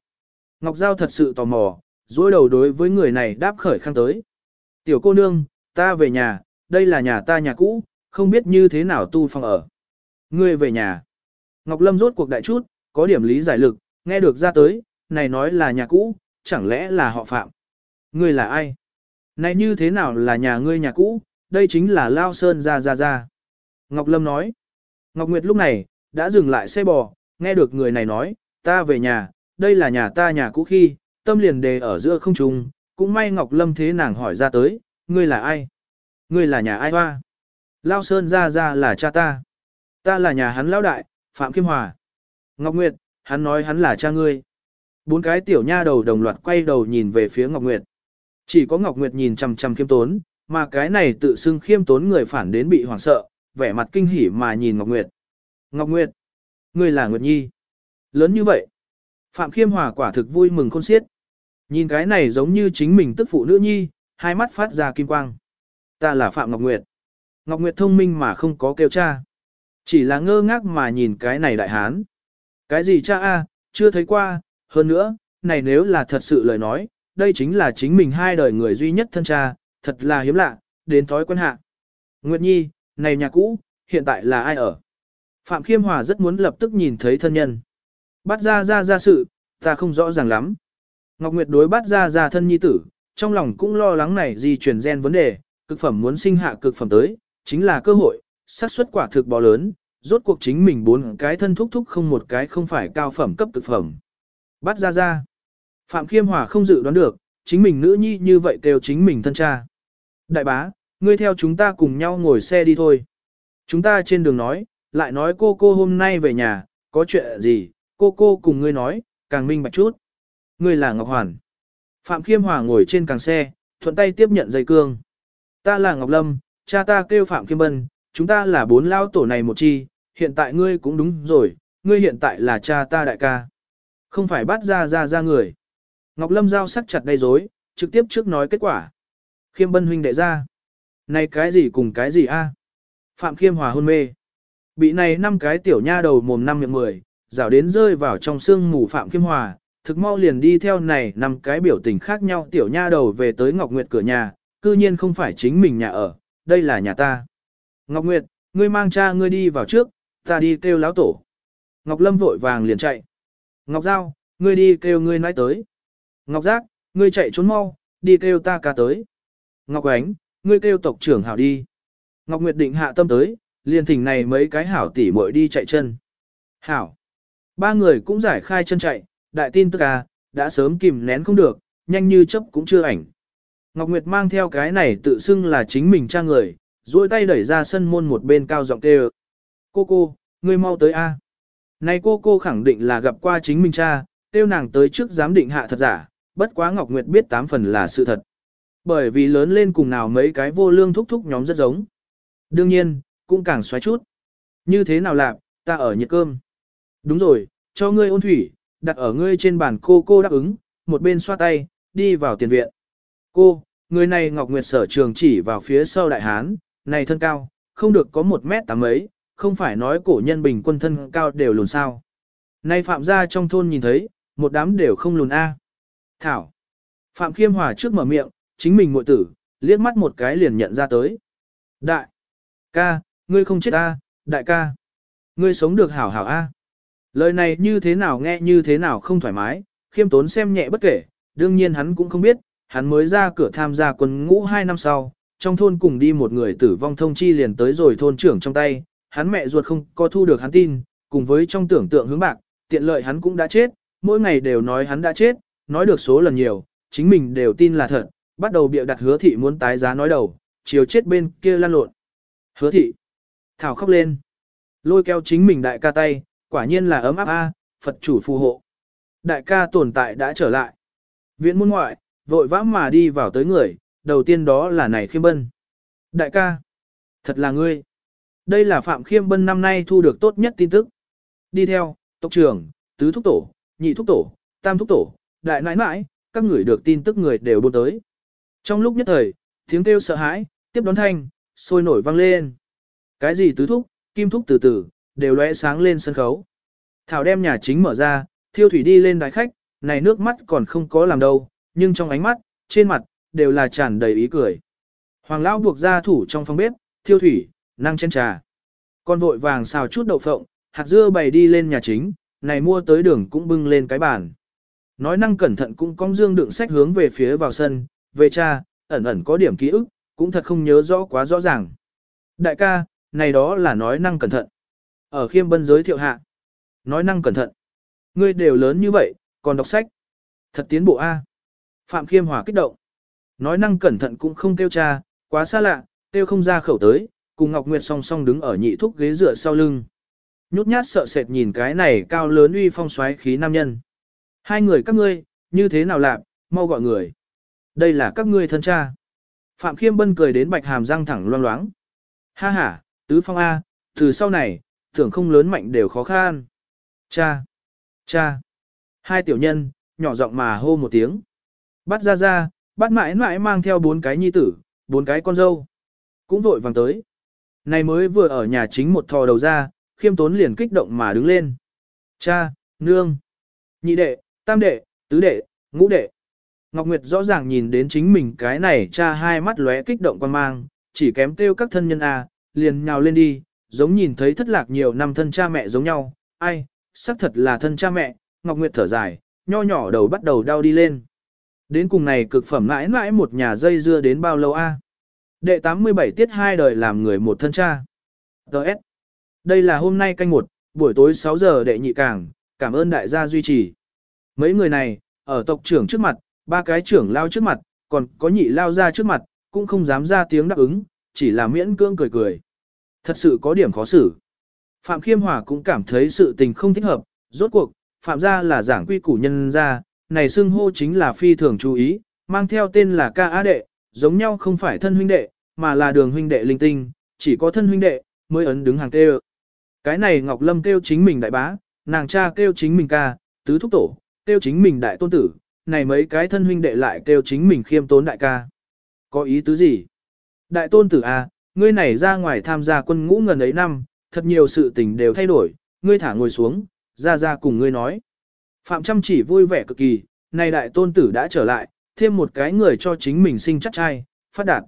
Speaker 1: Ngọc Giao thật sự tò mò, dối đầu đối với người này đáp khởi khang tới. Tiểu cô nương, ta về nhà, đây là nhà ta nhà cũ, không biết như thế nào tu phòng ở. Ngươi về nhà. Ngọc Lâm rốt cuộc đại chút, có điểm lý giải lực, nghe được ra tới, này nói là nhà cũ, chẳng lẽ là họ phạm. Ngươi là ai? Này như thế nào là nhà ngươi nhà cũ, đây chính là Lao Sơn ra ra ra. Ngọc Lâm nói. Ngọc Nguyệt lúc này, đã dừng lại xe bò, nghe được người này nói, ta về nhà, đây là nhà ta nhà cũ khi, tâm liền đề ở giữa không trung, cũng may Ngọc Lâm thế nàng hỏi ra tới, ngươi là ai? Ngươi là nhà ai hoa? Lao Sơn ra ra là cha ta. Ta là nhà hắn lão đại, Phạm Kim Hòa. Ngọc Nguyệt, hắn nói hắn là cha ngươi. Bốn cái tiểu nha đầu đồng loạt quay đầu nhìn về phía Ngọc Nguyệt. Chỉ có Ngọc Nguyệt nhìn chằm chằm khiêm tốn, mà cái này tự xưng khiêm tốn người phản đến bị hoảng sợ, vẻ mặt kinh hỉ mà nhìn Ngọc Nguyệt. Ngọc Nguyệt, ngươi là Nguyệt Nhi. Lớn như vậy. Phạm Khiêm Hòa quả thực vui mừng khôn xiết. Nhìn cái này giống như chính mình tức phụ nữ nhi, hai mắt phát ra kim quang. Ta là Phạm Ngọc Nguyệt. Ngọc Nguyệt thông minh mà không có kêu cha. Chỉ là ngơ ngác mà nhìn cái này đại hán. Cái gì cha a, chưa thấy qua, hơn nữa, này nếu là thật sự lời nói, đây chính là chính mình hai đời người duy nhất thân cha, thật là hiếm lạ, đến thói quen hạ. Nguyệt Nhi, này nhà cũ, hiện tại là ai ở? Phạm Khiêm Hòa rất muốn lập tức nhìn thấy thân nhân. Bắt ra ra ra sự, ta không rõ ràng lắm. Ngọc Nguyệt đối bắt ra ra thân nhi tử, trong lòng cũng lo lắng này di truyền gen vấn đề, cực phẩm muốn sinh hạ cực phẩm tới, chính là cơ hội, xác suất quả thực bò lớn, rốt cuộc chính mình bốn cái thân thúc thúc không một cái không phải cao phẩm cấp thực phẩm. Bắt ra ra. Phạm Khiêm Hòa không dự đoán được, chính mình nữ nhi như vậy kêu chính mình thân cha. Đại bá, ngươi theo chúng ta cùng nhau ngồi xe đi thôi. Chúng ta trên đường nói, lại nói cô cô hôm nay về nhà, có chuyện gì, cô cô cùng ngươi nói, càng minh bạch chút. Ngươi là Ngọc Hoàn. Phạm Khiêm Hòa ngồi trên càng xe, thuận tay tiếp nhận dây cương. Ta là Ngọc Lâm, cha ta kêu Phạm Khiêm Bân, chúng ta là bốn lao tổ này một chi, hiện tại ngươi cũng đúng rồi, ngươi hiện tại là cha ta đại ca. Không phải bắt ra ra ra người. Ngọc Lâm giao sắc chặt đầy dối, trực tiếp trước nói kết quả. Khiêm Bân huynh đệ ra. Này cái gì cùng cái gì a? Phạm Khiêm Hòa hôn mê. Bị này năm cái tiểu nha đầu mồm năm miệng mười, rảo đến rơi vào trong xương mù Phạm Khiêm Hòa, thực mau liền đi theo này năm cái biểu tình khác nhau tiểu nha đầu về tới Ngọc Nguyệt cửa nhà, cư nhiên không phải chính mình nhà ở, đây là nhà ta. Ngọc Nguyệt, ngươi mang cha ngươi đi vào trước, ta đi kêu lão tổ. Ngọc Lâm vội vàng liền chạy. Ngọc Giao, ngươi đi kêu ngươi nói tới. Ngọc Giác, ngươi chạy trốn mau, đi kêu ta ca tới. Ngọc Ánh, ngươi kêu tộc trưởng hảo đi. Ngọc Nguyệt định hạ tâm tới, liền thỉnh này mấy cái hảo tỉ muội đi chạy chân. Hảo. Ba người cũng giải khai chân chạy, đại tin tức à, đã sớm kìm nén không được, nhanh như chấp cũng chưa ảnh. Ngọc Nguyệt mang theo cái này tự xưng là chính mình cha người, duỗi tay đẩy ra sân môn một bên cao giọng kêu. Cô cô, ngươi mau tới a. Này cô cô khẳng định là gặp qua chính mình cha, tiêu nàng tới trước giám định hạ thật giả, bất quá Ngọc Nguyệt biết tám phần là sự thật. Bởi vì lớn lên cùng nào mấy cái vô lương thúc thúc nhóm rất giống. Đương nhiên, cũng càng xoáy chút. Như thế nào làm, ta ở nhiệt cơm. Đúng rồi, cho ngươi ôn thủy, đặt ở ngươi trên bàn cô cô đáp ứng, một bên xoa tay, đi vào tiền viện. Cô, người này Ngọc Nguyệt sở trường chỉ vào phía sau đại hán, này thân cao, không được có một mét tám mấy không phải nói cổ nhân bình quân thân cao đều lùn sao. Nay phạm gia trong thôn nhìn thấy, một đám đều không lùn A. Thảo. Phạm Khiêm Hòa trước mở miệng, chính mình muội tử, liếc mắt một cái liền nhận ra tới. Đại. Ca, ngươi không chết A, đại ca. Ngươi sống được hảo hảo A. Lời này như thế nào nghe như thế nào không thoải mái, khiêm tốn xem nhẹ bất kể, đương nhiên hắn cũng không biết, hắn mới ra cửa tham gia quân ngũ hai năm sau, trong thôn cùng đi một người tử vong thông chi liền tới rồi thôn trưởng trong tay, hắn mẹ ruột không có thu được hắn tin, cùng với trong tưởng tượng hướng bạc, tiện lợi hắn cũng đã chết, mỗi ngày đều nói hắn đã chết, nói được số lần nhiều, chính mình đều tin là thật, bắt đầu bịa đặt hứa thị muốn tái giá nói đầu, chiều chết bên kia lan lộn. Hứa thị. Thảo khóc lên. Lôi kéo chính mình đại ca tay, quả nhiên là ấm áp a, Phật chủ phù hộ. Đại ca tồn tại đã trở lại. Viện môn ngoại, vội vã mà đi vào tới người, đầu tiên đó là này khiêm bân. Đại ca, thật là ngươi. Đây là Phạm Khiêm Bân năm nay thu được tốt nhất tin tức. Đi theo, tộc trưởng, tứ thúc tổ, nhị thúc tổ, tam thúc tổ, đại nãi nãi, các người được tin tức người đều buôn tới. Trong lúc nhất thời, tiếng kêu sợ hãi, tiếp đón thanh, sôi nổi vang lên. Cái gì tứ thúc, kim thúc từ từ, đều lóe sáng lên sân khấu. Thảo đem nhà chính mở ra, thiêu thủy đi lên đại khách, này nước mắt còn không có làm đâu, nhưng trong ánh mắt, trên mặt, đều là tràn đầy ý cười. Hoàng lão buộc ra thủ trong phòng bếp, thiêu thủy, năng chén trà. Con vội vàng xào chút đậu phộng, hạt dưa bày đi lên nhà chính, này mua tới đường cũng bưng lên cái bàn. Nói năng cẩn thận cũng cong dương đựng sách hướng về phía vào sân, về cha, ẩn ẩn có điểm ký ức, cũng thật không nhớ rõ quá rõ ràng. Đại ca, này đó là nói năng cẩn thận. Ở khiêm bân giới thiệu hạ. Nói năng cẩn thận. Ngươi đều lớn như vậy, còn đọc sách. Thật tiến bộ A. Phạm khiêm hòa kích động. Nói năng cẩn thận cũng không kêu cha, quá xa lạ, kêu không ra khẩu tới, cùng Ngọc Nguyệt song song đứng ở nhị thúc ghế dựa sau lưng. Nhút nhát sợ sệt nhìn cái này cao lớn uy phong xoáy khí nam nhân. Hai người các ngươi, như thế nào làm, mau gọi người. Đây là các ngươi thân cha. Phạm Khiêm Bân cười đến bạch hàm răng thẳng loang loáng. Ha ha, tứ phong A, từ sau này, tưởng không lớn mạnh đều khó khăn. Cha, cha. Hai tiểu nhân, nhỏ giọng mà hô một tiếng. Bắt ra ra, bắt mãi mãi mang theo bốn cái nhi tử, bốn cái con dâu. Cũng vội vàng tới. Này mới vừa ở nhà chính một thò đầu ra, khiêm tốn liền kích động mà đứng lên. Cha, nương, nhị đệ, tam đệ, tứ đệ, ngũ đệ. Ngọc Nguyệt rõ ràng nhìn đến chính mình cái này cha hai mắt lóe kích động quan mang, chỉ kém kêu các thân nhân A, liền nhào lên đi, giống nhìn thấy thất lạc nhiều năm thân cha mẹ giống nhau. Ai, xác thật là thân cha mẹ, Ngọc Nguyệt thở dài, nho nhỏ đầu bắt đầu đau đi lên. Đến cùng này cực phẩm mãi mãi một nhà dây dưa đến bao lâu a? Đệ 87 tiết hai đời làm người một thân cha. Đợt. Đây là hôm nay canh một, buổi tối 6 giờ đệ nhị càng, cảm ơn đại gia duy trì. Mấy người này, ở tộc trưởng trước mặt, ba cái trưởng lao trước mặt, còn có nhị lao ra trước mặt, cũng không dám ra tiếng đáp ứng, chỉ là miễn cưỡng cười cười. Thật sự có điểm khó xử. Phạm Khiêm Hòa cũng cảm thấy sự tình không thích hợp, rốt cuộc, Phạm gia là giảng quy củ nhân gia, này xưng hô chính là phi thường chú ý, mang theo tên là ca á đệ, giống nhau không phải thân huynh đệ, mà là đường huynh đệ linh tinh, chỉ có thân huynh đệ, mới ấn đứng hàng kêu. Cái này Ngọc Lâm kêu chính mình đại bá, nàng cha kêu chính mình ca, tứ thúc tổ, kêu chính mình đại tôn tử, này mấy cái thân huynh đệ lại kêu chính mình khiêm tốn đại ca. Có ý tứ gì? Đại tôn tử à, ngươi này ra ngoài tham gia quân ngũ ngần ấy năm, thật nhiều sự tình đều thay đổi, ngươi thả ngồi xuống, ra ra cùng ngươi nói. Phạm chăm chỉ vui vẻ cực kỳ, này đại tôn tử đã trở lại, thêm một cái người cho chính mình sinh chắc trai, phát đạt.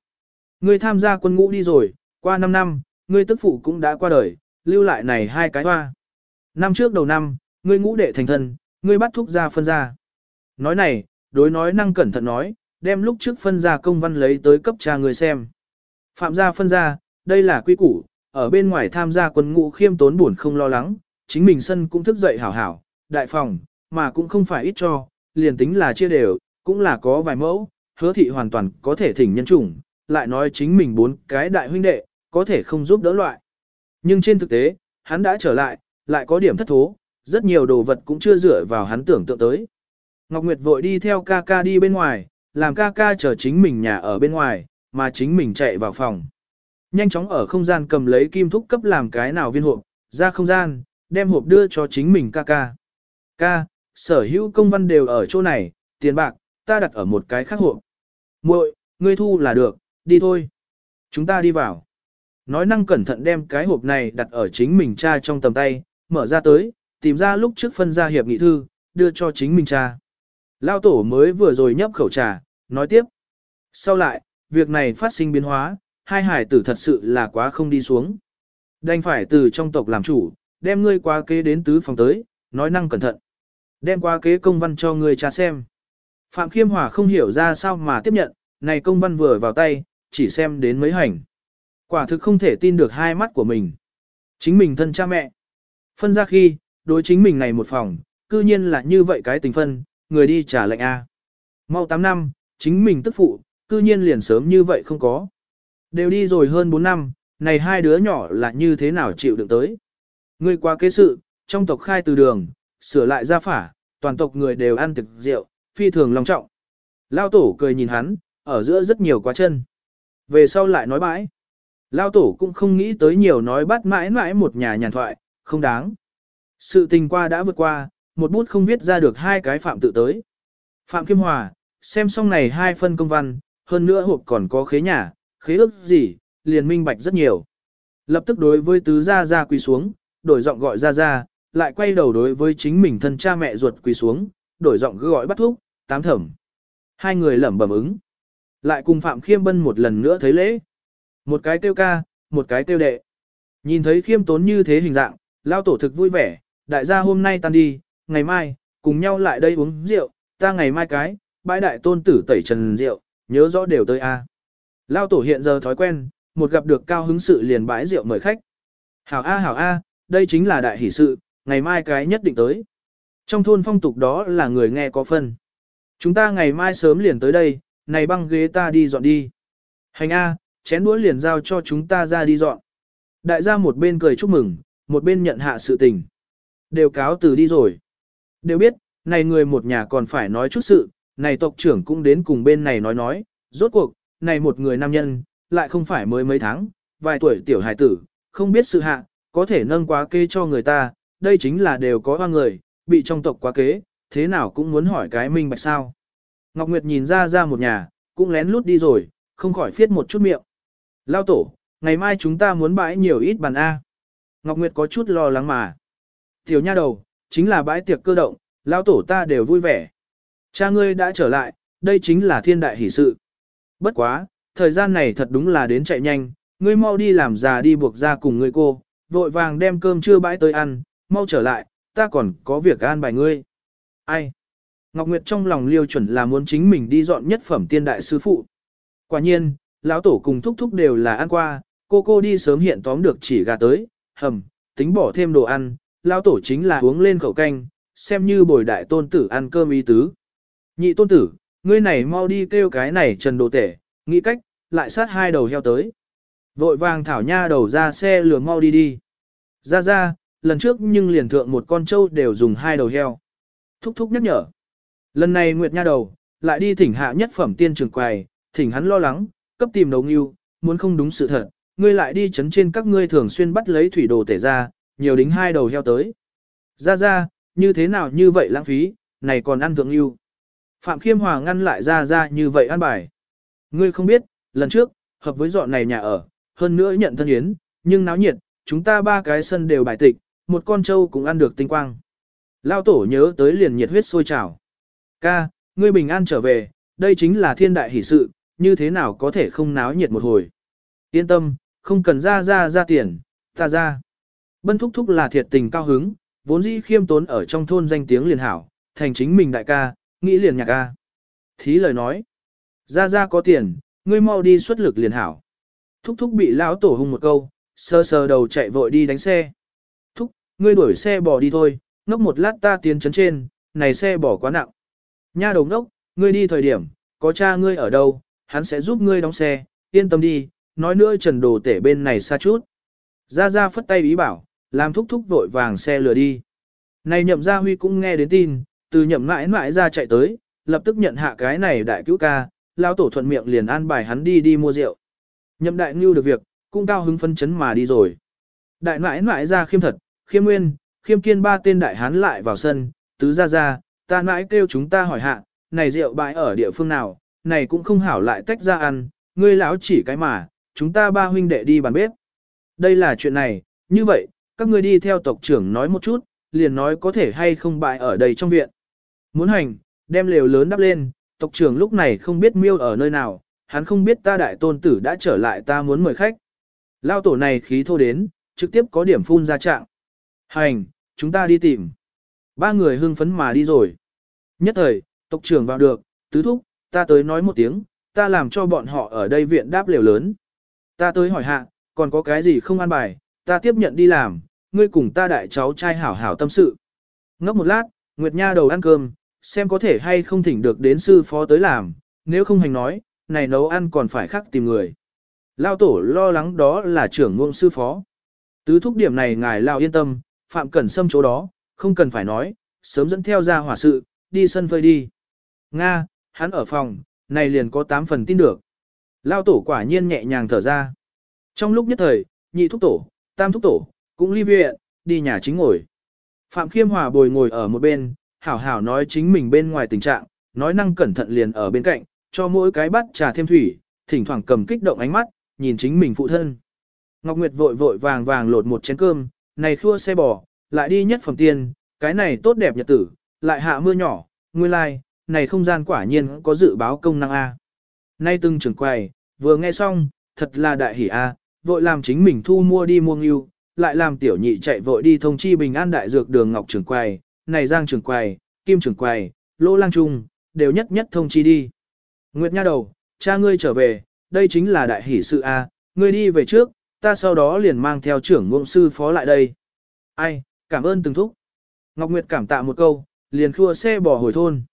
Speaker 1: Ngươi tham gia quân ngũ đi rồi, qua 5 năm, ngươi tức phụ cũng đã qua đời, lưu lại này hai cái hoa. Năm trước đầu năm, ngươi ngũ đệ thành thân, ngươi bắt thúc ra phân ra. Nói này, đối nói năng cẩn thận nói, đem lúc trước phân ra công văn lấy tới cấp cha người xem. Phạm gia phân ra, đây là quy củ, ở bên ngoài tham gia quân ngũ khiêm tốn buồn không lo lắng, chính mình sân cũng thức dậy hảo hảo, đại phòng, mà cũng không phải ít cho, liền tính là chia đều, cũng là có vài mẫu, hứa thị hoàn toàn có thể thỉnh nhân chủng, lại nói chính mình bốn cái đại huynh đệ, có thể không giúp đỡ loại. Nhưng trên thực tế, hắn đã trở lại, lại có điểm thất thố, rất nhiều đồ vật cũng chưa dựa vào hắn tưởng tượng tới. Ngọc Nguyệt vội đi theo ca ca đi bên ngoài, làm ca ca chờ chính mình nhà ở bên ngoài, mà chính mình chạy vào phòng. Nhanh chóng ở không gian cầm lấy kim thúc cấp làm cái nào viên hộp, ra không gian, đem hộp đưa cho chính mình ca ca. Ca, sở hữu công văn đều ở chỗ này, tiền bạc, ta đặt ở một cái khác hộp. muội ngươi thu là được, đi thôi. Chúng ta đi vào. Nói năng cẩn thận đem cái hộp này đặt ở chính mình cha trong tầm tay, mở ra tới, tìm ra lúc trước phân ra hiệp nghị thư, đưa cho chính mình cha. Lao tổ mới vừa rồi nhấp khẩu trà, nói tiếp. Sau lại, việc này phát sinh biến hóa, hai hải tử thật sự là quá không đi xuống. Đành phải từ trong tộc làm chủ, đem ngươi qua kế đến tứ phòng tới, nói năng cẩn thận. Đem qua kế công văn cho ngươi cha xem. Phạm Khiêm Hòa không hiểu ra sao mà tiếp nhận, này công văn vừa vào tay, chỉ xem đến mấy hành. Quả thực không thể tin được hai mắt của mình. Chính mình thân cha mẹ. Phân ra khi, đối chính mình này một phòng, cư nhiên là như vậy cái tình phân, người đi trả lệnh A. Mau 8 năm, chính mình tức phụ, cư nhiên liền sớm như vậy không có. Đều đi rồi hơn 4 năm, này hai đứa nhỏ là như thế nào chịu đựng tới. Người qua kế sự, trong tộc khai từ đường, sửa lại gia phả, toàn tộc người đều ăn thực rượu, phi thường long trọng. Lao tổ cười nhìn hắn, ở giữa rất nhiều quá chân. Về sau lại nói bãi. Lao tổ cũng không nghĩ tới nhiều nói bắt mãi mãi một nhà nhàn thoại, không đáng. Sự tình qua đã vượt qua, một bút không viết ra được hai cái phạm tự tới. Phạm Kim Hòa, xem xong này hai phân công văn, hơn nữa hộp còn có khế nhà, khế ước gì, liền minh bạch rất nhiều. Lập tức đối với tứ gia gia quỳ xuống, đổi giọng gọi gia gia, lại quay đầu đối với chính mình thân cha mẹ ruột quỳ xuống, đổi giọng gọi bắt thúc, tám thẩm. Hai người lẩm bẩm ứng. Lại cùng Phạm Khiêm Bân một lần nữa thấy lễ. Một cái tiêu ca, một cái tiêu đệ. Nhìn thấy khiêm tốn như thế hình dạng, lao tổ thực vui vẻ, đại gia hôm nay tan đi, ngày mai, cùng nhau lại đây uống rượu, ta ngày mai cái, bãi đại tôn tử tẩy trần rượu, nhớ rõ đều tới a. Lao tổ hiện giờ thói quen, một gặp được cao hứng sự liền bãi rượu mời khách. Hảo a hảo a, đây chính là đại hỷ sự, ngày mai cái nhất định tới. Trong thôn phong tục đó là người nghe có phân. Chúng ta ngày mai sớm liền tới đây, này băng ghế ta đi dọn đi. Hành a, chén đũa liền giao cho chúng ta ra đi dọn. Đại gia một bên cười chúc mừng, một bên nhận hạ sự tình. Đều cáo từ đi rồi. Đều biết, này người một nhà còn phải nói chút sự, này tộc trưởng cũng đến cùng bên này nói nói, rốt cuộc, này một người nam nhân, lại không phải mới mấy tháng, vài tuổi tiểu hài tử, không biết sự hạ, có thể nâng quá kế cho người ta, đây chính là đều có hoa người, bị trong tộc quá kế, thế nào cũng muốn hỏi cái minh bạch sao. Ngọc Nguyệt nhìn ra ra một nhà, cũng lén lút đi rồi, không khỏi phiết một chút miệng. Lao tổ, ngày mai chúng ta muốn bãi nhiều ít bàn A. Ngọc Nguyệt có chút lo lắng mà. Tiểu nha đầu, chính là bãi tiệc cơ động, lao tổ ta đều vui vẻ. Cha ngươi đã trở lại, đây chính là thiên đại hỷ sự. Bất quá, thời gian này thật đúng là đến chạy nhanh, ngươi mau đi làm già đi buộc ra cùng ngươi cô, vội vàng đem cơm trưa bãi tới ăn, mau trở lại, ta còn có việc an bài ngươi. Ai? Ngọc Nguyệt trong lòng liêu chuẩn là muốn chính mình đi dọn nhất phẩm tiên đại sư phụ. Quả nhiên, lão tổ cùng thúc thúc đều là ăn qua, cô cô đi sớm hiện tóm được chỉ gà tới, hầm, tính bỏ thêm đồ ăn, Lão tổ chính là uống lên khẩu canh, xem như bồi đại tôn tử ăn cơm ý tứ. Nhị tôn tử, ngươi này mau đi kêu cái này trần đồ tể, nghĩ cách, lại sát hai đầu heo tới. Vội vàng thảo nha đầu ra xe lừa mau đi đi. Ra ra, lần trước nhưng liền thượng một con trâu đều dùng hai đầu heo. Thúc thúc nhắc nhở. Lần này Nguyệt nha đầu, lại đi thỉnh hạ nhất phẩm tiên trường quầy, thỉnh hắn lo lắng, cấp tìm đầu nghiêu, muốn không đúng sự thật, ngươi lại đi chấn trên các ngươi thường xuyên bắt lấy thủy đồ tể ra, nhiều đính hai đầu heo tới. Ra ra, như thế nào như vậy lãng phí, này còn ăn thượng nghiêu. Phạm Khiêm Hòa ngăn lại ra ra như vậy ăn bài. Ngươi không biết, lần trước, hợp với dọn này nhà ở, hơn nữa nhận thân yến, nhưng náo nhiệt, chúng ta ba cái sân đều bài tịch, một con trâu cũng ăn được tinh quang. Lao tổ nhớ tới liền nhiệt huyết sôi trào. Ca, ngươi bình an trở về, đây chính là thiên đại hỷ sự, như thế nào có thể không náo nhiệt một hồi. Yên tâm, không cần ra ra ra tiền, ta ra. Bân thúc thúc là thiệt tình cao hứng, vốn dĩ khiêm tốn ở trong thôn danh tiếng liền hảo, thành chính mình đại ca, nghĩ liền nhạc ca. Thí lời nói, ra ra có tiền, ngươi mau đi xuất lực liền hảo. Thúc thúc bị lão tổ hung một câu, sơ sơ đầu chạy vội đi đánh xe. Thúc, ngươi đuổi xe bỏ đi thôi, ngốc một lát ta tiến chấn trên, này xe bỏ quá nặng. Nha đầu ngốc, ngươi đi thời điểm, có cha ngươi ở đâu, hắn sẽ giúp ngươi đóng xe, yên tâm đi, nói nữa trần đồ tể bên này xa chút. Ra ra phất tay ý bảo, làm thúc thúc vội vàng xe lừa đi. Này nhậm gia huy cũng nghe đến tin, từ nhậm mãi mãi ra chạy tới, lập tức nhận hạ cái này đại cứu ca, lao tổ thuận miệng liền an bài hắn đi đi mua rượu. Nhậm đại ngưu được việc, cũng cao hứng phân chấn mà đi rồi. Đại mãi mãi ra khiêm thật, khiêm nguyên, khiêm kiên ba tên đại hán lại vào sân, tứ ra ra, ta mãi kêu chúng ta hỏi hạ, này rượu bãi ở địa phương nào, này cũng không hảo lại tách ra ăn, ngươi lão chỉ cái mà, chúng ta ba huynh đệ đi bàn bếp. Đây là chuyện này, như vậy, các ngươi đi theo tộc trưởng nói một chút, liền nói có thể hay không bại ở đây trong viện. Muốn hành, đem lều lớn đắp lên, tộc trưởng lúc này không biết miêu ở nơi nào, hắn không biết ta đại tôn tử đã trở lại ta muốn mời khách. Lao tổ này khí thô đến, trực tiếp có điểm phun ra trạng. Hành, chúng ta đi tìm. Ba người hưng phấn mà đi rồi. Nhất thời, tộc trưởng vào được, tứ thúc, ta tới nói một tiếng, ta làm cho bọn họ ở đây viện đáp lều lớn. Ta tới hỏi hạ, còn có cái gì không an bài, ta tiếp nhận đi làm, ngươi cùng ta đại cháu trai hảo hảo tâm sự. Ngốc một lát, Nguyệt Nha đầu ăn cơm, xem có thể hay không thỉnh được đến sư phó tới làm, nếu không hành nói, này nấu ăn còn phải khác tìm người. Lao tổ lo lắng đó là trưởng ngôn sư phó. Tứ thúc điểm này ngài Lao yên tâm, Phạm Cẩn Sâm chỗ đó, không cần phải nói, sớm dẫn theo ra hỏa sự, đi sân phơi đi. Nga, hắn ở phòng, này liền có 8 phần tin được. Lao tổ quả nhiên nhẹ nhàng thở ra. Trong lúc nhất thời, nhị thúc tổ, tam thúc tổ, cũng ly viện, đi nhà chính ngồi. Phạm Khiêm Hòa bồi ngồi ở một bên, hảo hảo nói chính mình bên ngoài tình trạng, nói năng cẩn thận liền ở bên cạnh, cho mỗi cái bát trà thêm thủy, thỉnh thoảng cầm kích động ánh mắt, nhìn chính mình phụ thân. Ngọc Nguyệt vội vội vàng vàng lột một chén cơm, này khua xe bò, lại đi nhất phẩm tiên, cái này tốt đẹp nhật tử, lại hạ mưa nhỏ, nguyên lai, like, này không gian quả nhiên có dự báo công năng A. Nay từng trưởng quầy, vừa nghe xong, thật là đại hỉ A, vội làm chính mình thu mua đi mua ngưu, lại làm tiểu nhị chạy vội đi thông chi bình an đại dược đường ngọc trưởng quầy, này giang trưởng quầy, kim trưởng quầy, lỗ lang trung, đều nhất nhất thông chi đi. Nguyệt nha đầu, cha ngươi trở về, đây chính là đại hỷ sự A, ngươi đi về trước, ta sau đó liền mang theo trưởng ngôn sư phó lại đây. Ai, cảm ơn từng thúc. Ngọc Nguyệt cảm tạ một câu, liền khua xe bỏ hồi thôn.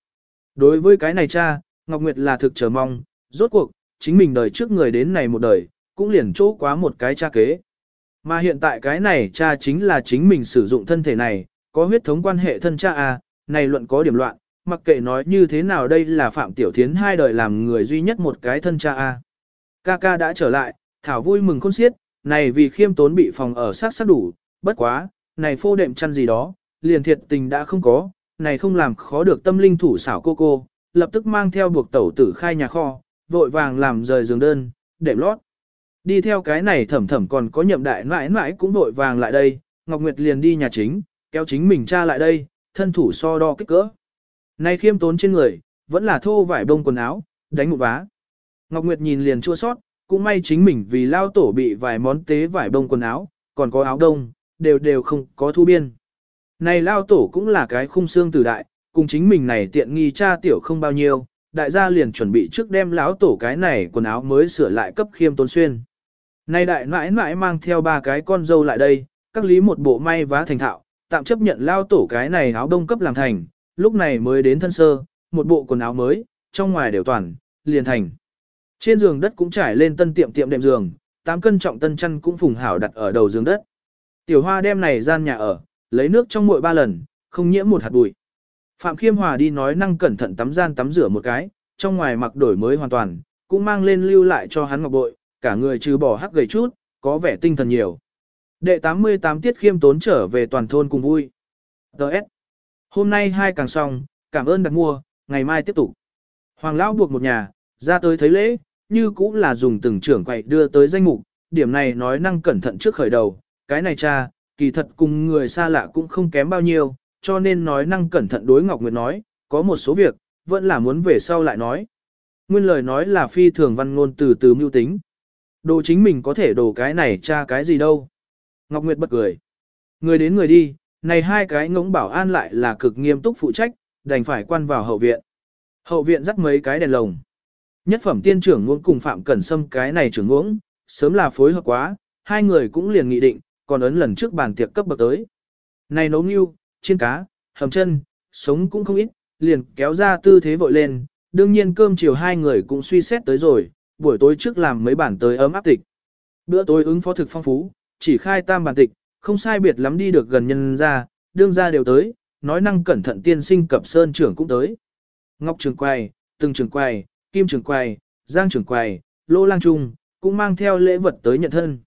Speaker 1: Đối với cái này cha, Ngọc Nguyệt là thực chờ mong, rốt cuộc, chính mình đời trước người đến này một đời, cũng liền chỗ quá một cái cha kế. Mà hiện tại cái này cha chính là chính mình sử dụng thân thể này, có huyết thống quan hệ thân cha à, này luận có điểm loạn, mặc kệ nói như thế nào đây là Phạm Tiểu Thiến hai đời làm người duy nhất một cái thân cha à. Ca ca đã trở lại, Thảo vui mừng khôn xiết, này vì khiêm tốn bị phòng ở sát sát đủ, bất quá, này phô đệm chăn gì đó, liền thiệt tình đã không có, này không làm khó được tâm linh thủ xảo cô cô, lập tức mang theo buộc tẩu tử khai nhà kho, vội vàng làm rời giường đơn, đệm lót. Đi theo cái này thẩm thẩm còn có nhậm đại mãi mãi cũng vội vàng lại đây, Ngọc Nguyệt liền đi nhà chính, kéo chính mình cha lại đây, thân thủ so đo kích cỡ. Này khiêm tốn trên người, vẫn là thô vải bông quần áo, đánh một vá. Ngọc Nguyệt nhìn liền chua sót, cũng may chính mình vì lao tổ bị vài món tế vải bông quần áo, còn có áo đông, đều đều không có thu biên. Này lao tổ cũng là cái khung xương tử đại, cùng chính mình này tiện nghi cha tiểu không bao nhiêu, đại gia liền chuẩn bị trước đem lão tổ cái này quần áo mới sửa lại cấp khiêm tôn xuyên. Này đại mãi mãi mang theo ba cái con dâu lại đây, các lý một bộ may vá thành thạo, tạm chấp nhận lao tổ cái này áo đông cấp làm thành, lúc này mới đến thân sơ, một bộ quần áo mới, trong ngoài đều toàn, liền thành. Trên giường đất cũng trải lên tân tiệm tiệm đệm giường, 8 cân trọng tân chăn cũng phùng hảo đặt ở đầu giường đất. Tiểu hoa đem này gian nhà ở, lấy nước trong mỗi ba lần, không nhiễm một hạt bụi. Phạm Khiêm Hòa đi nói năng cẩn thận tắm gian tắm rửa một cái, trong ngoài mặc đổi mới hoàn toàn, cũng mang lên lưu lại cho hắn ngọc bội, cả người trừ bỏ hắc gầy chút, có vẻ tinh thần nhiều. Đệ 88 tiết khiêm tốn trở về toàn thôn cùng vui. Đợt. Hôm nay hai càng xong, cảm ơn đặt mua, ngày mai tiếp tục. Hoàng lão buộc một nhà, ra tới thấy lễ, như cũng là dùng từng trưởng quậy đưa tới danh mục, điểm này nói năng cẩn thận trước khởi đầu, cái này cha, kỳ thật cùng người xa lạ cũng không kém bao nhiêu, cho nên nói năng cẩn thận đối Ngọc Nguyệt nói, có một số việc, vẫn là muốn về sau lại nói. Nguyên lời nói là phi thường văn ngôn từ từ mưu tính. Đồ chính mình có thể đồ cái này cha cái gì đâu. Ngọc Nguyệt bật cười. Người đến người đi, này hai cái ngỗng bảo an lại là cực nghiêm túc phụ trách, đành phải quan vào hậu viện. Hậu viện dắt mấy cái đèn lồng. Nhất phẩm tiên trưởng ngưỡng cùng Phạm Cẩn Sâm cái này trưởng ngưỡng, sớm là phối hợp quá, hai người cũng liền nghị định, còn ấn lần trước bàn tiệc cấp bậc tới. Này nấu nghiêu, chiên cá, hầm chân, sống cũng không ít, liền kéo ra tư thế vội lên, đương nhiên cơm chiều hai người cũng suy xét tới rồi, buổi tối trước làm mấy bản tới ấm áp tịch. Bữa tối ứng phó thực phong phú, chỉ khai tam bản tịch, không sai biệt lắm đi được gần nhân ra, đương ra đều tới, nói năng cẩn thận tiên sinh cập sơn trưởng cũng tới. Ngọc trường quay, từng trường quay, kim trường quay, giang trường quay, lô lang trung, cũng mang theo lễ vật tới nhận thân.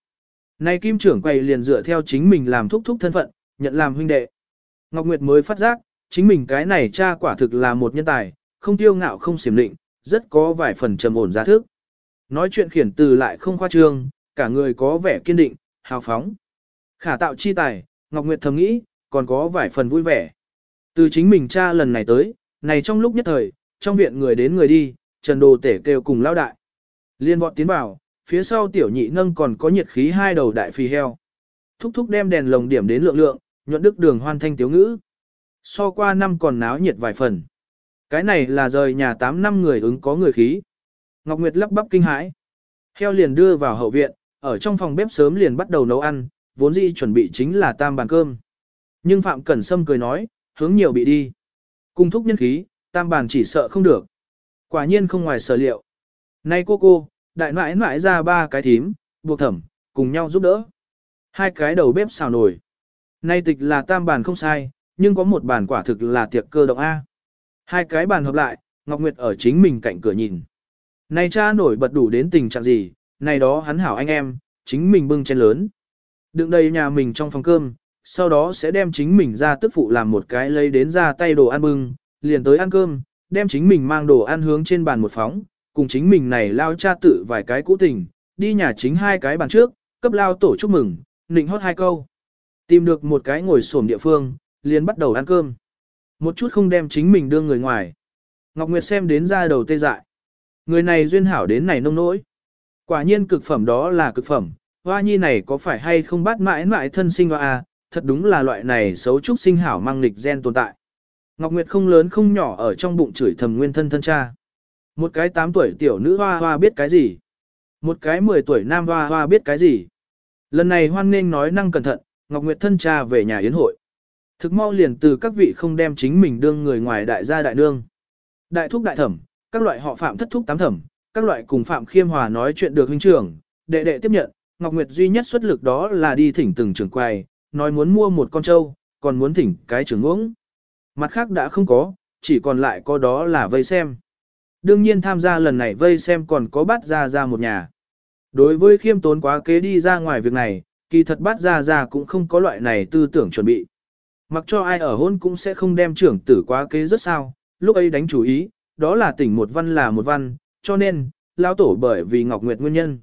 Speaker 1: Này kim trưởng quầy liền dựa theo chính mình làm thúc thúc thân phận, nhận làm huynh đệ. Ngọc Nguyệt mới phát giác, chính mình cái này cha quả thực là một nhân tài, không tiêu ngạo không xiểm định, rất có vài phần trầm ổn giá thức. Nói chuyện khiển từ lại không khoa trương, cả người có vẻ kiên định, hào phóng. Khả tạo chi tài, Ngọc Nguyệt thầm nghĩ, còn có vài phần vui vẻ. Từ chính mình cha lần này tới, này trong lúc nhất thời, trong viện người đến người đi, Trần Đồ Tể kêu cùng lao đại. Liên vọt tiến vào, phía sau tiểu nhị nâng còn có nhiệt khí hai đầu đại phi heo. Thúc thúc đem đèn lồng điểm đến lượng lượng, nhuận đức đường hoan thanh tiếu ngữ. So qua năm còn náo nhiệt vài phần. Cái này là rời nhà 8 năm người ứng có người khí. Ngọc Nguyệt lắp bắp kinh hãi. Heo liền đưa vào hậu viện, ở trong phòng bếp sớm liền bắt đầu nấu ăn, vốn dĩ chuẩn bị chính là tam bàn cơm. Nhưng Phạm Cẩn Sâm cười nói, hướng nhiều bị đi. Cung thúc nhân khí, tam bàn chỉ sợ không được. Quả nhiên không ngoài sở liệu. Nay cô cô, đại mãi mãi ra ba cái thím, buộc thẩm, cùng nhau giúp đỡ. Hai cái đầu bếp xào nổi. Nay tịch là tam bàn không sai, nhưng có một bàn quả thực là tiệc cơ động A. Hai cái bàn hợp lại, Ngọc Nguyệt ở chính mình cạnh cửa nhìn. Này cha nổi bật đủ đến tình trạng gì, này đó hắn hảo anh em, chính mình bưng chén lớn. Đựng đầy nhà mình trong phòng cơm, sau đó sẽ đem chính mình ra tức phụ làm một cái lấy đến ra tay đồ ăn bưng, liền tới ăn cơm, đem chính mình mang đồ ăn hướng trên bàn một phóng, cùng chính mình này lao cha tự vài cái cũ tình, đi nhà chính hai cái bàn trước, cấp lao tổ chúc mừng, nịnh hót hai câu. Tìm được một cái ngồi xổm địa phương, liền bắt đầu ăn cơm. Một chút không đem chính mình đưa người ngoài. Ngọc Nguyệt xem đến ra đầu tê dại. Người này duyên hảo đến này nông nỗi. Quả nhiên cực phẩm đó là cực phẩm, hoa nhi này có phải hay không bắt mãi mãi thân sinh hoa à, thật đúng là loại này xấu trúc sinh hảo mang nghịch gen tồn tại. Ngọc Nguyệt không lớn không nhỏ ở trong bụng chửi thầm nguyên thân thân cha. Một cái 8 tuổi tiểu nữ hoa hoa biết cái gì? Một cái 10 tuổi nam hoa hoa biết cái gì? Lần này hoan nghênh nói năng cẩn thận, Ngọc Nguyệt thân cha về nhà yến hội. Thực mau liền từ các vị không đem chính mình đương người ngoài đại gia đại nương. Đại thúc đại thẩm, các loại họ phạm thất thúc tám thẩm, các loại cùng phạm khiêm hòa nói chuyện được huynh trưởng, đệ đệ tiếp nhận, Ngọc Nguyệt duy nhất xuất lực đó là đi thỉnh từng trưởng quầy, nói muốn mua một con trâu, còn muốn thỉnh cái trưởng uống, Mặt khác đã không có, chỉ còn lại có đó là vây xem. Đương nhiên tham gia lần này vây xem còn có bắt ra ra một nhà. Đối với khiêm tốn quá kế đi ra ngoài việc này, kỳ thật bắt ra ra cũng không có loại này tư tưởng chuẩn bị. Mặc cho ai ở hôn cũng sẽ không đem trưởng tử quá kế rất sao, lúc ấy đánh chủ ý, đó là tỉnh một văn là một văn, cho nên, lao tổ bởi vì Ngọc Nguyệt nguyên nhân.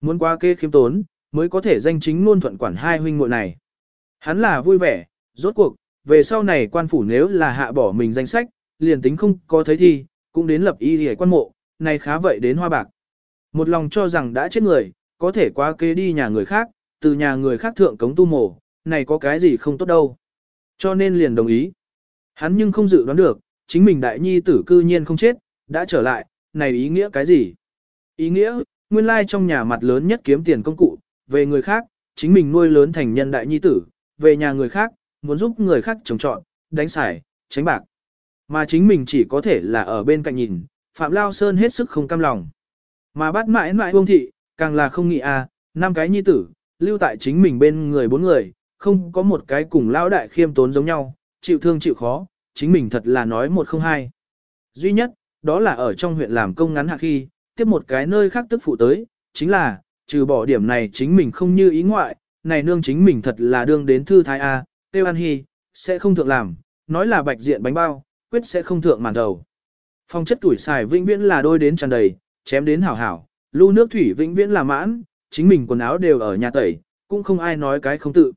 Speaker 1: Muốn quá kế khiêm tốn, mới có thể danh chính ngôn thuận quản hai huynh muội này. Hắn là vui vẻ, rốt cuộc, về sau này quan phủ nếu là hạ bỏ mình danh sách, liền tính không có thấy thi, cũng đến lập y hề quan mộ, này khá vậy đến hoa bạc. Một lòng cho rằng đã chết người, có thể quá kế đi nhà người khác, từ nhà người khác thượng cống tu mộ, này có cái gì không tốt đâu. Cho nên liền đồng ý. Hắn nhưng không dự đoán được, chính mình đại nhi tử cư nhiên không chết, đã trở lại, này ý nghĩa cái gì? Ý nghĩa, nguyên lai trong nhà mặt lớn nhất kiếm tiền công cụ, về người khác, chính mình nuôi lớn thành nhân đại nhi tử, về nhà người khác, muốn giúp người khác trồng trọn, đánh xài, tránh bạc. Mà chính mình chỉ có thể là ở bên cạnh nhìn, Phạm Lao Sơn hết sức không cam lòng. Mà bắt mãi mãi ông thị, càng là không nghĩ à, năm cái nhi tử, lưu tại chính mình bên người bốn người, không có một cái cùng lão đại khiêm tốn giống nhau, chịu thương chịu khó, chính mình thật là nói một không hai. Duy nhất, đó là ở trong huyện làm công ngắn hạ khi, tiếp một cái nơi khác tức phụ tới, chính là, trừ bỏ điểm này chính mình không như ý ngoại, này nương chính mình thật là đương đến thư thái A, tiêu an hy, sẽ không thượng làm, nói là bạch diện bánh bao, quyết sẽ không thượng màn đầu. Phong chất tuổi xài vĩnh viễn là đôi đến tràn đầy, chém đến hảo hảo, lưu nước thủy vĩnh viễn là mãn, chính mình quần áo đều ở nhà tẩy, cũng không ai nói cái không tự.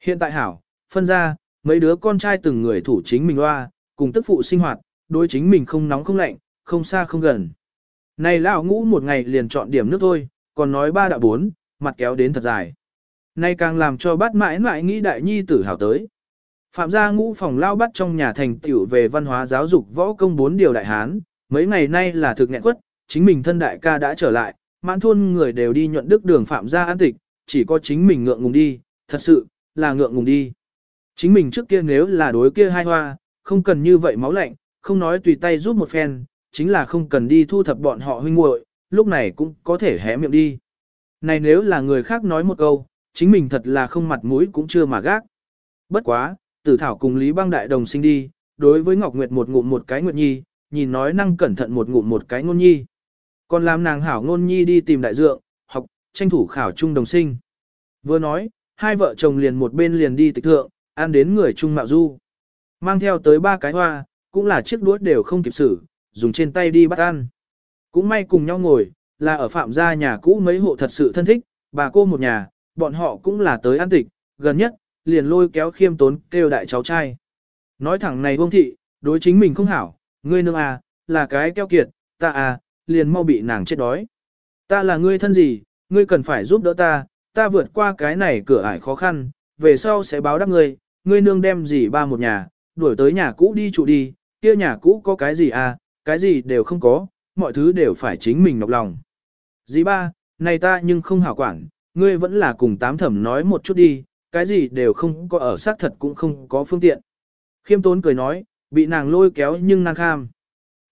Speaker 1: Hiện tại hảo, phân ra, mấy đứa con trai từng người thủ chính mình loa, cùng tức phụ sinh hoạt, đối chính mình không nóng không lạnh, không xa không gần. Này lão ngũ một ngày liền chọn điểm nước thôi, còn nói ba đạo bốn, mặt kéo đến thật dài. Nay càng làm cho bát mãi mãi nghĩ đại nhi tử hảo tới. Phạm gia ngũ phòng lao bắt trong nhà thành tiểu về văn hóa giáo dục võ công bốn điều đại hán, mấy ngày nay là thực nghẹn quất, chính mình thân đại ca đã trở lại, mãn thôn người đều đi nhuận đức đường phạm gia an tịch, chỉ có chính mình ngượng ngùng đi, thật sự, là ngượng ngùng đi. Chính mình trước kia nếu là đối kia hai hoa, không cần như vậy máu lạnh, không nói tùy tay giúp một phen, chính là không cần đi thu thập bọn họ huynh muội, lúc này cũng có thể hé miệng đi. Này nếu là người khác nói một câu, chính mình thật là không mặt mũi cũng chưa mà gác. Bất quá, tử thảo cùng Lý băng đại đồng sinh đi, đối với Ngọc Nguyệt một ngụm một cái Nguyệt Nhi, nhìn nói năng cẩn thận một ngụm một cái ngôn nhi. Còn làm nàng hảo ngôn nhi đi tìm đại dượng, học, tranh thủ khảo trung đồng sinh. Vừa nói, hai vợ chồng liền một bên liền đi tịch thượng, ăn đến người trung mạo du. Mang theo tới ba cái hoa, cũng là chiếc đuốt đều không kịp xử, dùng trên tay đi bắt ăn. Cũng may cùng nhau ngồi, là ở phạm gia nhà cũ mấy hộ thật sự thân thích, bà cô một nhà, bọn họ cũng là tới ăn tịch, gần nhất, liền lôi kéo khiêm tốn kêu đại cháu trai. Nói thẳng này Vương thị, đối chính mình không hảo, ngươi nương à, là cái keo kiệt, ta à, liền mau bị nàng chết đói. Ta là ngươi thân gì, ngươi cần phải giúp đỡ ta, ta vượt qua cái này cửa ải khó khăn, về sau sẽ báo đáp ngươi, ngươi nương đem gì ba một nhà, đuổi tới nhà cũ đi trụ đi, kia nhà cũ có cái gì à, cái gì đều không có, mọi thứ đều phải chính mình nọc lòng. Dì ba, này ta nhưng không hảo quản, ngươi vẫn là cùng tám thẩm nói một chút đi, cái gì đều không có ở xác thật cũng không có phương tiện. Khiêm tốn cười nói, bị nàng lôi kéo nhưng nàng kham.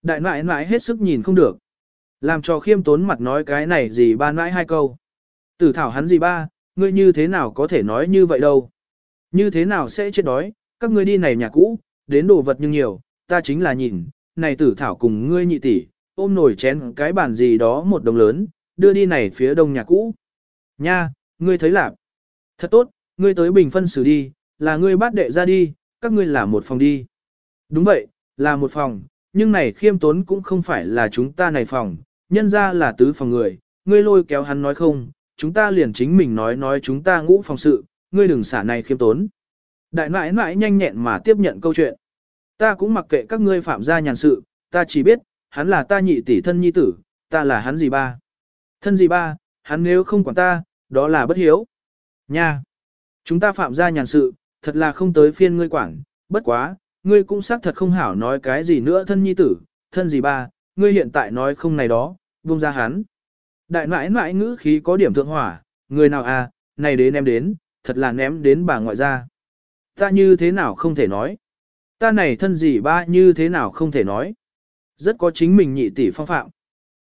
Speaker 1: Đại nãi nãi hết sức nhìn không được. Làm cho khiêm tốn mặt nói cái này gì ba nãi hai câu. Tử thảo hắn gì ba, ngươi như thế nào có thể nói như vậy đâu. Như thế nào sẽ chết đói, các ngươi đi này nhà cũ, đến đồ vật nhưng nhiều, ta chính là nhìn, này tử thảo cùng ngươi nhị tỷ, ôm nổi chén cái bàn gì đó một đồng lớn, đưa đi này phía đông nhà cũ. Nha, ngươi thấy lạc. Thật tốt, ngươi tới bình phân xử đi, là ngươi bắt đệ ra đi, các ngươi là một phòng đi. Đúng vậy, là một phòng, nhưng này khiêm tốn cũng không phải là chúng ta này phòng, nhân ra là tứ phòng người, ngươi lôi kéo hắn nói không, chúng ta liền chính mình nói nói chúng ta ngũ phòng sự, ngươi đừng xả này khiêm tốn. Đại nãi nãi nhanh nhẹn mà tiếp nhận câu chuyện. Ta cũng mặc kệ các ngươi phạm gia nhàn sự, ta chỉ biết, hắn là ta nhị tỷ thân nhi tử, ta là hắn gì ba. Thân gì ba, hắn nếu không quản ta, đó là bất hiếu. Nha! Chúng ta phạm gia nhàn sự, thật là không tới phiên ngươi quản, bất quá, ngươi cũng xác thật không hảo nói cái gì nữa thân nhi tử, thân gì ba, ngươi hiện tại nói không này đó, buông ra hắn. Đại nãi nãi ngữ khí có điểm thượng hỏa, người nào à, này đến em đến, thật là ném đến bà ngoại gia. Ta như thế nào không thể nói. Ta này thân gì ba như thế nào không thể nói. Rất có chính mình nhị tỷ phong phạm.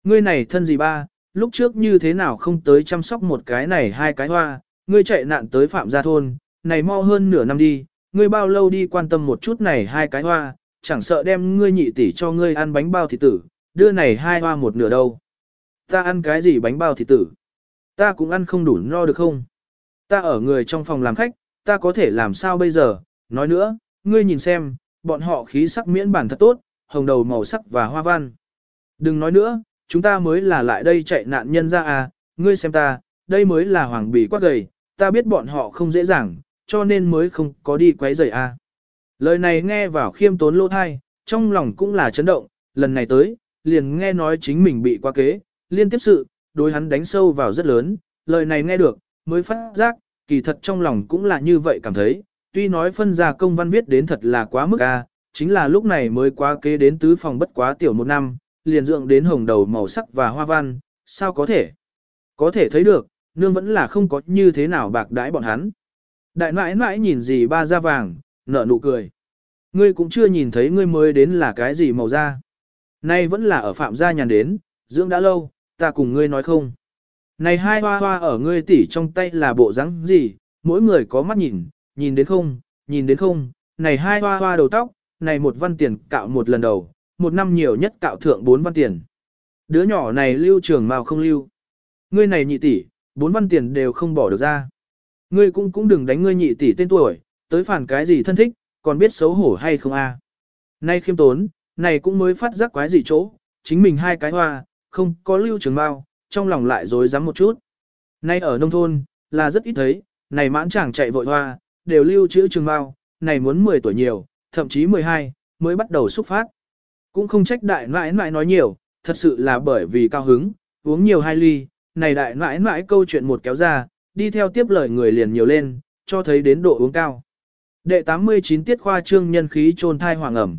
Speaker 1: Ngươi này thân gì ba, lúc trước như thế nào không tới chăm sóc một cái này hai cái hoa, ngươi chạy nạn tới phạm gia thôn, này mau hơn nửa năm đi, ngươi bao lâu đi quan tâm một chút này hai cái hoa, chẳng sợ đem ngươi nhị tỷ cho ngươi ăn bánh bao thịt tử, đưa này hai hoa một nửa đâu. Ta ăn cái gì bánh bao thịt tử? Ta cũng ăn không đủ no được không? Ta ở người trong phòng làm khách, ta có thể làm sao bây giờ? Nói nữa, ngươi nhìn xem, bọn họ khí sắc miễn bản thật tốt, hồng đầu màu sắc và hoa văn. Đừng nói nữa, chúng ta mới là lại đây chạy nạn nhân ra à, ngươi xem ta, đây mới là hoàng bì quát gầy, ta biết bọn họ không dễ dàng, cho nên mới không có đi quấy rầy à. Lời này nghe vào khiêm tốn lỗ thai, trong lòng cũng là chấn động, lần này tới, liền nghe nói chính mình bị qua kế, liên tiếp sự, đối hắn đánh sâu vào rất lớn, lời này nghe được, mới phát giác, kỳ thật trong lòng cũng là như vậy cảm thấy, tuy nói phân ra công văn viết đến thật là quá mức a, chính là lúc này mới quá kế đến tứ phòng bất quá tiểu một năm, liền dượng đến hồng đầu màu sắc và hoa văn, sao có thể? Có thể thấy được, nương vẫn là không có như thế nào bạc đãi bọn hắn. Đại nãi nãi nhìn gì ba da vàng, nở nụ cười. Ngươi cũng chưa nhìn thấy ngươi mới đến là cái gì màu da. Nay vẫn là ở phạm gia nhàn đến, dưỡng đã lâu, ta cùng ngươi nói không. Này hai hoa hoa ở ngươi tỉ trong tay là bộ rắn gì, mỗi người có mắt nhìn, nhìn đến không, nhìn đến không, này hai hoa hoa đầu tóc, này một văn tiền cạo một lần đầu, một năm nhiều nhất cạo thượng bốn văn tiền. Đứa nhỏ này lưu trường màu không lưu. Ngươi này nhị tỷ, bốn văn tiền đều không bỏ được ra. Ngươi cũng cũng đừng đánh ngươi nhị tỷ tên tuổi, tới phản cái gì thân thích, còn biết xấu hổ hay không a? Nay khiêm tốn, này cũng mới phát giác quái gì chỗ, chính mình hai cái hoa, không có lưu trường bao, trong lòng lại dối rắm một chút. Nay ở nông thôn, là rất ít thấy, này mãn chàng chạy vội hoa, đều lưu chữ trường bao, này muốn 10 tuổi nhiều, thậm chí 12, mới bắt đầu xúc phát. Cũng không trách đại nãi nãi nói nhiều, thật sự là bởi vì cao hứng, uống nhiều hai ly, này đại mãi mãi câu chuyện một kéo ra, đi theo tiếp lời người liền nhiều lên, cho thấy đến độ uống cao. Đệ 89 tiết khoa trương nhân khí trôn thai hoàng ẩm.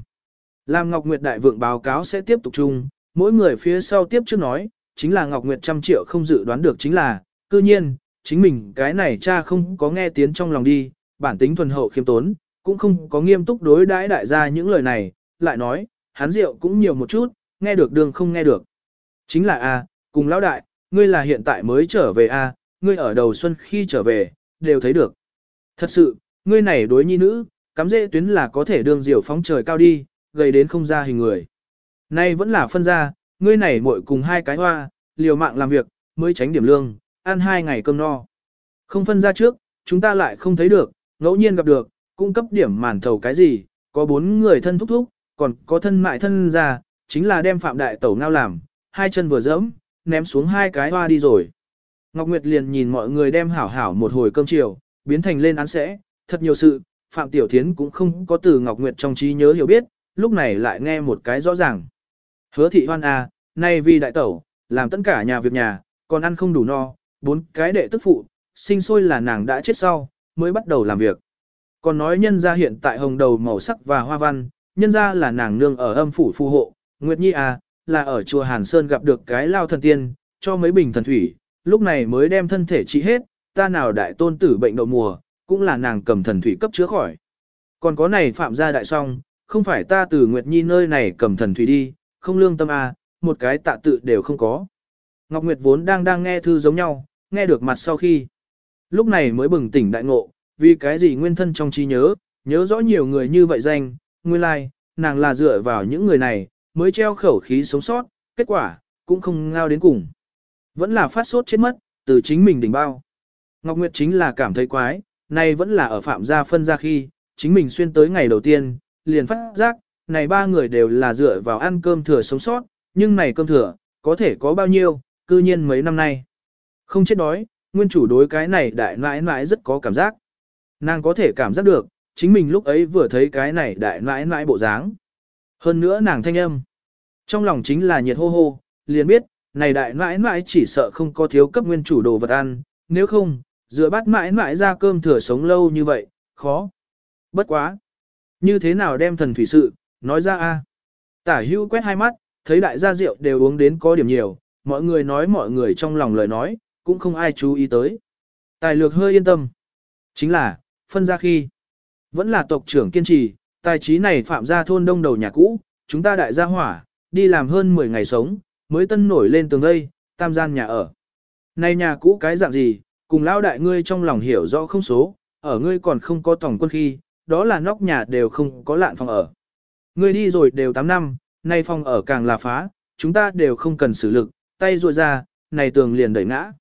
Speaker 1: Làm Ngọc Nguyệt đại vượng báo cáo sẽ tiếp tục chung, mỗi người phía sau tiếp trước nói, chính là Ngọc Nguyệt trăm triệu không dự đoán được chính là, cư nhiên, chính mình cái này cha không có nghe tiếng trong lòng đi, bản tính thuần hậu khiêm tốn, cũng không có nghiêm túc đối đãi đại gia những lời này, lại nói, hắn rượu cũng nhiều một chút, nghe được đường không nghe được. Chính là A, cùng lão đại, ngươi là hiện tại mới trở về A, ngươi ở đầu xuân khi trở về, đều thấy được. Thật sự, ngươi này đối nhi nữ, cắm dễ tuyến là có thể đường diều phóng trời cao đi, gây đến không ra hình người. Nay vẫn là phân ra, ngươi này muội cùng hai cái hoa, liều mạng làm việc, mới tránh điểm lương, ăn hai ngày cơm no. Không phân ra trước, chúng ta lại không thấy được, ngẫu nhiên gặp được, cung cấp điểm màn thầu cái gì, có bốn người thân thúc thúc, còn có thân mại thân ra, chính là đem phạm đại tẩu ngao làm, hai chân vừa dẫm, ném xuống hai cái hoa đi rồi. Ngọc Nguyệt liền nhìn mọi người đem hảo hảo một hồi cơm chiều, biến thành lên án sẽ, thật nhiều sự, Phạm Tiểu Thiến cũng không có từ Ngọc Nguyệt trong trí nhớ hiểu biết, lúc này lại nghe một cái rõ ràng. Hứa thị hoan à, nay vì đại tẩu, làm tất cả nhà việc nhà, còn ăn không đủ no, bốn cái đệ tức phụ, sinh sôi là nàng đã chết sau, mới bắt đầu làm việc. Còn nói nhân gia hiện tại hồng đầu màu sắc và hoa văn, nhân gia là nàng nương ở âm phủ phù hộ, Nguyệt Nhi à, là ở chùa Hàn Sơn gặp được cái lao thần tiên, cho mấy bình thần thủy, lúc này mới đem thân thể trị hết, ta nào đại tôn tử bệnh đậu mùa, cũng là nàng cầm thần thủy cấp chữa khỏi. Còn có này phạm gia đại song, không phải ta từ Nguyệt Nhi nơi này cầm thần thủy đi, không lương tâm à, một cái tạ tự đều không có. Ngọc Nguyệt vốn đang đang nghe thư giống nhau, nghe được mặt sau khi. Lúc này mới bừng tỉnh đại ngộ, vì cái gì nguyên thân trong trí nhớ, nhớ rõ nhiều người như vậy danh, nguyên lai, like, nàng là dựa vào những người này, mới treo khẩu khí sống sót, kết quả, cũng không ngao đến cùng. Vẫn là phát sốt chết mất, từ chính mình đỉnh bao. Ngọc Nguyệt chính là cảm thấy quái, nay vẫn là ở phạm gia phân gia khi, chính mình xuyên tới ngày đầu tiên, liền phát giác, này ba người đều là dựa vào ăn cơm thừa sống sót, nhưng này cơm thừa, có thể có bao nhiêu, cư nhiên mấy năm nay. Không chết đói, nguyên chủ đối cái này đại nãi nãi rất có cảm giác. Nàng có thể cảm giác được, chính mình lúc ấy vừa thấy cái này đại nãi nãi bộ dáng. Hơn nữa nàng thanh âm. Trong lòng chính là nhiệt hô hô, liền biết, này đại nãi nãi chỉ sợ không có thiếu cấp nguyên chủ đồ vật ăn, nếu không, dựa bát mãi mãi ra cơm thừa sống lâu như vậy, khó. Bất quá. Như thế nào đem thần thủy sự, nói ra a Tả hưu quét hai mắt, thấy đại gia rượu đều uống đến có điểm nhiều, mọi người nói mọi người trong lòng lời nói, cũng không ai chú ý tới. Tài lược hơi yên tâm. Chính là, phân ra khi, vẫn là tộc trưởng kiên trì, tài trí này phạm ra thôn đông đầu nhà cũ, chúng ta đại gia hỏa, đi làm hơn 10 ngày sống, mới tân nổi lên tường vây, tam gian nhà ở. Này nhà cũ cái dạng gì, cùng lao đại ngươi trong lòng hiểu rõ không số, ở ngươi còn không có tổng quân khi, đó là nóc nhà đều không có lạn phòng ở. Ngươi đi rồi đều 8 năm, nay phòng ở càng là phá, chúng ta đều không cần xử lực, tay ruột ra, này tường liền đẩy ngã.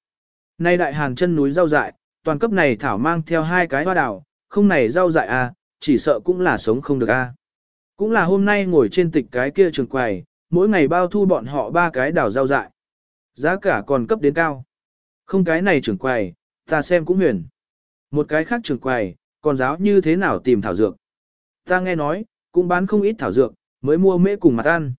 Speaker 1: Nay đại hàng chân núi rau dại, toàn cấp này thảo mang theo hai cái hoa đào, không này rau dại à, chỉ sợ cũng là sống không được a. À. Cũng là hôm nay ngồi trên tịch cái kia trường quầy, mỗi ngày bao thu bọn họ ba cái đào rau dại. Giá cả còn cấp đến cao. Không cái này trưởng quầy, ta xem cũng huyền. Một cái khác trưởng quầy, còn giáo như thế nào tìm thảo dược. Ta nghe nói, cũng bán không ít thảo dược, mới mua mễ cùng mặt ăn.